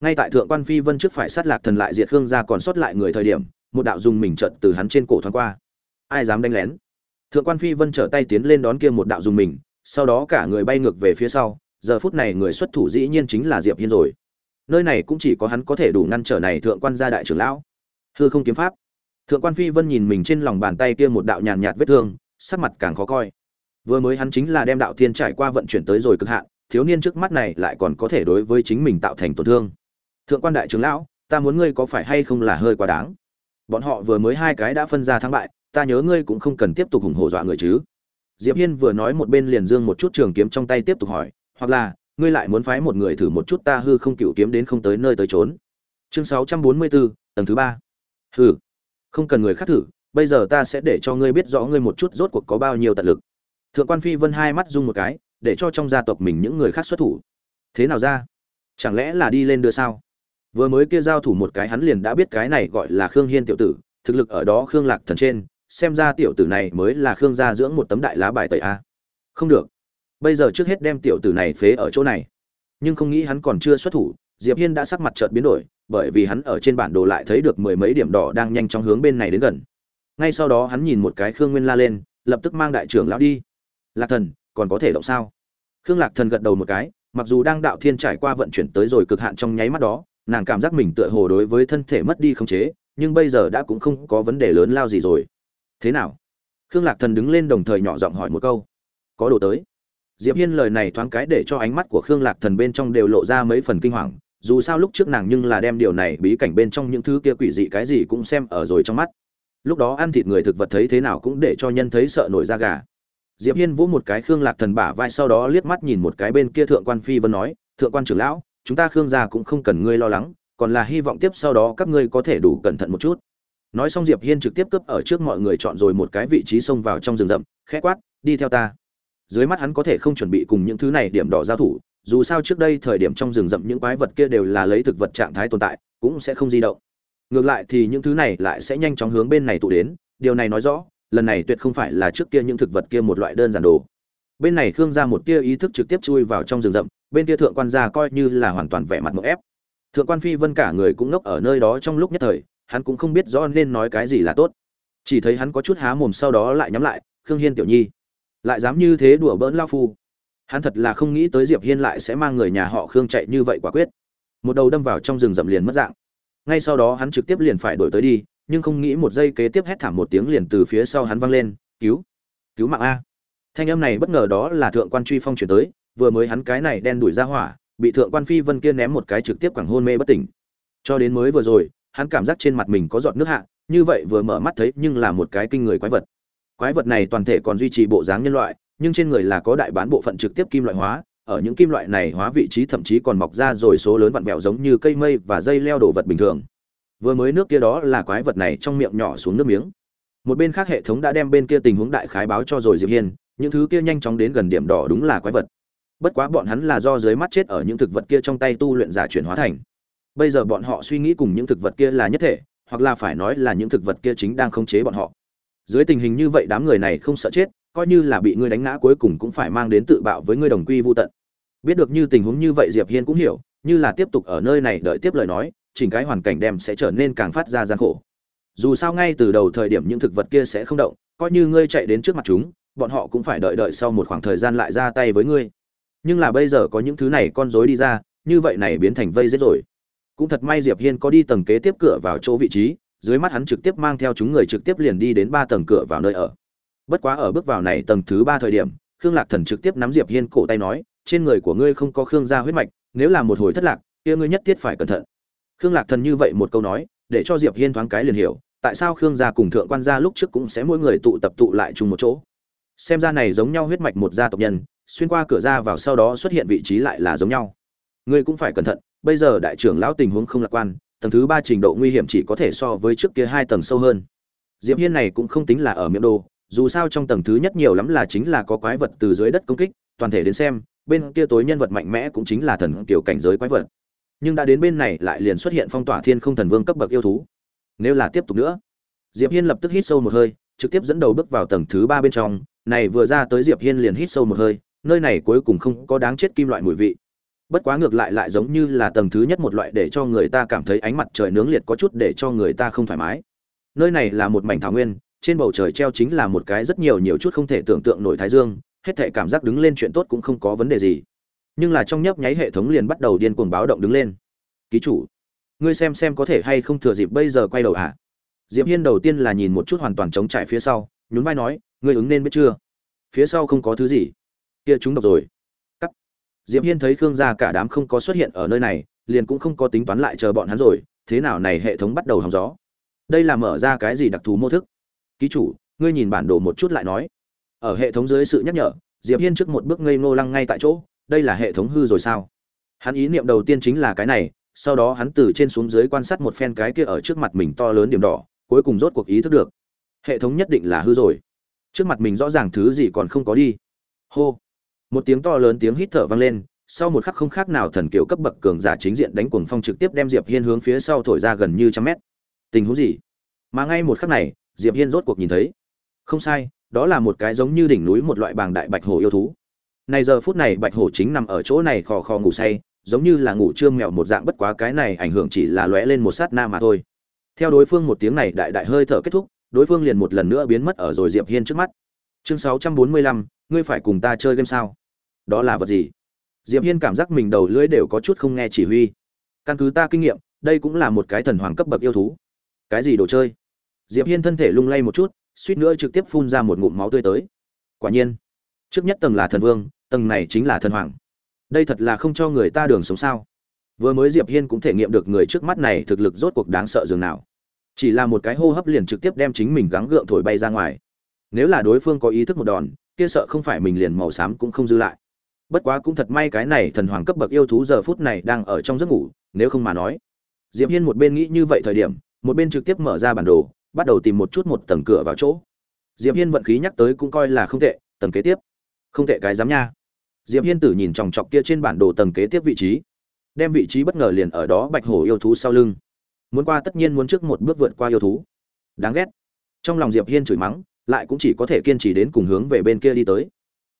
Ngay tại thượng quan phi vân trước phải sát lạc thần lại diệt khương gia còn sót lại người thời điểm, một đạo dùng mình trận từ hắn trên cổ thoáng qua. Ai dám đánh lén? Thượng quan phi vân trở tay tiến lên đón kia một đạo dùng mình, sau đó cả người bay ngược về phía sau, giờ phút này người xuất thủ dĩ nhiên chính là diệp hiên rồi. Nơi này cũng chỉ có hắn có thể đủ ngăn trở này thượng quan gia đại trưởng lão. Hư không kiếm pháp. Thượng quan phi vân nhìn mình trên lòng bàn tay kia một đạo nhàn nhạt vết thương, sắc mặt càng khó coi vừa mới hắn chính là đem đạo thiên trải qua vận chuyển tới rồi cực hạn thiếu niên trước mắt này lại còn có thể đối với chính mình tạo thành tổn thương. Thượng quan đại trưởng lão ta muốn ngươi có phải hay không là hơi quá đáng? Bọn họ vừa mới hai cái đã phân ra thắng bại ta nhớ ngươi cũng không cần tiếp tục hùng hổ dọa người chứ. Diệp hiên vừa nói một bên liền dương một chút trường kiếm trong tay tiếp tục hỏi hoặc là ngươi lại muốn phái một người thử một chút ta hư không cựu kiếm đến không tới nơi tới trốn. Chương 644, tầng thứ ba. Hừ không cần người khác thử bây giờ ta sẽ để cho ngươi biết rõ ngươi một chút rốt cuộc có bao nhiêu tận lực thượng quan phi vân hai mắt rung một cái, để cho trong gia tộc mình những người khác xuất thủ. Thế nào ra? Chẳng lẽ là đi lên đưa sao? Vừa mới kia giao thủ một cái hắn liền đã biết cái này gọi là khương hiên tiểu tử, thực lực ở đó khương lạc thần trên, xem ra tiểu tử này mới là khương gia dưỡng một tấm đại lá bài tẩy a. Không được. Bây giờ trước hết đem tiểu tử này phế ở chỗ này. Nhưng không nghĩ hắn còn chưa xuất thủ, diệp hiên đã sắc mặt chợt biến đổi, bởi vì hắn ở trên bản đồ lại thấy được mười mấy điểm đỏ đang nhanh chóng hướng bên này đến gần. Ngay sau đó hắn nhìn một cái khương nguyên la lên, lập tức mang đại trưởng lão đi lạc thần, còn có thể động sao? Khương lạc thần gật đầu một cái, mặc dù đang đạo thiên trải qua vận chuyển tới rồi cực hạn trong nháy mắt đó, nàng cảm giác mình tựa hồ đối với thân thể mất đi khống chế, nhưng bây giờ đã cũng không có vấn đề lớn lao gì rồi. Thế nào? Khương lạc thần đứng lên đồng thời nhỏ giọng hỏi một câu. Có đồ tới. Diệp hiên lời này thoáng cái để cho ánh mắt của khương lạc thần bên trong đều lộ ra mấy phần kinh hoàng, dù sao lúc trước nàng nhưng là đem điều này bí cảnh bên trong những thứ kia quỷ dị cái gì cũng xem ở rồi trong mắt. Lúc đó ăn thịt người thực vật thấy thế nào cũng để cho nhân thấy sợ nổi da gà diệp hiên vỗ một cái khương lạc thần bả vai sau đó liếc mắt nhìn một cái bên kia thượng quan phi vân nói, thượng quan trưởng lão, chúng ta khương gia cũng không cần ngươi lo lắng, còn là hy vọng tiếp sau đó các ngươi có thể đủ cẩn thận một chút. Nói xong diệp hiên trực tiếp cướp ở trước mọi người chọn rồi một cái vị trí xông vào trong rừng rậm, khẽ quát, đi theo ta. Dưới mắt hắn có thể không chuẩn bị cùng những thứ này điểm đỏ giao thủ, dù sao trước đây thời điểm trong rừng rậm những quái vật kia đều là lấy thực vật trạng thái tồn tại, cũng sẽ không di động. Ngược lại thì những thứ này lại sẽ nhanh chóng hướng bên này tụ đến, điều này nói rõ lần này tuyệt không phải là trước kia những thực vật kia một loại đơn giản đồ. Bên này khương ra một tia ý thức trực tiếp chui vào trong rừng rậm, bên kia thượng quan gia coi như là hoàn toàn vẻ mặt mộng ép. Thượng quan phi vân cả người cũng ngốc ở nơi đó trong lúc nhất thời, hắn cũng không biết rõ nên nói cái gì là tốt. Chỉ thấy hắn có chút há mồm sau đó lại nhắm lại, khương hiên tiểu nhi, lại dám như thế đùa bỡn lao phu. Hắn thật là không nghĩ tới diệp hiên lại sẽ mang người nhà họ khương chạy như vậy quả quyết. Một đầu đâm vào trong rừng rậm liền mất dạng. Ngay sau đó hắn trực tiếp liền phải đổi tới đi nhưng không nghĩ một giây kế tiếp hét thảm một tiếng liền từ phía sau hắn vang lên, cứu cứu mạng a. Thanh âm này bất ngờ đó là thượng quan truy phong chuyển tới, vừa mới hắn cái này đen đuổi ra hỏa, bị thượng quan phi vân kia ném một cái trực tiếp quẳng hôn mê bất tỉnh. Cho đến mới vừa rồi, hắn cảm giác trên mặt mình có giọt nước hạ, như vậy vừa mở mắt thấy nhưng là một cái kinh người quái vật. Quái vật này toàn thể còn duy trì bộ dáng nhân loại, nhưng trên người là có đại bán bộ phận trực tiếp kim loại hóa, ở những kim loại này hóa vị trí thậm chí còn mọc ra rồi số lớn vặn vẹo giống như cây mây và dây leo đổ vật bình thường vừa mới nước kia đó là quái vật này trong miệng nhỏ xuống nước miếng. Một bên khác hệ thống đã đem bên kia tình huống đại khái báo cho rồi diệp hiên, những thứ kia nhanh chóng đến gần điểm đỏ đúng là quái vật. Bất quá bọn hắn là do dưới mắt chết ở những thực vật kia trong tay tu luyện giả chuyển hóa thành. Bây giờ bọn họ suy nghĩ cùng những thực vật kia là nhất thể, hoặc là phải nói là những thực vật kia chính đang khống chế bọn họ. Dưới tình hình như vậy đám người này không sợ chết, coi như là bị ngươi đánh ngã cuối cùng cũng phải mang đến tự bạo với ngươi đồng quy vô tận. Biết được như tình huống như vậy diệp hiên cũng hiểu, như là tiếp tục ở nơi này đợi tiếp lời nói chỉnh cái hoàn cảnh đem sẽ trở nên càng phát ra gian khổ. Dù sao ngay từ đầu thời điểm những thực vật kia sẽ không động, coi như ngươi chạy đến trước mặt chúng, bọn họ cũng phải đợi đợi sau một khoảng thời gian lại ra tay với ngươi. Nhưng là bây giờ có những thứ này con rối đi ra, như vậy này biến thành vây giết rồi. Cũng thật may diệp hiên có đi tầng kế tiếp cửa vào chỗ vị trí, dưới mắt hắn trực tiếp mang theo chúng người trực tiếp liền đi đến ba tầng cửa vào nơi ở. Bất quá ở bước vào này tầng thứ ba thời điểm, khương lạc thần trực tiếp nắm diệp hiên cổ tay nói, trên người của ngươi không có khương gia huyết mạch, nếu là một hồi thất lạc, kia ngươi nhất thiết phải cẩn thận khương lạc thần như vậy một câu nói, để cho diệp hiên thoáng cái liền hiểu, tại sao khương gia cùng thượng quan gia lúc trước cũng sẽ mỗi người tụ tập tụ lại chung một chỗ. Xem ra này giống nhau huyết mạch một gia tộc nhân, xuyên qua cửa ra vào sau đó xuất hiện vị trí lại là giống nhau. Ngươi cũng phải cẩn thận, bây giờ đại trưởng lão tình huống không lạc quan, tầng thứ ba trình độ nguy hiểm chỉ có thể so với trước kia hai tầng sâu hơn. Diệp hiên này cũng không tính là ở miệng đồ, dù sao trong tầng thứ nhất nhiều lắm là chính là có quái vật từ dưới đất công kích, toàn thể đến xem, bên kia tối nhân vật mạnh mẽ cũng chính là thần kiểu cảnh giới quái vật nhưng đã đến bên này lại liền xuất hiện phong tỏa thiên không thần vương cấp bậc yêu thú. Nếu là tiếp tục nữa, diệp hiên lập tức hít sâu một hơi, trực tiếp dẫn đầu bước vào tầng thứ ba bên trong, này vừa ra tới diệp hiên liền hít sâu một hơi, nơi này cuối cùng không có đáng chết kim loại mùi vị. Bất quá ngược lại lại giống như là tầng thứ nhất một loại để cho người ta cảm thấy ánh mặt trời nướng liệt có chút để cho người ta không thoải mái. Nơi này là một mảnh thảo nguyên, trên bầu trời treo chính là một cái rất nhiều nhiều chút không thể tưởng tượng nổi thái dương, hết thể cảm giác đứng lên chuyện tốt cũng không có vấn đề gì nhưng là trong nhấp nháy hệ thống liền bắt đầu điên cuồng báo động đứng lên. Ký chủ, ngươi xem xem có thể hay không thừa dịp bây giờ quay đầu à diệp hiên đầu tiên là nhìn một chút hoàn toàn trống trải phía sau, nhún vai nói, ngươi ứng nên biết chưa? Phía sau không có thứ gì. Kia chúng độc rồi. Cắt. Diệp hiên thấy khương gia cả đám không có xuất hiện ở nơi này, liền cũng không có tính toán lại chờ bọn hắn rồi, thế nào này hệ thống bắt đầu hóng gió. Đây là mở ra cái gì đặc thù mô thức? Ký chủ, ngươi nhìn bản đồ một chút lại nói. Ở hệ thống dưới sự nhắc nhở, diệp hiên trước một bước ngây ngô lăng ngay tại chỗ đây là hệ thống hư rồi sao? Hắn ý niệm đầu tiên chính là cái này, sau đó hắn từ trên xuống dưới quan sát một phen cái kia ở trước mặt mình to lớn điểm đỏ, cuối cùng rốt cuộc ý thức được, hệ thống nhất định là hư rồi. Trước mặt mình rõ ràng thứ gì còn không có đi. Hô. Một tiếng to lớn tiếng hít thở vang lên, sau một khắc không khác nào thần kiểu cấp bậc cường giả chính diện đánh cuồng phong trực tiếp đem diệp hiên hướng phía sau thổi ra gần như trăm mét. Tình huống gì? Mà ngay một khắc này, diệp hiên rốt cuộc nhìn thấy. Không sai, đó là một cái giống như đỉnh núi một loại bàng đại bạch hổ yêu thú này giờ phút này bạch hổ chính nằm ở chỗ này khò khò ngủ say giống như là ngủ trưa mèo một dạng bất quá cái này ảnh hưởng chỉ là lóe lên một sát na mà thôi. Theo đối phương một tiếng này đại đại hơi thở kết thúc đối phương liền một lần nữa biến mất ở rồi diệp hiên trước mắt. Chương 645, ngươi phải cùng ta chơi game sao? Đó là vật gì? Diệp hiên cảm giác mình đầu lưỡi đều có chút không nghe chỉ huy. Căn cứ ta kinh nghiệm đây cũng là một cái thần hoàng cấp bậc yêu thú. Cái gì đồ chơi? Diệp hiên thân thể lung lay một chút suýt nữa trực tiếp phun ra một ngụm máu tươi tới. Quả nhiên trước nhất tầng là thần vương, tầng này chính là thần hoàng. Đây thật là không cho người ta đường sống sao? Vừa mới diệp hiên cũng thể nghiệm được người trước mắt này thực lực rốt cuộc đáng sợ dường nào. Chỉ là một cái hô hấp liền trực tiếp đem chính mình gắng gượng thổi bay ra ngoài. Nếu là đối phương có ý thức một đòn, kia sợ không phải mình liền màu xám cũng không dư lại. Bất quá cũng thật may cái này thần hoàng cấp bậc yêu thú giờ phút này đang ở trong giấc ngủ, nếu không mà nói. Diệp hiên một bên nghĩ như vậy thời điểm, một bên trực tiếp mở ra bản đồ, bắt đầu tìm một chút một tầng cửa vào chỗ. Diệp hiên vận khí nhắc tới cũng coi là không tệ, tầng kế tiếp không tệ cái dám nha. Diệp hiên tử nhìn chòng chọc kia trên bản đồ tầng kế tiếp vị trí, đem vị trí bất ngờ liền ở đó bạch hổ yêu thú sau lưng. Muốn qua tất nhiên muốn trước một bước vượt qua yêu thú. Đáng ghét. Trong lòng diệp hiên chửi mắng, lại cũng chỉ có thể kiên trì đến cùng hướng về bên kia đi tới.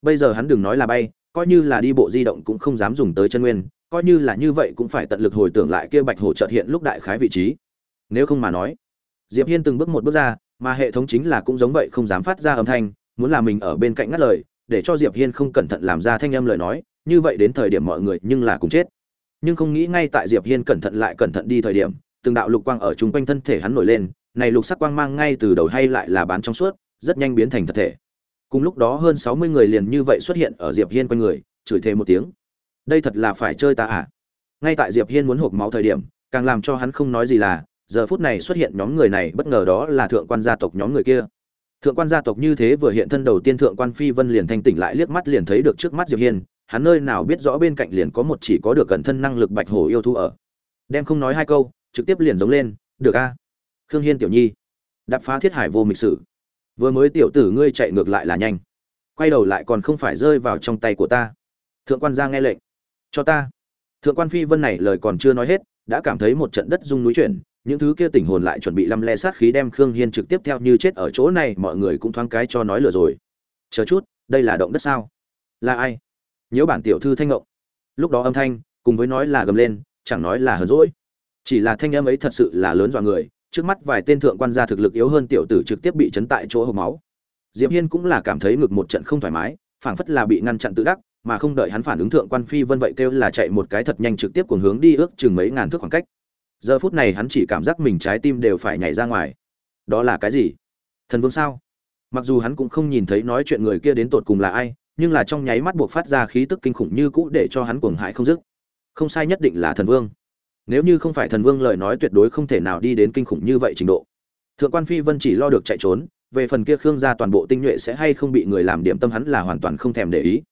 Bây giờ hắn đừng nói là bay, coi như là đi bộ di động cũng không dám dùng tới chân nguyên, coi như là như vậy cũng phải tận lực hồi tưởng lại kia bạch hổ chợt hiện lúc đại khái vị trí. Nếu không mà nói, diệp hiên từng bước một bước ra, mà hệ thống chính là cũng giống vậy không dám phát ra âm thanh, muốn là mình ở bên cạnh ngắt lời để cho diệp hiên không cẩn thận làm ra thanh âm lời nói, như vậy đến thời điểm mọi người nhưng là cùng chết. Nhưng không nghĩ ngay tại diệp hiên cẩn thận lại cẩn thận đi thời điểm, từng đạo lục quang ở chung quanh thân thể hắn nổi lên, này lục sắc quang mang ngay từ đầu hay lại là bán trong suốt, rất nhanh biến thành thật thể. Cùng lúc đó hơn 60 người liền như vậy xuất hiện ở diệp hiên quanh người, chửi thề một tiếng. Đây thật là phải chơi ta à? Ngay tại diệp hiên muốn hộp máu thời điểm, càng làm cho hắn không nói gì là, giờ phút này xuất hiện nhóm người này, bất ngờ đó là thượng quan gia tộc nhóm người kia thượng quan gia tộc như thế vừa hiện thân đầu tiên thượng quan phi vân liền thanh tỉnh lại liếc mắt liền thấy được trước mắt diệp hiên hắn nơi nào biết rõ bên cạnh liền có một chỉ có được cẩn thân năng lực bạch hổ yêu thú ở đem không nói hai câu trực tiếp liền giống lên được a à? khương hiên tiểu nhi đạp phá thiết hải vô mịch sử vừa mới tiểu tử ngươi chạy ngược lại là nhanh quay đầu lại còn không phải rơi vào trong tay của ta thượng quan gia nghe lệnh cho ta thượng quan phi vân này lời còn chưa nói hết đã cảm thấy một trận đất rung núi chuyển những thứ kia tỉnh hồn lại chuẩn bị lăm le sát khí đem khương hiên trực tiếp theo như chết ở chỗ này, mọi người cũng thoáng cái cho nói lừa rồi. Chờ chút, đây là động đất sao? Là ai? Nhớ bản tiểu thư thanh ngộng. Lúc đó âm thanh, cùng với nói là gầm lên, chẳng nói là hờn rỗi chỉ là thanh âm ấy thật sự là lớn dọa người, trước mắt vài tên thượng quan gia thực lực yếu hơn tiểu tử trực tiếp bị chấn tại chỗ hộp máu. Diệp hiên cũng là cảm thấy ngực một trận không thoải mái, phảng phất là bị ngăn chặn tự đắc, mà không đợi hắn phản ứng thượng quan phi vân vậy kêu là chạy một cái thật nhanh trực tiếp cuồng hướng đi ước chừng mấy ngàn thước khoảng cách giờ phút này hắn chỉ cảm giác mình trái tim đều phải nhảy ra ngoài. Đó là cái gì? Thần vương sao? Mặc dù hắn cũng không nhìn thấy nói chuyện người kia đến tột cùng là ai, nhưng là trong nháy mắt buộc phát ra khí tức kinh khủng như cũ để cho hắn cuồng hại không dứt. Không sai nhất định là thần vương. Nếu như không phải thần vương lời nói tuyệt đối không thể nào đi đến kinh khủng như vậy trình độ. Thượng quan phi vân chỉ lo được chạy trốn, về phần kia khương gia toàn bộ tinh nhuệ sẽ hay không bị người làm điểm tâm hắn là hoàn toàn không thèm để ý.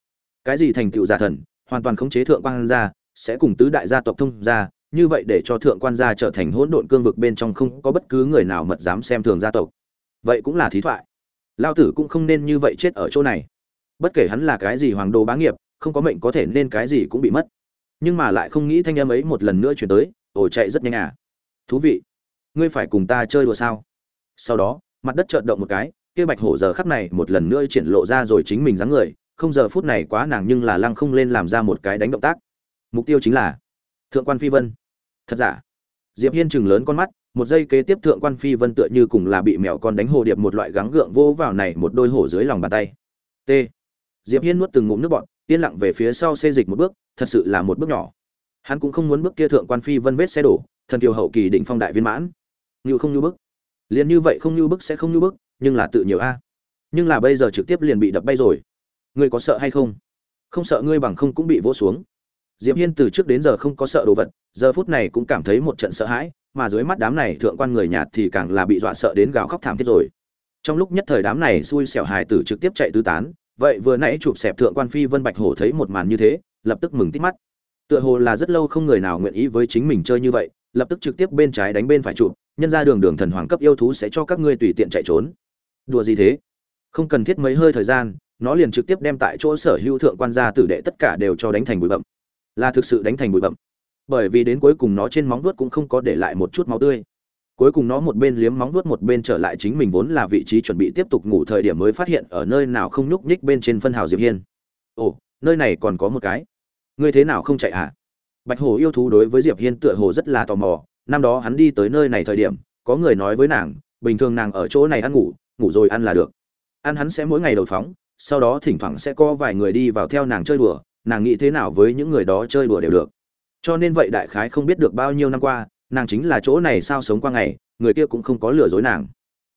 Cái gì thành tựu giả thần, hoàn toàn khống chế thượng quan gia, sẽ cùng tứ đại gia tộc thông gia như vậy để cho thượng quan gia trở thành hỗn độn cương vực bên trong không có bất cứ người nào mật dám xem thường gia tộc. Vậy cũng là thí thoại. Lao tử cũng không nên như vậy chết ở chỗ này. Bất kể hắn là cái gì hoàng đồ bá nghiệp, không có mệnh có thể nên cái gì cũng bị mất. Nhưng mà lại không nghĩ thanh âm ấy một lần nữa chuyển tới ổ chạy rất nhanh à. Thú vị. Ngươi phải cùng ta chơi đùa sao? Sau đó, mặt đất trợn động một cái, kia bạch hổ giờ khắp này một lần nữa triển lộ ra rồi chính mình dáng người, không giờ phút này quá nàng nhưng là lăng không lên làm ra một cái đánh động tác. Mục tiêu chính là thượng quan phi vân thật giả? Diệp hiên chừng lớn con mắt, một giây kế tiếp thượng quan phi vân tựa như cùng là bị mèo con đánh hồ điệp một loại gắng gượng vô vào này một đôi hổ dưới lòng bàn tay. T. Diệp hiên nuốt từng ngụm nước bọt, yên lặng về phía sau xê dịch một bước, thật sự là một bước nhỏ. Hắn cũng không muốn bước kia thượng quan phi vân vết xe đổ, thần kiều hậu kỳ định phong đại viên mãn. Như không như bước liền như vậy không như bước sẽ không như bước nhưng là tự nhiều a. Nhưng là bây giờ trực tiếp liền bị đập bay rồi. Ngươi có sợ hay không? Không sợ ngươi bằng không cũng bị vỗ xuống diệp hiên từ trước đến giờ không có sợ đồ vật, giờ phút này cũng cảm thấy một trận sợ hãi, mà dưới mắt đám này thượng quan người nhạt thì càng là bị dọa sợ đến gào khóc thảm thiết rồi. Trong lúc nhất thời đám này xui xẻo hài tử trực tiếp chạy tứ tán, vậy vừa nãy chụp xẹp thượng quan phi vân bạch hổ thấy một màn như thế, lập tức mừng tít mắt. Tựa hồ là rất lâu không người nào nguyện ý với chính mình chơi như vậy, lập tức trực tiếp bên trái đánh bên phải chụp, nhân ra đường đường thần hoàng cấp yêu thú sẽ cho các ngươi tùy tiện chạy trốn. Đùa gì thế? Không cần thiết mấy hơi thời gian, nó liền trực tiếp đem tại chỗ sở hữu thượng quan gia tử đệ tất cả đều cho đánh thành bụi bậm là thực sự đánh thành bụi bậm bởi vì đến cuối cùng nó trên móng vuốt cũng không có để lại một chút máu tươi. Cuối cùng nó một bên liếm móng vuốt một bên trở lại chính mình vốn là vị trí chuẩn bị tiếp tục ngủ thời điểm mới phát hiện ở nơi nào không nhúc nhích bên trên phân hào diệp hiên. Ồ, nơi này còn có một cái. Ngươi thế nào không chạy hả bạch hồ yêu thú đối với diệp hiên tựa hồ rất là tò mò. Năm đó hắn đi tới nơi này thời điểm, có người nói với nàng, bình thường nàng ở chỗ này ăn ngủ ngủ rồi ăn là được. Ăn hắn sẽ mỗi ngày đầu phóng, sau đó thỉnh thoảng sẽ có vài người đi vào theo nàng chơi đùa nàng nghĩ thế nào với những người đó chơi đùa đều được. Cho nên vậy đại khái không biết được bao nhiêu năm qua, nàng chính là chỗ này sao sống qua ngày, người kia cũng không có lừa dối nàng.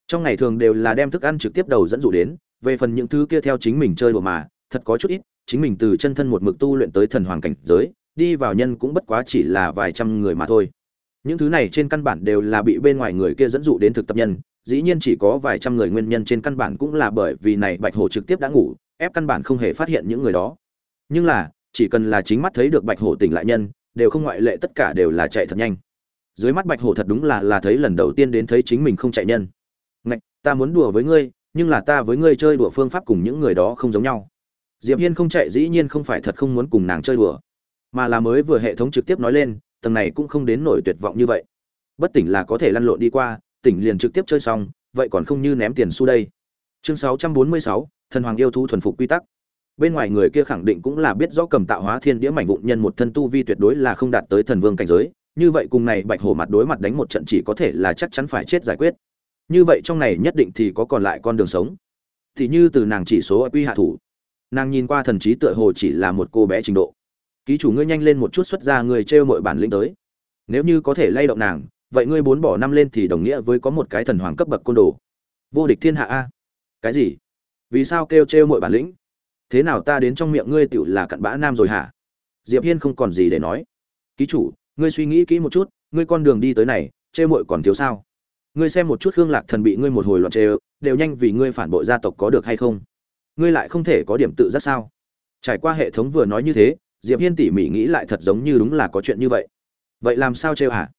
Trong ngày thường đều là đem thức ăn trực tiếp đầu dẫn dụ đến, về phần những thứ kia theo chính mình chơi đùa mà, thật có chút ít, chính mình từ chân thân một mực tu luyện tới thần hoàng cảnh giới, đi vào nhân cũng bất quá chỉ là vài trăm người mà thôi. Những thứ này trên căn bản đều là bị bên ngoài người kia dẫn dụ đến thực tập nhân, dĩ nhiên chỉ có vài trăm người nguyên nhân trên căn bản cũng là bởi vì này bạch hổ trực tiếp đã ngủ, ép căn bản không hề phát hiện những người đó nhưng là chỉ cần là chính mắt thấy được bạch hổ tỉnh lại nhân đều không ngoại lệ tất cả đều là chạy thật nhanh. Dưới mắt bạch hổ thật đúng là là thấy lần đầu tiên đến thấy chính mình không chạy nhân. Ngạch ta muốn đùa với ngươi nhưng là ta với ngươi chơi đùa phương pháp cùng những người đó không giống nhau. Diệp hiên không chạy dĩ nhiên không phải thật không muốn cùng nàng chơi đùa mà là mới vừa hệ thống trực tiếp nói lên tầng này cũng không đến nổi tuyệt vọng như vậy. Bất tỉnh là có thể lăn lộn đi qua tỉnh liền trực tiếp chơi xong vậy còn không như ném tiền xu đây. Chương 646, thần hoàng yêu thú thuần phục quy tắc bên ngoài người kia khẳng định cũng là biết rõ cầm tạo hóa thiên đĩa mảnh vụn nhân một thân tu vi tuyệt đối là không đạt tới thần vương cảnh giới, như vậy cùng này bạch hổ mặt đối mặt đánh một trận chỉ có thể là chắc chắn phải chết giải quyết. Như vậy trong này nhất định thì có còn lại con đường sống. Thì như từ nàng chỉ số quy hạ thủ, nàng nhìn qua thần trí tựa hồ chỉ là một cô bé trình độ. Ký chủ ngươi nhanh lên một chút xuất ra người trêu mọi bản lĩnh tới. Nếu như có thể lay động nàng, vậy ngươi bốn bỏ năm lên thì đồng nghĩa với có một cái thần hoàng cấp bậc côn đồ. Vô địch thiên hạ a. Cái gì? Vì sao kêu trêu mọi bản lĩnh? Thế nào ta đến trong miệng ngươi tựu là cặn bã nam rồi hả? Diệp hiên không còn gì để nói. Ký chủ, ngươi suy nghĩ kỹ một chút, ngươi con đường đi tới này trêu muội còn thiếu sao? Ngươi xem một chút khương lạc thần bị ngươi một hồi loạn trêu đều nhanh vì ngươi phản bội gia tộc có được hay không? Ngươi lại không thể có điểm tự giác sao? Trải qua hệ thống vừa nói như thế, diệp hiên tỉ mỉ nghĩ lại thật giống như đúng là có chuyện như vậy. Vậy làm sao trêu hả?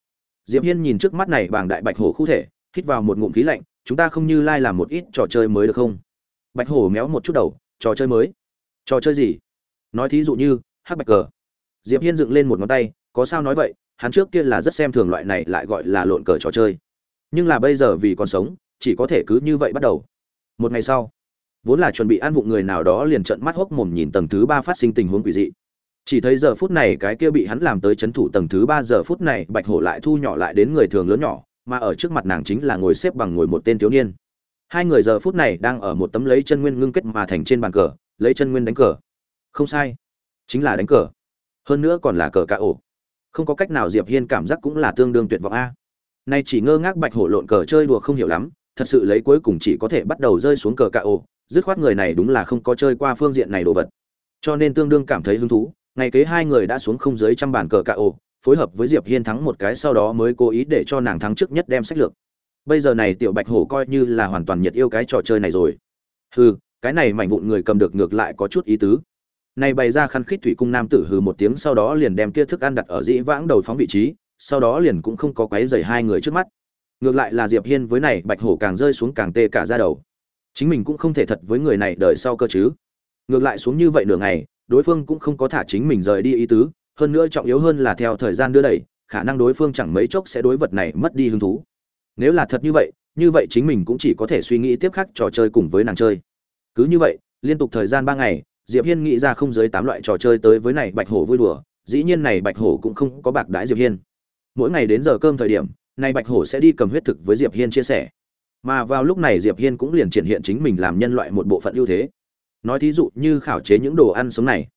Diệp hiên nhìn trước mắt này bảng đại bạch hổ khu thể, hít vào một ngụm khí lạnh, chúng ta không như lai làm một ít trò chơi mới được không? Bạch hổ méo một chút đầu trò chơi mới. Trò chơi gì? Nói thí dụ như, hắc bạch cờ. Diệp hiên dựng lên một ngón tay, có sao nói vậy, hắn trước kia là rất xem thường loại này lại gọi là lộn cờ trò chơi. Nhưng là bây giờ vì còn sống, chỉ có thể cứ như vậy bắt đầu. Một ngày sau, vốn là chuẩn bị ăn vụng người nào đó liền trợn mắt hốc mồm nhìn tầng thứ ba phát sinh tình huống quỷ dị. Chỉ thấy giờ phút này cái kia bị hắn làm tới chấn thủ tầng thứ ba giờ phút này, bạch hổ lại thu nhỏ lại đến người thường lớn nhỏ, mà ở trước mặt nàng chính là ngồi xếp bằng ngồi một tên thiếu niên hai người giờ phút này đang ở một tấm lấy chân nguyên ngưng kết mà thành trên bàn cờ, lấy chân nguyên đánh cờ. Không sai, chính là đánh cờ. Hơn nữa còn là cờ cả ổ. Không có cách nào diệp hiên cảm giác cũng là tương đương tuyệt vọng a. Nay chỉ ngơ ngác bạch hổ lộn cờ chơi đùa không hiểu lắm, thật sự lấy cuối cùng chỉ có thể bắt đầu rơi xuống cờ cả ổ, dứt khoát người này đúng là không có chơi qua phương diện này đồ vật. Cho nên tương đương cảm thấy hứng thú, ngày kế hai người đã xuống không dưới trăm bàn cờ cả ổ, phối hợp với diệp hiên thắng một cái sau đó mới cố ý để cho nàng thắng trước nhất đem sách lược bây giờ này tiểu bạch hổ coi như là hoàn toàn nhiệt yêu cái trò chơi này rồi. Hừ, cái này mảnh vụn người cầm được ngược lại có chút ý tứ. Này bày ra khăn khít thủy cung nam tử hừ một tiếng sau đó liền đem kia thức ăn đặt ở dĩ vãng đầu phóng vị trí, sau đó liền cũng không có quấy rầy hai người trước mắt. Ngược lại là diệp hiên với này bạch hổ càng rơi xuống càng tê cả ra đầu. Chính mình cũng không thể thật với người này đợi sau cơ chứ. Ngược lại xuống như vậy nửa ngày, đối phương cũng không có thả chính mình rời đi ý tứ, hơn nữa trọng yếu hơn là theo thời gian đưa đẩy, khả năng đối phương chẳng mấy chốc sẽ đối vật này mất đi hứng thú nếu là thật như vậy như vậy chính mình cũng chỉ có thể suy nghĩ tiếp khắc trò chơi cùng với nàng chơi. Cứ như vậy, liên tục thời gian ba ngày, diệp hiên nghĩ ra không dưới tám loại trò chơi tới với này bạch hổ vui đùa, dĩ nhiên này bạch hổ cũng không có bạc đãi diệp hiên. Mỗi ngày đến giờ cơm thời điểm, này bạch hổ sẽ đi cầm huyết thực với diệp hiên chia sẻ. Mà vào lúc này diệp hiên cũng liền triển hiện chính mình làm nhân loại một bộ phận ưu thế. Nói thí dụ như khảo chế những đồ ăn sống này.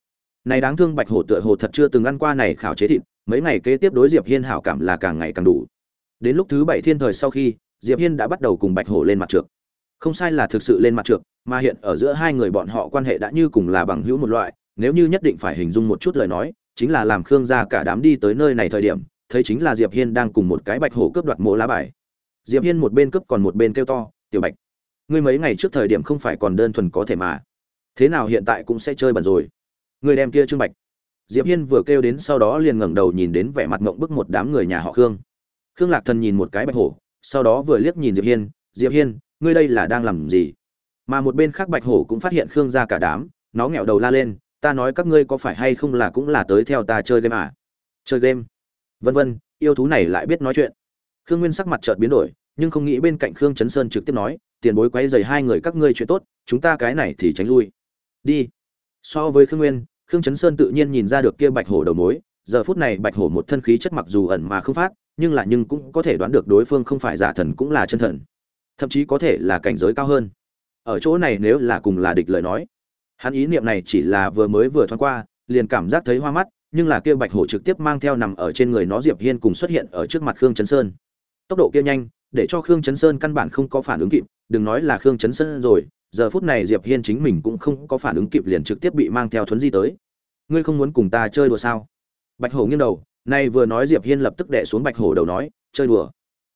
Này đáng thương bạch hổ tựa hồ thật chưa từng ăn qua này khảo chế thịt, mấy ngày kế tiếp đối diệp hiên hảo cảm là càng ngày càng đủ đến lúc thứ bảy thiên thời sau khi, diệp hiên đã bắt đầu cùng bạch hổ lên mặt trượt không sai là thực sự lên mặt trượt mà hiện ở giữa hai người bọn họ quan hệ đã như cùng là bằng hữu một loại, nếu như nhất định phải hình dung một chút lời nói, chính là làm khương gia cả đám đi tới nơi này thời điểm, thấy chính là diệp hiên đang cùng một cái bạch hổ cướp đoạt mộ lá bài. Diệp hiên một bên cướp còn một bên kêu to, tiểu bạch, ngươi mấy ngày trước thời điểm không phải còn đơn thuần có thể mà. Thế nào hiện tại cũng sẽ chơi bẩn rồi. Người đem kia trương bạch. Diệp hiên vừa kêu đến sau đó liền ngẩng đầu nhìn đến vẻ mặt ngộng bức một đám người nhà họ khương khương lạc thần nhìn một cái bạch hổ, sau đó vừa liếc nhìn diệp hiên diệp hiên, ngươi đây là đang làm gì? Mà một bên khác bạch hổ cũng phát hiện khương gia cả đám, nó nghẹo đầu la lên, ta nói các ngươi có phải hay không là cũng là tới theo ta chơi game à? Chơi game? Vân vân, yêu thú này lại biết nói chuyện. Khương nguyên sắc mặt chợt biến đổi, nhưng không nghĩ bên cạnh khương chấn sơn trực tiếp nói, tiền bối quấy dày hai người các ngươi chuyện tốt, chúng ta cái này thì tránh lui. Đi. So với khương nguyên, khương chấn sơn tự nhiên nhìn ra được kia bạch hổ đầu mối, giờ phút này bạch hổ một thân khí chất mặc dù ẩn mà không phát nhưng là nhưng cũng có thể đoán được đối phương không phải giả thần cũng là chân thần. Thậm chí có thể là cảnh giới cao hơn. Ở chỗ này nếu là cùng là địch lời nói, hắn ý niệm này chỉ là vừa mới vừa thoáng qua, liền cảm giác thấy hoa mắt, nhưng là kia bạch hổ trực tiếp mang theo nằm ở trên người nó diệp hiên cùng xuất hiện ở trước mặt khương chấn sơn. Tốc độ kia nhanh, để cho khương chấn sơn căn bản không có phản ứng kịp, đừng nói là khương chấn sơn rồi, giờ phút này diệp hiên chính mình cũng không có phản ứng kịp liền trực tiếp bị mang theo thuấn di tới. Ngươi không muốn cùng ta chơi đùa sao? Bạch hổ nghiêng đầu nay vừa nói diệp hiên lập tức đè xuống bạch hổ đầu nói, chơi đùa.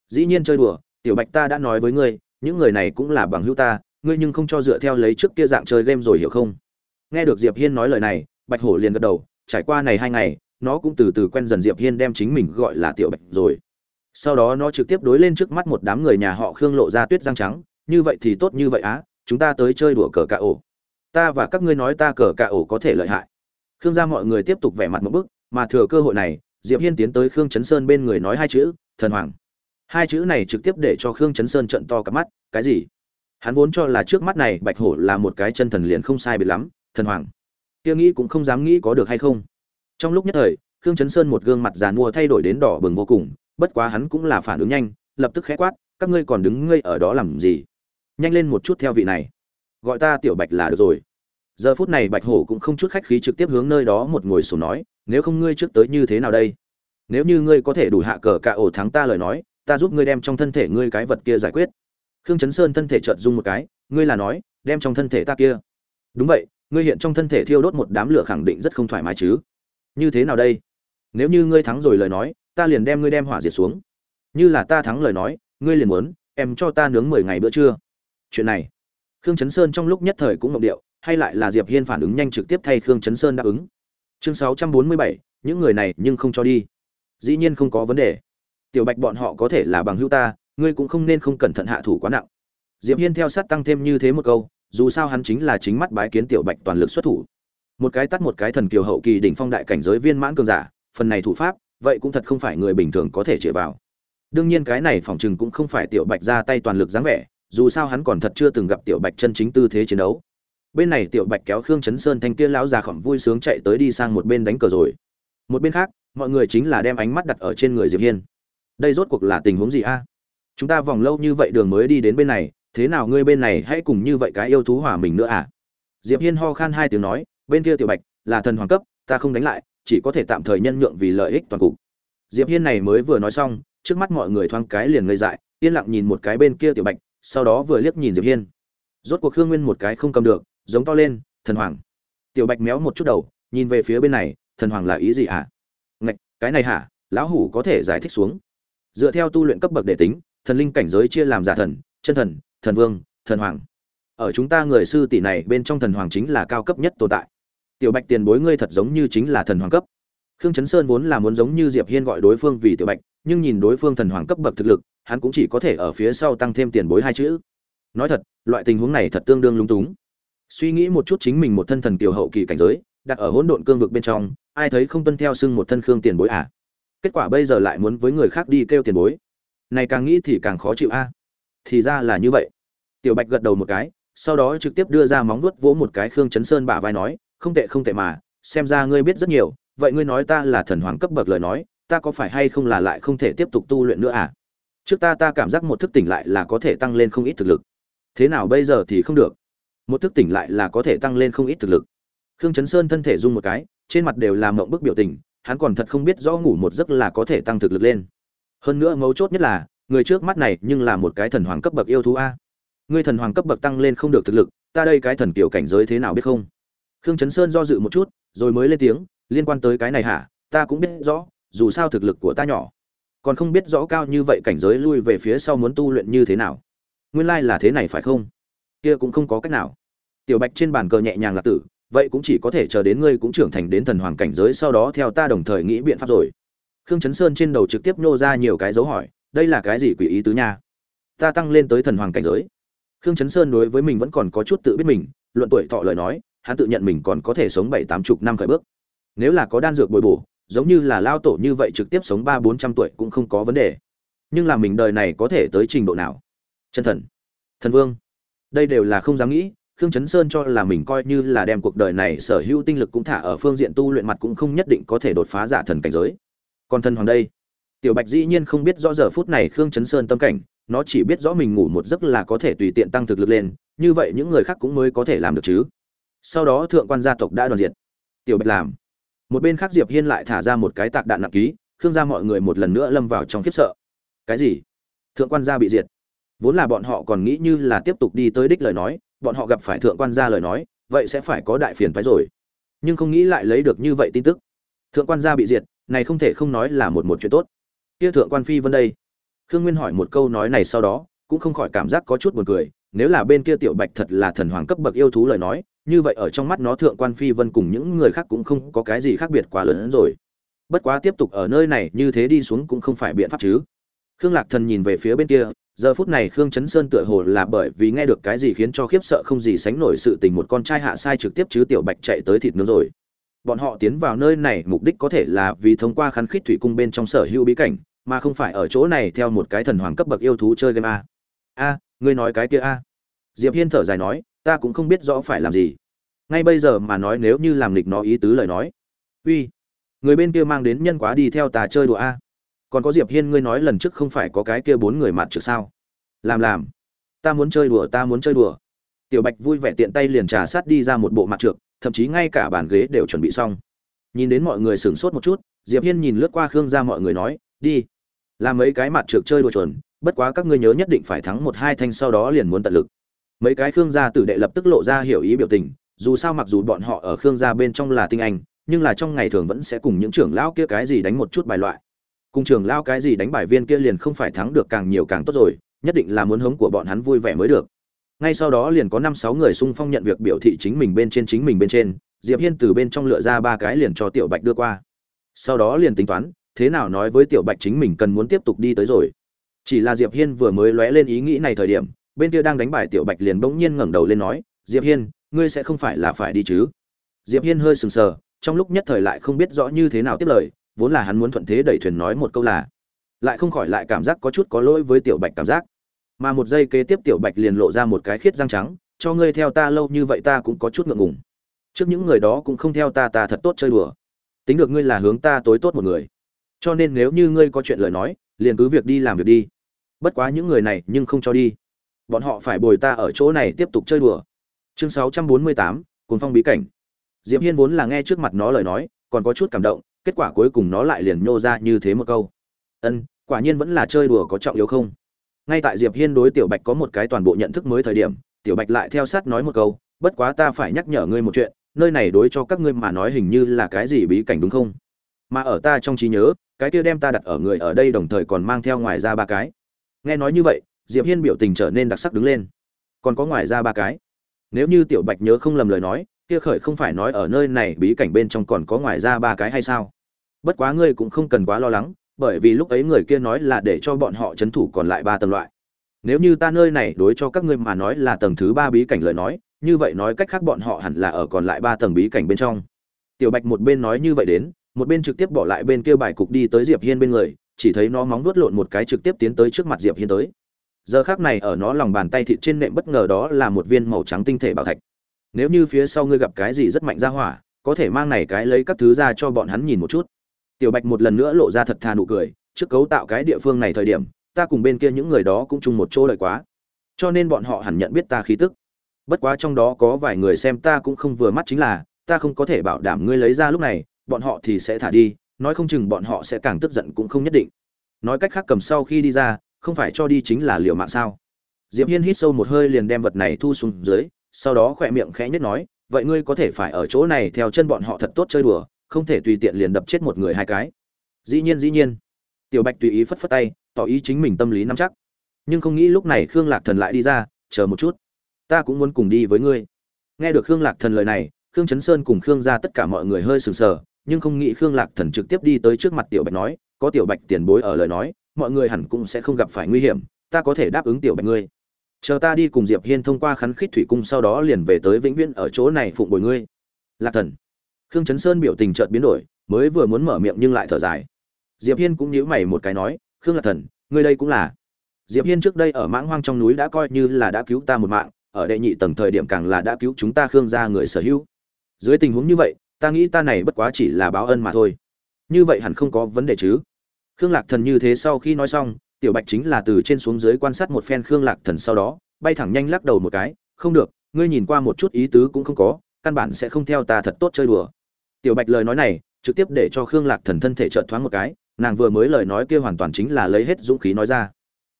Dĩ nhiên chơi đùa, tiểu bạch ta đã nói với ngươi, những người này cũng là bằng hữu ta, ngươi nhưng không cho dựa theo lấy trước kia dạng chơi game rồi hiểu không? Nghe được diệp hiên nói lời này, bạch hổ liền gật đầu, trải qua này hai ngày, nó cũng từ từ quen dần diệp hiên đem chính mình gọi là tiểu bạch rồi. Sau đó nó trực tiếp đối lên trước mắt một đám người nhà họ khương lộ ra tuyết răng trắng, như vậy thì tốt như vậy á, chúng ta tới chơi đùa cờ cạ ổ. Ta và các ngươi nói ta cờ cạ ổ có thể lợi hại. Khương gia mọi người tiếp tục vẻ mặt một bức, mà thừa cơ hội này diệp hiên tiến tới khương chấn sơn bên người nói hai chữ, thần hoàng. Hai chữ này trực tiếp để cho khương chấn sơn trận to cả mắt, cái gì? Hắn vốn cho là trước mắt này bạch hổ là một cái chân thần liền không sai biệt lắm, thần hoàng. Kia nghĩ cũng không dám nghĩ có được hay không. Trong lúc nhất thời, khương chấn sơn một gương mặt giàn mua thay đổi đến đỏ bừng vô cùng, bất quá hắn cũng là phản ứng nhanh, lập tức khẽ quát, các ngươi còn đứng ngây ở đó làm gì? Nhanh lên một chút theo vị này. Gọi ta tiểu bạch là được rồi. Giờ phút này bạch hổ cũng không chút khách khí trực tiếp hướng nơi đó một ngồi sổ nói nếu không ngươi trước tới như thế nào đây? Nếu như ngươi có thể đủ hạ cờ cả ổ thắng ta lời nói, ta giúp ngươi đem trong thân thể ngươi cái vật kia giải quyết. Khương chấn sơn thân thể chợt rung một cái, ngươi là nói, đem trong thân thể ta kia. Đúng vậy, ngươi hiện trong thân thể thiêu đốt một đám lửa khẳng định rất không thoải mái chứ. Như thế nào đây? Nếu như ngươi thắng rồi lời nói, ta liền đem ngươi đem hỏa diệt xuống. Như là ta thắng lời nói, ngươi liền muốn, em cho ta nướng mười ngày bữa trưa. Chuyện này, khương chấn sơn trong lúc nhất thời cũng ngọc điệu, hay lại là diệp hiên phản ứng nhanh trực tiếp thay khương chấn sơn đáp ứng chương sáu trăm bốn mươi bảy, những người này nhưng không cho đi. Dĩ nhiên không có vấn đề. Tiểu bạch bọn họ có thể là bằng hữu ta, ngươi cũng không nên không cẩn thận hạ thủ quá nặng. Diệp hiên theo sát tăng thêm như thế một câu, dù sao hắn chính là chính mắt bái kiến tiểu bạch toàn lực xuất thủ. Một cái tắt một cái thần kiều hậu kỳ đỉnh phong đại cảnh giới viên mãn cường giả, phần này thủ pháp, vậy cũng thật không phải người bình thường có thể chĩa vào. Đương nhiên cái này phỏng chừng cũng không phải tiểu bạch ra tay toàn lực dáng vẻ, dù sao hắn còn thật chưa từng gặp tiểu bạch chân chính tư thế chiến đấu bên này tiểu bạch kéo khương chấn sơn thanh kia lão già khỏm vui sướng chạy tới đi sang một bên đánh cờ rồi. Một bên khác, mọi người chính là đem ánh mắt đặt ở trên người diệp hiên. Đây rốt cuộc là tình huống gì a? À? Chúng ta vòng lâu như vậy đường mới đi đến bên này, thế nào ngươi bên này hãy cùng như vậy cái yêu thú hỏa mình nữa à? Diệp hiên ho khan hai tiếng nói, bên kia tiểu bạch là thần hoàng cấp, ta không đánh lại, chỉ có thể tạm thời nhân nhượng vì lợi ích toàn cục. Diệp hiên này mới vừa nói xong, trước mắt mọi người thoáng cái liền ngây dại, yên lặng nhìn một cái bên kia tiểu bạch, sau đó vừa liếc nhìn diệp hiên. Rốt cuộc khương nguyên một cái không cầm được giống to lên, thần hoàng. Tiểu bạch méo một chút đầu, nhìn về phía bên này, thần hoàng là ý gì ạ à? ngạch, cái này hả? Lão hủ có thể giải thích xuống. Dựa theo tu luyện cấp bậc để tính, thần linh cảnh giới chia làm giả thần, chân thần thần vương, thần hoàng. Ở chúng ta người sư tỷ này bên trong thần hoàng chính là cao cấp nhất tồn tại. Tiểu bạch tiền bối ngươi thật giống như chính là thần hoàng cấp. Khương chấn sơn vốn là muốn giống như diệp hiên gọi đối phương vì tiểu bạch, nhưng nhìn đối phương thần hoàng cấp bậc thực lực, hắn cũng chỉ có thể ở phía sau tăng thêm tiền bối hai chữ. Nói thật, loại tình huống này thật tương đương lung túng suy nghĩ một chút chính mình một thân thần kiều hậu kỳ cảnh giới, đặt ở hỗn độn cương vực bên trong, ai thấy không tuân theo xưng một thân khương tiền bối à? Kết quả bây giờ lại muốn với người khác đi kêu tiền bối. Này càng nghĩ thì càng khó chịu a. Thì ra là như vậy. Tiểu bạch gật đầu một cái, sau đó trực tiếp đưa ra móng vuốt vỗ một cái khương chấn sơn bả vai nói, không tệ không tệ mà, xem ra ngươi biết rất nhiều, vậy ngươi nói ta là thần hoàng cấp bậc lời nói, ta có phải hay không là lại không thể tiếp tục tu luyện nữa à? Trước ta ta cảm giác một thức tỉnh lại là có thể tăng lên không ít thực lực. Thế nào bây giờ thì không được một thức tỉnh lại là có thể tăng lên không ít thực lực. Khương chấn sơn thân thể rung một cái, trên mặt đều là mộng bức biểu tình, hắn còn thật không biết rõ ngủ một giấc là có thể tăng thực lực lên. Hơn nữa mấu chốt nhất là, người trước mắt này nhưng là một cái thần hoàng cấp bậc yêu thú a. Ngươi thần hoàng cấp bậc tăng lên không được thực lực, ta đây cái thần kiểu cảnh giới thế nào biết không? Khương chấn sơn do dự một chút, rồi mới lên tiếng, liên quan tới cái này hả? Ta cũng biết rõ, dù sao thực lực của ta nhỏ. Còn không biết rõ cao như vậy cảnh giới lui về phía sau muốn tu luyện như thế nào. Nguyên lai là thế này phải không? Kia cũng không có cách nào. Tiểu bạch trên bàn cờ nhẹ nhàng là tử, vậy cũng chỉ có thể chờ đến ngươi cũng trưởng thành đến thần hoàng cảnh giới sau đó theo ta đồng thời nghĩ biện pháp rồi. Khương chấn sơn trên đầu trực tiếp nhô ra nhiều cái dấu hỏi, đây là cái gì quỷ ý tứ nha? Ta tăng lên tới thần hoàng cảnh giới. Khương chấn sơn đối với mình vẫn còn có chút tự biết mình, luận tuổi thọ lời nói, hắn tự nhận mình còn có thể sống bảy tám chục năm khởi bước. Nếu là có đan dược bồi bổ, giống như là lao tổ như vậy trực tiếp sống ba bốn trăm tuổi cũng không có vấn đề. Nhưng là mình đời này có thể tới trình độ nào? Chân thần. Thần vương đây đều là không dám nghĩ, khương chấn sơn cho là mình coi như là đem cuộc đời này sở hữu tinh lực cũng thả ở phương diện tu luyện mặt cũng không nhất định có thể đột phá giả thần cảnh giới. Còn thần hoàng đây, tiểu bạch dĩ nhiên không biết rõ giờ phút này khương chấn sơn tâm cảnh, nó chỉ biết rõ mình ngủ một giấc là có thể tùy tiện tăng thực lực lên, như vậy những người khác cũng mới có thể làm được chứ. Sau đó thượng quan gia tộc đã đoàn diệt. Tiểu bạch làm. Một bên khác diệp hiên lại thả ra một cái tạc đạn nặng ký, khương gia mọi người một lần nữa lâm vào trong khiếp sợ. Cái gì? Thượng quan gia bị diệt vốn là bọn họ còn nghĩ như là tiếp tục đi tới đích lời nói, bọn họ gặp phải thượng quan gia lời nói, vậy sẽ phải có đại phiền phái rồi. Nhưng không nghĩ lại lấy được như vậy tin tức. Thượng quan gia bị diệt, này không thể không nói là một một chuyện tốt. Kia thượng quan phi vân đây. Khương nguyên hỏi một câu nói này sau đó, cũng không khỏi cảm giác có chút buồn cười, nếu là bên kia tiểu bạch thật là thần hoàng cấp bậc yêu thú lời nói, như vậy ở trong mắt nó thượng quan phi vân cùng những người khác cũng không có cái gì khác biệt quá lớn hơn rồi. Bất quá tiếp tục ở nơi này như thế đi xuống cũng không phải biện pháp chứ. Khương lạc thần nhìn về phía bên kia giờ phút này khương chấn sơn tựa hồ là bởi vì nghe được cái gì khiến cho khiếp sợ không gì sánh nổi sự tình một con trai hạ sai trực tiếp chứ tiểu bạch chạy tới thịt nướng rồi. Bọn họ tiến vào nơi này, mục đích có thể là vì thông qua khán khít thủy cung bên trong sở hữu bí cảnh, mà không phải ở chỗ này theo một cái thần hoàng cấp bậc yêu thú chơi game a. A, ngươi nói cái kia a. Diệp hiên thở dài nói, ta cũng không biết rõ phải làm gì. Ngay bây giờ mà nói nếu như làm lịch nó ý tứ lời nói. Uy, người bên kia mang đến nhân quá đi theo ta chơi đùa a còn có diệp hiên ngươi nói lần trước không phải có cái kia bốn người mặt trực sao? Làm làm. Ta muốn chơi đùa, ta muốn chơi đùa. Tiểu bạch vui vẻ tiện tay liền trà sát đi ra một bộ mặt trượt thậm chí ngay cả bàn ghế đều chuẩn bị xong. Nhìn đến mọi người sửng sốt một chút, diệp hiên nhìn lướt qua khương ra mọi người nói, đi, làm mấy cái mặt trượt chơi đùa chuẩn, bất quá các ngươi nhớ nhất định phải thắng một hai thanh sau đó liền muốn tận lực. Mấy cái khương gia tử đệ lập tức lộ ra hiểu ý biểu tình, dù sao mặc dù bọn họ ở khương gia bên trong là tinh anh, nhưng là trong ngày thường vẫn sẽ cùng những trưởng lão kia cái gì đánh một chút bài loại cùng trưởng lao cái gì đánh bài viên kia liền không phải thắng được càng nhiều càng tốt rồi, nhất định là muốn hống của bọn hắn vui vẻ mới được. Ngay sau đó liền có năm sáu người xung phong nhận việc biểu thị chính mình bên trên chính mình bên trên, diệp hiên từ bên trong lựa ra ba cái liền cho tiểu bạch đưa qua. Sau đó liền tính toán, thế nào nói với tiểu bạch chính mình cần muốn tiếp tục đi tới rồi. Chỉ là diệp hiên vừa mới lóe lên ý nghĩ này thời điểm, bên kia đang đánh bài tiểu bạch liền bỗng nhiên ngẩng đầu lên nói, diệp hiên, ngươi sẽ không phải là phải đi chứ? Diệp hiên hơi sừng sờ, trong lúc nhất thời lại không biết rõ như thế nào tiếp lời vốn là hắn muốn thuận thế đẩy thuyền nói một câu là lại không khỏi lại cảm giác có chút có lỗi với tiểu bạch cảm giác. Mà một giây kế tiếp tiểu bạch liền lộ ra một cái khiết răng trắng cho ngươi theo ta lâu như vậy ta cũng có chút ngượng ngùng. Trước những người đó cũng không theo ta ta thật tốt chơi đùa. Tính được ngươi là hướng ta tối tốt một người. Cho nên nếu như ngươi có chuyện lời nói liền cứ việc đi làm việc đi. Bất quá những người này nhưng không cho đi. Bọn họ phải bồi ta ở chỗ này tiếp tục chơi đùa. Chương 648, cuốn phong bí cảnh. Diệp hiên vốn là nghe trước mặt nó lời nói còn có chút cảm động kết quả cuối cùng nó lại liền nhô ra như thế một câu. Ân, quả nhiên vẫn là chơi đùa có trọng yếu không? Ngay tại diệp hiên đối tiểu bạch có một cái toàn bộ nhận thức mới thời điểm, tiểu bạch lại theo sát nói một câu, bất quá ta phải nhắc nhở ngươi một chuyện, nơi này đối cho các ngươi mà nói hình như là cái gì bí cảnh đúng không? Mà ở ta trong trí nhớ, cái kia đem ta đặt ở người ở đây đồng thời còn mang theo ngoài ra ba cái. Nghe nói như vậy, diệp hiên biểu tình trở nên đặc sắc đứng lên. Còn có ngoài ra ba cái? Nếu như tiểu bạch nhớ không lầm lời nói kia khởi không phải nói ở nơi này bí cảnh bên trong còn có ngoài ra ba cái hay sao? Bất quá ngươi cũng không cần quá lo lắng, bởi vì lúc ấy người kia nói là để cho bọn họ chấn thủ còn lại ba tầng loại. Nếu như ta nơi này đối cho các ngươi mà nói là tầng thứ ba bí cảnh lời nói, như vậy nói cách khác bọn họ hẳn là ở còn lại ba tầng bí cảnh bên trong. Tiểu bạch một bên nói như vậy đến, một bên trực tiếp bỏ lại bên kia bài cục đi tới diệp hiên bên người, chỉ thấy nó móng vuốt lộn một cái trực tiếp tiến tới trước mặt diệp hiên tới. Giờ khác này ở nó lòng bàn tay thịt trên nệm bất ngờ đó là một viên màu trắng tinh thể bảo thạch nếu như phía sau ngươi gặp cái gì rất mạnh ra hỏa, có thể mang này cái lấy các thứ ra cho bọn hắn nhìn một chút. Tiểu bạch một lần nữa lộ ra thật thà nụ cười, trước cấu tạo cái địa phương này thời điểm, ta cùng bên kia những người đó cũng chung một chỗ lợi quá. Cho nên bọn họ hẳn nhận biết ta khí tức. Bất quá trong đó có vài người xem ta cũng không vừa mắt chính là, ta không có thể bảo đảm ngươi lấy ra lúc này, bọn họ thì sẽ thả đi, nói không chừng bọn họ sẽ càng tức giận cũng không nhất định. Nói cách khác cầm sau khi đi ra, không phải cho đi chính là liều mạng sao? Diệp hiên hít sâu một hơi liền đem vật này thu xuống dưới sau đó khỏe miệng khẽ nhất nói, vậy ngươi có thể phải ở chỗ này theo chân bọn họ thật tốt chơi đùa, không thể tùy tiện liền đập chết một người hai cái. Dĩ nhiên dĩ nhiên. Tiểu bạch tùy ý phất phất tay, tỏ ý chính mình tâm lý nắm chắc. Nhưng không nghĩ lúc này khương lạc thần lại đi ra, chờ một chút, ta cũng muốn cùng đi với ngươi. Nghe được khương lạc thần lời này, khương chấn sơn cùng khương ra tất cả mọi người hơi sừng sờ, nhưng không nghĩ khương lạc thần trực tiếp đi tới trước mặt tiểu bạch nói, có tiểu bạch tiền bối ở lời nói, mọi người hẳn cũng sẽ không gặp phải nguy hiểm, ta có thể đáp ứng tiểu bạch ngươi chờ ta đi cùng diệp hiên thông qua khắn khít thủy cung sau đó liền về tới vĩnh viễn ở chỗ này phụng bồi ngươi. Lạc thần. Khương chấn sơn biểu tình chợt biến đổi, mới vừa muốn mở miệng nhưng lại thở dài. Diệp hiên cũng nhíu mày một cái nói, khương lạc thần, ngươi đây cũng là. Diệp hiên trước đây ở mãng hoang trong núi đã coi như là đã cứu ta một mạng, ở đệ nhị tầng thời điểm càng là đã cứu chúng ta khương gia người sở hữu. Dưới tình huống như vậy, ta nghĩ ta này bất quá chỉ là báo ân mà thôi. Như vậy hẳn không có vấn đề chứ. Khương lạc thần như thế sau khi nói xong tiểu bạch chính là từ trên xuống dưới quan sát một phen khương lạc thần sau đó, bay thẳng nhanh lắc đầu một cái, không được, ngươi nhìn qua một chút ý tứ cũng không có, căn bản sẽ không theo ta thật tốt chơi đùa. Tiểu bạch lời nói này, trực tiếp để cho khương lạc thần thân thể trợn thoáng một cái, nàng vừa mới lời nói kia hoàn toàn chính là lấy hết dũng khí nói ra.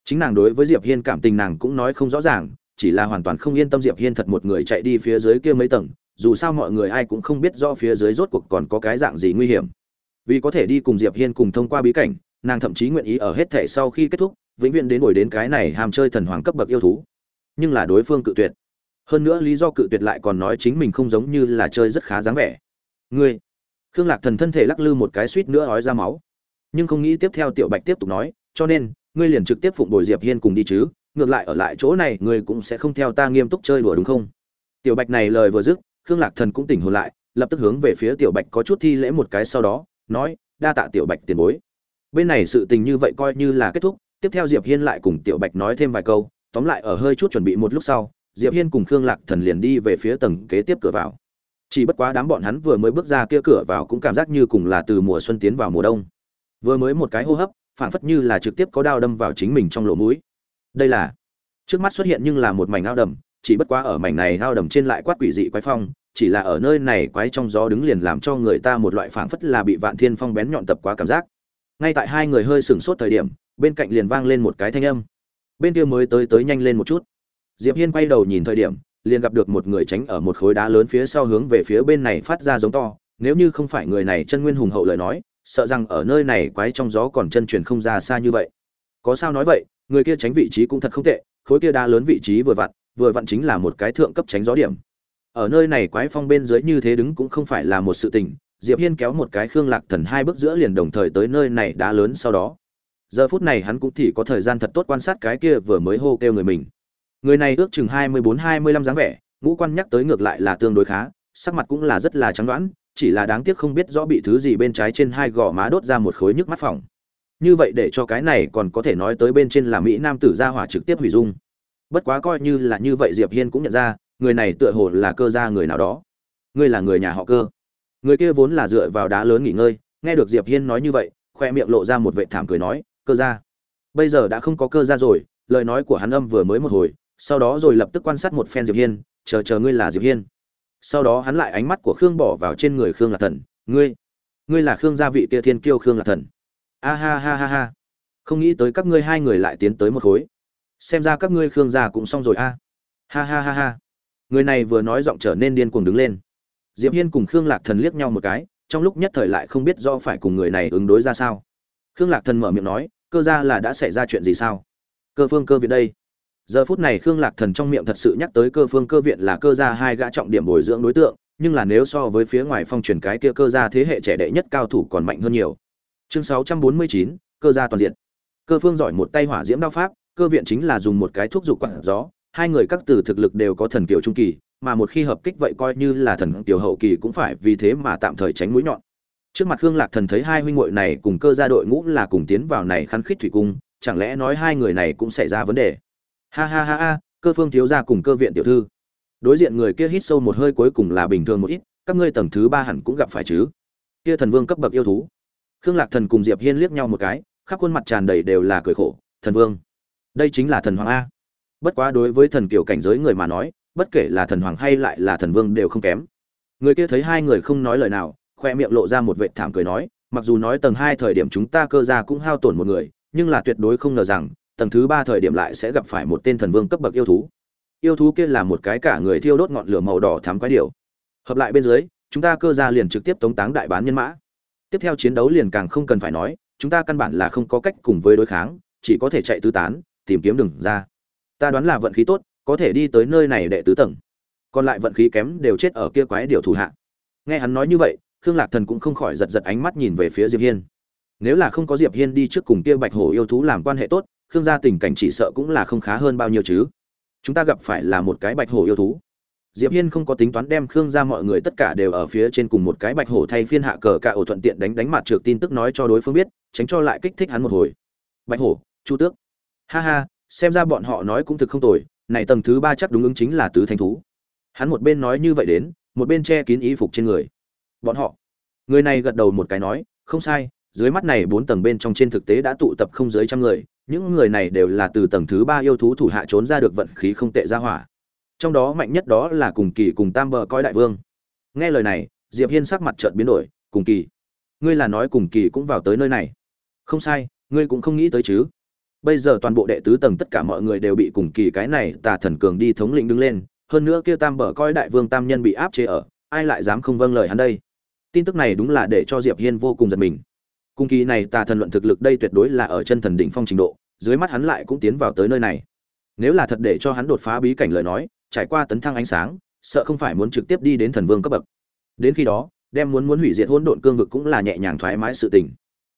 Chính nàng đối với diệp hiên cảm tình nàng cũng nói không rõ ràng, chỉ là hoàn toàn không yên tâm diệp hiên thật một người chạy đi phía dưới kia mấy tầng, dù sao mọi người ai cũng không biết rõ phía dưới rốt cuộc còn có cái dạng gì nguy hiểm. Vì có thể đi cùng diệp hiên cùng thông qua bí cảnh nàng thậm chí nguyện ý ở hết thể sau khi kết thúc, vĩnh viễn đến ngồi đến cái này ham chơi thần hoàng cấp bậc yêu thú. Nhưng là đối phương cự tuyệt. Hơn nữa lý do cự tuyệt lại còn nói chính mình không giống như là chơi rất khá dáng vẻ. Ngươi, khương lạc thần thân thể lắc lư một cái suýt nữa ói ra máu. Nhưng không nghĩ tiếp theo tiểu bạch tiếp tục nói, cho nên, ngươi liền trực tiếp phụng bồi diệp hiên cùng đi chứ, ngược lại ở lại chỗ này ngươi cũng sẽ không theo ta nghiêm túc chơi đùa đúng không? Tiểu bạch này lời vừa dứt, khương lạc thần cũng tỉnh hồn lại, lập tức hướng về phía tiểu bạch có chút thi lễ một cái sau đó, nói, đa tạ tiểu bạch tiền bối bên này sự tình như vậy coi như là kết thúc, tiếp theo diệp hiên lại cùng tiểu bạch nói thêm vài câu, tóm lại ở hơi chút chuẩn bị một lúc sau, diệp hiên cùng khương lạc thần liền đi về phía tầng kế tiếp cửa vào. Chỉ bất quá đám bọn hắn vừa mới bước ra kia cửa vào cũng cảm giác như cùng là từ mùa xuân tiến vào mùa đông. Vừa mới một cái hô hấp, phảng phất như là trực tiếp có đao đâm vào chính mình trong lỗ mũi. Đây là, trước mắt xuất hiện nhưng là một mảnh ao đầm, chỉ bất quá ở mảnh này ao đầm trên lại quát quỷ dị quái phong, chỉ là ở nơi này quái trong gió đứng liền làm cho người ta một loại phảng phất là bị vạn thiên phong bén nhọn tập quá cảm giác ngay tại hai người hơi sửng sốt thời điểm, bên cạnh liền vang lên một cái thanh âm. Bên kia mới tới tới nhanh lên một chút. Diệp hiên quay đầu nhìn thời điểm, liền gặp được một người tránh ở một khối đá lớn phía sau hướng về phía bên này phát ra giống to. Nếu như không phải người này chân nguyên hùng hậu lời nói, sợ rằng ở nơi này quái trong gió còn chân truyền không ra xa như vậy. Có sao nói vậy, người kia tránh vị trí cũng thật không tệ, khối kia đá lớn vị trí vừa vặn vừa vặn chính là một cái thượng cấp tránh gió điểm. Ở nơi này quái phong bên dưới như thế đứng cũng không phải là một sự tình diệp hiên kéo một cái khương lạc thần hai bước giữa liền đồng thời tới nơi này đá lớn sau đó. Giờ phút này hắn cũng thì có thời gian thật tốt quan sát cái kia vừa mới hô kêu người mình. Người này ước chừng hai mươi bốn, hai mươi lăm dáng vẻ, ngũ quan nhắc tới ngược lại là tương đối khá, sắc mặt cũng là rất là trắng đoán, chỉ là đáng tiếc không biết rõ bị thứ gì bên trái trên hai gò má đốt ra một khối nhức mắt phỏng. Như vậy để cho cái này còn có thể nói tới bên trên là mỹ nam tử gia hỏa trực tiếp hủy dung. Bất quá coi như là như vậy diệp hiên cũng nhận ra, người này tựa hồ là cơ gia người nào đó. Ngươi là người nhà họ cơ người kia vốn là dựa vào đá lớn nghỉ ngơi, nghe được diệp hiên nói như vậy, khoe miệng lộ ra một vệ thảm cười nói, cơ gia. Bây giờ đã không có cơ gia rồi, lời nói của hắn âm vừa mới một hồi, sau đó rồi lập tức quan sát một phen diệp hiên, chờ chờ ngươi là diệp hiên. Sau đó hắn lại ánh mắt của khương bỏ vào trên người khương lạc thần, ngươi ngươi là khương gia vị Tia thiên kiêu khương lạc thần. A ha ha ha ha. Không nghĩ tới các ngươi hai người lại tiến tới một khối. Xem ra các ngươi khương gia cũng xong rồi a. Ha ha ha ha. Người này vừa nói giọng trở nên điên cuồng đứng lên diệp hiên cùng khương lạc thần liếc nhau một cái trong lúc nhất thời lại không biết do phải cùng người này ứng đối ra sao. Khương lạc thần mở miệng nói cơ ra là đã xảy ra chuyện gì sao? Cơ phương cơ viện đây. Giờ phút này khương lạc thần trong miệng thật sự nhắc tới cơ phương cơ viện là cơ gia hai gã trọng điểm bồi dưỡng đối tượng nhưng là nếu so với phía ngoài phong truyền cái kia cơ gia thế hệ trẻ đệ nhất cao thủ còn mạnh hơn nhiều. Chương 649, cơ gia toàn diện. Cơ phương giỏi một tay hỏa diễm đao pháp cơ viện chính là dùng một cái thuốc dục quặng gió hai người các từ thực lực đều có thần kiều trung kỳ mà một khi hợp kích vậy coi như là thần tiểu hậu kỳ cũng phải vì thế mà tạm thời tránh mũi nhọn. Trước mặt khương lạc thần thấy hai huynh muội này cùng cơ gia đội ngũ là cùng tiến vào này khăn khít thủy cung, chẳng lẽ nói hai người này cũng xảy ra vấn đề? Ha ha ha ha, cơ phương thiếu gia cùng cơ viện tiểu thư. Đối diện người kia hít sâu một hơi cuối cùng là bình thường một ít, các ngươi tầng thứ ba hẳn cũng gặp phải chứ? Kia thần vương cấp bậc yêu thú. Khương lạc thần cùng diệp hiên liếc nhau một cái, khắp khuôn mặt tràn đầy đều là cười khổ. Thần vương. Đây chính là thần hoàng a. Bất quá đối với thần kiểu cảnh giới người mà nói bất kể là thần hoàng hay lại là thần vương đều không kém. Người kia thấy hai người không nói lời nào, khoe miệng lộ ra một vệ thảm cười nói, mặc dù nói tầng hai thời điểm chúng ta cơ ra cũng hao tổn một người, nhưng là tuyệt đối không ngờ rằng, tầng thứ ba thời điểm lại sẽ gặp phải một tên thần vương cấp bậc yêu thú. Yêu thú kia là một cái cả người thiêu đốt ngọn lửa màu đỏ thắm quái điểu. Hợp lại bên dưới, chúng ta cơ ra liền trực tiếp tống táng đại bán nhân mã. Tiếp theo chiến đấu liền càng không cần phải nói, chúng ta căn bản là không có cách cùng với đối kháng, chỉ có thể chạy tứ tán, tìm kiếm đường ra. Ta đoán là vận khí tốt có thể đi tới nơi này đệ tứ tầng. Còn lại vận khí kém đều chết ở kia quái điều thủ hạ. Nghe hắn nói như vậy, khương lạc thần cũng không khỏi giật giật ánh mắt nhìn về phía diệp hiên. Nếu là không có diệp hiên đi trước cùng kia bạch hổ yêu thú làm quan hệ tốt, khương gia tình cảnh chỉ sợ cũng là không khá hơn bao nhiêu chứ. Chúng ta gặp phải là một cái bạch hổ yêu thú. Diệp hiên không có tính toán đem khương gia mọi người tất cả đều ở phía trên cùng một cái bạch hổ thay phiên hạ cờ cả ổ thuận tiện đánh đánh mặt trượt tin tức nói cho đối phương biết, tránh cho lại kích thích hắn một hồi. Bạch hổ, chu tước. Ha ha, xem ra bọn họ nói cũng thực không tồi này tầng thứ ba chắc đúng ứng chính là tứ thanh thú. Hắn một bên nói như vậy đến, một bên che kín y phục trên người. Bọn họ. Người này gật đầu một cái nói, không sai, dưới mắt này bốn tầng bên trong trên thực tế đã tụ tập không dưới trăm người, những người này đều là từ tầng thứ ba yêu thú thủ hạ trốn ra được vận khí không tệ ra hỏa. Trong đó mạnh nhất đó là cùng kỳ cùng tam bờ coi đại vương. Nghe lời này, diệp hiên sắc mặt chợt biến đổi, cùng kỳ. Ngươi là nói cùng kỳ cũng vào tới nơi này. Không sai, ngươi cũng không nghĩ tới chứ bây giờ toàn bộ đệ tứ tầng tất cả mọi người đều bị cùng kỳ cái này tà thần cường đi thống lĩnh đứng lên, hơn nữa kia tam bờ coi đại vương tam nhân bị áp chế ở, ai lại dám không vâng lời hắn đây? Tin tức này đúng là để cho diệp hiên vô cùng giật mình. Cung kỳ này tà thần luận thực lực đây tuyệt đối là ở chân thần đỉnh phong trình độ, dưới mắt hắn lại cũng tiến vào tới nơi này. Nếu là thật để cho hắn đột phá bí cảnh lời nói, trải qua tấn thăng ánh sáng, sợ không phải muốn trực tiếp đi đến thần vương cấp bậc. Đến khi đó, đem muốn muốn hủy diệt hỗn độn cương vực cũng là nhẹ nhàng thoải mái sự tình.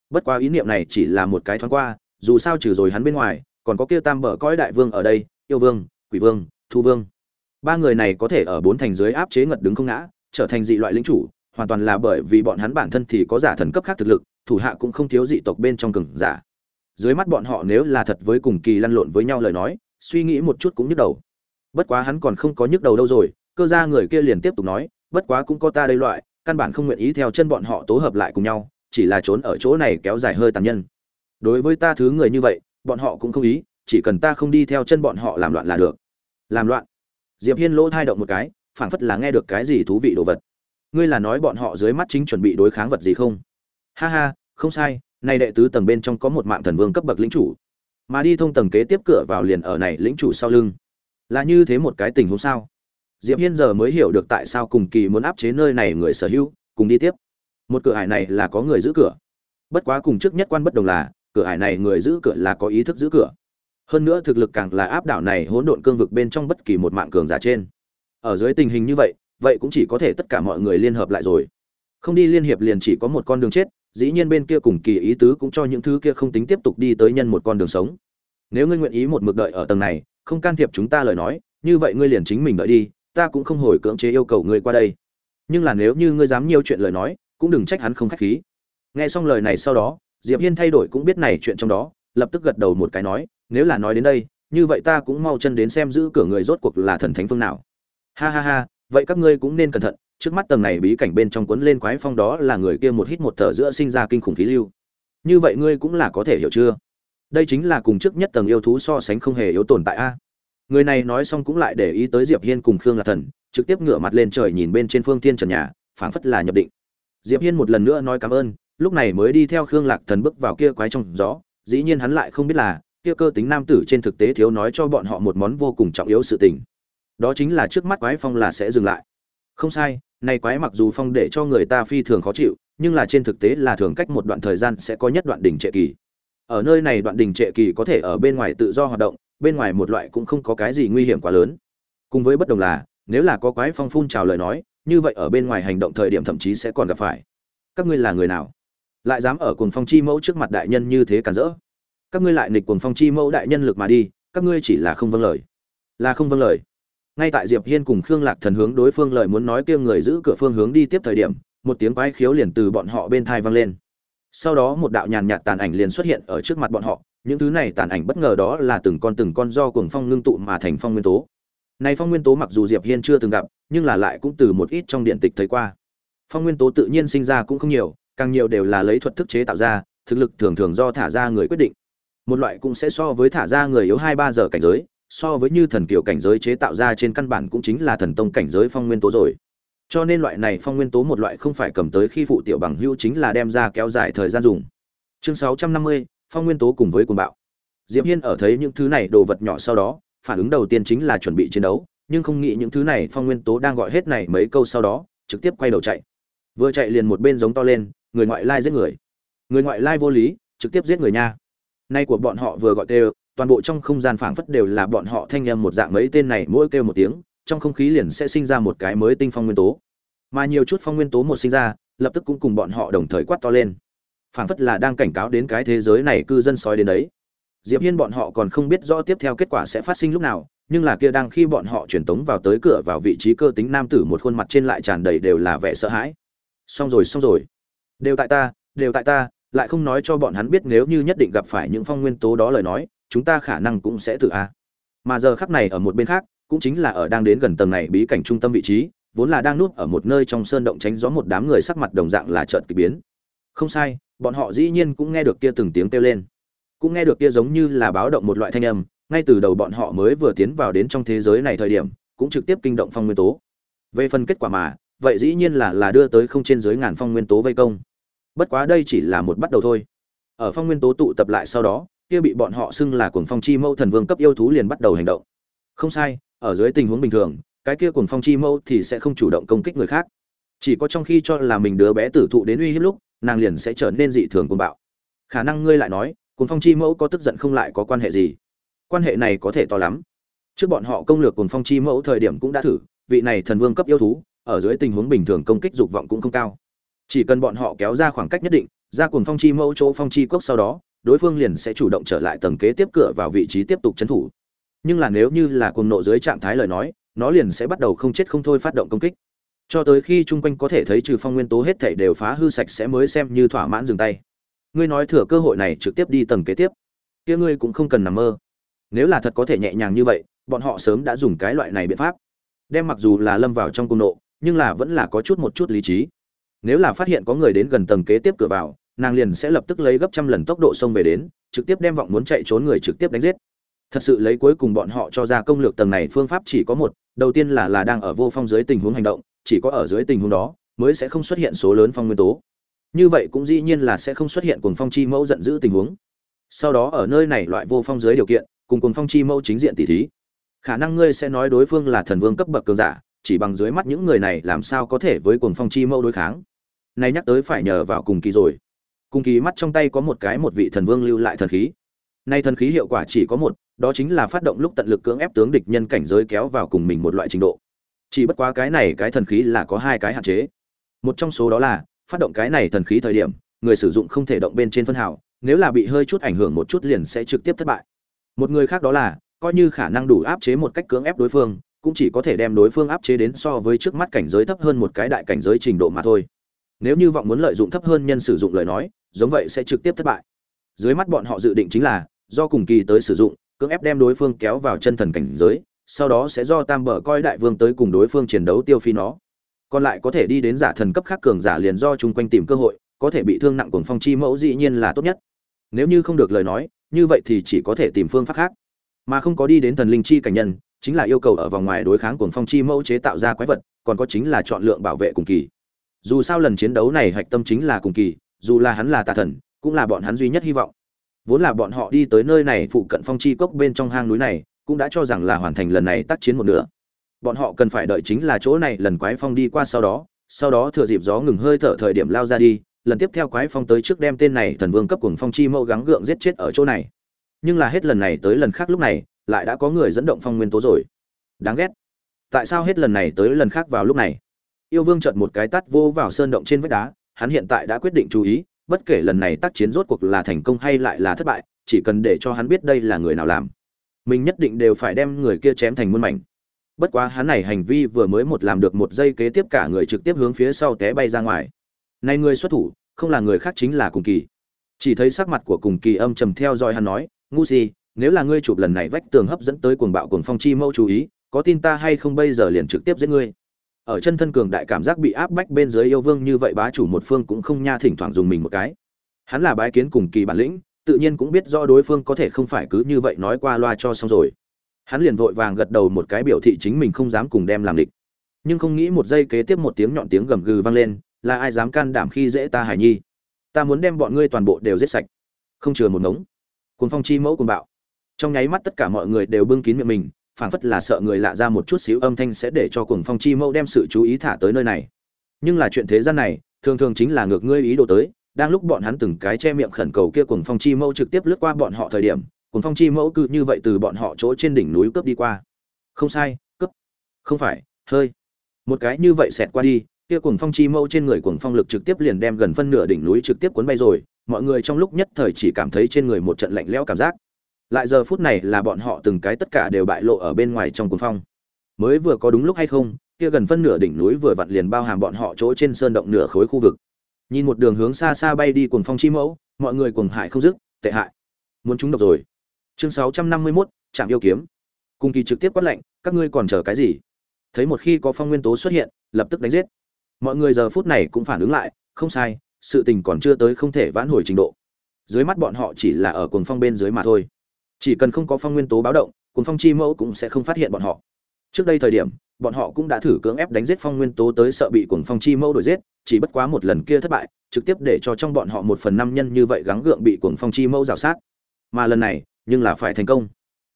Bất quá ý niệm này chỉ là một cái thoáng qua dù sao trừ rồi hắn bên ngoài, còn có kia tam bờ cõi đại vương ở đây, yêu vương, quỷ vương, thu vương. Ba người này có thể ở bốn thành dưới áp chế ngật đứng không ngã, trở thành dị loại lính chủ, hoàn toàn là bởi vì bọn hắn bản thân thì có giả thần cấp khác thực lực, thủ hạ cũng không thiếu dị tộc bên trong cường giả. Dưới mắt bọn họ nếu là thật với cùng kỳ lăn lộn với nhau lời nói, suy nghĩ một chút cũng nhức đầu. Bất quá hắn còn không có nhức đầu đâu rồi, cơ ra người kia liền tiếp tục nói, bất quá cũng có ta đây loại, căn bản không nguyện ý theo chân bọn họ tố hợp lại cùng nhau, chỉ là trốn ở chỗ này kéo dài hơi tàn nhân đối với ta thứ người như vậy, bọn họ cũng không ý, chỉ cần ta không đi theo chân bọn họ làm loạn là được. Làm loạn? Diệp hiên lỗ thai động một cái, phảng phất là nghe được cái gì thú vị đồ vật. Ngươi là nói bọn họ dưới mắt chính chuẩn bị đối kháng vật gì không? Ha ha, không sai, nay đệ tứ tầng bên trong có một mạng thần vương cấp bậc lĩnh chủ. Mà đi thông tầng kế tiếp cửa vào liền ở này lĩnh chủ sau lưng. Là như thế một cái tình huống sao? Diệp hiên giờ mới hiểu được tại sao cùng kỳ muốn áp chế nơi này người sở hữu, cùng đi tiếp. Một cửa ải này là có người giữ cửa. Bất quá cùng trước nhất quan bất đồng là cửa ải này người giữ cửa là có ý thức giữ cửa. Hơn nữa thực lực càng là áp đảo này hỗn độn cương vực bên trong bất kỳ một mạng cường giả trên. Ở dưới tình hình như vậy vậy cũng chỉ có thể tất cả mọi người liên hợp lại rồi. Không đi liên hiệp liền chỉ có một con đường chết, dĩ nhiên bên kia cùng kỳ ý tứ cũng cho những thứ kia không tính tiếp tục đi tới nhân một con đường sống. Nếu ngươi nguyện ý một mực đợi ở tầng này, không can thiệp chúng ta lời nói, như vậy ngươi liền chính mình đợi đi, ta cũng không hồi cưỡng chế yêu cầu ngươi qua đây. Nhưng là nếu như ngươi dám nhiều chuyện lời nói, cũng đừng trách hắn không khách khí. Nghe xong lời này sau đó diệp hiên thay đổi cũng biết này chuyện trong đó, lập tức gật đầu một cái nói, nếu là nói đến đây, như vậy ta cũng mau chân đến xem giữ cửa người rốt cuộc là thần thánh phương nào. Ha ha ha, vậy các ngươi cũng nên cẩn thận, trước mắt tầng này bí cảnh bên trong cuốn lên quái phong đó là người kia một hít một thở giữa sinh ra kinh khủng khí lưu. Như vậy ngươi cũng là có thể hiểu chưa? Đây chính là cùng trước nhất tầng yêu thú so sánh không hề yếu tồn tại a. Người này nói xong cũng lại để ý tới diệp hiên cùng khương lạc thần, trực tiếp ngửa mặt lên trời nhìn bên trên phương thiên trần nhà, phảng phất là nhập định. Diệp hiên một lần nữa nói cảm ơn lúc này mới đi theo khương lạc thần bước vào kia quái trong gió, dĩ nhiên hắn lại không biết là, kia cơ tính nam tử trên thực tế thiếu nói cho bọn họ một món vô cùng trọng yếu sự tình. Đó chính là trước mắt quái phong là sẽ dừng lại. Không sai, này quái mặc dù phong để cho người ta phi thường khó chịu, nhưng là trên thực tế là thường cách một đoạn thời gian sẽ có nhất đoạn đỉnh trệ kỳ. Ở nơi này đoạn đỉnh trệ kỳ có thể ở bên ngoài tự do hoạt động, bên ngoài một loại cũng không có cái gì nguy hiểm quá lớn. Cùng với bất đồng là, nếu là có quái phong phun trào lời nói, như vậy ở bên ngoài hành động thời điểm thậm chí sẽ còn gặp phải. Các ngươi là người nào? Lại dám ở cuồng phong chi mẫu trước mặt đại nhân như thế cản rỡ. Các ngươi lại nghịch cuồng phong chi mẫu đại nhân lực mà đi, các ngươi chỉ là không vâng lời. Là không vâng lời. Ngay tại diệp hiên cùng khương lạc thần hướng đối phương lời muốn nói kia người giữ cửa phương hướng đi tiếp thời điểm, một tiếng quái khiếu liền từ bọn họ bên thai vang lên. Sau đó một đạo nhàn nhạt tàn ảnh liền xuất hiện ở trước mặt bọn họ, những thứ này tàn ảnh bất ngờ đó là từng con từng con do cuồng phong ngưng tụ mà thành phong nguyên tố. Này phong nguyên tố mặc dù diệp hiên chưa từng gặp, nhưng là lại cũng từ một ít trong điện tịch thấy qua. Phong nguyên tố tự nhiên sinh ra cũng không nhiều càng nhiều đều là lấy thuật thức chế tạo ra, thực lực thường thường do thả ra người quyết định. Một loại cũng sẽ so với thả ra người yếu hai ba giờ cảnh giới, so với như thần kiểu cảnh giới chế tạo ra trên căn bản cũng chính là thần tông cảnh giới phong nguyên tố rồi. Cho nên loại này phong nguyên tố một loại không phải cầm tới khi phụ tiểu bằng hữu chính là đem ra kéo dài thời gian dùng. Chương sáu trăm năm mươi, phong nguyên tố cùng với cuồng bạo. Diệp hiên ở thấy những thứ này đồ vật nhỏ sau đó, phản ứng đầu tiên chính là chuẩn bị chiến đấu, nhưng không nghĩ những thứ này phong nguyên tố đang gọi hết này mấy câu sau đó, trực tiếp quay đầu chạy. Vừa chạy liền một bên giống to lên người ngoại lai giết người. Người ngoại lai vô lý, trực tiếp giết người nha. Nay của bọn họ vừa gọi kêu, toàn bộ trong không gian phảng phất đều là bọn họ thanh âm một dạng mấy tên này mỗi kêu một tiếng, trong không khí liền sẽ sinh ra một cái mới tinh phong nguyên tố. Mà nhiều chút phong nguyên tố một sinh ra, lập tức cũng cùng bọn họ đồng thời quát to lên. Phảng phất là đang cảnh cáo đến cái thế giới này cư dân sói đến đấy. Diệp hiên bọn họ còn không biết rõ tiếp theo kết quả sẽ phát sinh lúc nào, nhưng là kia đang khi bọn họ truyền tống vào tới cửa vào vị trí cơ tính nam tử một khuôn mặt trên lại tràn đầy đều là vẻ sợ hãi. Xong rồi xong rồi đều tại ta, đều tại ta, lại không nói cho bọn hắn biết nếu như nhất định gặp phải những phong nguyên tố đó lời nói, chúng ta khả năng cũng sẽ tự a. Mà giờ khắc này ở một bên khác, cũng chính là ở đang đến gần tầng này bí cảnh trung tâm vị trí, vốn là đang núp ở một nơi trong sơn động tránh gió một đám người sắc mặt đồng dạng là chợt kỳ biến. Không sai, bọn họ dĩ nhiên cũng nghe được kia từng tiếng kêu lên. Cũng nghe được kia giống như là báo động một loại thanh âm, ngay từ đầu bọn họ mới vừa tiến vào đến trong thế giới này thời điểm, cũng trực tiếp kinh động phong nguyên tố. Về phần kết quả mà vậy dĩ nhiên là là đưa tới không trên dưới ngàn phong nguyên tố vây công. Bất quá đây chỉ là một bắt đầu thôi. Ở phong nguyên tố tụ tập lại sau đó, kia bị bọn họ xưng là cuồng phong chi mâu thần vương cấp yêu thú liền bắt đầu hành động. Không sai, ở dưới tình huống bình thường, cái kia cuồng phong chi mâu thì sẽ không chủ động công kích người khác. Chỉ có trong khi cho là mình đứa bé tử thụ đến uy hiếp lúc, nàng liền sẽ trở nên dị thường cuồng bạo. Khả năng ngươi lại nói, cuồng phong chi mẫu có tức giận không lại có quan hệ gì? Quan hệ này có thể to lắm. Trước bọn họ công lược cuồng phong chi mẫu thời điểm cũng đã thử, vị này thần vương cấp yêu thú ở dưới tình huống bình thường công kích dục vọng cũng không cao. Chỉ cần bọn họ kéo ra khoảng cách nhất định, ra cuồng phong chi mẫu chỗ phong chi cốc sau đó, đối phương liền sẽ chủ động trở lại tầng kế tiếp cửa vào vị trí tiếp tục trấn thủ. Nhưng là nếu như là cuồng nộ dưới trạng thái lời nói, nó liền sẽ bắt đầu không chết không thôi phát động công kích. Cho tới khi chung quanh có thể thấy trừ phong nguyên tố hết thảy đều phá hư sạch sẽ mới xem như thỏa mãn dừng tay. Ngươi nói thừa cơ hội này trực tiếp đi tầng kế tiếp. Kia ngươi cũng không cần nằm mơ. Nếu là thật có thể nhẹ nhàng như vậy, bọn họ sớm đã dùng cái loại này biện pháp. Đem mặc dù là lâm vào trong cung nộ nhưng là vẫn là có chút một chút lý trí. Nếu là phát hiện có người đến gần tầng kế tiếp cửa vào, nàng liền sẽ lập tức lấy gấp trăm lần tốc độ xông về đến, trực tiếp đem vọng muốn chạy trốn người trực tiếp đánh giết. Thật sự lấy cuối cùng bọn họ cho ra công lược tầng này phương pháp chỉ có một, đầu tiên là là đang ở vô phong dưới tình huống hành động, chỉ có ở dưới tình huống đó, mới sẽ không xuất hiện số lớn phong nguyên tố. Như vậy cũng dĩ nhiên là sẽ không xuất hiện cuồng phong chi mẫu giận dữ tình huống. Sau đó ở nơi này loại vô phong dưới điều kiện, cùng cuồng phong chi mẫu chính diện tỷ thí. Khả năng ngươi sẽ nói đối phương là thần vương cấp bậc cường giả chỉ bằng dưới mắt những người này làm sao có thể với cuồng phong chi mâu đối kháng. Nay nhắc tới phải nhờ vào cùng kỳ rồi. Cùng kỳ mắt trong tay có một cái một vị thần vương lưu lại thần khí. Nay thần khí hiệu quả chỉ có một, đó chính là phát động lúc tận lực cưỡng ép tướng địch nhân cảnh giới kéo vào cùng mình một loại trình độ. Chỉ bất quá cái này cái thần khí là có hai cái hạn chế. Một trong số đó là, phát động cái này thần khí thời điểm, người sử dụng không thể động bên trên phân hào, nếu là bị hơi chút ảnh hưởng một chút liền sẽ trực tiếp thất bại. Một người khác đó là, coi như khả năng đủ áp chế một cách cưỡng ép đối phương cũng chỉ có thể đem đối phương áp chế đến so với trước mắt cảnh giới thấp hơn một cái đại cảnh giới trình độ mà thôi. Nếu như vọng muốn lợi dụng thấp hơn nhân sử dụng lời nói, giống vậy sẽ trực tiếp thất bại. Dưới mắt bọn họ dự định chính là, do cùng kỳ tới sử dụng, cưỡng ép đem đối phương kéo vào chân thần cảnh giới, sau đó sẽ do tam bờ coi đại vương tới cùng đối phương chiến đấu tiêu phi nó. Còn lại có thể đi đến giả thần cấp khác cường giả liền do chung quanh tìm cơ hội, có thể bị thương nặng cuồng phong chi mẫu dĩ nhiên là tốt nhất. Nếu như không được lời nói, như vậy thì chỉ có thể tìm phương pháp khác. Mà không có đi đến thần linh chi cảnh nhân chính là yêu cầu ở vòng ngoài đối kháng cuồng phong chi mẫu chế tạo ra quái vật, còn có chính là chọn lượng bảo vệ cùng kỳ. Dù sao lần chiến đấu này hạch tâm chính là cùng kỳ, dù là hắn là tà thần, cũng là bọn hắn duy nhất hy vọng. Vốn là bọn họ đi tới nơi này phụ cận phong chi cốc bên trong hang núi này, cũng đã cho rằng là hoàn thành lần này tác chiến một nửa. Bọn họ cần phải đợi chính là chỗ này lần quái phong đi qua sau đó sau đó thừa dịp gió ngừng hơi thở thời điểm lao ra đi, lần tiếp theo quái phong tới trước đem tên này thần vương cấp cùng phong chi mẫu gắng gượng giết chết ở chỗ này. Nhưng là hết lần này tới lần khác lúc này lại đã có người dẫn động phong nguyên tố rồi. Đáng ghét. Tại sao hết lần này tới lần khác vào lúc này? Yêu vương chợt một cái tắt vô vào sơn động trên vách đá, hắn hiện tại đã quyết định chú ý, bất kể lần này tác chiến rốt cuộc là thành công hay lại là thất bại, chỉ cần để cho hắn biết đây là người nào làm, mình nhất định đều phải đem người kia chém thành muôn mảnh. Bất quá hắn này hành vi vừa mới một làm được một giây kế tiếp cả người trực tiếp hướng phía sau té bay ra ngoài. Này người xuất thủ, không là người khác chính là cùng kỳ. Chỉ thấy sắc mặt của cùng kỳ âm trầm theo dõi hắn nói, ngu si nếu là ngươi chụp lần này vách tường hấp dẫn tới cuồng bạo cuồng phong chi mâu chú ý, có tin ta hay không bây giờ liền trực tiếp giết ngươi? Ở chân thân cường đại cảm giác bị áp bách bên dưới yêu vương như vậy bá chủ một phương cũng không nha thỉnh thoảng dùng mình một cái. Hắn là bái kiến cùng kỳ bản lĩnh, tự nhiên cũng biết rõ đối phương có thể không phải cứ như vậy nói qua loa cho xong rồi. Hắn liền vội vàng gật đầu một cái biểu thị chính mình không dám cùng đem làm địch. Nhưng không nghĩ một giây kế tiếp một tiếng nhọn tiếng gầm gừ vang lên, là ai dám can đảm khi dễ ta hải nhi? Ta muốn đem bọn ngươi toàn bộ đều giết sạch. Không chừa một ngống. Cuồng phong chi mẫu cùng bạo trong nháy mắt tất cả mọi người đều bưng kín miệng mình, phảng phất là sợ người lạ ra một chút xíu âm thanh sẽ để cho cuồng phong chi mẫu đem sự chú ý thả tới nơi này. Nhưng là chuyện thế gian này, thường thường chính là ngược ngươi ý đồ tới, đang lúc bọn hắn từng cái che miệng khẩn cầu kia cuồng phong chi mẫu trực tiếp lướt qua bọn họ thời điểm, cuồng phong chi mẫu cứ như vậy từ bọn họ chỗ trên đỉnh núi cướp đi qua. Không sai, cướp. Không phải, hơi. Một cái như vậy xẹt qua đi, kia cuồng phong chi mẫu trên người cuồng phong lực trực tiếp liền đem gần phân nửa đỉnh núi trực tiếp cuốn bay rồi, mọi người trong lúc nhất thời chỉ cảm thấy trên người một trận lạnh lẽo cảm giác lại giờ phút này là bọn họ từng cái tất cả đều bại lộ ở bên ngoài trong cuồng phong. Mới vừa có đúng lúc hay không kia gần phân nửa đỉnh núi vừa vặn liền bao hàm bọn họ chỗ trên sơn động nửa khối khu vực. Nhìn một đường hướng xa xa bay đi cuồng phong chi mẫu mọi người cuồng hại không dứt tệ hại. Muốn chúng độc rồi. Chương sáu trăm năm mươi 651, trạm yêu kiếm. Cùng kỳ trực tiếp quát lệnh các ngươi còn chờ cái gì? Thấy một khi có phong nguyên tố xuất hiện lập tức đánh giết. Mọi người giờ phút này cũng phản ứng lại không sai sự tình còn chưa tới không thể vãn hồi trình độ. Dưới mắt bọn họ chỉ là ở cuồng phong bên dưới mà thôi chỉ cần không có phong nguyên tố báo động, cuồng phong chi mẫu cũng sẽ không phát hiện bọn họ. Trước đây thời điểm, bọn họ cũng đã thử cưỡng ép đánh giết phong nguyên tố tới sợ bị cuồng phong chi mẫu đuổi giết, chỉ bất quá một lần kia thất bại, trực tiếp để cho trong bọn họ một phần năm nhân như vậy gắng gượng bị cuồng phong chi mẫu rào sát. Mà lần này, nhưng là phải thành công.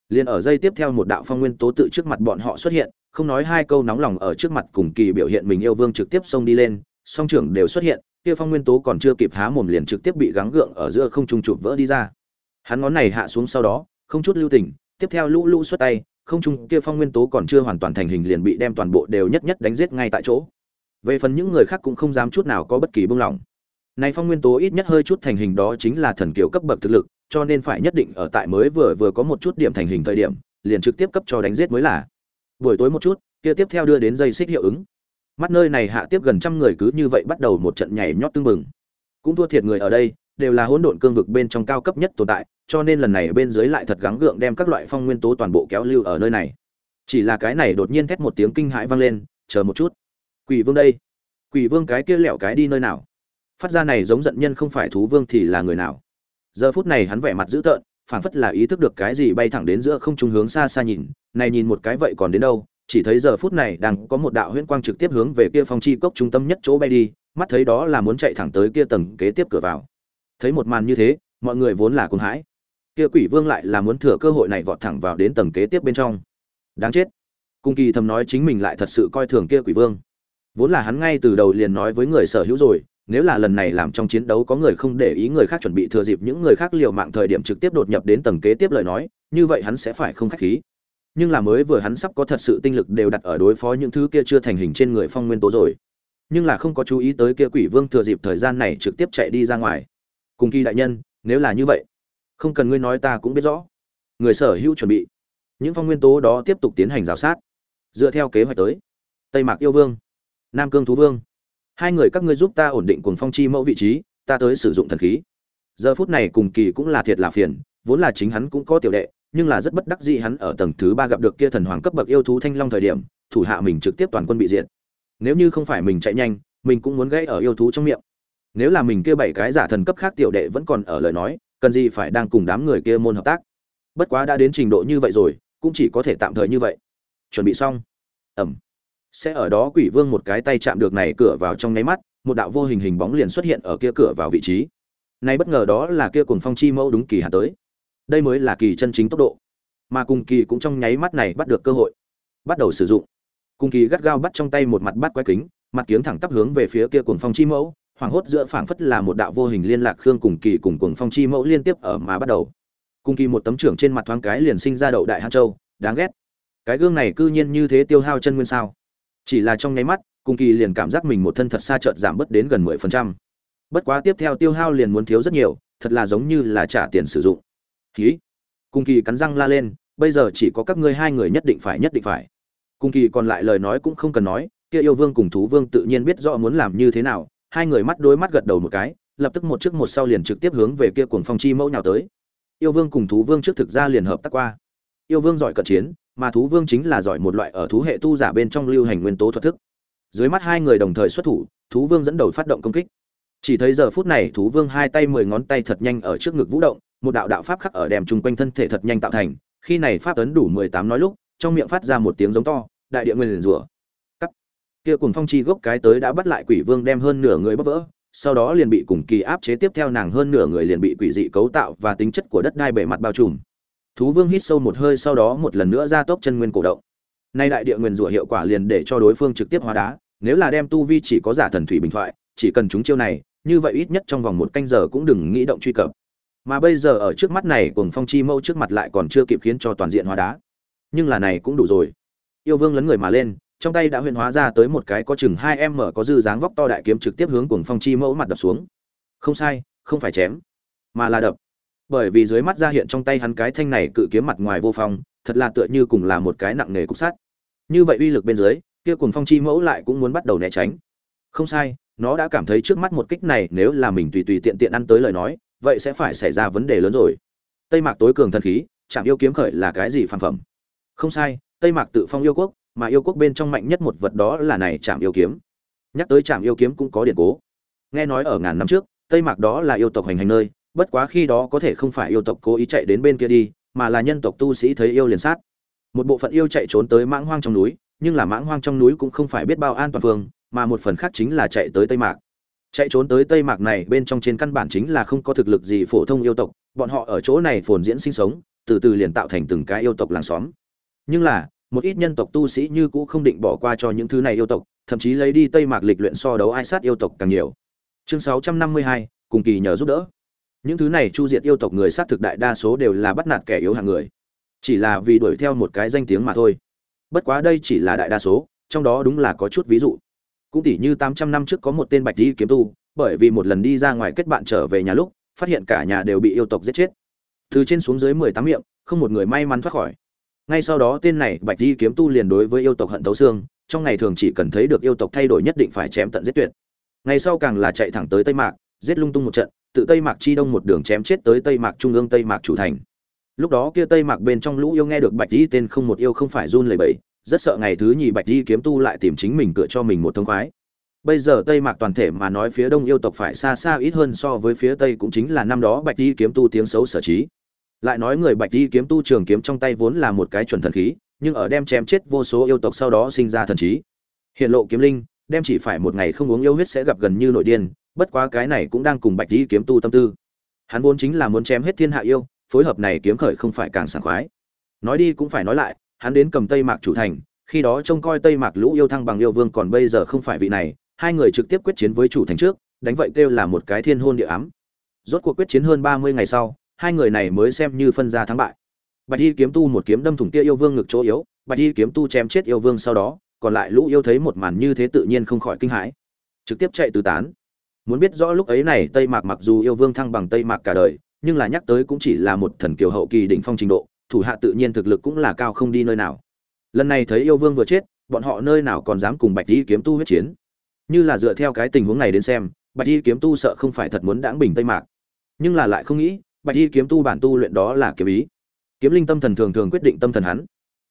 Liền ở dây tiếp theo một đạo phong nguyên tố tự trước mặt bọn họ xuất hiện, không nói hai câu nóng lòng ở trước mặt cùng kỳ biểu hiện mình yêu vương trực tiếp xông đi lên, song trưởng đều xuất hiện, kia phong nguyên tố còn chưa kịp há mồm liền trực tiếp bị gắng gượng ở giữa không trung chụp vỡ đi ra hắn ngón này hạ xuống sau đó, không chút lưu tình, tiếp theo lũ lũ xuất tay, không trung kia phong nguyên tố còn chưa hoàn toàn thành hình liền bị đem toàn bộ đều nhất nhất đánh giết ngay tại chỗ. Về phần những người khác cũng không dám chút nào có bất kỳ buông lỏng. Này phong nguyên tố ít nhất hơi chút thành hình đó chính là thần kiều cấp bậc thực lực, cho nên phải nhất định ở tại mới vừa vừa có một chút điểm thành hình thời điểm, liền trực tiếp cấp cho đánh giết mới là. Buổi tối một chút, kia tiếp theo đưa đến dây xích hiệu ứng. Mắt nơi này hạ tiếp gần trăm người cứ như vậy bắt đầu một trận nhảy nhót tương mừng cũng thua thiệt người ở đây đều là hỗn độn cương vực bên trong cao cấp nhất tồn tại, cho nên lần này bên dưới lại thật gắng gượng đem các loại phong nguyên tố toàn bộ kéo lưu ở nơi này. Chỉ là cái này đột nhiên thét một tiếng kinh hãi vang lên, chờ một chút. Quỷ vương đây. Quỷ vương cái kia lẹo cái đi nơi nào? Phát ra này giống giận nhân không phải thú vương thì là người nào? Giờ phút này hắn vẻ mặt dữ tợn, phảng phất là ý thức được cái gì bay thẳng đến giữa không trung hướng xa xa nhìn, này nhìn một cái vậy còn đến đâu? Chỉ thấy giờ phút này đang có một đạo huyễn quang trực tiếp hướng về kia phong chi cốc trung tâm nhất chỗ bay đi, mắt thấy đó là muốn chạy thẳng tới kia tầng kế tiếp cửa vào thấy một màn như thế, mọi người vốn là cuồng hãi. Kia quỷ vương lại là muốn thừa cơ hội này vọt thẳng vào đến tầng kế tiếp bên trong. Đáng chết. Cung kỳ thầm nói chính mình lại thật sự coi thường kia quỷ vương. Vốn là hắn ngay từ đầu liền nói với người sở hữu rồi, nếu là lần này làm trong chiến đấu có người không để ý người khác chuẩn bị thừa dịp những người khác liều mạng thời điểm trực tiếp đột nhập đến tầng kế tiếp lời nói, như vậy hắn sẽ phải không khách khí. Nhưng là mới vừa hắn sắp có thật sự tinh lực đều đặt ở đối phó những thứ kia chưa thành hình trên người phong nguyên tố rồi. Nhưng là không có chú ý tới kia quỷ vương thừa dịp thời gian này trực tiếp chạy đi ra ngoài cùng kỳ đại nhân, nếu là như vậy, không cần ngươi nói ta cũng biết rõ. Người sở hữu chuẩn bị. Những phong nguyên tố đó tiếp tục tiến hành giáo sát. Dựa theo kế hoạch tới. Tây mạc yêu vương, nam cương thú vương. Hai người các ngươi giúp ta ổn định cùng phong chi mẫu vị trí, ta tới sử dụng thần khí. Giờ phút này cùng kỳ cũng là thiệt là phiền, vốn là chính hắn cũng có tiểu đệ, nhưng là rất bất đắc dĩ hắn ở tầng thứ ba gặp được kia thần hoàng cấp bậc yêu thú thanh long thời điểm, thủ hạ mình trực tiếp toàn quân bị diệt. Nếu như không phải mình chạy nhanh, mình cũng muốn gãy ở yêu thú trong miệng nếu là mình kia bảy cái giả thần cấp khác tiểu đệ vẫn còn ở lời nói, cần gì phải đang cùng đám người kia môn hợp tác? Bất quá đã đến trình độ như vậy rồi, cũng chỉ có thể tạm thời như vậy. Chuẩn bị xong. Ẩm. Sẽ ở đó quỷ vương một cái tay chạm được này cửa vào trong nháy mắt, một đạo vô hình hình bóng liền xuất hiện ở kia cửa vào vị trí. Nay bất ngờ đó là kia cùng phong chi mẫu đúng kỳ hạ tới. Đây mới là kỳ chân chính tốc độ. Mà cùng kỳ cũng trong nháy mắt này bắt được cơ hội. Bắt đầu sử dụng. Cùng kỳ gắt gao bắt trong tay một mặt bắt quái kính, mặt kiếng thẳng tắp hướng về phía kia cuồng phong chi mẫu hoảng hốt giữa phảng phất là một đạo vô hình liên lạc khương cùng kỳ cùng cùng phong chi mẫu liên tiếp ở mà bắt đầu. Cùng kỳ một tấm trưởng trên mặt thoáng cái liền sinh ra đậu đại hang châu, đáng ghét. Cái gương này cư nhiên như thế tiêu hao chân nguyên sao? Chỉ là trong nháy mắt, cùng kỳ liền cảm giác mình một thân thật xa chợt giảm bớt đến gần mười phần trăm. Bất quá tiếp theo tiêu hao liền muốn thiếu rất nhiều, thật là giống như là trả tiền sử dụng. Khí cùng kỳ cắn răng la lên, bây giờ chỉ có các ngươi hai người nhất định phải, nhất định phải. Cùng kỳ còn lại lời nói cũng không cần nói, kia yêu vương cùng thú vương tự nhiên biết rõ muốn làm như thế nào hai người mắt đối mắt gật đầu một cái, lập tức một trước một sau liền trực tiếp hướng về kia cuồng phong chi mẫu nhào tới. Yêu vương cùng thú vương trước thực ra liền hợp tác qua. Yêu vương giỏi cận chiến, mà thú vương chính là giỏi một loại ở thú hệ tu giả bên trong lưu hành nguyên tố thuật thức. Dưới mắt hai người đồng thời xuất thủ, thú vương dẫn đầu phát động công kích. Chỉ thấy giờ phút này thú vương hai tay mười ngón tay thật nhanh ở trước ngực vũ động, một đạo đạo pháp khắc ở đèm chung quanh thân thể thật nhanh tạo thành. Khi này pháp tấn đủ mười tám nói lúc, trong miệng phát ra một tiếng giống to, đại địa nguyên liền rủa kia cùng phong chi gốc cái tới đã bắt lại quỷ vương đem hơn nửa người bóc vỡ, sau đó liền bị cùng kỳ áp chế tiếp theo nàng hơn nửa người liền bị quỷ dị cấu tạo và tính chất của đất đai bề mặt bao trùm. Thú vương hít sâu một hơi sau đó một lần nữa ra tốc chân nguyên cổ động. Nay đại địa nguyên rủa hiệu quả liền để cho đối phương trực tiếp hóa đá, nếu là đem tu vi chỉ có giả thần thủy bình thoại, chỉ cần chúng chiêu này, như vậy ít nhất trong vòng một canh giờ cũng đừng nghĩ động truy cập. Mà bây giờ ở trước mắt này cùng phong chi mâu trước mặt lại còn chưa kịp khiến cho toàn diện hóa đá. Nhưng là này cũng đủ rồi. Yêu vương lấn người mà lên trong tay đã huyền hóa ra tới một cái có chừng hai em mở có dư dáng vóc to đại kiếm trực tiếp hướng cuồng phong chi mẫu mặt đập xuống. Không sai, không phải chém, mà là đập. Bởi vì dưới mắt ra hiện trong tay hắn cái thanh này cự kiếm mặt ngoài vô phong, thật là tựa như cùng là một cái nặng nề cục sắt. Như vậy uy lực bên dưới, kia cuồng phong chi mẫu lại cũng muốn bắt đầu né tránh. Không sai, nó đã cảm thấy trước mắt một kích này nếu là mình tùy tùy tiện tiện ăn tới lời nói, vậy sẽ phải xảy ra vấn đề lớn rồi. Tây mạc tối cường thần khí chạm yêu kiếm khởi là cái gì phản phẩm? Không sai, tây mạc tự phong yêu quốc mà yêu quốc bên trong mạnh nhất một vật đó là này chạm yêu kiếm. Nhắc tới chạm yêu kiếm cũng có điện cố. Nghe nói ở ngàn năm trước, tây mạc đó là yêu tộc hành hành nơi, bất quá khi đó có thể không phải yêu tộc cố ý chạy đến bên kia đi, mà là nhân tộc tu sĩ thấy yêu liền sát. Một bộ phận yêu chạy trốn tới mãng hoang trong núi, nhưng là mãng hoang trong núi cũng không phải biết bao an toàn phương, mà một phần khác chính là chạy tới tây mạc. Chạy trốn tới tây mạc này bên trong trên căn bản chính là không có thực lực gì phổ thông yêu tộc, bọn họ ở chỗ này phồn diễn sinh sống, từ từ liền tạo thành từng cái yêu tộc làng xóm. Nhưng là một ít nhân tộc tu sĩ như cũ không định bỏ qua cho những thứ này yêu tộc thậm chí lấy đi tây mạc lịch luyện so đấu ai sát yêu tộc càng nhiều. Chương 652, cùng kỳ nhờ giúp đỡ. Những thứ này chu diệt yêu tộc người sát thực đại đa số đều là bắt nạt kẻ yếu hạng người. Chỉ là vì đuổi theo một cái danh tiếng mà thôi. Bất quá đây chỉ là đại đa số trong đó đúng là có chút ví dụ. Cũng tỉ như tám trăm năm trước có một tên bạch di kiếm tu bởi vì một lần đi ra ngoài kết bạn trở về nhà lúc phát hiện cả nhà đều bị yêu tộc giết chết. Từ trên xuống dưới mười tám miệng không một người may mắn thoát khỏi ngay sau đó tên này, bạch di kiếm tu liền đối với yêu tộc hận thấu xương, trong ngày thường chỉ cần thấy được yêu tộc thay đổi nhất định phải chém tận giết tuyệt. Ngày sau càng là chạy thẳng tới tây mạc, giết lung tung một trận, tự tây mạc chi đông một đường chém chết tới tây mạc trung ương tây mạc chủ thành. Lúc đó kia tây mạc bên trong lũ yêu nghe được bạch di tên không một yêu không phải run lẩy bẩy, rất sợ ngày thứ nhì bạch di kiếm tu lại tìm chính mình cửa cho mình một thông khoái. Bây giờ tây mạc toàn thể mà nói phía đông yêu tộc phải xa xa ít hơn so với phía tây cũng chính là năm đó bạch di kiếm tu tiếng xấu sở trí lại nói người bạch di kiếm tu trường kiếm trong tay vốn là một cái chuẩn thần khí, nhưng ở đem chém chết vô số yêu tộc sau đó sinh ra thần trí. Hiện lộ kiếm linh, đem chỉ phải một ngày không uống yêu huyết sẽ gặp gần như nội điên, bất quá cái này cũng đang cùng bạch di kiếm tu tâm tư. Hắn vốn chính là muốn chém hết thiên hạ yêu, phối hợp này kiếm khởi không phải càng sảng khoái. Nói đi cũng phải nói lại, hắn đến cầm tây mạc chủ thành, khi đó trông coi tây mạc lũ yêu thăng bằng yêu vương còn bây giờ không phải vị này, hai người trực tiếp quyết chiến với chủ thành trước, đánh vậy kêu là một cái thiên hôn địa ám. Rốt cuộc quyết chiến hơn ba mươi ngày sau hai người này mới xem như phân ra thắng bại. Bạch y kiếm tu một kiếm đâm thủng kia yêu vương ngực chỗ yếu, bạch y kiếm tu chém chết yêu vương sau đó, còn lại lũ yêu thấy một màn như thế tự nhiên không khỏi kinh hãi. Trực tiếp chạy tứ tán. Muốn biết rõ lúc ấy này tây mạc mặc dù yêu vương thăng bằng tây mạc cả đời, nhưng là nhắc tới cũng chỉ là một thần kiều hậu kỳ đỉnh phong trình độ, thủ hạ tự nhiên thực lực cũng là cao không đi nơi nào. Lần này thấy yêu vương vừa chết, bọn họ nơi nào còn dám cùng bạch y kiếm tu huyết chiến. Như là dựa theo cái tình huống này đến xem, bạch y kiếm tu sợ không phải thật muốn đãng bình tây mạc. Nhưng là lại không nghĩ bạch y kiếm tu bản tu luyện đó là kiếm ý. Kiếm linh tâm thần thường thường quyết định tâm thần hắn.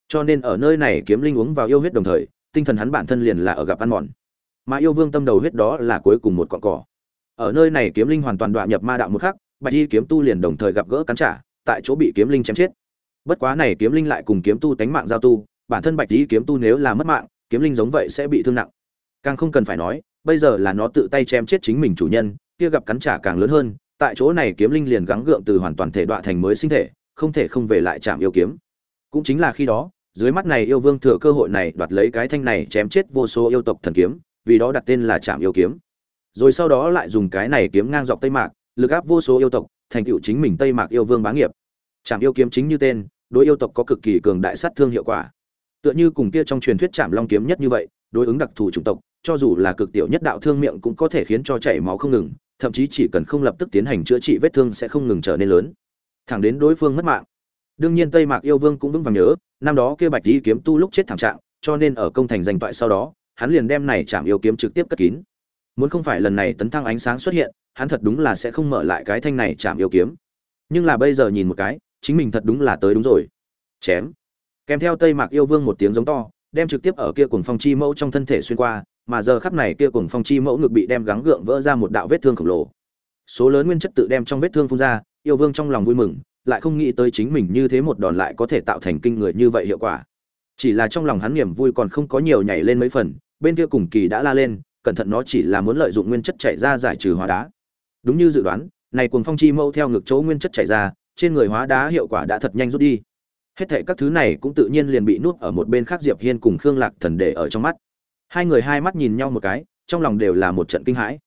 Cho nên ở nơi này kiếm linh uống vào yêu huyết đồng thời, tinh thần hắn bản thân liền là ở gặp ăn mòn. Mà yêu vương tâm đầu huyết đó là cuối cùng một cọn cỏ. Ở nơi này kiếm linh hoàn toàn đoạn nhập ma đạo một khắc, bạch y kiếm tu liền đồng thời gặp gỡ cắn trả, tại chỗ bị kiếm linh chém chết. Bất quá này kiếm linh lại cùng kiếm tu tánh mạng giao tu, bản thân bạch y kiếm tu nếu là mất mạng, kiếm linh giống vậy sẽ bị thương nặng. Càng không cần phải nói, bây giờ là nó tự tay chém chết chính mình chủ nhân, kia gặp cắn trả càng lớn hơn tại chỗ này kiếm linh liền gắng gượng từ hoàn toàn thể đoạn thành mới sinh thể, không thể không về lại chạm yêu kiếm. Cũng chính là khi đó, dưới mắt này yêu vương thừa cơ hội này đoạt lấy cái thanh này chém chết vô số yêu tộc thần kiếm, vì đó đặt tên là chạm yêu kiếm. Rồi sau đó lại dùng cái này kiếm ngang dọc tây mạc, lực áp vô số yêu tộc, thành tựu chính mình tây mạc yêu vương bá nghiệp. Chạm yêu kiếm chính như tên, đối yêu tộc có cực kỳ cường đại sát thương hiệu quả. Tựa như cùng kia trong truyền thuyết chạm long kiếm nhất như vậy, đối ứng đặc thù chủng tộc, cho dù là cực tiểu nhất đạo thương miệng cũng có thể khiến cho chảy máu không ngừng thậm chí chỉ cần không lập tức tiến hành chữa trị vết thương sẽ không ngừng trở nên lớn. Thẳng đến đối phương mất mạng. Đương nhiên tây mạc yêu vương cũng vững vàng nhớ, năm đó kia bạch di kiếm tu lúc chết thảm trạng, cho nên ở công thành danh toại sau đó, hắn liền đem này chạm yêu kiếm trực tiếp cất kín. Muốn không phải lần này tấn thăng ánh sáng xuất hiện, hắn thật đúng là sẽ không mở lại cái thanh này chạm yêu kiếm. Nhưng là bây giờ nhìn một cái, chính mình thật đúng là tới đúng rồi. Chém. Kèm theo tây mạc yêu vương một tiếng giống to, đem trực tiếp ở kia cùng phong chi mẫu trong thân thể xuyên qua mà giờ khắp này kia cùng phong chi mẫu ngực bị đem gắng gượng vỡ ra một đạo vết thương khổng lồ. Số lớn nguyên chất tự đem trong vết thương phun ra, yêu vương trong lòng vui mừng, lại không nghĩ tới chính mình như thế một đòn lại có thể tạo thành kinh người như vậy hiệu quả. Chỉ là trong lòng hắn niềm vui còn không có nhiều nhảy lên mấy phần, bên kia cùng kỳ đã la lên, cẩn thận nó chỉ là muốn lợi dụng nguyên chất chảy ra giải trừ hóa đá. Đúng như dự đoán, này cùng phong chi mẫu theo ngực chỗ nguyên chất chảy ra, trên người hóa đá hiệu quả đã thật nhanh rút đi. Hết thệ các thứ này cũng tự nhiên liền bị nuốt ở một bên khác diệp hiên cùng khương lạc thần để ở trong mắt hai người hai mắt nhìn nhau một cái, trong lòng đều là một trận kinh hãi.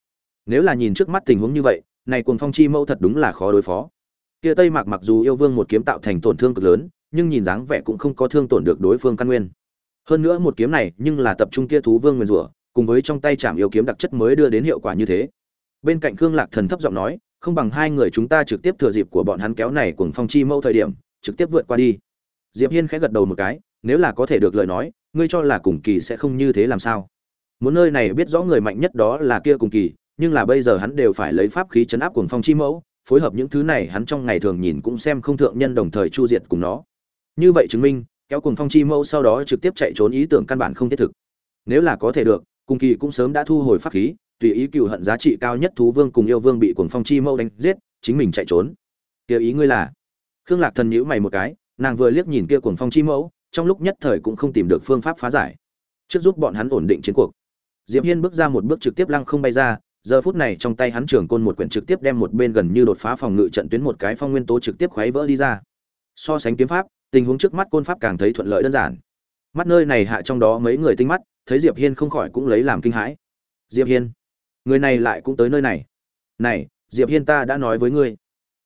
Nếu là nhìn trước mắt tình huống như vậy, này cuồng phong chi mẫu thật đúng là khó đối phó. Kia tây mạc mặc dù yêu vương một kiếm tạo thành tổn thương cực lớn, nhưng nhìn dáng vẻ cũng không có thương tổn được đối phương căn nguyên. Hơn nữa một kiếm này, nhưng là tập trung kia thú vương nguyên rủa, cùng với trong tay chạm yêu kiếm đặc chất mới đưa đến hiệu quả như thế. Bên cạnh khương lạc thần thấp giọng nói, không bằng hai người chúng ta trực tiếp thừa dịp của bọn hắn kéo này cuồng phong chi mẫu thời điểm, trực tiếp vượt qua đi. Diệp hiên khẽ gật đầu một cái, nếu là có thể được lời nói ngươi cho là cùng kỳ sẽ không như thế làm sao? Muốn nơi này biết rõ người mạnh nhất đó là kia cùng kỳ, nhưng là bây giờ hắn đều phải lấy pháp khí chấn áp cuồng phong chi mẫu, phối hợp những thứ này hắn trong ngày thường nhìn cũng xem không thượng nhân đồng thời chu diệt cùng nó. Như vậy chứng minh, kéo cuồng phong chi mẫu sau đó trực tiếp chạy trốn ý tưởng căn bản không thiết thực. Nếu là có thể được, cùng kỳ cũng sớm đã thu hồi pháp khí, tùy ý cựu hận giá trị cao nhất thú vương cùng yêu vương bị cuồng phong chi mẫu đánh giết, chính mình chạy trốn. Kia ý ngươi là? Khương lạc thần nhíu mày một cái, nàng vừa liếc nhìn kia cuồng phong chi mẫu trong lúc nhất thời cũng không tìm được phương pháp phá giải. Trước giúp bọn hắn ổn định chiến cuộc. Diệp hiên bước ra một bước trực tiếp lăng không bay ra, giờ phút này trong tay hắn trường côn một quyển trực tiếp đem một bên gần như đột phá phòng ngự trận tuyến một cái phong nguyên tố trực tiếp khuấy vỡ đi ra. So sánh kiếm pháp, tình huống trước mắt côn pháp càng thấy thuận lợi đơn giản. Mắt nơi này hạ trong đó mấy người tinh mắt, thấy diệp hiên không khỏi cũng lấy làm kinh hãi. Diệp hiên, người này lại cũng tới nơi này. Này, diệp hiên ta đã nói với ngươi.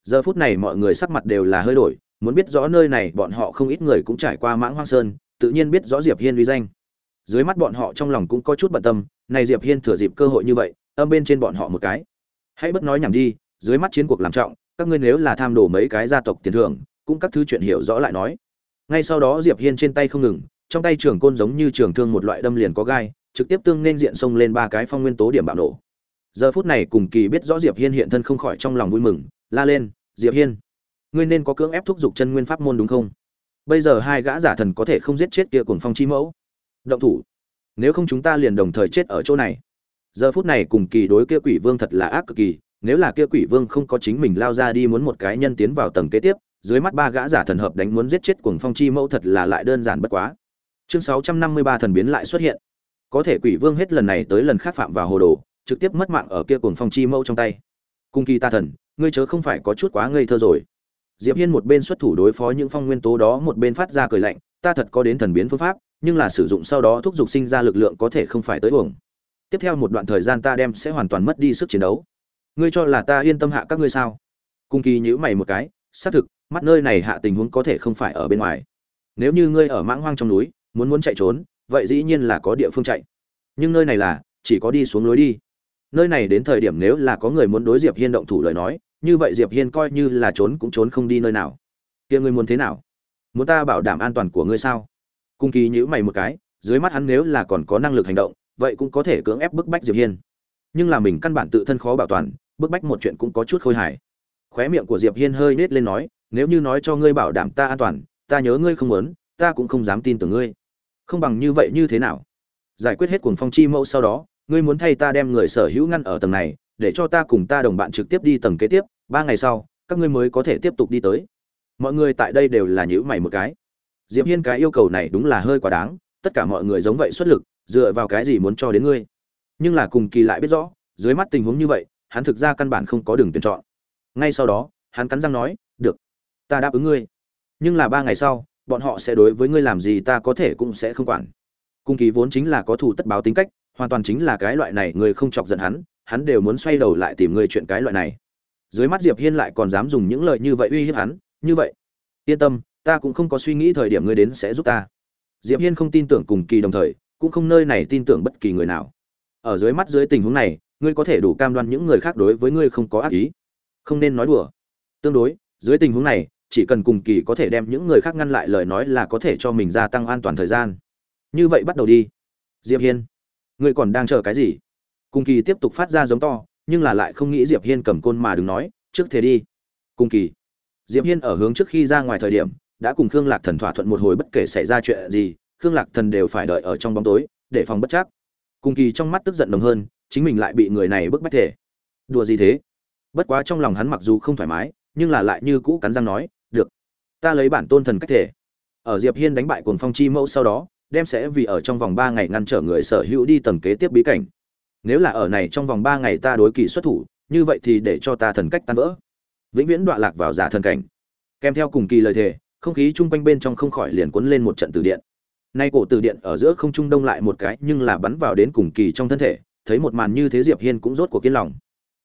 Giờ phút này mọi người sắc mặt đều là hơi đổi muốn biết rõ nơi này bọn họ không ít người cũng trải qua mãng hoang sơn, tự nhiên biết rõ diệp hiên uy danh. Dưới mắt bọn họ trong lòng cũng có chút bận tâm, này diệp hiên thừa dịp cơ hội như vậy, âm bên trên bọn họ một cái. Hãy bất nói nhảm đi, dưới mắt chiến cuộc làm trọng, các ngươi nếu là tham đồ mấy cái gia tộc tiền thưởng, cũng các thứ chuyện hiểu rõ lại nói. Ngay sau đó diệp hiên trên tay không ngừng, trong tay trường côn giống như trường thương một loại đâm liền có gai, trực tiếp tương nên diện xông lên ba cái phong nguyên tố điểm bạo nổ. Giờ phút này cùng kỳ biết rõ diệp hiên hiện thân không khỏi trong lòng vui mừng, la lên, diệp hiên ngươi nên có cưỡng ép thúc giục chân nguyên pháp môn đúng không? Bây giờ hai gã giả thần có thể không giết chết kia cuồng phong chi mẫu. Động thủ. Nếu không chúng ta liền đồng thời chết ở chỗ này. Giờ phút này cùng kỳ đối kia quỷ vương thật là ác cực kỳ. Nếu là kia quỷ vương không có chính mình lao ra đi muốn một cái nhân tiến vào tầng kế tiếp, dưới mắt ba gã giả thần hợp đánh muốn giết chết cuồng phong chi mẫu thật là lại đơn giản bất quá. Chương sáu trăm năm mươi ba thần biến lại xuất hiện. Có thể quỷ vương hết lần này tới lần khác phạm vào hồ đồ, trực tiếp mất mạng ở kia cuồng phong chi mẫu trong tay. Cung kỳ ta thần, ngươi chớ không phải có chút quá ngây thơ rồi diệp hiên một bên xuất thủ đối phó những phong nguyên tố đó, một bên phát ra cười lạnh, ta thật có đến thần biến phương pháp, nhưng là sử dụng sau đó thúc giục sinh ra lực lượng có thể không phải tới uổng. Tiếp theo một đoạn thời gian ta đem sẽ hoàn toàn mất đi sức chiến đấu. Ngươi cho là ta yên tâm hạ các ngươi sao? Cung kỳ nhíu mày một cái, xác thực, mắt nơi này hạ tình huống có thể không phải ở bên ngoài. Nếu như ngươi ở mãng hoang trong núi, muốn muốn chạy trốn, vậy dĩ nhiên là có địa phương chạy. Nhưng nơi này là, chỉ có đi xuống lối đi. Nơi này đến thời điểm nếu là có người muốn đối diệp hiên động thủ lời nói như vậy diệp hiên coi như là trốn cũng trốn không đi nơi nào. Kia ngươi muốn thế nào? Muốn ta bảo đảm an toàn của ngươi sao? Cung kỳ nhữ mày một cái, dưới mắt hắn nếu là còn có năng lực hành động, vậy cũng có thể cưỡng ép bức bách diệp hiên. Nhưng là mình căn bản tự thân khó bảo toàn, bức bách một chuyện cũng có chút khôi hài. Khóe miệng của diệp hiên hơi nết lên nói, nếu như nói cho ngươi bảo đảm ta an toàn, ta nhớ ngươi không muốn, ta cũng không dám tin tưởng ngươi. Không bằng như vậy như thế nào? Giải quyết hết cuồng phong chi mẫu sau đó, ngươi muốn thay ta đem người sở hữu ngăn ở tầng này để cho ta cùng ta đồng bạn trực tiếp đi tầng kế tiếp, ba ngày sau, các ngươi mới có thể tiếp tục đi tới. Mọi người tại đây đều là nhữ mày một cái. Diệp hiên cái yêu cầu này đúng là hơi quá đáng, tất cả mọi người giống vậy xuất lực, dựa vào cái gì muốn cho đến ngươi? Nhưng là cùng kỳ lại biết rõ, dưới mắt tình huống như vậy, hắn thực ra căn bản không có đường tuyển chọn. Ngay sau đó, hắn cắn răng nói, được, ta đáp ứng ngươi. Nhưng là ba ngày sau, bọn họ sẽ đối với ngươi làm gì ta có thể cũng sẽ không quản. Cung kỳ vốn chính là có thủ tất báo tính cách, hoàn toàn chính là cái loại này người không chọc giận hắn hắn đều muốn xoay đầu lại tìm ngươi chuyện cái loại này. Dưới mắt diệp hiên lại còn dám dùng những lời như vậy uy hiếp hắn, như vậy. Yên tâm, ta cũng không có suy nghĩ thời điểm ngươi đến sẽ giúp ta. Diệp hiên không tin tưởng cùng kỳ đồng thời, cũng không nơi này tin tưởng bất kỳ người nào. Ở dưới mắt dưới tình huống này, ngươi có thể đủ cam đoan những người khác đối với ngươi không có ác ý. Không nên nói đùa. Tương đối, dưới tình huống này, chỉ cần cùng kỳ có thể đem những người khác ngăn lại lời nói là có thể cho mình gia tăng an toàn thời gian. Như vậy bắt đầu đi. Diệp hiên, ngươi còn đang chờ cái gì? Cùng kỳ tiếp tục phát ra giống to, nhưng là lại không nghĩ diệp hiên cầm côn mà đừng nói, trước thế đi. Cùng kỳ. Diệp hiên ở hướng trước khi ra ngoài thời điểm, đã cùng khương lạc thần thỏa thuận một hồi bất kể xảy ra chuyện gì, khương lạc thần đều phải đợi ở trong bóng tối, để phòng bất chắc. Cùng kỳ trong mắt tức giận đồng hơn, chính mình lại bị người này bức bách thể đùa gì thế? Bất quá trong lòng hắn mặc dù không thoải mái, nhưng là lại như cũ cắn răng nói, được, ta lấy bản tôn thần cách thể ở diệp hiên đánh bại cuồng phong chi mẫu sau đó, đem sẽ vì ở trong vòng ba ngày ngăn trở người sở hữu đi tầng kế tiếp bí cảnh nếu là ở này trong vòng ba ngày ta đối kỳ xuất thủ, như vậy thì để cho ta thần cách tan vỡ. Vĩnh viễn đọa lạc vào giả thần cảnh. Kèm theo cùng kỳ lời thề, không khí chung quanh bên trong không khỏi liền cuốn lên một trận từ điện. Nay cổ từ điện ở giữa không trung đông lại một cái, nhưng là bắn vào đến cùng kỳ trong thân thể, thấy một màn như thế diệp hiên cũng rốt cuộc kiên lòng.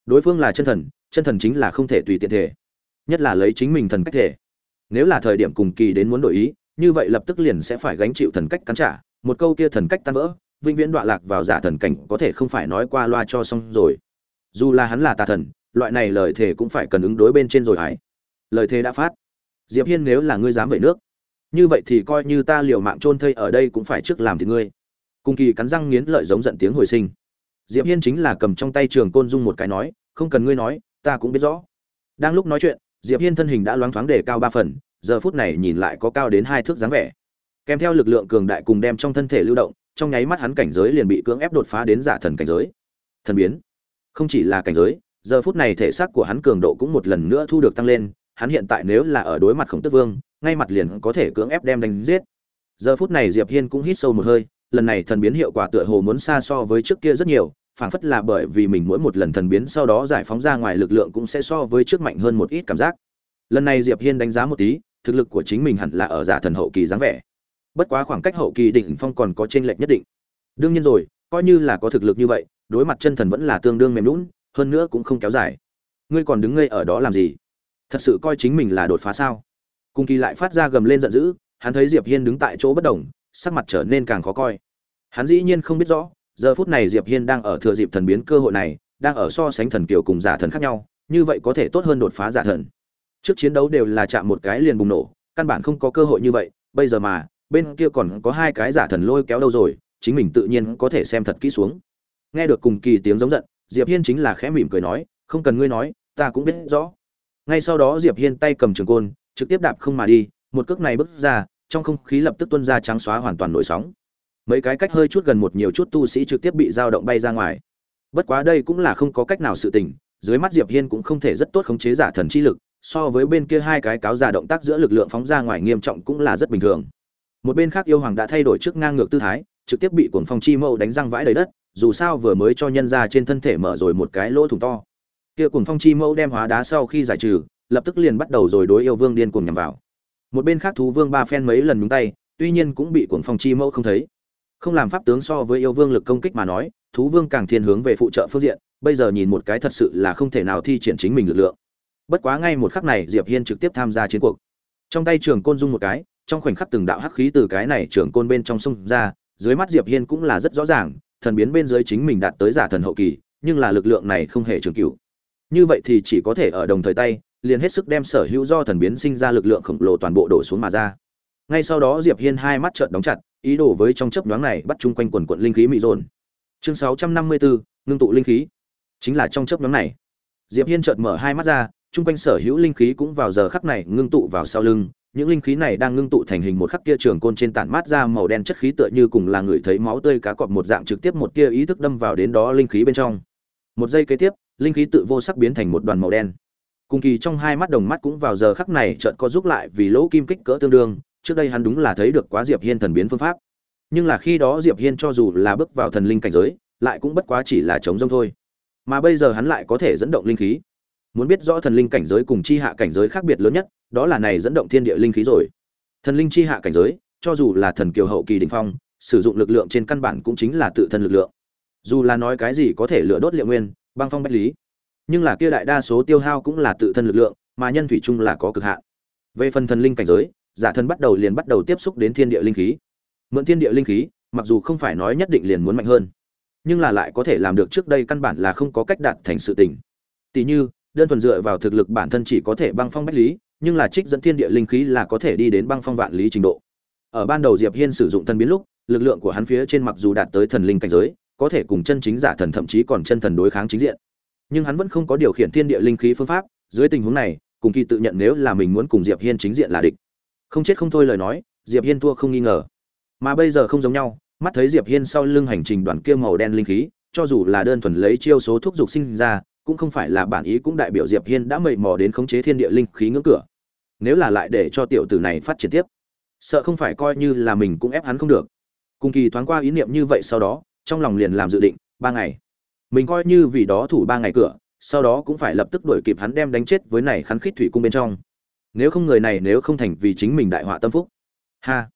Đối phương là chân thần chân thần chính là không thể tùy tiện thể, nhất là lấy chính mình thần cách thể. Nếu là thời điểm cùng kỳ đến muốn đổi ý, như vậy lập tức liền sẽ phải gánh chịu thần cách cắn trả, một câu kia thần cách tan vỡ vĩnh viễn đọa lạc vào giả thần cảnh có thể không phải nói qua loa cho xong rồi. Dù là hắn là tà thần, loại này lời thề cũng phải cần ứng đối bên trên rồi hải lời thề đã phát. Diệp hiên nếu là ngươi dám về nước, như vậy thì coi như ta liều mạng chôn thây ở đây cũng phải trước làm thì ngươi. Cung kỳ cắn răng nghiến lợi giống giận tiếng hồi sinh. Diệp hiên chính là cầm trong tay trường côn dung một cái nói, không cần ngươi nói, ta cũng biết rõ. Đang lúc nói chuyện, diệp hiên thân hình đã loáng thoáng đề cao ba phần, giờ phút này nhìn lại có cao đến hai thước dáng vẻ. Kèm theo lực lượng cường đại cùng đem trong thân thể lưu động trong nháy mắt hắn cảnh giới liền bị cưỡng ép đột phá đến giả thần cảnh giới. Thần biến. Không chỉ là cảnh giới, giờ phút này thể xác của hắn cường độ cũng một lần nữa thu được tăng lên, hắn hiện tại nếu là ở đối mặt khổng tước vương, ngay mặt liền có thể cưỡng ép đem đánh giết. Giờ phút này diệp hiên cũng hít sâu một hơi, lần này thần biến hiệu quả tựa hồ muốn xa so với trước kia rất nhiều, phảng phất là bởi vì mình mỗi một lần thần biến sau đó giải phóng ra ngoài lực lượng cũng sẽ so với trước mạnh hơn một ít cảm giác. Lần này diệp hiên đánh giá một tí, thực lực của chính mình hẳn là ở giả thần hậu kỳ dáng vẻ bất quá khoảng cách hậu kỳ đỉnh phong còn có chênh lệch nhất định. Đương nhiên rồi, coi như là có thực lực như vậy, đối mặt chân thần vẫn là tương đương mềm lún hơn nữa cũng không kéo dài. Ngươi còn đứng ngây ở đó làm gì? Thật sự coi chính mình là đột phá sao? Cung kỳ lại phát ra gầm lên giận dữ, hắn thấy diệp hiên đứng tại chỗ bất động, sắc mặt trở nên càng khó coi. Hắn dĩ nhiên không biết rõ, giờ phút này diệp hiên đang ở thừa dịp thần biến cơ hội này, đang ở so sánh thần kiều cùng giả thần khác nhau, như vậy có thể tốt hơn đột phá giả thần. Trước chiến đấu đều là chạm một cái liền bùng nổ, căn bản không có cơ hội như vậy, bây giờ mà bên kia còn có hai cái giả thần lôi kéo đâu rồi, chính mình tự nhiên có thể xem thật kỹ xuống. Nghe được cùng kỳ tiếng giống giận, diệp hiên chính là khẽ mỉm cười nói, không cần ngươi nói, ta cũng biết rõ. Ngay sau đó diệp hiên tay cầm trường côn, trực tiếp đạp không mà đi, một cước này bước ra, trong không khí lập tức tuôn ra trắng xóa hoàn toàn nổi sóng. Mấy cái cách hơi chút gần một nhiều chút tu sĩ trực tiếp bị dao động bay ra ngoài. Bất quá đây cũng là không có cách nào sự tình, dưới mắt diệp hiên cũng không thể rất tốt khống chế giả thần chi lực, so với bên kia hai cái cáo giả động tác giữa lực lượng phóng ra ngoài nghiêm trọng cũng là rất bình thường một bên khác yêu hoàng đã thay đổi trước ngang ngược tư thái, trực tiếp bị cuồng phong chi mâu đánh răng vãi đầy đất, dù sao vừa mới cho nhân ra trên thân thể mở rồi một cái lỗ thủng to. Kia cuồng phong chi mâu đem hóa đá sau khi giải trừ, lập tức liền bắt đầu rồi đối yêu vương điên cuồng nhằm vào. Một bên khác thú vương ba phen mấy lần nhúng tay, tuy nhiên cũng bị cuồng phong chi mâu không thấy. Không làm pháp tướng so với yêu vương lực công kích mà nói, thú vương càng thiên hướng về phụ trợ phương diện, bây giờ nhìn một cái thật sự là không thể nào thi triển chính mình lực lượng. Bất quá ngay một khắc này diệp hiên trực tiếp tham gia chiến cuộc. Trong tay trường côn dung một cái trong khoảnh khắc từng đạo hắc khí từ cái này trưởng côn bên trong sông ra dưới mắt diệp hiên cũng là rất rõ ràng thần biến bên dưới chính mình đạt tới giả thần hậu kỳ nhưng là lực lượng này không hề trường cửu. Như vậy thì chỉ có thể ở đồng thời tay liền hết sức đem sở hữu do thần biến sinh ra lực lượng khổng lồ toàn bộ đổ xuống mà ra. Ngay sau đó diệp hiên hai mắt trợn đóng chặt ý đồ với trong chớp nhoáng này bắt chung quanh quần quận linh khí mị dồn. Chương 654, ngưng tụ linh khí. Chính là trong chớp nhoáng này diệp hiên chợt mở hai mắt ra chung quanh sở hữu linh khí cũng vào giờ khắc này ngưng tụ vào sau lưng những linh khí này đang ngưng tụ thành hình một khắc kia trường côn trên tản mát ra màu đen chất khí tựa như cùng là người thấy máu tươi cá cọp một dạng trực tiếp một tia ý thức đâm vào đến đó linh khí bên trong. Một giây kế tiếp, linh khí tự vô sắc biến thành một đoàn màu đen. Cùng kỳ trong hai mắt đồng mắt cũng vào giờ khắc này chợt có giúp lại vì lỗ kim kích cỡ tương đương, trước đây hắn đúng là thấy được quá diệp hiên thần biến phương pháp. Nhưng là khi đó diệp hiên cho dù là bước vào thần linh cảnh giới, lại cũng bất quá chỉ là chống rông thôi. Mà bây giờ hắn lại có thể dẫn động linh khí. Muốn biết rõ thần linh cảnh giới cùng chi hạ cảnh giới khác biệt lớn nhất đó là này dẫn động thiên địa linh khí rồi. Thần linh chi hạ cảnh giới, cho dù là thần kiều hậu kỳ đỉnh phong, sử dụng lực lượng trên căn bản cũng chính là tự thân lực lượng. Dù là nói cái gì có thể lửa đốt liệu nguyên, băng phong bách lý. Nhưng là kia đại đa số tiêu hao cũng là tự thân lực lượng, mà nhân thủy chung là có cực hạn. Về phần thần linh cảnh giới, giả thân bắt đầu liền bắt đầu tiếp xúc đến thiên địa linh khí. Mượn thiên địa linh khí, mặc dù không phải nói nhất định liền muốn mạnh hơn, nhưng là lại có thể làm được trước đây căn bản là không có cách đạt thành sự tình. Tỷ như, đơn thuần dựa vào thực lực bản thân chỉ có thể băng phong bách lý nhưng là trích dẫn thiên địa linh khí là có thể đi đến băng phong vạn lý trình độ. Ở ban đầu diệp hiên sử dụng thần biến lúc, lực lượng của hắn phía trên mặc dù đạt tới thần linh cảnh giới, có thể cùng chân chính giả thần thậm chí còn chân thần đối kháng chính diện. Nhưng hắn vẫn không có điều khiển thiên địa linh khí phương pháp, dưới tình huống này, cùng kỳ tự nhận nếu là mình muốn cùng diệp hiên chính diện là địch. Không chết không thôi lời nói, diệp hiên thua không nghi ngờ. Mà bây giờ không giống nhau, mắt thấy diệp hiên sau lưng hành trình đoàn kia màu đen linh khí, cho dù là đơn thuần lấy chiêu số thuốc dục sinh ra, cũng không phải là bản ý cũng đại biểu diệp hiên đã mầy mò đến khống chế thiên địa linh khí ngưỡng cửa nếu là lại để cho tiểu tử này phát triển tiếp, sợ không phải coi như là mình cũng ép hắn không được. Cùng kỳ thoáng qua ý niệm như vậy sau đó, trong lòng liền làm dự định, ba ngày. Mình coi như vì đó thủ ba ngày cửa, sau đó cũng phải lập tức đuổi kịp hắn đem đánh chết với này khắn khít thủy cung bên trong. Nếu không người này nếu không thành vì chính mình đại họa tâm phúc. Ha!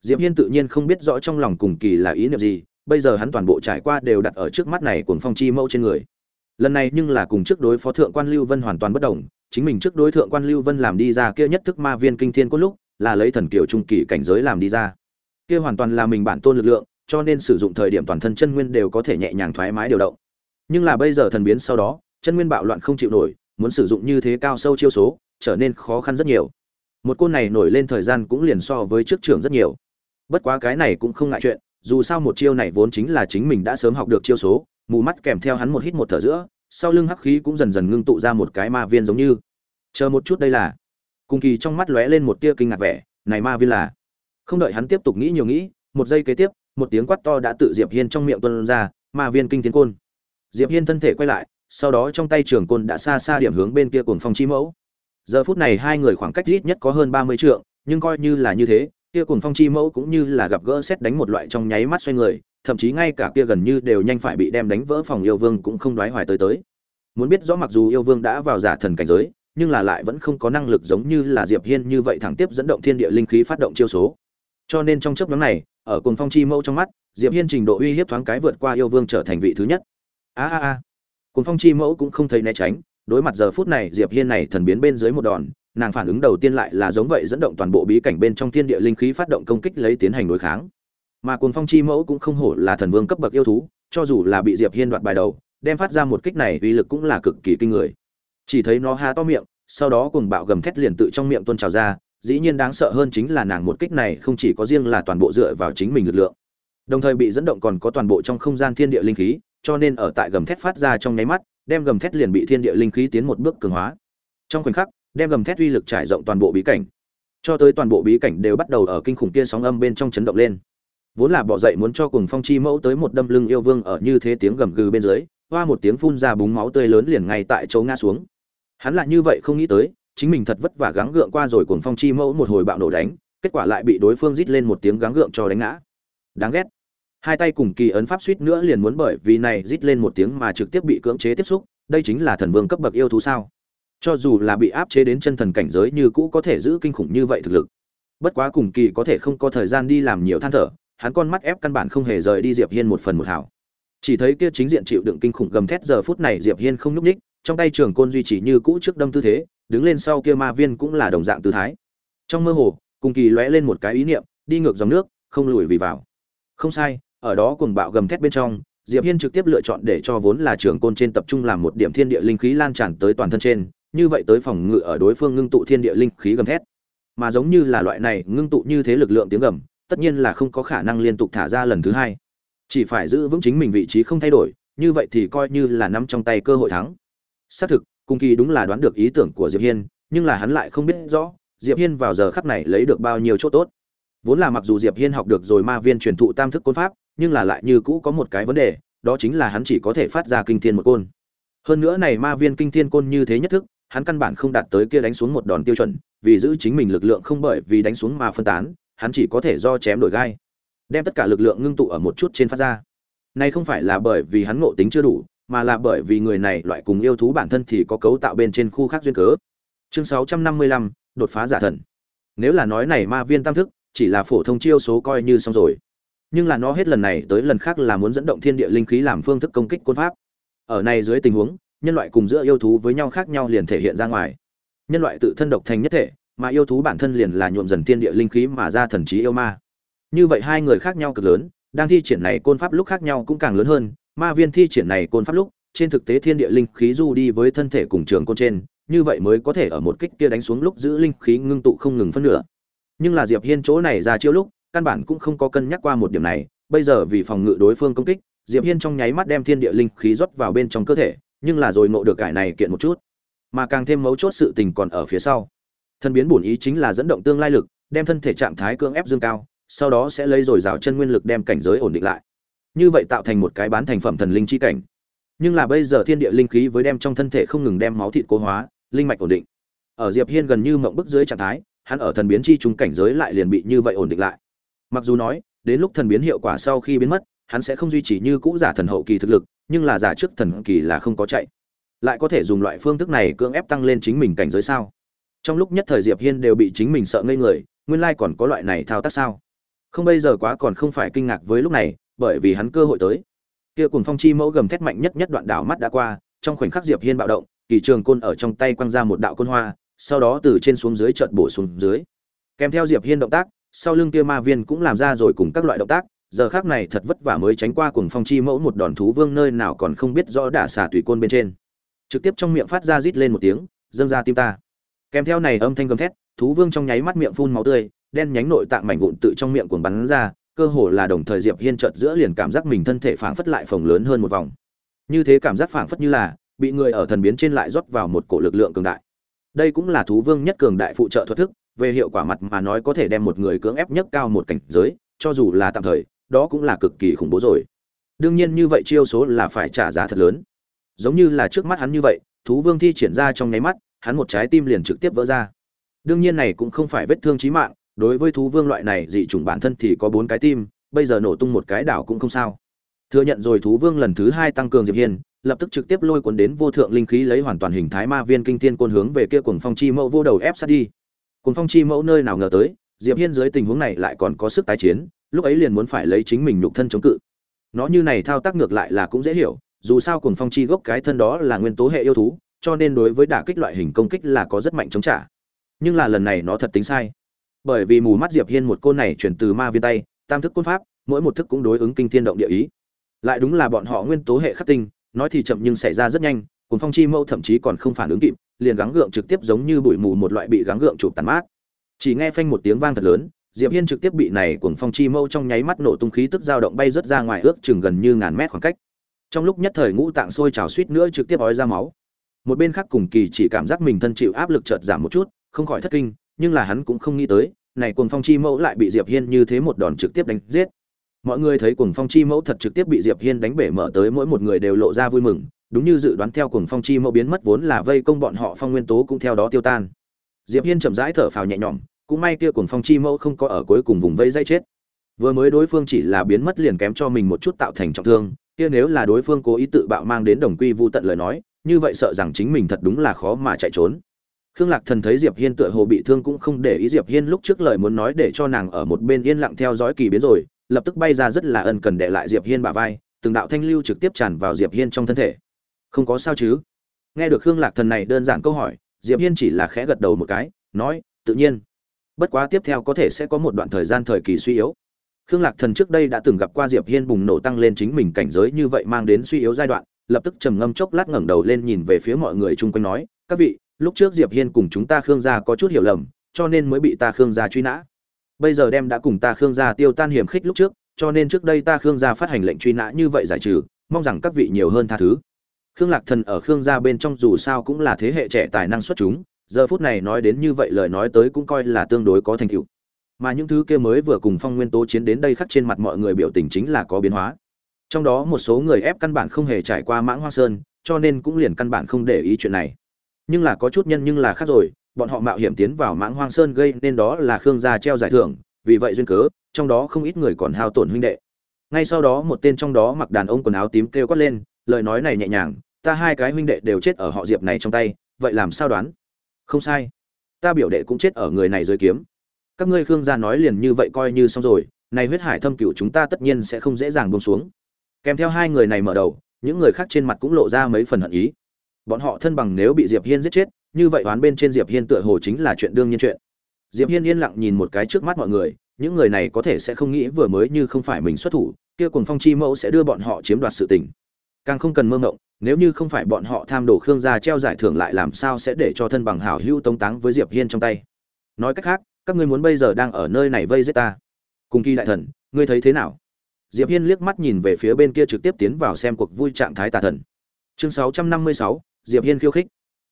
Diệp hiên tự nhiên không biết rõ trong lòng cùng kỳ là ý niệm gì, bây giờ hắn toàn bộ trải qua đều đặt ở trước mắt này cuồng phong chi mẫu trên người. Lần này nhưng là cùng trước đối phó thượng quan lưu vân hoàn toàn bất đồng chính mình trước đối thượng quan lưu vân làm đi ra kia nhất thức ma viên kinh thiên cốt lúc, là lấy thần kiều trung kỳ cảnh giới làm đi ra. Kia hoàn toàn là mình bản tôn lực lượng, cho nên sử dụng thời điểm toàn thân chân nguyên đều có thể nhẹ nhàng thoải mái điều động. Nhưng là bây giờ thần biến sau đó, chân nguyên bạo loạn không chịu nổi, muốn sử dụng như thế cao sâu chiêu số, trở nên khó khăn rất nhiều. Một côn này nổi lên thời gian cũng liền so với trước trưởng rất nhiều. Bất quá cái này cũng không ngại chuyện, dù sao một chiêu này vốn chính là chính mình đã sớm học được chiêu số, mù mắt kèm theo hắn một hít một thở giữa sau lưng hắc khí cũng dần dần ngưng tụ ra một cái ma viên giống như. Chờ một chút đây là. Cùng kỳ trong mắt lóe lên một tia kinh ngạc vẻ, này ma viên là. Không đợi hắn tiếp tục nghĩ nhiều nghĩ, một giây kế tiếp, một tiếng quát to đã tự diệp hiên trong miệng tuôn ra, ma viên kinh tiến côn. Diệp hiên thân thể quay lại, sau đó trong tay trường côn đã xa xa điểm hướng bên kia cuồng phong chi mẫu. Giờ phút này hai người khoảng cách ít nhất có hơn ba mươi trượng, nhưng coi như là như thế, kia cùng phong chi mẫu cũng như là gặp gỡ xét đánh một loại trong nháy mắt xoay người thậm chí ngay cả kia gần như đều nhanh phải bị đem đánh vỡ phòng yêu vương cũng không đoái hoài tới tới. Muốn biết rõ mặc dù yêu vương đã vào giả thần cảnh giới, nhưng là lại vẫn không có năng lực giống như là diệp hiên như vậy thẳng tiếp dẫn động thiên địa linh khí phát động chiêu số. Cho nên trong chớp nhoáng này, ở cùng phong chi mẫu trong mắt, diệp hiên trình độ uy hiếp thoáng cái vượt qua yêu vương trở thành vị thứ nhất. A a a. Cùng phong chi mẫu cũng không thấy né tránh, đối mặt giờ phút này diệp hiên này thần biến bên dưới một đòn, nàng phản ứng đầu tiên lại là giống vậy dẫn động toàn bộ bí cảnh bên trong thiên địa linh khí phát động công kích lấy tiến hành đối kháng mà cuồng phong chi mẫu cũng không hổ là thần vương cấp bậc yêu thú, cho dù là bị diệp hiên đoạt bài đầu, đem phát ra một kích này uy lực cũng là cực kỳ kinh người. Chỉ thấy nó há to miệng, sau đó cùng bạo gầm thét liền tự trong miệng tuôn trào ra, dĩ nhiên đáng sợ hơn chính là nàng một kích này không chỉ có riêng là toàn bộ dựa vào chính mình lực lượng, đồng thời bị dẫn động còn có toàn bộ trong không gian thiên địa linh khí, cho nên ở tại gầm thét phát ra trong nháy mắt, đem gầm thét liền bị thiên địa linh khí tiến một bước cường hóa. Trong khoảnh khắc, đem gầm thét uy lực trải rộng toàn bộ bí cảnh, cho tới toàn bộ bí cảnh đều bắt đầu ở kinh khủng kia sóng âm bên trong chấn động lên vốn là bỏ dậy muốn cho cùng phong chi mẫu tới một đâm lưng yêu vương ở như thế tiếng gầm gừ bên dưới, hoa một tiếng phun ra búng máu tươi lớn liền ngay tại chỗ ngã xuống. Hắn lại như vậy không nghĩ tới, chính mình thật vất vả gắng gượng qua rồi cùng phong chi mẫu một hồi bạo nổ đánh, kết quả lại bị đối phương rít lên một tiếng gắng gượng cho đánh ngã. Đáng ghét. Hai tay cùng kỳ ấn pháp suýt nữa liền muốn bởi vì này rít lên một tiếng mà trực tiếp bị cưỡng chế tiếp xúc, đây chính là thần vương cấp bậc yêu thú sao? Cho dù là bị áp chế đến chân thần cảnh giới như cũ có thể giữ kinh khủng như vậy thực lực. Bất quá cùng kỳ có thể không có thời gian đi làm nhiều than thở hắn con mắt ép căn bản không hề rời đi diệp hiên một phần một hảo. Chỉ thấy kia chính diện chịu đựng kinh khủng gầm thét giờ phút này diệp hiên không nhúc ních trong tay trường côn duy trì như cũ trước đâm tư thế, đứng lên sau kia ma viên cũng là đồng dạng tư thái. Trong mơ hồ, cùng kỳ lóe lên một cái ý niệm, đi ngược dòng nước, không lùi vì vào. Không sai, ở đó cùng bạo gầm thét bên trong, diệp hiên trực tiếp lựa chọn để cho vốn là trường côn trên tập trung làm một điểm thiên địa linh khí lan tràn tới toàn thân trên, như vậy tới phòng ngự ở đối phương ngưng tụ thiên địa linh khí gầm thét. Mà giống như là loại này ngưng tụ như thế lực lượng tiếng gầm tất nhiên là không có khả năng liên tục thả ra lần thứ hai. Chỉ phải giữ vững chính mình vị trí không thay đổi, như vậy thì coi như là nắm trong tay cơ hội thắng. Xác thực cung kỳ đúng là đoán được ý tưởng của diệp hiên, nhưng là hắn lại không biết rõ, diệp hiên vào giờ khắc này lấy được bao nhiêu chỗ tốt. Vốn là mặc dù diệp hiên học được rồi ma viên truyền thụ tam thức côn pháp, nhưng là lại như cũ có một cái vấn đề, đó chính là hắn chỉ có thể phát ra kinh thiên một côn. Hơn nữa này ma viên kinh thiên côn như thế nhất thức, hắn căn bản không đạt tới kia đánh xuống một đòn tiêu chuẩn, vì giữ chính mình lực lượng không bởi vì đánh xuống mà phân tán hắn chỉ có thể do chém đổi gai đem tất cả lực lượng ngưng tụ ở một chút trên phát ra. Này không phải là bởi vì hắn ngộ tính chưa đủ mà là bởi vì người này loại cùng yêu thú bản thân thì có cấu tạo bên trên khu khác duyên cớ. Chương 655, đột phá giả thần. Nếu là nói này ma viên tam thức chỉ là phổ thông chiêu số coi như xong rồi. Nhưng là nó hết lần này tới lần khác là muốn dẫn động thiên địa linh khí làm phương thức công kích côn pháp. Ở này dưới tình huống nhân loại cùng giữa yêu thú với nhau khác nhau liền thể hiện ra ngoài. Nhân loại tự thân độc thành nhất thể mà yêu thú bản thân liền là nhuộm dần thiên địa linh khí mà ra thần trí yêu ma. Như vậy hai người khác nhau cực lớn, đang thi triển này côn pháp lúc khác nhau cũng càng lớn hơn, ma viên thi triển này côn pháp lúc, trên thực tế thiên địa linh khí du đi với thân thể cùng trường côn trên, như vậy mới có thể ở một kích kia đánh xuống lúc giữ linh khí ngưng tụ không ngừng phân nửa. Nhưng là diệp hiên chỗ này ra chiêu lúc, căn bản cũng không có cân nhắc qua một điểm này, bây giờ vì phòng ngự đối phương công kích, diệp hiên trong nháy mắt đem thiên địa linh khí rót vào bên trong cơ thể, nhưng là rồi ngộ được cải này kiện một chút. Mà càng thêm mấu chốt sự tình còn ở phía sau thân biến bổn ý chính là dẫn động tương lai lực, đem thân thể trạng thái cưỡng ép dương cao, sau đó sẽ lấy rồi dào chân nguyên lực đem cảnh giới ổn định lại. Như vậy tạo thành một cái bán thành phẩm thần linh chi cảnh. Nhưng là bây giờ thiên địa linh khí với đem trong thân thể không ngừng đem máu thịt cố hóa, linh mạch ổn định. Ở diệp hiên gần như mộng bức dưới trạng thái, hắn ở thần biến chi trung cảnh giới lại liền bị như vậy ổn định lại. Mặc dù nói, đến lúc thần biến hiệu quả sau khi biến mất, hắn sẽ không duy trì như cũ giả thần hậu kỳ thực lực, nhưng là giả trước thần kỳ là không có chạy. Lại có thể dùng loại phương thức này cưỡng ép tăng lên chính mình cảnh giới sao? Trong lúc nhất thời diệp hiên đều bị chính mình sợ ngây người, nguyên lai còn có loại này thao tác sao? Không bây giờ quá còn không phải kinh ngạc với lúc này, bởi vì hắn cơ hội tới. Kia cùng phong chi mẫu gầm thét mạnh nhất nhất đoạn đảo mắt đã qua, trong khoảnh khắc diệp hiên bạo động, kỳ trường côn ở trong tay quăng ra một đạo côn hoa, sau đó từ trên xuống dưới chợt bổ xuống dưới. Kèm theo diệp hiên động tác, sau lưng kia ma viên cũng làm ra rồi cùng các loại động tác, giờ khác này thật vất vả mới tránh qua cùng phong chi mẫu một đòn thú vương nơi nào còn không biết rõ đả xả tùy côn bên trên. Trực tiếp trong miệng phát ra rít lên một tiếng, dâng ra tim ta kèm theo này âm thanh gầm thét, thú vương trong nháy mắt miệng phun máu tươi, đen nhánh nội tạng mảnh vụn tự trong miệng cuồng bắn ra, cơ hồ là đồng thời diệp hiên chợt giữa liền cảm giác mình thân thể phảng phất lại phồng lớn hơn một vòng. Như thế cảm giác phảng phất như là bị người ở thần biến trên lại rót vào một cổ lực lượng cường đại. Đây cũng là thú vương nhất cường đại phụ trợ thuật thức, về hiệu quả mặt mà nói có thể đem một người cưỡng ép nhất cao một cảnh giới, cho dù là tạm thời, đó cũng là cực kỳ khủng bố rồi. Đương nhiên như vậy chiêu số là phải trả giá thật lớn. Giống như là trước mắt hắn như vậy, thú vương thi triển ra trong nháy mắt hắn một trái tim liền trực tiếp vỡ ra. Đương nhiên này cũng không phải vết thương chí mạng, đối với thú vương loại này dị chủng bản thân thì có bốn cái tim, bây giờ nổ tung một cái đảo cũng không sao. Thừa nhận rồi thú vương lần thứ hai tăng cường diệp hiên, lập tức trực tiếp lôi cuốn đến vô thượng linh khí lấy hoàn toàn hình thái ma viên kinh thiên côn hướng về kia cuồng phong chi mẫu vô đầu ép sát đi. Cuồng phong chi mẫu nơi nào ngờ tới, diệp hiên dưới tình huống này lại còn có sức tái chiến, lúc ấy liền muốn phải lấy chính mình nhục thân chống cự. Nó như này thao tác ngược lại là cũng dễ hiểu, dù sao cuồng phong chi gốc cái thân đó là nguyên tố hệ yêu thú cho nên đối với đả kích loại hình công kích là có rất mạnh chống trả. Nhưng là lần này nó thật tính sai. Bởi vì mù mắt diệp hiên một côn này chuyển từ ma viên tay, tam thức côn pháp, mỗi một thức cũng đối ứng kinh thiên động địa ý. Lại đúng là bọn họ nguyên tố hệ khắc tinh, nói thì chậm nhưng xảy ra rất nhanh, cuồng phong chi mâu thậm chí còn không phản ứng kịp, liền gắng gượng trực tiếp giống như bụi mù một loại bị gắng gượng chụp tàn mát. Chỉ nghe phanh một tiếng vang thật lớn, diệp hiên trực tiếp bị này cuồng phong chi mâu trong nháy mắt nổ tung khí tức dao động bay rất ra ngoài ước chừng gần như ngàn mét khoảng cách. Trong lúc nhất thời ngũ tạng sôi trào suýt nữa trực tiếp ói ra máu một bên khác cùng kỳ chỉ cảm giác mình thân chịu áp lực chợt giảm một chút, không khỏi thất kinh, nhưng là hắn cũng không nghĩ tới, này cuồng phong chi mẫu lại bị diệp hiên như thế một đòn trực tiếp đánh giết. Mọi người thấy cuồng phong chi mẫu thật trực tiếp bị diệp hiên đánh bể mở tới mỗi một người đều lộ ra vui mừng, đúng như dự đoán theo cuồng phong chi mẫu biến mất vốn là vây công bọn họ phong nguyên tố cũng theo đó tiêu tan. Diệp hiên chậm rãi thở phào nhẹ nhõm, cũng may kia cuồng phong chi mẫu không có ở cuối cùng vùng vây dây chết. Vừa mới đối phương chỉ là biến mất liền kém cho mình một chút tạo thành trọng thương, kia nếu là đối phương cố ý tự bạo mang đến đồng quy vu tận lời nói như vậy sợ rằng chính mình thật đúng là khó mà chạy trốn. Khương lạc thần thấy diệp hiên tựa hồ bị thương cũng không để ý diệp hiên lúc trước lời muốn nói để cho nàng ở một bên yên lặng theo dõi kỳ biến rồi, lập tức bay ra rất là ân cần để lại diệp hiên bả vai, từng đạo thanh lưu trực tiếp tràn vào diệp hiên trong thân thể. Không có sao chứ? Nghe được khương lạc thần này đơn giản câu hỏi, diệp hiên chỉ là khẽ gật đầu một cái, nói, tự nhiên. Bất quá tiếp theo có thể sẽ có một đoạn thời gian thời kỳ suy yếu. Khương lạc thần trước đây đã từng gặp qua diệp hiên bùng nổ tăng lên chính mình cảnh giới như vậy mang đến suy yếu giai đoạn lập tức trầm ngâm chốc lát ngẩng đầu lên nhìn về phía mọi người chung quanh nói, các vị, lúc trước diệp hiên cùng chúng ta khương gia có chút hiểu lầm, cho nên mới bị ta khương gia truy nã. Bây giờ đem đã cùng ta khương gia tiêu tan hiểm khích lúc trước, cho nên trước đây ta khương gia phát hành lệnh truy nã như vậy giải trừ, mong rằng các vị nhiều hơn tha thứ. Khương lạc thần ở khương gia bên trong dù sao cũng là thế hệ trẻ tài năng xuất chúng, giờ phút này nói đến như vậy lời nói tới cũng coi là tương đối có thành tựu. Mà những thứ kia mới vừa cùng phong nguyên tố chiến đến đây khắc trên mặt mọi người biểu tình chính là có biến hóa trong đó một số người ép căn bản không hề trải qua mãng hoa sơn, cho nên cũng liền căn bản không để ý chuyện này. Nhưng là có chút nhân nhưng là khác rồi, bọn họ mạo hiểm tiến vào mãng hoang sơn gây nên đó là khương gia treo giải thưởng, vì vậy duyên cớ, trong đó không ít người còn hao tổn huynh đệ. Ngay sau đó một tên trong đó mặc đàn ông quần áo tím kêu quát lên, lời nói này nhẹ nhàng, ta hai cái huynh đệ đều chết ở họ diệp này trong tay, vậy làm sao đoán? Không sai, ta biểu đệ cũng chết ở người này dưới kiếm. Các ngươi khương gia nói liền như vậy coi như xong rồi, này huyết hải thâm cựu chúng ta tất nhiên sẽ không dễ dàng buông xuống kèm theo hai người này mở đầu, những người khác trên mặt cũng lộ ra mấy phần hận ý. Bọn họ thân bằng nếu bị diệp hiên giết chết, như vậy đoán bên trên diệp hiên tựa hồ chính là chuyện đương nhiên chuyện. Diệp hiên yên lặng nhìn một cái trước mắt mọi người, những người này có thể sẽ không nghĩ vừa mới như không phải mình xuất thủ, kia cùng phong chi mẫu sẽ đưa bọn họ chiếm đoạt sự tình. Càng không cần mơ ngộng nếu như không phải bọn họ tham đồ khương gia treo giải thưởng lại làm sao sẽ để cho thân bằng hảo hữu tống táng với diệp hiên trong tay. Nói cách khác, các ngươi muốn bây giờ đang ở nơi này vây giết ta. Cùng kỳ đại thần, ngươi thấy thế nào? Diệp hiên liếc mắt nhìn về phía bên kia trực tiếp tiến vào xem cuộc vui trạng thái tà thần. Chương 656, diệp hiên khiêu khích.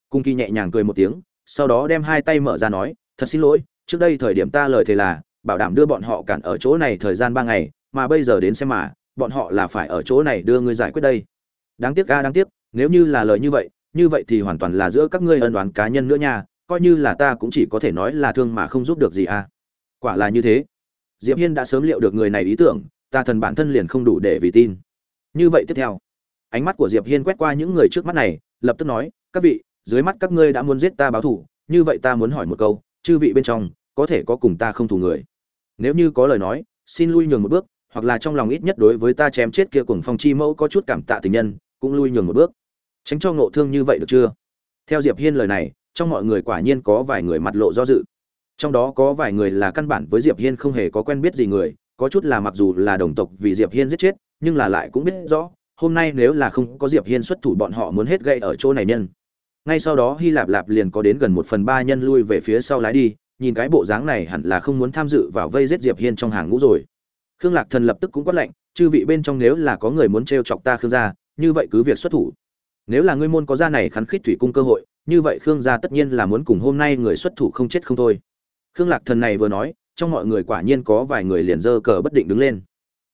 Cung kỳ nhẹ nhàng cười một tiếng sau đó đem hai tay mở ra nói thật xin lỗi trước đây thời điểm ta lời thề là bảo đảm đưa bọn họ cản ở chỗ này thời gian ba ngày mà bây giờ đến xem mà bọn họ là phải ở chỗ này đưa ngươi giải quyết đây. Đáng tiếc ga đáng tiếc nếu như là lời như vậy như vậy thì hoàn toàn là giữa các ngươi ân đoán cá nhân nữa nha coi như là ta cũng chỉ có thể nói là thương mà không giúp được gì à quả là như thế. Diệp hiên đã sớm liệu được người này ý tưởng ta thần bản thân liền không đủ để vì tin. Như vậy tiếp theo, ánh mắt của diệp hiên quét qua những người trước mắt này, lập tức nói, các vị, dưới mắt các ngươi đã muốn giết ta báo thù, như vậy ta muốn hỏi một câu, chư vị bên trong, có thể có cùng ta không thù người? Nếu như có lời nói, xin lui nhường một bước, hoặc là trong lòng ít nhất đối với ta chém chết kia cùng phong chi mẫu có chút cảm tạ tình nhân, cũng lui nhường một bước. Tránh cho ngộ thương như vậy được chưa? Theo diệp hiên lời này, trong mọi người quả nhiên có vài người mặt lộ do dự. Trong đó có vài người là căn bản với diệp hiên không hề có quen biết gì người có chút là mặc dù là đồng tộc vì diệp hiên giết chết, nhưng là lại cũng biết rõ, hôm nay nếu là không có diệp hiên xuất thủ bọn họ muốn hết gây ở chỗ này nhân. Ngay sau đó hy lạp lạp liền có đến gần một phần ba nhân lui về phía sau lái đi, nhìn cái bộ dáng này hẳn là không muốn tham dự vào vây giết diệp hiên trong hàng ngũ rồi. Khương lạc thần lập tức cũng quát lệnh chư vị bên trong nếu là có người muốn trêu chọc ta khương gia, như vậy cứ việc xuất thủ. Nếu là ngươi môn có gia này khắn khít thủy cung cơ hội, như vậy khương gia tất nhiên là muốn cùng hôm nay người xuất thủ không chết không thôi. Khương lạc thần này vừa nói trong mọi người quả nhiên có vài người liền dơ cờ bất định đứng lên.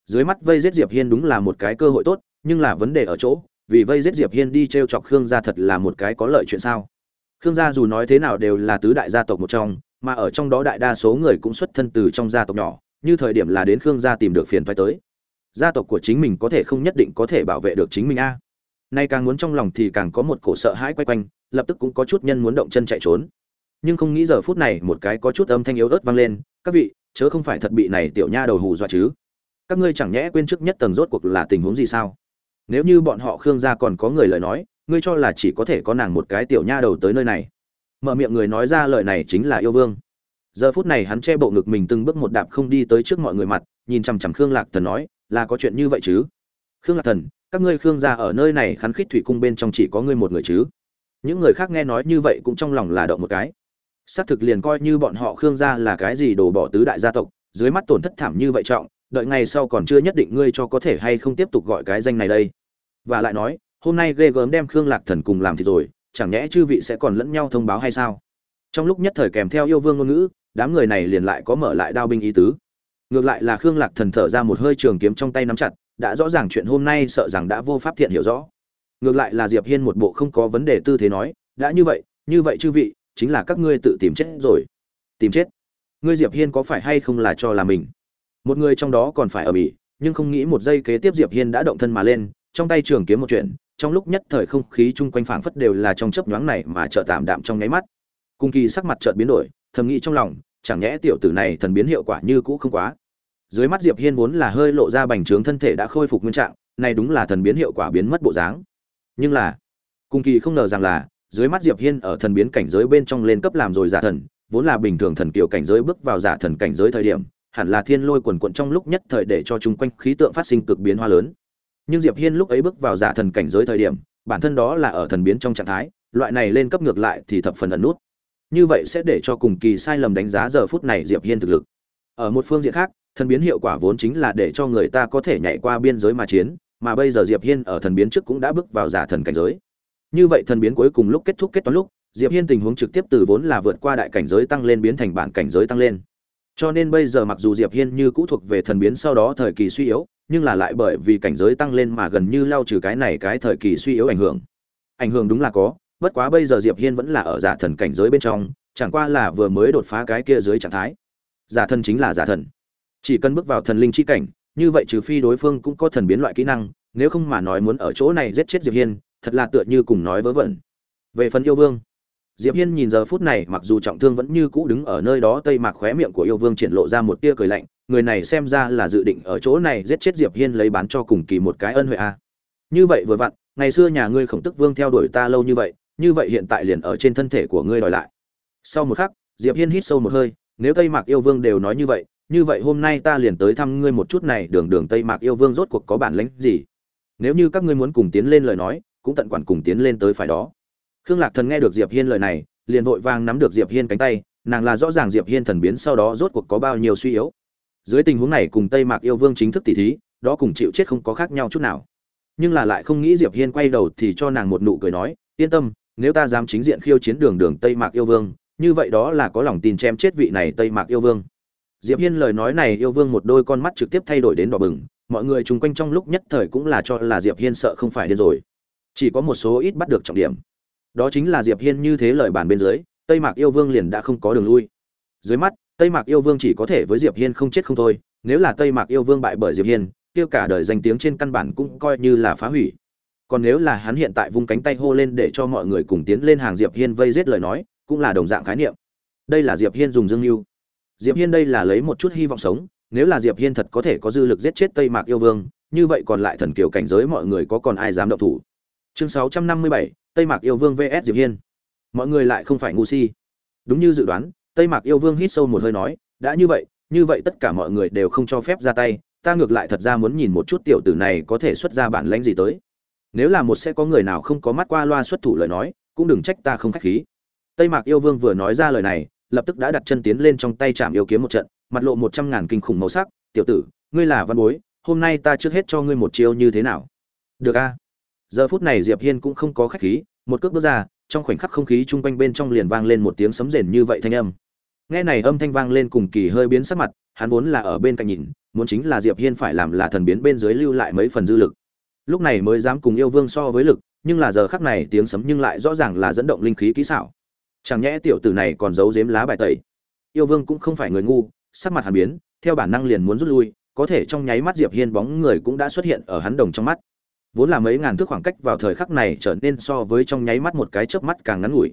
Dưới mắt vây giết diệp hiên đúng là một cái cơ hội tốt, nhưng là vấn đề ở chỗ, vì vây giết diệp hiên đi t chọc khương gia thật là một cái có lợi chuyện sao? Khương gia dù nói thế nào đều là tứ đại gia tộc một trong, mà ở trong đó đại đa số người cũng xuất thân từ trong gia tộc nhỏ, như thời điểm là đến khương gia tìm được phiền phái tới. Gia tộc của chính mình có thể không nhất định có thể bảo vệ được chính mình a. Nay càng muốn trong lòng thì càng có một cổ sợ hãi quay quanh, lập tức cũng có chút nhân muốn động chân chạy trốn nhưng không nghĩ giờ phút này một cái có chút âm thanh yếu ớt vang lên, các vị, chớ không phải thật bị này tiểu nha đầu hù dọa chứ. Các ngươi chẳng nhẽ quên trước nhất tầng rốt cuộc là tình huống gì sao? Nếu như bọn họ khương gia còn có người lời nói, ngươi cho là chỉ có thể có nàng một cái tiểu nha đầu tới nơi này. Mở miệng người nói ra lời này chính là yêu vương. Giờ phút này hắn che bộ ngực mình từng bước một đạp không đi tới trước mọi người mặt, nhìn chằm chằm khương lạc thần nói, là có chuyện như vậy chứ? Khương lạc thần, các ngươi khương gia ở nơi này khắn khít thủy cung bên trong chỉ có ngươi một người chứ? Những người khác nghe nói như vậy cũng trong lòng là động một cái xác thực liền coi như bọn họ khương gia là cái gì đổ bỏ tứ đại gia tộc, dưới mắt tổn thất thảm như vậy trọng, đợi ngày sau còn chưa nhất định ngươi cho có thể hay không tiếp tục gọi cái danh này đây. Và lại nói, hôm nay ghê gớm đem khương lạc thần cùng làm thì rồi, chẳng nhẽ chư vị sẽ còn lẫn nhau thông báo hay sao? Trong lúc nhất thời kèm theo yêu vương ngôn ngữ, đám người này liền lại có mở lại đao binh ý tứ. Ngược lại là khương lạc thần thở ra một hơi trường kiếm trong tay nắm chặt, đã rõ ràng chuyện hôm nay sợ rằng đã vô pháp thiện hiểu rõ. Ngược lại là diệp hiên một bộ không có vấn đề tư thế nói, đã như vậy như vậy chư vị chính là các ngươi tự tìm chết rồi. Tìm chết? Ngươi diệp hiên có phải hay không là cho là mình? Một người trong đó còn phải ở bỉ nhưng không nghĩ một giây kế tiếp diệp hiên đã động thân mà lên, trong tay trường kiếm một chuyện, trong lúc nhất thời không khí chung quanh phảng phất đều là trong chớp nhoáng này mà chợt tạm đạm trong nháy mắt. Cung kỳ sắc mặt chợt biến đổi, thầm nghĩ trong lòng, chẳng nhẽ tiểu tử này thần biến hiệu quả như cũ không quá. Dưới mắt diệp hiên vốn là hơi lộ ra bành trướng thân thể đã khôi phục nguyên trạng, này đúng là thần biến hiệu quả biến mất bộ dáng. Nhưng là cung kỳ không ngờ rằng là dưới mắt diệp hiên ở thần biến cảnh giới bên trong lên cấp làm rồi giả thần, vốn là bình thường thần kiều cảnh giới bước vào giả thần cảnh giới thời điểm, hẳn là thiên lôi quần quần trong lúc nhất thời để cho chúng quanh khí tượng phát sinh cực biến hóa lớn. Nhưng diệp hiên lúc ấy bước vào giả thần cảnh giới thời điểm, bản thân đó là ở thần biến trong trạng thái, loại này lên cấp ngược lại thì thập phần ẩn nút. Như vậy sẽ để cho cùng kỳ sai lầm đánh giá giờ phút này diệp hiên thực lực. Ở một phương diện khác, thần biến hiệu quả vốn chính là để cho người ta có thể nhảy qua biên giới mà chiến, mà bây giờ diệp hiên ở thần biến trước cũng đã bước vào giả thần cảnh giới như vậy thần biến cuối cùng lúc kết thúc kết toán lúc, diệp hiên tình huống trực tiếp từ vốn là vượt qua đại cảnh giới tăng lên biến thành bản cảnh giới tăng lên. Cho nên bây giờ mặc dù diệp hiên như cũ thuộc về thần biến sau đó thời kỳ suy yếu, nhưng là lại bởi vì cảnh giới tăng lên mà gần như lao trừ cái này cái thời kỳ suy yếu ảnh hưởng. Ảnh hưởng đúng là có, bất quá bây giờ diệp hiên vẫn là ở giả thần cảnh giới bên trong, chẳng qua là vừa mới đột phá cái kia dưới trạng thái. Giả thần chính là giả thần. Chỉ cần bước vào thần linh chi cảnh, như vậy trừ phi đối phương cũng có thần biến loại kỹ năng, nếu không mà nói muốn ở chỗ này giết chết diệp hiên thật là tựa như cùng nói vớ vẩn. Về phần yêu vương, diệp hiên nhìn giờ phút này, mặc dù trọng thương vẫn như cũ đứng ở nơi đó, tây mạc khóe miệng của yêu vương triển lộ ra một tia cười lạnh, người này xem ra là dự định ở chỗ này giết chết diệp hiên lấy bán cho cùng kỳ một cái ân huệ a. À. như vậy vừa vặn, ngày xưa nhà ngươi khổng tức vương theo đuổi ta lâu như vậy như vậy hiện tại liền ở trên thân thể của ngươi đòi lại. Sau một khắc, diệp hiên hít sâu một hơi, nếu tây mạc yêu vương đều nói như vậy như vậy hôm nay ta liền tới thăm ngươi một chút này, đường đường tây mạc yêu vương rốt cuộc có bản lĩnh gì? Nếu như các ngươi muốn cùng tiến lên lời nói cũng tận quản cùng tiến lên tới phải đó. Khương lạc thần nghe được diệp hiên lời này, liền vội vàng nắm được diệp hiên cánh tay, nàng là rõ ràng diệp hiên thần biến sau đó rốt cuộc có bao nhiêu suy yếu. Dưới tình huống này cùng tây mạc yêu vương chính thức tỷ thí, đó cùng chịu chết không có khác nhau chút nào. Nhưng là lại không nghĩ diệp hiên quay đầu thì cho nàng một nụ cười nói, yên tâm, nếu ta dám chính diện khiêu chiến đường đường tây mạc yêu vương, như vậy đó là có lòng tin chém chết vị này tây mạc yêu vương. Diệp hiên lời nói này yêu vương một đôi con mắt trực tiếp thay đổi đến đỏ bừng, mọi người chung quanh trong lúc nhất thời cũng là cho là diệp hiên sợ không phải điên rồi chỉ có một số ít bắt được trọng điểm. Đó chính là diệp hiên như thế lời bàn bên dưới, tây mạc yêu vương liền đã không có đường lui. Dưới mắt, tây mạc yêu vương chỉ có thể với diệp hiên không chết không thôi, nếu là tây mạc yêu vương bại bởi diệp hiên kêu cả đời danh tiếng trên căn bản cũng coi như là phá hủy. Còn nếu là hắn hiện tại vung cánh tay hô lên để cho mọi người cùng tiến lên hàng diệp hiên vây giết lời nói, cũng là đồng dạng khái niệm. Đây là diệp hiên dùng dương lưu diệp hiên đây là lấy một chút hy vọng sống, nếu là diệp hiên thật có thể có dư lực giết chết tây mạc yêu vương, như vậy còn lại thần kiều cảnh giới mọi người có còn ai dám động thủ? Chương 657, tây mạc yêu vương vs. Diệp hiên. Mọi người lại không phải ngu si. Đúng như dự đoán tây mạc yêu vương hít sâu một hơi nói đã như vậy như vậy tất cả mọi người đều không cho phép ra tay ta ngược lại thật ra muốn nhìn một chút tiểu tử này có thể xuất ra bản lãnh gì tới. Nếu là một sẽ có người nào không có mắt qua loa xuất thủ lời nói cũng đừng trách ta không khách khí. Tây mạc yêu vương vừa nói ra lời này lập tức đã đặt chân tiến lên trong tay chạm yêu kiếm một trận mặt lộ một trăm ngàn kinh khủng màu sắc tiểu tử ngươi là văn bối hôm nay ta trước hết cho ngươi một chiêu như thế nào? Được a giờ phút này diệp hiên cũng không có khách khí, một cước bước ra, trong khoảnh khắc không khí chung quanh bên trong liền vang lên một tiếng sấm rền như vậy thanh âm. Nghe này âm thanh vang lên cùng kỳ hơi biến sắc mặt, hắn vốn là ở bên cạnh nhìn, muốn chính là diệp hiên phải làm là thần biến bên dưới lưu lại mấy phần dư lực. Lúc này mới dám cùng yêu vương so với lực, nhưng là giờ khắc này tiếng sấm nhưng lại rõ ràng là dẫn động linh khí kỹ xảo. Chẳng nhẽ tiểu tử này còn giấu giếm lá bài tẩy. Yêu vương cũng không phải người ngu, sắc mặt hàn biến, theo bản năng liền muốn rút lui, có thể trong nháy mắt diệp hiên bóng người cũng đã xuất hiện ở hắn đồng trong mắt vốn là mấy ngàn thước khoảng cách vào thời khắc này trở nên so với trong nháy mắt một cái chớp mắt càng ngắn ngủi.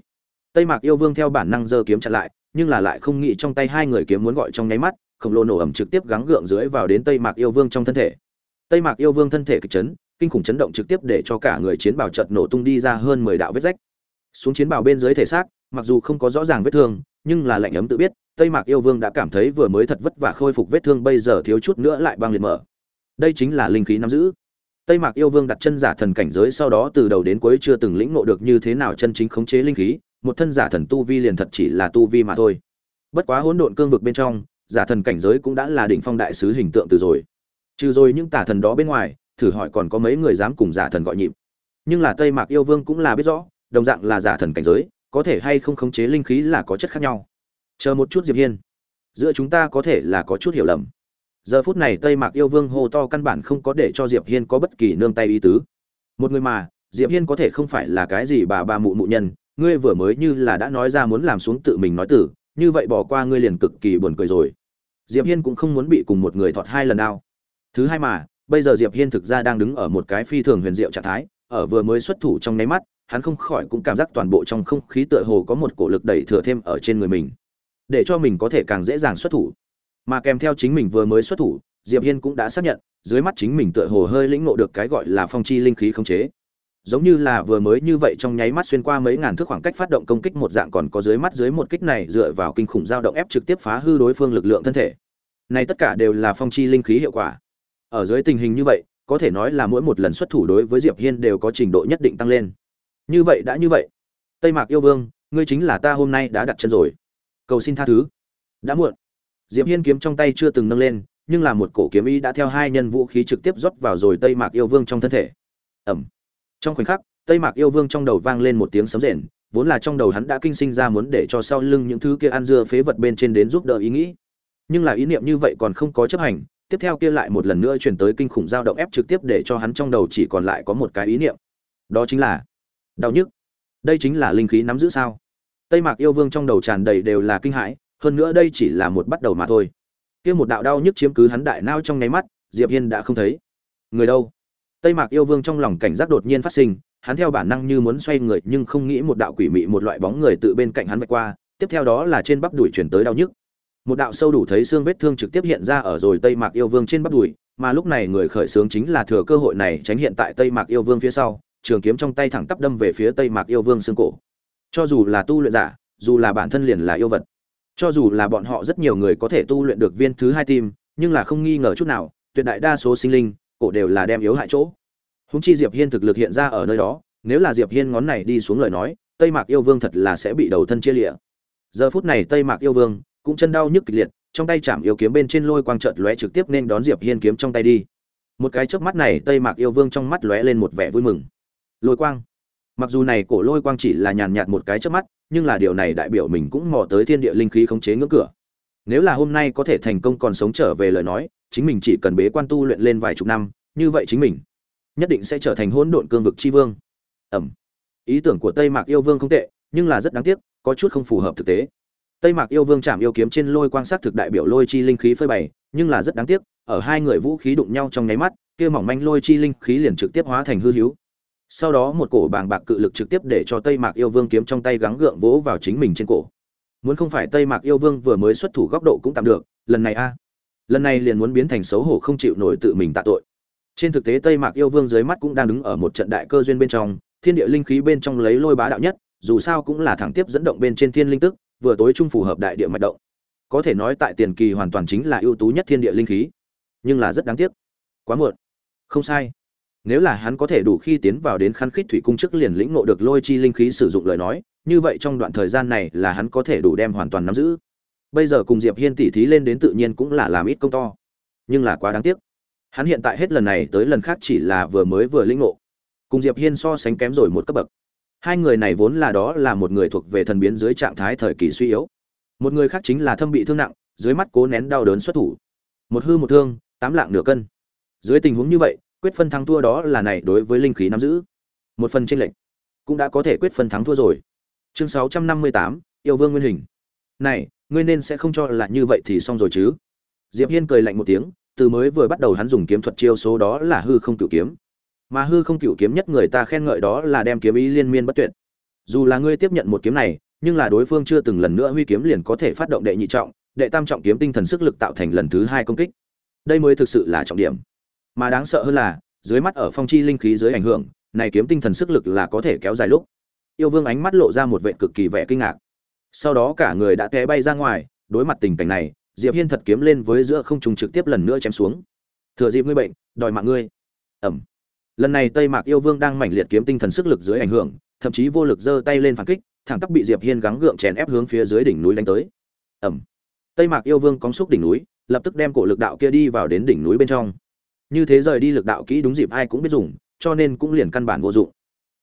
Tây mạc yêu vương theo bản năng giơ kiếm chặn lại, nhưng là lại không nghĩ trong tay hai người kiếm muốn gọi trong nháy mắt, khổng lồ nổ ẩm trực tiếp gắng gượng dưới vào đến tây mạc yêu vương trong thân thể. Tây mạc yêu vương thân thể kịch chấn, kinh khủng chấn động trực tiếp để cho cả người chiến bào chợt nổ tung đi ra hơn mười đạo vết rách. Xuống chiến bào bên dưới thể xác, mặc dù không có rõ ràng vết thương, nhưng là lạnh ấm tự biết, tây mạc yêu vương đã cảm thấy vừa mới thật vất vả khôi phục vết thương bây giờ thiếu chút nữa lại băng liệt mở. Đây chính là linh khí nắm giữ tây mạc yêu vương đặt chân giả thần cảnh giới sau đó từ đầu đến cuối chưa từng lĩnh ngộ được như thế nào chân chính khống chế linh khí, một thân giả thần tu vi liền thật chỉ là tu vi mà thôi. Bất quá hỗn độn cương vực bên trong, giả thần cảnh giới cũng đã là đỉnh phong đại sứ hình tượng từ rồi. Trừ rồi những tà thần đó bên ngoài, thử hỏi còn có mấy người dám cùng giả thần gọi nhịp. Nhưng là tây mạc yêu vương cũng là biết rõ, đồng dạng là giả thần cảnh giới, có thể hay không khống chế linh khí là có chất khác nhau. Chờ một chút diệp hiên. Giữa chúng ta có thể là có chút hiểu lầm giờ phút này tây mạc yêu vương hô to căn bản không có để cho diệp hiên có bất kỳ nương tay ý tứ. Một người mà, diệp hiên có thể không phải là cái gì bà bà mụ mụ nhân, ngươi vừa mới như là đã nói ra muốn làm xuống tự mình nói tử, như vậy bỏ qua ngươi liền cực kỳ buồn cười rồi. Diệp hiên cũng không muốn bị cùng một người thọt hai lần nào thứ hai mà, bây giờ diệp hiên thực ra đang đứng ở một cái phi thường huyền diệu trạng thái, ở vừa mới xuất thủ trong nháy mắt, hắn không khỏi cũng cảm giác toàn bộ trong không khí tựa hồ có một cổ lực đẩy thừa thêm ở trên người mình, để cho mình có thể càng dễ dàng xuất thủ mà kèm theo chính mình vừa mới xuất thủ, diệp hiên cũng đã xác nhận, dưới mắt chính mình tựa hồ hơi lĩnh ngộ được cái gọi là phong chi linh khí khống chế. Giống như là vừa mới như vậy trong nháy mắt xuyên qua mấy ngàn thước khoảng cách phát động công kích một dạng còn có dưới mắt dưới một kích này dựa vào kinh khủng dao động ép trực tiếp phá hư đối phương lực lượng thân thể. Này tất cả đều là phong chi linh khí hiệu quả. Ở dưới tình hình như vậy, có thể nói là mỗi một lần xuất thủ đối với diệp hiên đều có trình độ nhất định tăng lên. Như vậy đã như vậy. Tây mạc yêu vương, ngươi chính là ta hôm nay đã đặt chân rồi. Cầu xin tha thứ. Đã muộn diệp hiên kiếm trong tay chưa từng nâng lên, nhưng là một cổ kiếm ý đã theo hai nhân vũ khí trực tiếp rót vào rồi tây mạc yêu vương trong thân thể. Ẩm trong khoảnh khắc, tây mạc yêu vương trong đầu vang lên một tiếng sấm rền, vốn là trong đầu hắn đã kinh sinh ra muốn để cho sau lưng những thứ kia ăn dưa phế vật bên trên đến giúp đỡ ý nghĩ. Nhưng là ý niệm như vậy còn không có chấp hành, tiếp theo kia lại một lần nữa chuyển tới kinh khủng dao động ép trực tiếp để cho hắn trong đầu chỉ còn lại có một cái ý niệm. Đó chính là đau nhức. Đây chính là linh khí nắm giữ sao? Tây mạc yêu vương trong đầu tràn đầy đều là kinh hãi hơn nữa đây chỉ là một bắt đầu mà thôi. Kia một đạo đau nhức chiếm cứ hắn đại nao trong nháy mắt, diệp hiên đã không thấy. Người đâu? Tây mạc yêu vương trong lòng cảnh giác đột nhiên phát sinh, hắn theo bản năng như muốn xoay người nhưng không nghĩ một đạo quỷ mị một loại bóng người tự bên cạnh hắn vạch qua, tiếp theo đó là trên bắp đùi chuyển tới đau nhức. Một đạo sâu đủ thấy xương vết thương trực tiếp hiện ra ở rồi tây mạc yêu vương trên bắp đùi, mà lúc này người khởi sướng chính là thừa cơ hội này tránh hiện tại tây mạc yêu vương phía sau, trường kiếm trong tay thẳng tắp đâm về phía tây mạc yêu vương xương cổ. Cho dù là tu luyện giả, dù là bản thân liền là yêu vật cho dù là bọn họ rất nhiều người có thể tu luyện được viên thứ hai tim, nhưng là không nghi ngờ chút nào, tuyệt đại đa số sinh linh, cổ đều là đem yếu hại chỗ. Húng chi diệp hiên thực lực hiện ra ở nơi đó, nếu là diệp hiên ngón này đi xuống lời nói, tây mạc yêu vương thật là sẽ bị đầu thân chia lịa. Giờ phút này tây mạc yêu vương cũng chân đau nhức kịch liệt, trong tay chạm yêu kiếm bên trên lôi quang trợt lóe trực tiếp nên đón diệp hiên kiếm trong tay đi. Một cái chớp mắt này tây mạc yêu vương trong mắt lóe lên một vẻ vui mừng. Lôi quang mặc dù này cổ lôi quang chỉ là nhàn nhạt một cái chớp mắt, nhưng là điều này đại biểu mình cũng mò tới thiên địa linh khí khống chế ngưỡng cửa. Nếu là hôm nay có thể thành công còn sống trở về lời nói, chính mình chỉ cần bế quan tu luyện lên vài chục năm, như vậy chính mình nhất định sẽ trở thành hỗn độn cương vực chi vương. Ẩm. Ý tưởng của tây mạc yêu vương không tệ, nhưng là rất đáng tiếc, có chút không phù hợp thực tế. Tây mạc yêu vương chạm yêu kiếm trên lôi quang sắc thực đại biểu lôi chi linh khí phơi bày, nhưng là rất đáng tiếc, ở hai người vũ khí đụng nhau trong nháy mắt, kia mỏng manh lôi chi linh khí liền trực tiếp hóa thành hư hữu sau đó một cổ bàng bạc cự lực trực tiếp để cho tây mạc yêu vương kiếm trong tay gắng gượng vỗ vào chính mình trên cổ. Muốn không phải tây mạc yêu vương vừa mới xuất thủ góc độ cũng tạm được, lần này a. Lần này liền muốn biến thành xấu hổ không chịu nổi tự mình tạ tội. Trên thực tế tây mạc yêu vương dưới mắt cũng đang đứng ở một trận đại cơ duyên bên trong, thiên địa linh khí bên trong lấy lôi bá đạo nhất, dù sao cũng là thẳng tiếp dẫn động bên trên thiên linh tức, vừa tối trung phù hợp đại địa mạch động. Có thể nói tại tiền kỳ hoàn toàn chính là ưu tú nhất thiên địa linh khí. Nhưng là rất đáng tiếc. Quá muộn. Không sai nếu là hắn có thể đủ khi tiến vào đến khăn khít thủy cung trước liền lĩnh ngộ được lôi chi linh khí sử dụng lời nói, như vậy trong đoạn thời gian này là hắn có thể đủ đem hoàn toàn nắm giữ. Bây giờ cùng diệp hiên tỉ thí lên đến tự nhiên cũng là làm ít công to. Nhưng là quá đáng tiếc. Hắn hiện tại hết lần này tới lần khác chỉ là vừa mới vừa lĩnh ngộ. Cùng diệp hiên so sánh kém rồi một cấp bậc. Hai người này vốn là đó là một người thuộc về thần biến dưới trạng thái thời kỳ suy yếu. Một người khác chính là thâm bị thương nặng, dưới mắt cố nén đau đớn xuất thủ. Một hư một thương, tám lạng nửa cân. Dưới tình huống như vậy quyết phân thắng thua đó là này đối với linh khí nắm giữ. Một phần trên lệnh cũng đã có thể quyết phân thắng thua rồi. Chương sáu trăm năm mươi tám, yêu vương nguyên hình. Này, ngươi nên sẽ không cho là như vậy thì xong rồi chứ. Diệp hiên cười lạnh một tiếng, từ mới vừa bắt đầu hắn dùng kiếm thuật chiêu số đó là hư không cửu kiếm. Mà hư không cửu kiếm nhất người ta khen ngợi đó là đem kiếm ý liên miên bất tuyệt. Dù là ngươi tiếp nhận một kiếm này, nhưng là đối phương chưa từng lần nữa huy kiếm liền có thể phát động đệ nhị trọng, đệ tam trọng kiếm tinh thần sức lực tạo thành lần thứ hai công kích. Đây mới thực sự là trọng điểm mà đáng sợ hơn là, dưới mắt ở phong chi linh khí dưới ảnh hưởng, này kiếm tinh thần sức lực là có thể kéo dài lúc. Yêu vương ánh mắt lộ ra một vệ cực kỳ vẻ kinh ngạc. Sau đó cả người đã té bay ra ngoài, đối mặt tình cảnh này, diệp hiên thật kiếm lên với giữa không trùng trực tiếp lần nữa chém xuống. Thừa dịp ngươi bệnh, đòi mạng ngươi. Ẩm. Lần này tây mạc yêu vương đang mảnh liệt kiếm tinh thần sức lực dưới ảnh hưởng, thậm chí vô lực giơ tay lên phản kích, thẳng tắp bị diệp hiên gắng gượng chèn ép hướng phía dưới đỉnh núi đánh tới. Ẩm. Tây mạc yêu vương cóng xúc đỉnh núi, lập tức đem cổ lực đạo kia đi vào đến đỉnh núi bên trong như thế rời đi lực đạo kỹ đúng dịp ai cũng biết dùng, cho nên cũng liền căn bản vô dụng.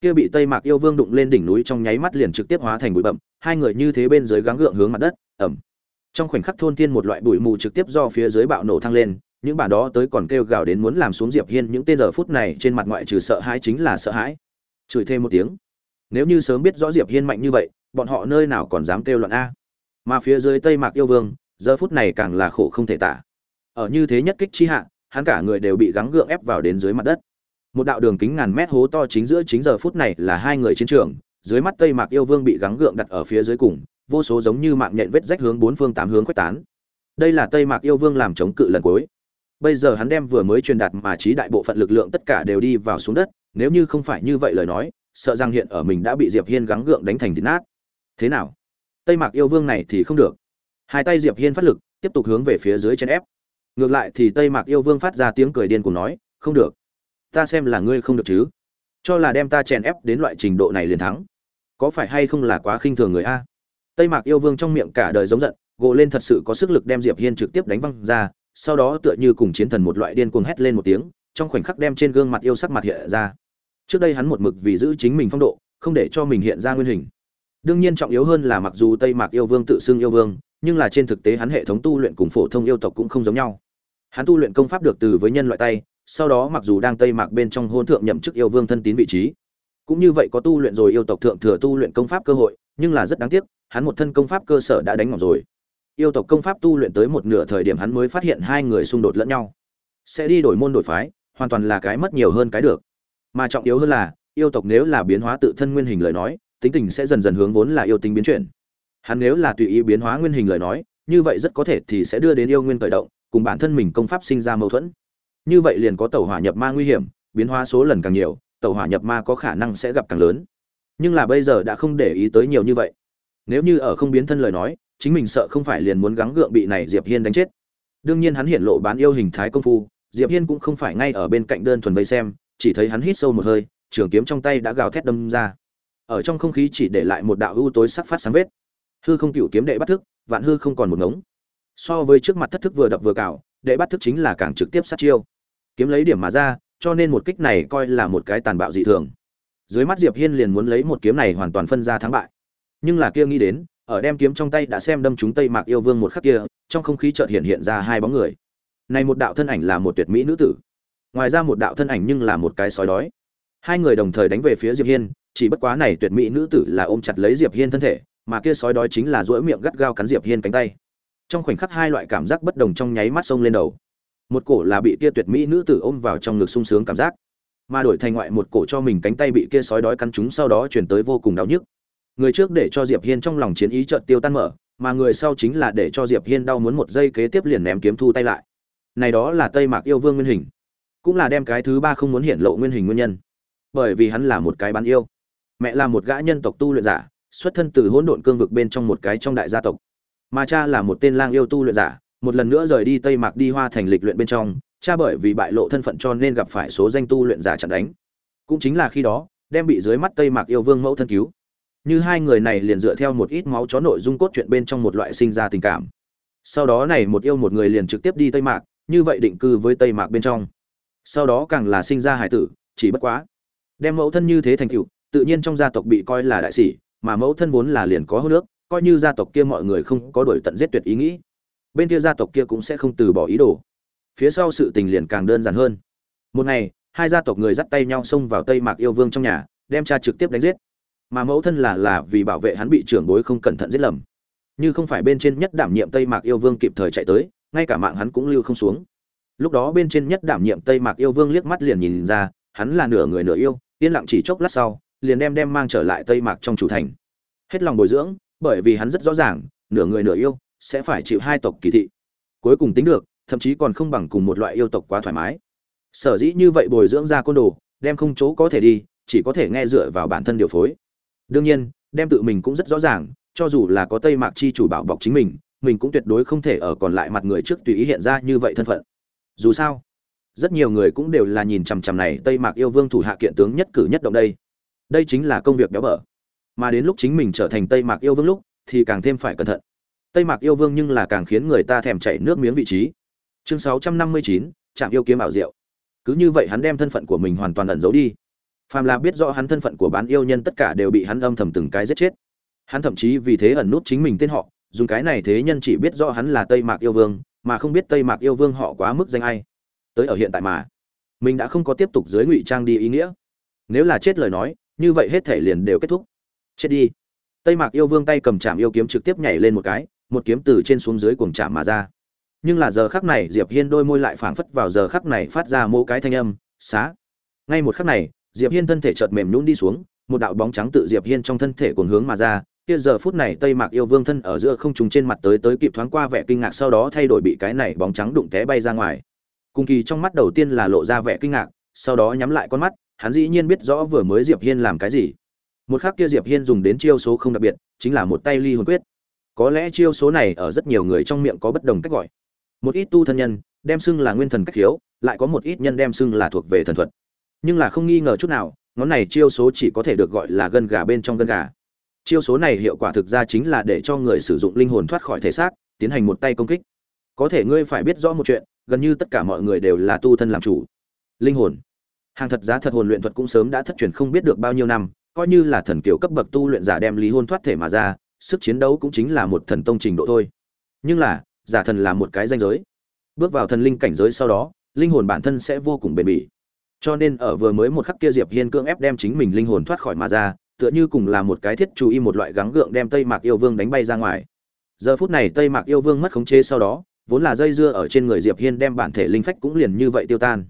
Kia bị tây mạc yêu vương đụng lên đỉnh núi trong nháy mắt liền trực tiếp hóa thành bụi bậm hai người như thế bên dưới gắng gượng hướng mặt đất ẩm trong khoảnh khắc thôn thiên một loại bụi mù trực tiếp do phía dưới bạo nổ thăng lên, những bản đó tới còn kêu gào đến muốn làm xuống diệp hiên những tên giờ phút này trên mặt ngoại trừ sợ hãi chính là sợ hãi. Chửi thêm một tiếng. Nếu như sớm biết rõ diệp hiên mạnh như vậy, bọn họ nơi nào còn dám kêu loạn a. Mà phía dưới tây mạc yêu vương, giờ phút này càng là khổ không thể tả. Ở như thế nhất kích chi hạ hắn cả người đều bị gắng gượng ép vào đến dưới mặt đất. Một đạo đường kính ngàn mét hố to chính giữa chính giờ phút này là hai người chiến trường, dưới mắt tây mạc yêu vương bị gắng gượng đặt ở phía dưới cùng, vô số giống như mạng nhện vết rách hướng bốn phương tám hướng quét tán. Đây là tây mạc yêu vương làm chống cự lần cuối. Bây giờ hắn đem vừa mới truyền đạt mà trí đại bộ phận lực lượng tất cả đều đi vào xuống đất, nếu như không phải như vậy lời nói, sợ rằng hiện ở mình đã bị diệp hiên gắng gượng đánh thành thịt nát. Thế nào? Tây mạc yêu vương này thì không được. Hai tay diệp hiên phát lực, tiếp tục hướng về phía dưới chân ép ngược lại thì tây mạc yêu vương phát ra tiếng cười điên cùng nói, không được. Ta xem là ngươi không được chứ. Cho là đem ta chèn ép đến loại trình độ này liền thắng. Có phải hay không là quá khinh thường người a? Tây mạc yêu vương trong miệng cả đời giống giận, gộ lên thật sự có sức lực đem diệp hiên trực tiếp đánh văng ra, sau đó tựa như cùng chiến thần một loại điên cuồng hét lên một tiếng, trong khoảnh khắc đem trên gương mặt yêu sắc mặt hiện ra. Trước đây hắn một mực vì giữ chính mình phong độ, không để cho mình hiện ra nguyên hình. Đương nhiên trọng yếu hơn là mặc dù tây mạc yêu vương tự xưng yêu vương nhưng là trên thực tế hắn hệ thống tu luyện cùng phổ thông yêu tộc cũng không giống nhau. Hắn tu luyện công pháp được từ với nhân loại tay, sau đó mặc dù đang tây mạc bên trong hôn thượng nhậm chức yêu vương thân tín vị trí, cũng như vậy có tu luyện rồi yêu tộc thượng thừa tu luyện công pháp cơ hội, nhưng là rất đáng tiếc, hắn một thân công pháp cơ sở đã đánh ngỏng rồi. Yêu tộc công pháp tu luyện tới một nửa thời điểm hắn mới phát hiện hai người xung đột lẫn nhau. Sẽ đi đổi môn đổi phái, hoàn toàn là cái mất nhiều hơn cái được. Mà trọng yếu hơn là, yêu tộc nếu là biến hóa tự thân nguyên hình lời nói, tính tình sẽ dần dần hướng vốn là yêu tính biến chuyển hắn nếu là tùy ý biến hóa nguyên hình lời nói, như vậy rất có thể thì sẽ đưa đến yêu nguyên khởi động, cùng bản thân mình công pháp sinh ra mâu thuẫn. Như vậy liền có tàu hỏa nhập ma nguy hiểm, biến hóa số lần càng nhiều tàu hỏa nhập ma có khả năng sẽ gặp càng lớn. Nhưng là bây giờ đã không để ý tới nhiều như vậy. Nếu như ở không biến thân lời nói, chính mình sợ không phải liền muốn gắng gượng bị này diệp hiên đánh chết. Đương nhiên hắn hiện lộ bán yêu hình thái công phu, diệp hiên cũng không phải ngay ở bên cạnh đơn thuần vây xem, chỉ thấy hắn hít sâu một hơi, trường kiếm trong tay đã gào thét đâm ra. Ở trong không khí chỉ để lại một đạo u tối sắc phát sáng vết hư không cựu kiếm đệ bắt thức, vạn hư không còn một ngống. So với trước mặt thất thức vừa đập vừa cào, đệ bắt thức chính là càng trực tiếp sát chiêu. Kiếm lấy điểm mà ra, cho nên một kích này coi là một cái tàn bạo dị thường. Dưới mắt diệp hiên liền muốn lấy một kiếm này hoàn toàn phân ra thắng bại. Nhưng là kia nghĩ đến, ở đem kiếm trong tay đã xem đâm chúng tây mạc yêu vương một khắc kia, trong không khí chợt hiện hiện ra hai bóng người. Này một đạo thân ảnh là một tuyệt mỹ nữ tử. Ngoài ra một đạo thân ảnh nhưng là một cái sói đói. Hai người đồng thời đánh về phía diệp hiên, chỉ bất quá này tuyệt mỹ nữ tử là ôm chặt lấy diệp hiên thân thể mà kia sói đói chính là duỗi miệng gắt gao cắn diệp hiên cánh tay. Trong khoảnh khắc hai loại cảm giác bất đồng trong nháy mắt xông lên đầu. Một cổ là bị kia tuyệt mỹ nữ tử ôm vào trong ngực sung sướng cảm giác, mà đổi thành ngoại một cổ cho mình cánh tay bị kia sói đói cắn chúng sau đó chuyển tới vô cùng đau nhức. Người trước để cho diệp hiên trong lòng chiến ý chợt tiêu tan mở, mà người sau chính là để cho diệp hiên đau muốn một giây kế tiếp liền ném kiếm thu tay lại. Này đó là tây mạc yêu vương nguyên hình, cũng là đem cái thứ ba không muốn hiện lộ nguyên hình nguyên nhân. Bởi vì hắn là một cái bán yêu, mẹ là một gã nhân tộc tu luyện giả xuất thân từ hỗn độn cương vực bên trong một cái trong đại gia tộc. Mà cha là một tên lang yêu tu luyện giả, một lần nữa rời đi tây mạc đi hoa thành lịch luyện bên trong, cha bởi vì bại lộ thân phận cho nên gặp phải số danh tu luyện giả chặn đánh. Cũng chính là khi đó, đem bị dưới mắt tây mạc yêu vương mẫu thân cứu. Như hai người này liền dựa theo một ít máu chó nội dung cốt truyện bên trong một loại sinh ra tình cảm. Sau đó này một yêu một người liền trực tiếp đi tây mạc, như vậy định cư với tây mạc bên trong. Sau đó càng là sinh ra hải tử, chỉ bất quá. Đem mẫu thân như thế thành cựu tự nhiên trong gia tộc bị coi là đại sĩ mà mẫu thân vốn là liền có hô nước coi như gia tộc kia mọi người không có đổi tận giết tuyệt ý nghĩ, bên kia gia tộc kia cũng sẽ không từ bỏ ý đồ. Phía sau sự tình liền càng đơn giản hơn. Một ngày, hai gia tộc người dắt tay nhau xông vào tây mạc yêu vương trong nhà, đem cha trực tiếp đánh giết. Mà mẫu thân là là vì bảo vệ hắn bị trưởng bối không cẩn thận giết lầm. Như không phải bên trên nhất đảm nhiệm tây mạc yêu vương kịp thời chạy tới, ngay cả mạng hắn cũng lưu không xuống. Lúc đó bên trên nhất đảm nhiệm tây mạc yêu vương liếc mắt liền nhìn ra, hắn là nửa người nửa yêu, yên lặng chỉ chốc lát sau liền đem đem mang trở lại tây mạc trong chủ thành. Hết lòng bồi dưỡng, bởi vì hắn rất rõ ràng, nửa người nửa yêu, sẽ phải chịu hai tộc kỳ thị. Cuối cùng tính được, thậm chí còn không bằng cùng một loại yêu tộc quá thoải mái. Sở dĩ như vậy bồi dưỡng ra côn đồ, đem không chỗ có thể đi, chỉ có thể nghe dựa vào bản thân điều phối. Đương nhiên, đem tự mình cũng rất rõ ràng, cho dù là có tây mạc chi chủ bảo bọc chính mình mình cũng tuyệt đối không thể ở còn lại mặt người trước tùy ý hiện ra như vậy thân phận. Dù sao, rất nhiều người cũng đều là nhìn chằm chằm này tây mạc yêu vương thủ hạ kiện tướng nhất cử nhất động đây đây chính là công việc béo bở. Mà đến lúc chính mình trở thành tây mạc yêu vương lúc, thì càng thêm phải cẩn thận. Tây mạc yêu vương nhưng là càng khiến người ta thèm chảy nước miếng vị trí. Chương sáu trăm năm mươi chín, trạm yêu kiếm ảo diệu. Cứ như vậy hắn đem thân phận của mình hoàn toàn ẩn giấu đi. Phàm là biết rõ hắn thân phận của bán yêu nhân tất cả đều bị hắn âm thầm từng cái giết chết. Hắn thậm chí vì thế ẩn nút chính mình tên họ, dùng cái này thế nhân chỉ biết rõ hắn là tây mạc yêu vương, mà không biết tây mạc yêu vương họ quá mức danh ai. Tới ở hiện tại mà, mình đã không có tiếp tục dưới ngụy trang đi ý nghĩa. Nếu là chết lời nói như vậy hết thể liền đều kết thúc. Chết đi. Tây mạc yêu vương tay cầm chạm yêu kiếm trực tiếp nhảy lên một cái, một kiếm từ trên xuống dưới cuồng chạm mà ra. Nhưng là giờ khắc này, diệp hiên đôi môi lại phảng phất vào giờ khắc này phát ra mỗi cái thanh âm, xá. Ngay một khắc này, diệp hiên thân thể chợt mềm nhũn đi xuống, một đạo bóng trắng tự diệp hiên trong thân thể cuồng hướng mà ra. Kia giờ phút này tây mạc yêu vương thân ở giữa không trùng trên mặt tới tới kịp thoáng qua vẻ kinh ngạc, sau đó thay đổi bị cái này bóng trắng đụng té bay ra ngoài. Cùng kỳ trong mắt đầu tiên là lộ ra vẻ kinh ngạc, sau đó nhắm lại con mắt hắn dĩ nhiên biết rõ vừa mới diệp hiên làm cái gì. Một khắc kia diệp hiên dùng đến chiêu số không đặc biệt, chính là một tay ly hồn quyết. Có lẽ chiêu số này ở rất nhiều người trong miệng có bất đồng cách gọi. Một ít tu thân nhân, đem xưng là nguyên thần cách khiếu lại có một ít nhân đem xưng là thuộc về thần thuật. Nhưng là không nghi ngờ chút nào, ngón này chiêu số chỉ có thể được gọi là gân gà bên trong gân gà. Chiêu số này hiệu quả thực ra chính là để cho người sử dụng linh hồn thoát khỏi thể xác, tiến hành một tay công kích. Có thể ngươi phải biết rõ một chuyện, gần như tất cả mọi người đều là tu thân làm chủ. Linh hồn hàng thật giá thật hồn luyện thuật cũng sớm đã thất truyền không biết được bao nhiêu năm, coi như là thần kiểu cấp bậc tu luyện giả đem lý hôn thoát thể mà ra, sức chiến đấu cũng chính là một thần tông trình độ thôi. Nhưng là, giả thần là một cái danh giới. Bước vào thần linh cảnh giới sau đó, linh hồn bản thân sẽ vô cùng bền bỉ. Cho nên ở vừa mới một khắc kia diệp hiên cưỡng ép đem chính mình linh hồn thoát khỏi mà ra, tựa như cùng là một cái thiết chú ý một loại gắng gượng đem tây mạc yêu vương đánh bay ra ngoài. Giờ phút này tây mạc yêu vương mất khống chế sau đó, vốn là dây dưa ở trên người diệp hiên đem bản thể linh phách cũng liền như vậy tiêu tan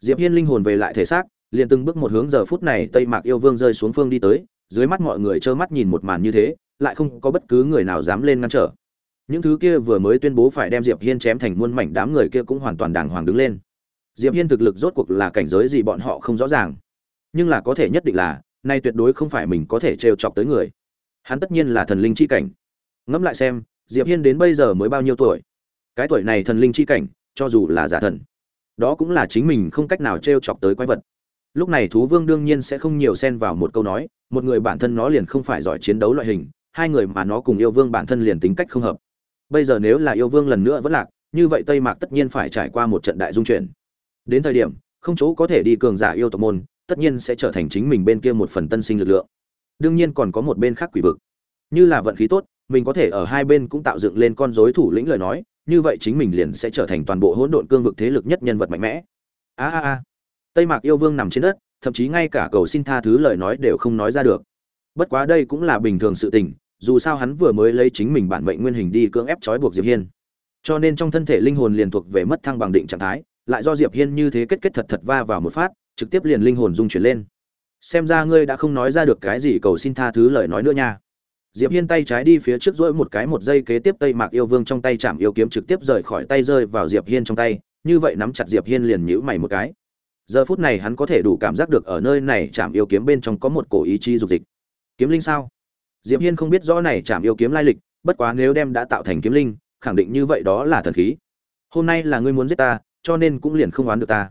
diệp hiên linh hồn về lại thể xác, liền từng bước một hướng giờ phút này tây mạc yêu vương rơi xuống phương đi tới, dưới mắt mọi người trơ mắt nhìn một màn như thế, lại không có bất cứ người nào dám lên ngăn trở. Những thứ kia vừa mới tuyên bố phải đem diệp hiên chém thành muôn mảnh đám người kia cũng hoàn toàn đàng hoàng đứng lên. Diệp hiên thực lực rốt cuộc là cảnh giới gì bọn họ không rõ ràng. Nhưng là có thể nhất định là, nay tuyệt đối không phải mình có thể trêu chọc tới người. Hắn tất nhiên là thần linh chi cảnh. Ngẫm lại xem, diệp hiên đến bây giờ mới bao nhiêu tuổi? Cái tuổi này thần linh chi cảnh, cho dù là giả thần đó cũng là chính mình không cách nào trêu chọc tới quái vật. Lúc này thú vương đương nhiên sẽ không nhiều xen vào một câu nói, một người bản thân nó liền không phải giỏi chiến đấu loại hình, hai người mà nó cùng yêu vương bản thân liền tính cách không hợp. Bây giờ nếu là yêu vương lần nữa vẫn lạc, như vậy tây mạc tất nhiên phải trải qua một trận đại dung chuyển. Đến thời điểm, không chỗ có thể đi cường giả yêu tộc môn, tất nhiên sẽ trở thành chính mình bên kia một phần tân sinh lực lượng. Đương nhiên còn có một bên khác quỷ vực. Như là vận khí tốt, mình có thể ở hai bên cũng tạo dựng lên con rối thủ lĩnh lời nói như vậy chính mình liền sẽ trở thành toàn bộ hỗn độn cương vực thế lực nhất nhân vật mạnh mẽ. A a a. Tây mạc yêu vương nằm trên đất, thậm chí ngay cả cầu xin tha thứ lời nói đều không nói ra được. Bất quá đây cũng là bình thường sự tình, dù sao hắn vừa mới lấy chính mình bản mệnh nguyên hình đi cưỡng ép trói buộc diệp hiên. Cho nên trong thân thể linh hồn liền thuộc về mất thăng bằng định trạng thái, lại do diệp hiên như thế kết kết thật thật va vào một phát, trực tiếp liền linh hồn dung chuyển lên. Xem ra ngươi đã không nói ra được cái gì cầu xin tha thứ lời nói nữa nha diệp hiên tay trái đi phía trước duỗi một cái một giây kế tiếp tây mạc yêu vương trong tay chạm yêu kiếm trực tiếp rời khỏi tay rơi vào diệp hiên trong tay, như vậy nắm chặt diệp hiên liền nhíu mày một cái. Giờ phút này hắn có thể đủ cảm giác được ở nơi này chạm yêu kiếm bên trong có một cổ ý chí dục dịch. Kiếm linh sao? Diệp hiên không biết rõ này chạm yêu kiếm lai lịch, bất quá nếu đem đã tạo thành kiếm linh, khẳng định như vậy đó là thần khí. Hôm nay là ngươi muốn giết ta, cho nên cũng liền không oán được ta.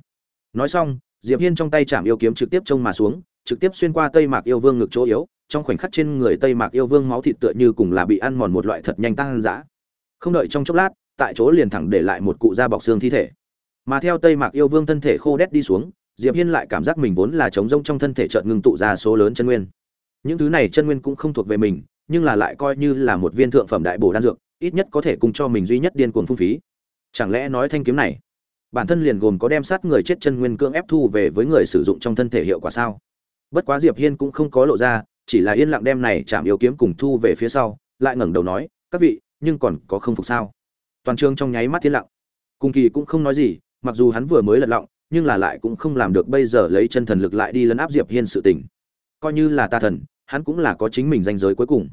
Nói xong, diệp hiên trong tay chạm yêu kiếm trực tiếp trông mà xuống, trực tiếp xuyên qua tây mạc yêu vương ngực chỗ yếu trong khoảnh khắc trên người tây mạc yêu vương máu thịt tựa như cùng là bị ăn mòn một loại thật nhanh tăng dã. Không đợi trong chốc lát, tại chỗ liền thẳng để lại một cụ da bọc xương thi thể. Mà theo tây mạc yêu vương thân thể khô đét đi xuống, diệp hiên lại cảm giác mình vốn là trống rông trong thân thể chợt ngưng tụ ra số lớn chân nguyên. Những thứ này chân nguyên cũng không thuộc về mình, nhưng là lại coi như là một viên thượng phẩm đại bổ đan dược, ít nhất có thể cùng cho mình duy nhất điên cuồng phung phí. Chẳng lẽ nói thanh kiếm này, bản thân liền gồm có đem sát người chết chân nguyên cưỡng ép thu về với người sử dụng trong thân thể hiệu quả sao? Bất quá diệp hiên cũng không có lộ ra chỉ là yên lặng đem này chạm yêu kiếm cùng thu về phía sau, lại ngẩng đầu nói, các vị, nhưng còn có không phục sao? Toàn trường trong nháy mắt thiên lặng. Cung kỳ cũng không nói gì, mặc dù hắn vừa mới lật lọng, nhưng là lại cũng không làm được bây giờ lấy chân thần lực lại đi lấn áp diệp hiên sự tình. Coi như là ta thần, hắn cũng là có chính mình danh giới cuối cùng.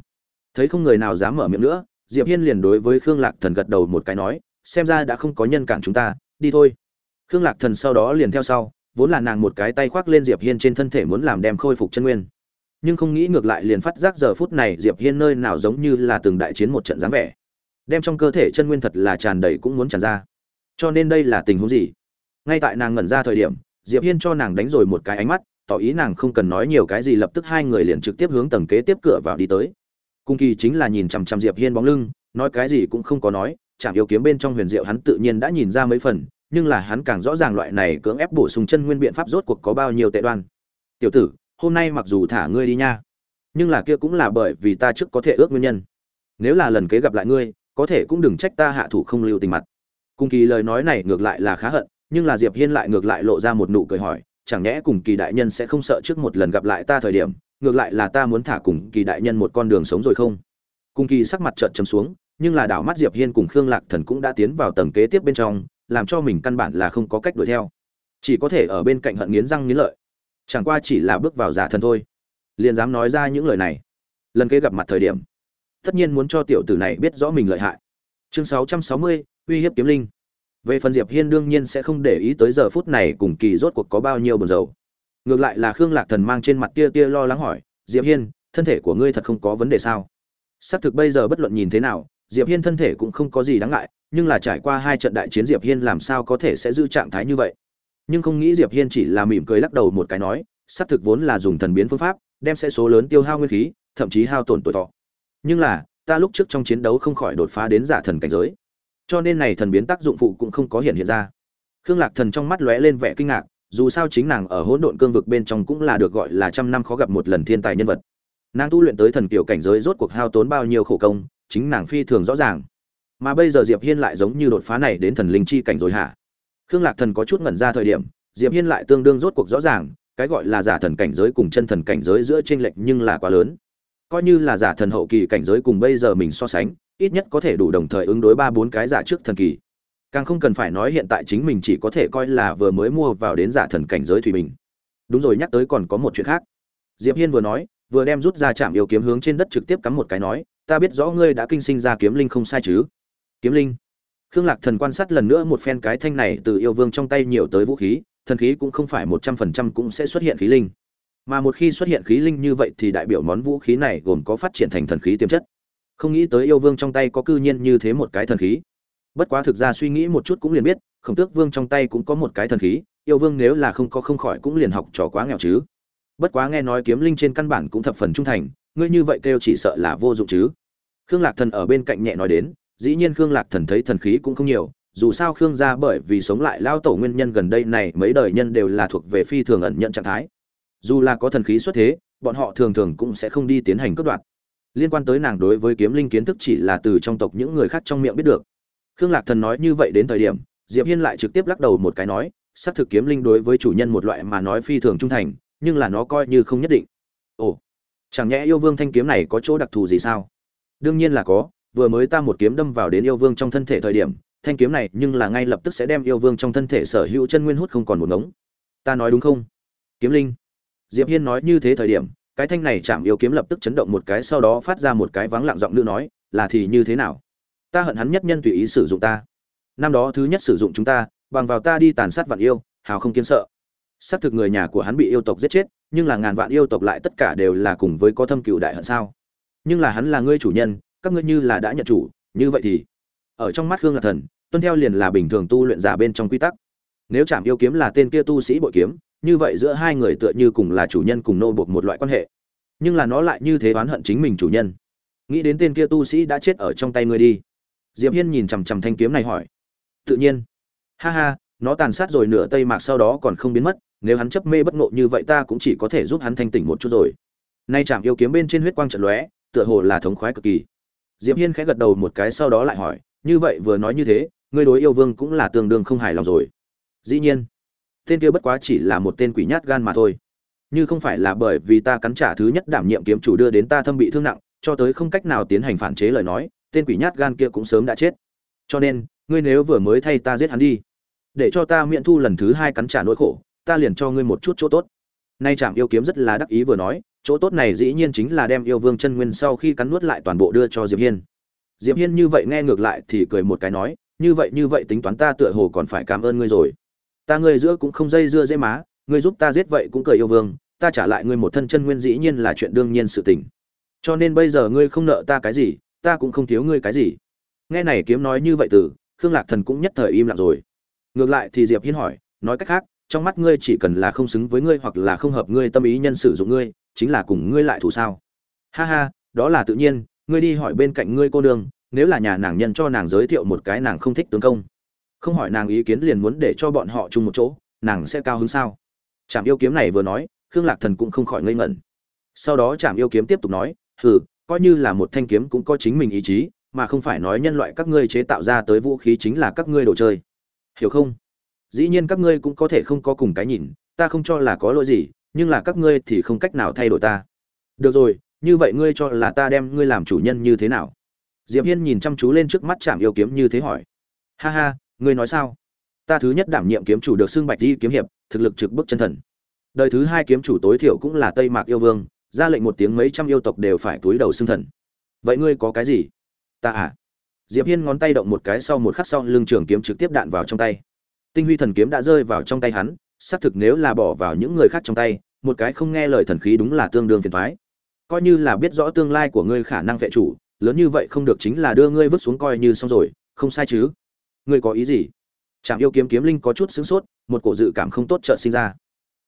Thấy không người nào dám mở miệng nữa, diệp hiên liền đối với khương lạc thần gật đầu một cái nói, xem ra đã không có nhân cản chúng ta, đi thôi. Khương lạc thần sau đó liền theo sau, vốn là nàng một cái tay khoác lên diệp hiên trên thân thể muốn làm đem khôi phục chân nguyên nhưng không nghĩ ngược lại liền phát giác giờ phút này diệp hiên nơi nào giống như là từng đại chiến một trận dáng vẻ. Đem trong cơ thể chân nguyên thật là tràn đầy cũng muốn tràn ra. Cho nên đây là tình huống gì? Ngay tại nàng ngẩn ra thời điểm, diệp hiên cho nàng đánh rồi một cái ánh mắt, tỏ ý nàng không cần nói nhiều cái gì lập tức hai người liền trực tiếp hướng tầng kế tiếp cửa vào đi tới. Cung kỳ chính là nhìn chằm chằm diệp hiên bóng lưng, nói cái gì cũng không có nói, chạm yêu kiếm bên trong huyền diệu hắn tự nhiên đã nhìn ra mấy phần, nhưng là hắn càng rõ ràng loại này cưỡng ép bổ sung chân nguyên biện pháp rốt cuộc có bao nhiêu tệ đoan. Tiểu tử hôm nay mặc dù thả ngươi đi nha, nhưng là kia cũng là bởi vì ta trước có thể ước nguyên nhân. Nếu là lần kế gặp lại ngươi, có thể cũng đừng trách ta hạ thủ không lưu tình mặt. Cùng kỳ lời nói này ngược lại là khá hận, nhưng là diệp hiên lại ngược lại lộ ra một nụ cười hỏi, chẳng nhẽ cùng kỳ đại nhân sẽ không sợ trước một lần gặp lại ta thời điểm, ngược lại là ta muốn thả cùng kỳ đại nhân một con đường sống rồi không? Cùng kỳ sắc mặt trợn trầm xuống, nhưng là đảo mắt diệp hiên cùng khương lạc thần cũng đã tiến vào tầng kế tiếp bên trong, làm cho mình căn bản là không có cách đuổi theo. Chỉ có thể ở bên cạnh hận nghiến răng nghiến lợi chẳng qua chỉ là bước vào giả thần thôi. Liền dám nói ra những lời này. Lần kế gặp mặt thời điểm tất nhiên muốn cho tiểu tử này biết rõ mình lợi hại. Chương 660, uy hiếp kiếm linh. Về phần diệp hiên đương nhiên sẽ không để ý tới giờ phút này cùng kỳ rốt cuộc có bao nhiêu buồn rầu. Ngược lại là khương lạc thần mang trên mặt tia tia lo lắng hỏi diệp hiên thân thể của ngươi thật không có vấn đề sao? Xác thực bây giờ bất luận nhìn thế nào diệp hiên thân thể cũng không có gì đáng ngại nhưng là trải qua hai trận đại chiến diệp hiên làm sao có thể sẽ giữ trạng thái như vậy? Nhưng không nghĩ diệp hiên chỉ là mỉm cười lắc đầu một cái nói, xác thực vốn là dùng thần biến phương pháp, đem sẽ số lớn tiêu hao nguyên khí, thậm chí hao tổn tuổi thọ. Nhưng là, ta lúc trước trong chiến đấu không khỏi đột phá đến giả thần cảnh giới. Cho nên này thần biến tác dụng phụ cũng không có hiện hiện ra. Khương lạc thần trong mắt lóe lên vẻ kinh ngạc, dù sao chính nàng ở hỗn độn cương vực bên trong cũng là được gọi là trăm năm khó gặp một lần thiên tài nhân vật. Nàng tu luyện tới thần kiểu cảnh giới rốt cuộc hao tốn bao nhiêu khổ công, chính nàng phi thường rõ ràng. Mà bây giờ diệp hiên lại giống như đột phá này đến thần linh chi cảnh rồi hả? Khương lạc thần có chút ngẩn ra thời điểm, diệp hiên lại tương đương rốt cuộc rõ ràng, cái gọi là giả thần cảnh giới cùng chân thần cảnh giới giữa chênh lệch nhưng là quá lớn. Coi như là giả thần hậu kỳ cảnh giới cùng bây giờ mình so sánh, ít nhất có thể đủ đồng thời ứng đối ba bốn cái giả trước thần kỳ. Càng không cần phải nói hiện tại chính mình chỉ có thể coi là vừa mới mua vào đến giả thần cảnh giới thủy bình. Đúng rồi, nhắc tới còn có một chuyện khác. Diệp hiên vừa nói, vừa đem rút ra chạm yêu kiếm hướng trên đất trực tiếp cắm một cái nói, ta biết rõ ngươi đã kinh sinh ra kiếm linh không sai chứ? Kiếm linh? Khương lạc thần quan sát lần nữa một phen cái thanh này từ yêu vương trong tay nhiều tới vũ khí, thần khí cũng không phải một trăm phần trăm cũng sẽ xuất hiện khí linh. Mà một khi xuất hiện khí linh như vậy thì đại biểu món vũ khí này gồm có phát triển thành thần khí tiềm chất. Không nghĩ tới yêu vương trong tay có cư nhiên như thế một cái thần khí. Bất quá thực ra suy nghĩ một chút cũng liền biết, khổng tước vương trong tay cũng có một cái thần khí, yêu vương nếu là không có không khỏi cũng liền học trò quá nghèo chứ. Bất quá nghe nói kiếm linh trên căn bản cũng thập phần trung thành, ngươi như vậy kêu chỉ sợ là vô dụng chứ. Khương lạc thần ở bên cạnh nhẹ nói đến dĩ nhiên khương lạc thần thấy thần khí cũng không nhiều, dù sao khương gia bởi vì sống lại lao tổ nguyên nhân gần đây này mấy đời nhân đều là thuộc về phi thường ẩn nhận trạng thái. Dù là có thần khí xuất thế, bọn họ thường thường cũng sẽ không đi tiến hành cướp đoạt. Liên quan tới nàng đối với kiếm linh kiến thức chỉ là từ trong tộc những người khác trong miệng biết được. Khương lạc thần nói như vậy đến thời điểm, diệp hiên lại trực tiếp lắc đầu một cái nói, xác thực kiếm linh đối với chủ nhân một loại mà nói phi thường trung thành, nhưng là nó coi như không nhất định. Ồ, chẳng nhẽ yêu vương thanh kiếm này có chỗ đặc thù gì sao? Đương nhiên là có vừa mới ta một kiếm đâm vào đến yêu vương trong thân thể thời điểm, thanh kiếm này nhưng là ngay lập tức sẽ đem yêu vương trong thân thể sở hữu chân nguyên hút không còn một ngống. Ta nói đúng không? Kiếm linh. Diệp hiên nói như thế thời điểm, cái thanh này chạm yêu kiếm lập tức chấn động một cái, sau đó phát ra một cái vắng lặng giọng nữ nói, là thì như thế nào? Ta hận hắn nhất nhân tùy ý sử dụng ta. Năm đó thứ nhất sử dụng chúng ta, bằng vào ta đi tàn sát vạn yêu, hào không kiến sợ. Xác thực người nhà của hắn bị yêu tộc giết chết, nhưng là ngàn vạn yêu tộc lại tất cả đều là cùng với có thâm cựu đại hận sao? Nhưng là hắn là ngươi chủ nhân các ngươi như là đã nhận chủ, như vậy thì, ở trong mắt khương là thần, tuân theo liền là bình thường tu luyện giả bên trong quy tắc. Nếu chạm yêu kiếm là tên kia tu sĩ bội kiếm, như vậy giữa hai người tựa như cùng là chủ nhân cùng nô buộc một loại quan hệ. Nhưng là nó lại như thế oán hận chính mình chủ nhân. Nghĩ đến tên kia tu sĩ đã chết ở trong tay ngươi đi. Diệp hiên nhìn chằm chằm thanh kiếm này hỏi. Tự nhiên. Ha ha, nó tàn sát rồi nửa tây mạc sau đó còn không biến mất, nếu hắn chấp mê bất ngộ như vậy ta cũng chỉ có thể giúp hắn thanh tỉnh một chút rồi. Nay chạm yêu kiếm bên trên huyết quang trận lóe, tựa hồ là thống khoái cực kỳ diệp hiên khẽ gật đầu một cái sau đó lại hỏi, như vậy vừa nói như thế, ngươi đối yêu vương cũng là tương đương không hài lòng rồi. Dĩ nhiên. Tên kia bất quá chỉ là một tên quỷ nhát gan mà thôi. Như không phải là bởi vì ta cắn trả thứ nhất đảm nhiệm kiếm chủ đưa đến ta thâm bị thương nặng, cho tới không cách nào tiến hành phản chế lời nói, tên quỷ nhát gan kia cũng sớm đã chết. Cho nên, ngươi nếu vừa mới thay ta giết hắn đi, để cho ta miễn thu lần thứ hai cắn trả nỗi khổ, ta liền cho ngươi một chút chỗ tốt. Nay trạm yêu kiếm rất là đắc ý vừa nói chỗ tốt này dĩ nhiên chính là đem yêu vương chân nguyên sau khi cắn nuốt lại toàn bộ đưa cho diệp hiên. Diệp hiên như vậy nghe ngược lại thì cười một cái nói, như vậy như vậy tính toán ta tựa hồ còn phải cảm ơn ngươi rồi. Ta ngươi giữa cũng không dây dưa dễ má, ngươi giúp ta giết vậy cũng cười yêu vương, ta trả lại ngươi một thân chân nguyên dĩ nhiên là chuyện đương nhiên sự tình. Cho nên bây giờ ngươi không nợ ta cái gì, ta cũng không thiếu ngươi cái gì. Nghe này kiếm nói như vậy từ, khương lạc thần cũng nhất thời im lặng rồi. Ngược lại thì diệp hiên hỏi, nói cách khác, trong mắt ngươi chỉ cần là không xứng với ngươi hoặc là không hợp ngươi tâm ý nhân sử dụng ngươi chính là cùng ngươi lại thủ sao? Ha ha, đó là tự nhiên, ngươi đi hỏi bên cạnh ngươi cô nương, nếu là nhà nàng nhân cho nàng giới thiệu một cái nàng không thích tướng công. Không hỏi nàng ý kiến liền muốn để cho bọn họ chung một chỗ, nàng sẽ cao hứng sao? Trạm yêu kiếm này vừa nói, khương lạc thần cũng không khỏi ngây ngẩn. Sau đó trạm yêu kiếm tiếp tục nói, hừ, coi như là một thanh kiếm cũng có chính mình ý chí, mà không phải nói nhân loại các ngươi chế tạo ra tới vũ khí chính là các ngươi đồ chơi. Hiểu không? Dĩ nhiên các ngươi cũng có thể không có cùng cái nhìn, ta không cho là có lỗi gì nhưng là các ngươi thì không cách nào thay đổi ta. Được rồi, như vậy ngươi cho là ta đem ngươi làm chủ nhân như thế nào? Diệp hiên nhìn chăm chú lên trước mắt chạm yêu kiếm như thế hỏi. Ha ha, ngươi nói sao? Ta thứ nhất đảm nhiệm kiếm chủ được xưng bạch di kiếm hiệp, thực lực trực bức chân thần. Đời thứ hai kiếm chủ tối thiểu cũng là tây mạc yêu vương, ra lệnh một tiếng mấy trăm yêu tộc đều phải túi đầu xưng thần. Vậy ngươi có cái gì? Ta à? Diệp hiên ngón tay động một cái sau một khắc sau lưng trường kiếm trực tiếp đạn vào trong tay. Tinh huy thần kiếm đã rơi vào trong tay hắn xác thực nếu là bỏ vào những người khác trong tay, một cái không nghe lời thần khí đúng là tương đương phiền thoái coi như là biết rõ tương lai của ngươi khả năng vệ chủ, lớn như vậy không được chính là đưa ngươi vứt xuống coi như xong rồi, không sai chứ? Ngươi có ý gì? Chạm yêu kiếm kiếm linh có chút sướng sốt, một cổ dự cảm không tốt chợt sinh ra.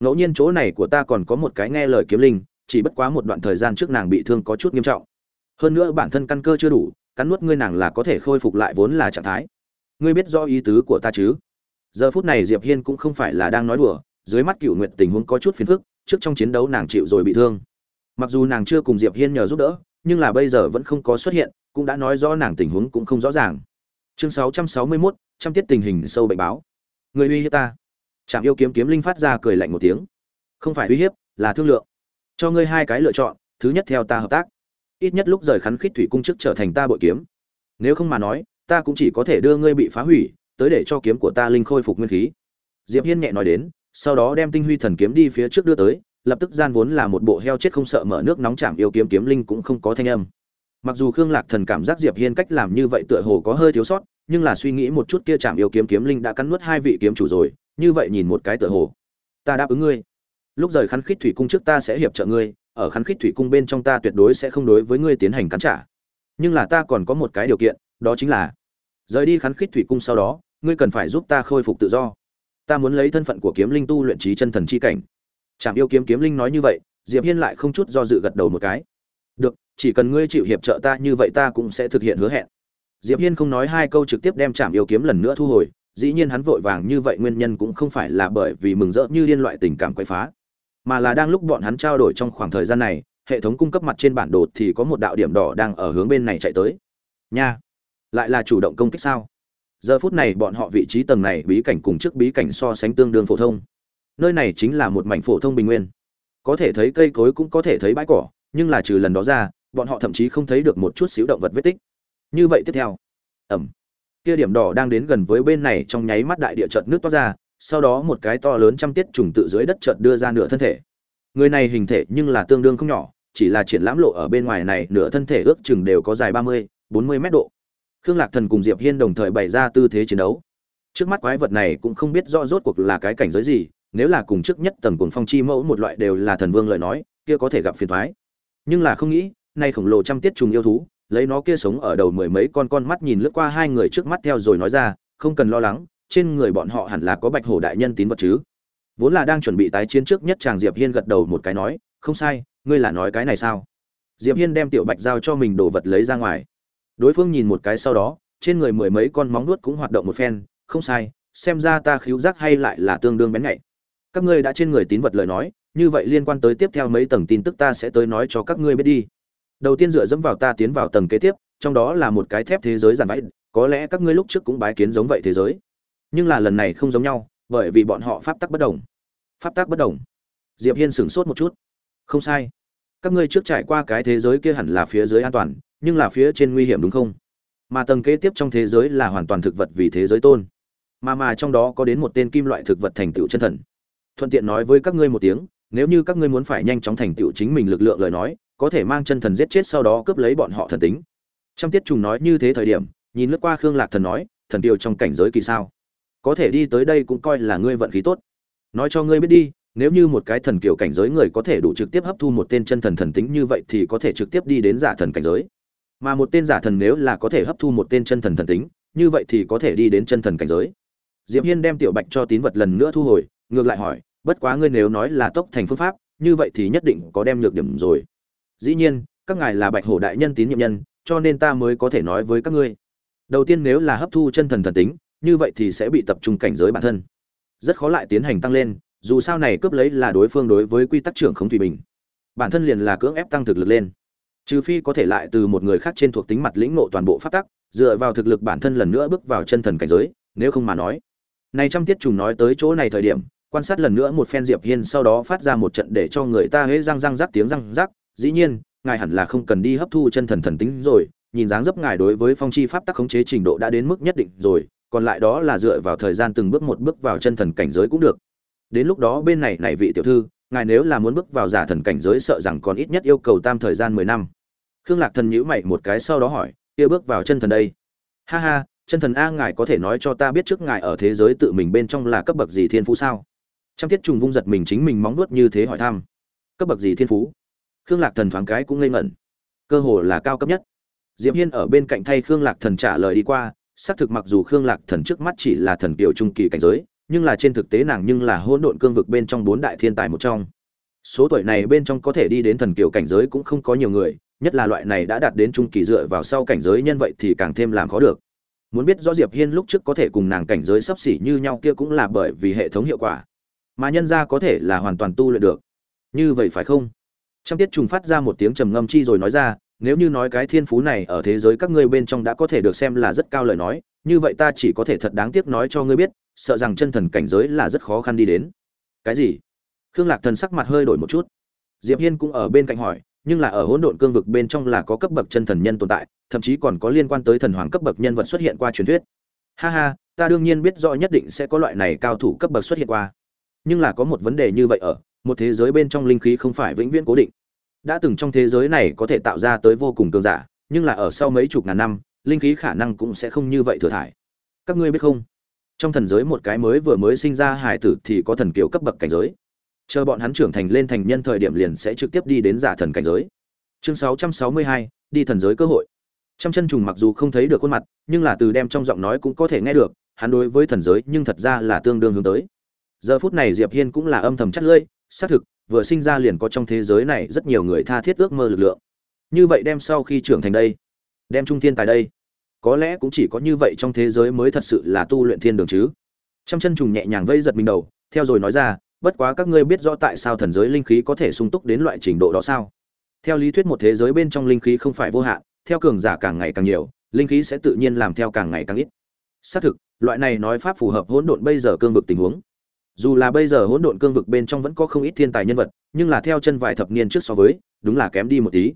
Ngẫu nhiên chỗ này của ta còn có một cái nghe lời kiếm linh, chỉ bất quá một đoạn thời gian trước nàng bị thương có chút nghiêm trọng. Hơn nữa bản thân căn cơ chưa đủ, cắn nuốt ngươi nàng là có thể khôi phục lại vốn là trạng thái. Ngươi biết rõ ý tứ của ta chứ? Giờ phút này diệp hiên cũng không phải là đang nói đùa dưới mắt cựu nguyệt tình huống có chút phiền phức trước trong chiến đấu nàng chịu rồi bị thương. Mặc dù nàng chưa cùng diệp hiên nhờ giúp đỡ nhưng là bây giờ vẫn không có xuất hiện cũng đã nói rõ nàng tình huống cũng không rõ ràng. Chương 661, trăm tiết tình hình sâu bệnh báo. Người uy hiếp ta. Trạm yêu kiếm kiếm linh phát ra cười lạnh một tiếng. Không phải uy hiếp là thương lượng. Cho ngươi hai cái lựa chọn thứ nhất theo ta hợp tác. Ít nhất lúc rời khắn khít thủy cung chức trở thành ta bội kiếm. Nếu không mà nói ta cũng chỉ có thể đưa ngươi bị phá hủy tới để cho kiếm của ta linh khôi phục nguyên khí. Diệp hiên nhẹ nói đến, sau đó đem tinh huy thần kiếm đi phía trước đưa tới, lập tức gian vốn là một bộ heo chết không sợ mở nước nóng chạm yêu kiếm kiếm linh cũng không có thanh âm. Mặc dù khương lạc thần cảm giác diệp hiên cách làm như vậy tựa hồ có hơi thiếu sót, nhưng là suy nghĩ một chút kia chạm yêu kiếm kiếm linh đã cắn nuốt hai vị kiếm chủ rồi, như vậy nhìn một cái tựa hồ, ta đáp ứng ngươi. Lúc rời khăn khít thủy cung trước ta sẽ hiệp trợ ngươi, ở khăn khít thủy cung bên trong ta tuyệt đối sẽ không đối với ngươi tiến hành cắn trả. Nhưng là ta còn có một cái điều kiện, đó chính là, rời đi khăn khít thủy cung sau đó ngươi cần phải giúp ta khôi phục tự do. Ta muốn lấy thân phận của kiếm linh tu luyện trí chân thần chi cảnh. Chạm yêu kiếm kiếm linh nói như vậy, diệp hiên lại không chút do dự gật đầu một cái. Được, chỉ cần ngươi chịu hiệp trợ ta như vậy ta cũng sẽ thực hiện hứa hẹn. Diệp hiên không nói hai câu trực tiếp đem chạm yêu kiếm lần nữa thu hồi, dĩ nhiên hắn vội vàng như vậy nguyên nhân cũng không phải là bởi vì mừng rỡ như liên loại tình cảm quậy phá, mà là đang lúc bọn hắn trao đổi trong khoảng thời gian này, hệ thống cung cấp mặt trên bản đồ thì có một đạo điểm đỏ đang ở hướng bên này chạy tới. Nha, lại là chủ động công kích sao? Giờ phút này bọn họ vị trí tầng này bí cảnh cùng trước bí cảnh so sánh tương đương phổ thông. Nơi này chính là một mảnh phổ thông bình nguyên. Có thể thấy cây cối cũng có thể thấy bãi cỏ, nhưng là trừ lần đó ra, bọn họ thậm chí không thấy được một chút xíu động vật vết tích. Như vậy tiếp theo. Ẩm. Kia điểm đỏ đang đến gần với bên này trong nháy mắt đại địa chợt nước toát ra, sau đó một cái to lớn trăm tiết trùng tự dưới đất chợt đưa ra nửa thân thể. Người này hình thể nhưng là tương đương không nhỏ, chỉ là triển lãm lộ ở bên ngoài này, nửa thân thể ước chừng đều có dài ba mươi, bốn mươi mét độ khương lạc thần cùng diệp hiên đồng thời bày ra tư thế chiến đấu. Trước mắt quái vật này cũng không biết rõ rốt cuộc là cái cảnh giới gì, nếu là cùng trước nhất tầng cuồng phong chi mẫu một loại đều là thần vương lời nói, kia có thể gặp phiền toái. Nhưng là không nghĩ, nay khổng lồ trăm tiết trùng yêu thú, lấy nó kia sống ở đầu mười mấy con con mắt nhìn lướt qua hai người trước mắt theo rồi nói ra, không cần lo lắng, trên người bọn họ hẳn là có bạch hổ đại nhân tín vật chứ. Vốn là đang chuẩn bị tái chiến trước nhất chàng diệp hiên gật đầu một cái nói, không sai, ngươi là nói cái này sao? Diệp hiên đem tiểu bạch giao cho mình đồ vật lấy ra ngoài đối phương nhìn một cái sau đó, trên người mười mấy con móng nuốt cũng hoạt động một phen, không sai, xem ra ta khíu giác hay lại là tương đương bén nhạy. Các ngươi đã trên người tín vật lời nói, như vậy liên quan tới tiếp theo mấy tầng tin tức ta sẽ tới nói cho các ngươi biết đi. Đầu tiên dựa dẫm vào ta tiến vào tầng kế tiếp, trong đó là một cái thép thế giới giản vãi, có lẽ các ngươi lúc trước cũng bái kiến giống vậy thế giới. Nhưng là lần này không giống nhau, bởi vì bọn họ pháp tắc bất đồng. Pháp tắc bất đồng. Diệp hiên sửng sốt một chút. Không sai. Các ngươi trước trải qua cái thế giới kia hẳn là phía dưới an toàn nhưng là phía trên nguy hiểm đúng không? Mà tầng kế tiếp trong thế giới là hoàn toàn thực vật vì thế giới tôn. Mà mà trong đó có đến một tên kim loại thực vật thành tựu chân thần. Thuận tiện nói với các ngươi một tiếng, nếu như các ngươi muốn phải nhanh chóng thành tựu chính mình lực lượng lời nói, có thể mang chân thần giết chết sau đó cướp lấy bọn họ thần tính. Trong tiết trùng nói như thế thời điểm, nhìn lướt qua khương lạc thần nói, thần tiêu trong cảnh giới kỳ sao? Có thể đi tới đây cũng coi là ngươi vận khí tốt. Nói cho ngươi biết đi, nếu như một cái thần kiểu cảnh giới người có thể đủ trực tiếp hấp thu một tên chân thần thần tính như vậy thì có thể trực tiếp đi đến giả thần cảnh giới mà một tên giả thần nếu là có thể hấp thu một tên chân thần thần tính, như vậy thì có thể đi đến chân thần cảnh giới. Diệp hiên đem tiểu bạch cho tín vật lần nữa thu hồi, ngược lại hỏi, bất quá ngươi nếu nói là tốc thành phương pháp, như vậy thì nhất định có đem nhược điểm rồi. Dĩ nhiên, các ngài là bạch hổ đại nhân tín nhiệm nhân, cho nên ta mới có thể nói với các ngươi. Đầu tiên nếu là hấp thu chân thần thần tính, như vậy thì sẽ bị tập trung cảnh giới bản thân. Rất khó lại tiến hành tăng lên, dù sao này cướp lấy là đối phương đối với quy tắc trưởng không thủy bình. Bản thân liền là cưỡng ép tăng thực lực lên trừ phi có thể lại từ một người khác trên thuộc tính mặt lĩnh nộ toàn bộ pháp tắc, dựa vào thực lực bản thân lần nữa bước vào chân thần cảnh giới, nếu không mà nói. Này trăm tiết trùng nói tới chỗ này thời điểm, quan sát lần nữa một phen diệp hiên sau đó phát ra một trận để cho người ta hễ răng răng rắc tiếng răng rắc, dĩ nhiên, ngài hẳn là không cần đi hấp thu chân thần thần tính rồi, nhìn dáng dấp ngài đối với phong chi pháp tắc khống chế trình độ đã đến mức nhất định rồi, còn lại đó là dựa vào thời gian từng bước một bước vào chân thần cảnh giới cũng được. Đến lúc đó bên này này vị tiểu thư ngài nếu là muốn bước vào giả thần cảnh giới sợ rằng còn ít nhất yêu cầu tam thời gian mười năm. Khương lạc thần nhíu mày một cái sau đó hỏi, kia bước vào chân thần đây. Ha ha, chân thần a ngài có thể nói cho ta biết trước ngài ở thế giới tự mình bên trong là cấp bậc gì thiên phú sao? Trăm tiết trùng vung giật mình chính mình móng nuốt như thế hỏi thăm. Cấp bậc gì thiên phú? Khương lạc thần thoáng cái cũng ngây ngẩn. Cơ hồ là cao cấp nhất. Diệp hiên ở bên cạnh thay khương lạc thần trả lời đi qua, xác thực mặc dù khương lạc thần trước mắt chỉ là thần kiều trung kỳ cảnh giới nhưng là trên thực tế nàng nhưng là hỗn độn cương vực bên trong bốn đại thiên tài một trong. Số tuổi này bên trong có thể đi đến thần kiều cảnh giới cũng không có nhiều người, nhất là loại này đã đạt đến trung kỳ dựa vào sau cảnh giới nhân vậy thì càng thêm làm khó được. Muốn biết rõ diệp hiên lúc trước có thể cùng nàng cảnh giới sắp xỉ như nhau kia cũng là bởi vì hệ thống hiệu quả, mà nhân gia có thể là hoàn toàn tu luyện được. Như vậy phải không? Trong tiết trùng phát ra một tiếng trầm ngâm chi rồi nói ra, nếu như nói cái thiên phú này ở thế giới các ngươi bên trong đã có thể được xem là rất cao lời nói, như vậy ta chỉ có thể thật đáng tiếc nói cho ngươi biết sợ rằng chân thần cảnh giới là rất khó khăn đi đến. Cái gì? Khương lạc thần sắc mặt hơi đổi một chút. Diệp hiên cũng ở bên cạnh hỏi, nhưng là ở hỗn độn cương vực bên trong là có cấp bậc chân thần nhân tồn tại, thậm chí còn có liên quan tới thần hoàng cấp bậc nhân vật xuất hiện qua truyền thuyết. Ha ha, ta đương nhiên biết rõ nhất định sẽ có loại này cao thủ cấp bậc xuất hiện qua. Nhưng là có một vấn đề như vậy ở, một thế giới bên trong linh khí không phải vĩnh viễn cố định. Đã từng trong thế giới này có thể tạo ra tới vô cùng cường giả, nhưng là ở sau mấy chục ngàn năm, linh khí khả năng cũng sẽ không như vậy thừa thải. Các ngươi biết không? Trong thần giới một cái mới vừa mới sinh ra hải tử thì có thần kiều cấp bậc cảnh giới. Chờ bọn hắn trưởng thành lên thành nhân thời điểm liền sẽ trực tiếp đi đến giả thần cảnh giới. Chương 662, đi thần giới cơ hội. Trăm chân trùng mặc dù không thấy được khuôn mặt nhưng là từ đem trong giọng nói cũng có thể nghe được hắn đối với thần giới nhưng thật ra là tương đương hướng tới. Giờ phút này diệp hiên cũng là âm thầm chắc lưỡi xác thực vừa sinh ra liền có trong thế giới này rất nhiều người tha thiết ước mơ lực lượng. Như vậy đem sau khi trưởng thành đây đem trung thiên tài đây có lẽ cũng chỉ có như vậy trong thế giới mới thật sự là tu luyện thiên đường chứ. Trăm chân trùng nhẹ nhàng vây giật mình đầu, theo rồi nói ra, bất quá các ngươi biết rõ tại sao thần giới linh khí có thể sung túc đến loại trình độ đó sao? Theo lý thuyết một thế giới bên trong linh khí không phải vô hạn, theo cường giả càng ngày càng nhiều, linh khí sẽ tự nhiên làm theo càng ngày càng ít. Xác thực, loại này nói pháp phù hợp hỗn độn bây giờ cương vực tình huống. Dù là bây giờ hỗn độn cương vực bên trong vẫn có không ít thiên tài nhân vật, nhưng là theo chân vài thập niên trước so với, đúng là kém đi một tí.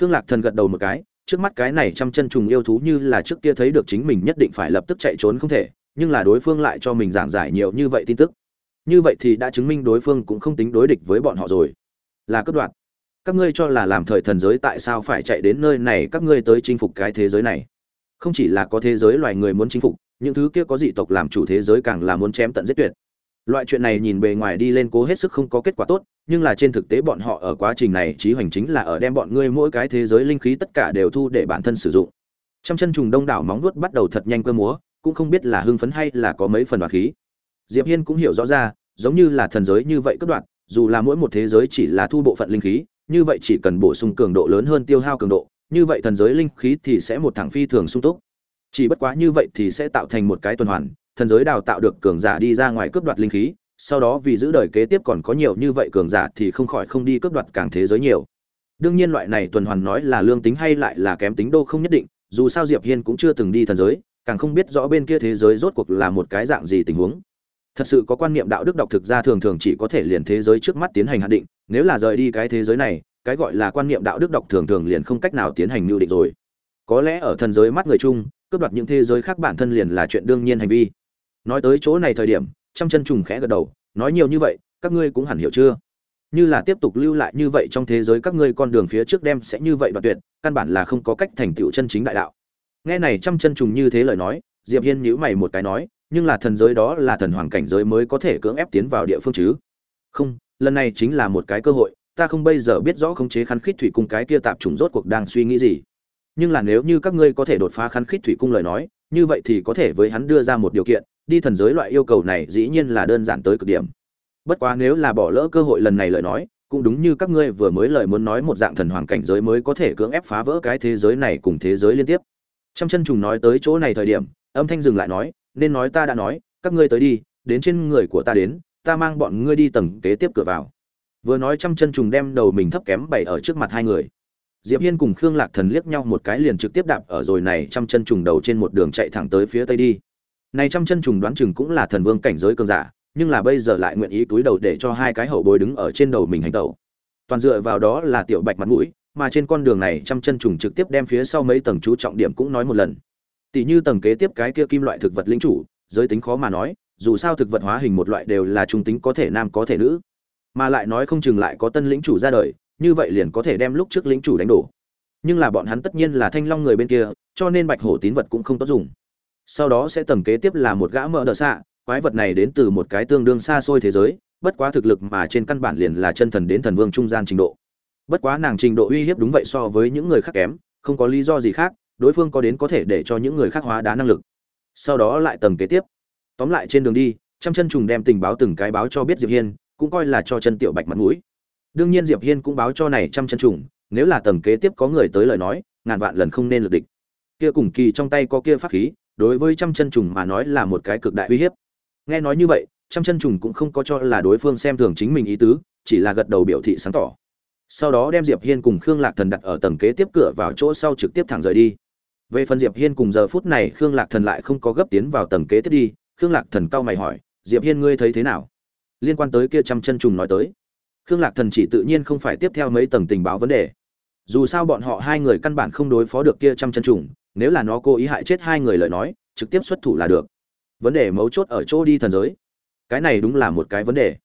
Khương lạc thần gật đầu một cái trước mắt cái này trăm chân trùng yêu thú như là trước kia thấy được chính mình nhất định phải lập tức chạy trốn không thể, nhưng là đối phương lại cho mình giảng giải nhiều như vậy tin tức. Như vậy thì đã chứng minh đối phương cũng không tính đối địch với bọn họ rồi. Là cướp đoạt. Các ngươi cho là làm thời thần giới tại sao phải chạy đến nơi này, các ngươi tới chinh phục cái thế giới này. Không chỉ là có thế giới loài người muốn chinh phục, những thứ kia có dị tộc làm chủ thế giới càng là muốn chém tận giết tuyệt. Loại chuyện này nhìn bề ngoài đi lên cố hết sức không có kết quả tốt nhưng là trên thực tế bọn họ ở quá trình này trí hoành chính là ở đem bọn ngươi mỗi cái thế giới linh khí tất cả đều thu để bản thân sử dụng. Trăm chân trùng đông đảo móng vuốt bắt đầu thật nhanh cơ múa, cũng không biết là hưng phấn hay là có mấy phần đoạt khí. Diệp hiên cũng hiểu rõ ra, giống như là thần giới như vậy cấp đoạn dù là mỗi một thế giới chỉ là thu bộ phận linh khí, như vậy chỉ cần bổ sung cường độ lớn hơn tiêu hao cường độ, như vậy thần giới linh khí thì sẽ một thẳng phi thường sung túc. Chỉ bất quá như vậy thì sẽ tạo thành một cái tuần hoàn, thần giới đào tạo được cường giả đi ra ngoài cướp đoạt linh khí sau đó vì giữ đời kế tiếp còn có nhiều như vậy cường giả thì không khỏi không đi cướp đoạt càng thế giới nhiều. Đương nhiên loại này tuần hoàn nói là lương tính hay lại là kém tính đô không nhất định, dù sao diệp hiên cũng chưa từng đi thần giới, càng không biết rõ bên kia thế giới rốt cuộc là một cái dạng gì tình huống. Thật sự có quan niệm đạo đức độc thực ra thường thường chỉ có thể liền thế giới trước mắt tiến hành hạn định, nếu là rời đi cái thế giới này, cái gọi là quan niệm đạo đức độc thường thường liền không cách nào tiến hành mưu định rồi. Có lẽ ở thần giới mắt người chung, cướp đoạt những thế giới khác bản thân liền là chuyện đương nhiên hành vi. Nói tới chỗ này thời điểm trăm chân trùng khẽ gật đầu, nói nhiều như vậy, các ngươi cũng hẳn hiểu chưa? Như là tiếp tục lưu lại như vậy trong thế giới các ngươi con đường phía trước đem sẽ như vậy đoạt tuyệt, căn bản là không có cách thành tựu chân chính đại đạo. Nghe này trăm chân trùng như thế lời nói, diệp hiên nhíu mày một cái nói, nhưng là thần giới đó là thần hoàng cảnh giới mới có thể cưỡng ép tiến vào địa phương chứ? Không, lần này chính là một cái cơ hội, ta không bây giờ biết rõ khống chế khăn khít thủy cung cái kia tạp trùng rốt cuộc đang suy nghĩ gì. Nhưng là nếu như các ngươi có thể đột phá khăn khít thủy cung lời nói, như vậy thì có thể với hắn đưa ra một điều kiện đi thần giới loại yêu cầu này dĩ nhiên là đơn giản tới cực điểm. Bất quá nếu là bỏ lỡ cơ hội lần này lời nói, cũng đúng như các ngươi vừa mới lời muốn nói một dạng thần hoàng cảnh giới mới có thể cưỡng ép phá vỡ cái thế giới này cùng thế giới liên tiếp. Trăm chân trùng nói tới chỗ này thời điểm, âm thanh dừng lại nói, nên nói ta đã nói, các ngươi tới đi, đến trên người của ta đến, ta mang bọn ngươi đi tầng kế tiếp cửa vào. Vừa nói trăm chân trùng đem đầu mình thấp kém bày ở trước mặt hai người. Diệp hiên cùng khương lạc thần liếc nhau một cái liền trực tiếp đạp ở rồi này trăm chân trùng đầu trên một đường chạy thẳng tới phía tây đi này trăm chân trùng đoán chừng cũng là thần vương cảnh giới cường giả, nhưng là bây giờ lại nguyện ý túi đầu để cho hai cái hậu bối đứng ở trên đầu mình hành tẩu. Toàn dựa vào đó là tiểu bạch mặt mũi, mà trên con đường này trăm chân trùng trực tiếp đem phía sau mấy tầng chú trọng điểm cũng nói một lần. Tỷ như tầng kế tiếp cái kia kim loại thực vật linh chủ, giới tính khó mà nói, dù sao thực vật hóa hình một loại đều là trung tính có thể nam có thể nữ. Mà lại nói không chừng lại có tân lĩnh chủ ra đời, như vậy liền có thể đem lúc trước lĩnh chủ đánh đổ. Nhưng là bọn hắn tất nhiên là thanh long người bên kia, cho nên bạch hổ tín vật cũng không tốt dùng sau đó sẽ tầng kế tiếp là một gã mỡ đỡ xạ, quái vật này đến từ một cái tương đương xa xôi thế giới, bất quá thực lực mà trên căn bản liền là chân thần đến thần vương trung gian trình độ. Bất quá nàng trình độ uy hiếp đúng vậy so với những người khác kém, không có lý do gì khác, đối phương có đến có thể để cho những người khác hóa đá năng lực. Sau đó lại tầng kế tiếp. Tóm lại trên đường đi, trăm chân trùng đem tình báo từng cái báo cho biết diệp hiên, cũng coi là cho chân tiểu bạch mặt mũi. Đương nhiên diệp hiên cũng báo cho này trăm chân trùng, nếu là tầng kế tiếp có người tới lời nói, ngàn vạn lần không nên lực địch. Kia cùng kỳ trong tay có kia pháp khí đối với trăm chân trùng mà nói là một cái cực đại uy hiếp. Nghe nói như vậy, trăm chân trùng cũng không có cho là đối phương xem thường chính mình ý tứ, chỉ là gật đầu biểu thị sáng tỏ. Sau đó đem diệp hiên cùng khương lạc thần đặt ở tầng kế tiếp cửa vào chỗ sau trực tiếp thẳng rời đi. Về phần diệp hiên cùng giờ phút này, khương lạc thần lại không có gấp tiến vào tầng kế tiếp đi, khương lạc thần cau mày hỏi, diệp hiên ngươi thấy thế nào? Liên quan tới kia trăm chân trùng nói tới. Khương lạc thần chỉ tự nhiên không phải tiếp theo mấy tầng tình báo vấn đề. Dù sao bọn họ hai người căn bản không đối phó được kia trăm chân trùng nếu là nó cố ý hại chết hai người lời nói, trực tiếp xuất thủ là được. Vấn đề mấu chốt ở chỗ đi thần giới. Cái này đúng là một cái vấn đề.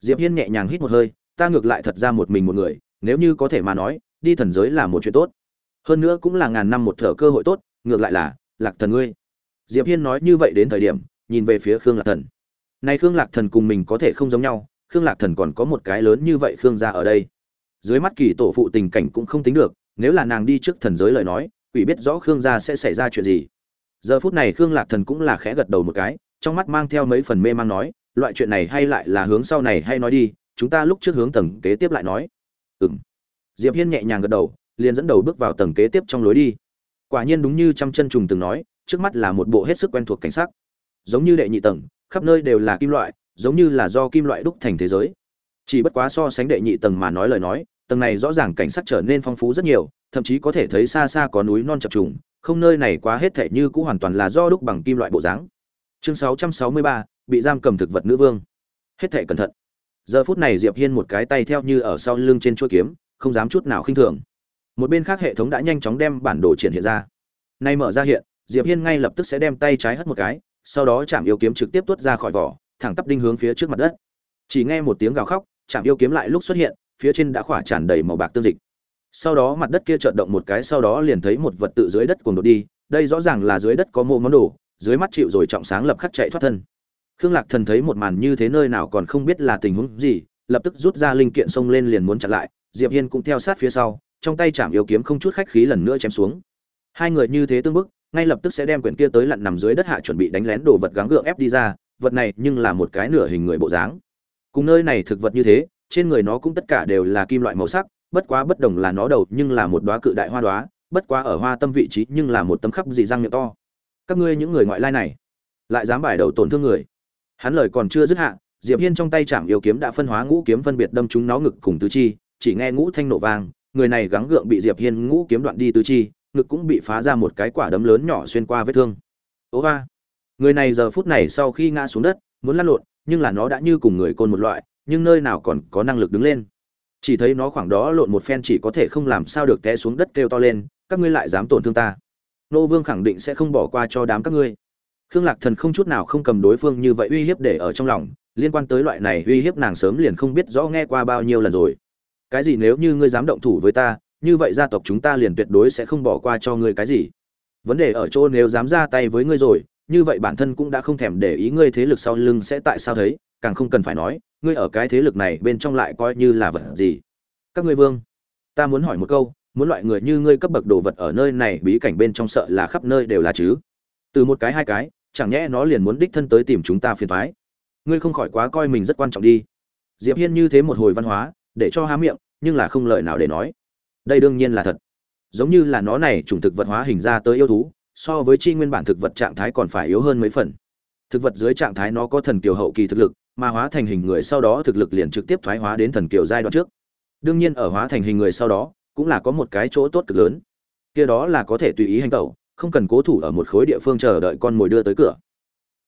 Diệp hiên nhẹ nhàng hít một hơi, ta ngược lại thật ra một mình một người, nếu như có thể mà nói, đi thần giới là một chuyện tốt. Hơn nữa cũng là ngàn năm một thở cơ hội tốt, ngược lại là, lạc thần ngươi. Diệp hiên nói như vậy đến thời điểm, nhìn về phía khương lạc thần. Nay khương lạc thần cùng mình có thể không giống nhau, khương lạc thần còn có một cái lớn như vậy khương gia ở đây. Dưới mắt kỳ tổ phụ tình cảnh cũng không tính được, nếu là nàng đi trước thần giới lời nói quỷ biết rõ khương gia sẽ xảy ra chuyện gì. Giờ phút này khương lạc thần cũng là khẽ gật đầu một cái, trong mắt mang theo mấy phần mê mang nói, loại chuyện này hay lại là hướng sau này hay nói đi, chúng ta lúc trước hướng tầng kế tiếp lại nói. Ừng diệp hiên nhẹ nhàng gật đầu, liền dẫn đầu bước vào tầng kế tiếp trong lối đi. Quả nhiên đúng như trăm chân trùng từng nói, trước mắt là một bộ hết sức quen thuộc cảnh sắc. Giống như đệ nhị tầng, khắp nơi đều là kim loại, giống như là do kim loại đúc thành thế giới. Chỉ bất quá so sánh đệ nhị tầng mà nói lời nói tầng này rõ ràng cảnh sắc trở nên phong phú rất nhiều thậm chí có thể thấy xa xa có núi non chập trùng không nơi này quá hết thể như cũng hoàn toàn là do đúc bằng kim loại bộ dáng. Chương 663, bị giam cầm thực vật nữ vương. Hết thể cẩn thận. Giờ phút này diệp hiên một cái tay theo như ở sau lưng trên chuôi kiếm không dám chút nào khinh thường. Một bên khác hệ thống đã nhanh chóng đem bản đồ triển hiện ra. Nay mở ra hiện diệp hiên ngay lập tức sẽ đem tay trái hất một cái sau đó chạm yêu kiếm trực tiếp tuốt ra khỏi vỏ thẳng tắp đinh hướng phía trước mặt đất. Chỉ nghe một tiếng gào khóc chạm yêu kiếm lại lúc xuất hiện phía trên đã khỏa tràn đầy màu bạc tương dịch. Sau đó mặt đất kia chợt động một cái, sau đó liền thấy một vật tự dưới đất cuồng đột đi. Đây rõ ràng là dưới đất có mô món đồ, dưới mắt chịu rồi trọng sáng lập khắc chạy thoát thân. Khương lạc thần thấy một màn như thế nơi nào còn không biết là tình huống gì, lập tức rút ra linh kiện xông lên liền muốn chặn lại. Diệp hiên cũng theo sát phía sau, trong tay chạm yêu kiếm không chút khách khí lần nữa chém xuống. Hai người như thế tương bức, ngay lập tức sẽ đem quyển kia tới lặn nằm dưới đất hạ chuẩn bị đánh lén đồ vật gắng gượng ép đi ra, vật này nhưng là một cái nửa hình người bộ dáng. Cùng nơi này thực vật như thế trên người nó cũng tất cả đều là kim loại màu sắc, bất quá bất đồng là nó đầu nhưng là một đóa cự đại hoa đóa, bất quá ở hoa tâm vị trí nhưng là một tấm khắp dị răng miệng to. Các ngươi những người ngoại lai này, lại dám bài đầu tổn thương người. Hắn lời còn chưa dứt hạ, diệp hiên trong tay chạm yêu kiếm đã phân hóa ngũ kiếm phân biệt đâm trúng nó ngực cùng tứ chi, chỉ nghe ngũ thanh nổ vang, người này gắng gượng bị diệp hiên ngũ kiếm đoạn đi tứ chi, ngực cũng bị phá ra một cái quả đấm lớn nhỏ xuyên qua vết thương. Ố va người này giờ phút này sau khi ngã xuống đất, muốn lăn lộn, nhưng là nó đã như cùng người côn một loại nhưng nơi nào còn có năng lực đứng lên. Chỉ thấy nó khoảng đó lộn một phen chỉ có thể không làm sao được té xuống đất kêu to lên, các ngươi lại dám tổn thương ta. Nô vương khẳng định sẽ không bỏ qua cho đám các ngươi. Khương lạc thần không chút nào không cầm đối phương như vậy uy hiếp để ở trong lòng, liên quan tới loại này uy hiếp nàng sớm liền không biết rõ nghe qua bao nhiêu lần rồi. Cái gì nếu như ngươi dám động thủ với ta, như vậy gia tộc chúng ta liền tuyệt đối sẽ không bỏ qua cho ngươi cái gì. Vấn đề ở chỗ nếu dám ra tay với ngươi rồi, như vậy bản thân cũng đã không thèm để ý ngươi thế lực sau lưng sẽ tại sao thấy càng không cần phải nói, ngươi ở cái thế lực này bên trong lại coi như là vật gì? Các ngươi vương, ta muốn hỏi một câu, muốn loại người như ngươi cấp bậc đồ vật ở nơi này bí cảnh bên trong sợ là khắp nơi đều là chứ? Từ một cái hai cái, chẳng nhẽ nó liền muốn đích thân tới tìm chúng ta phiền thoái ngươi không khỏi quá coi mình rất quan trọng đi. Diệp hiên như thế một hồi văn hóa, để cho há miệng, nhưng là không lời nào để nói. Đây đương nhiên là thật. Giống như là nó này chủng thực vật hóa hình ra tới yêu thú, so với chi nguyên bản thực vật trạng thái còn phải yếu hơn mấy phần. Thực vật dưới trạng thái nó có thần kiều hậu kỳ thực lực mà hóa thành hình người sau đó thực lực liền trực tiếp thoái hóa đến thần kiều giai đoạn trước. Đương nhiên ở hóa thành hình người sau đó, cũng là có một cái chỗ tốt cực lớn. Kia đó là có thể tùy ý hành tẩu, không cần cố thủ ở một khối địa phương chờ đợi con mồi đưa tới cửa.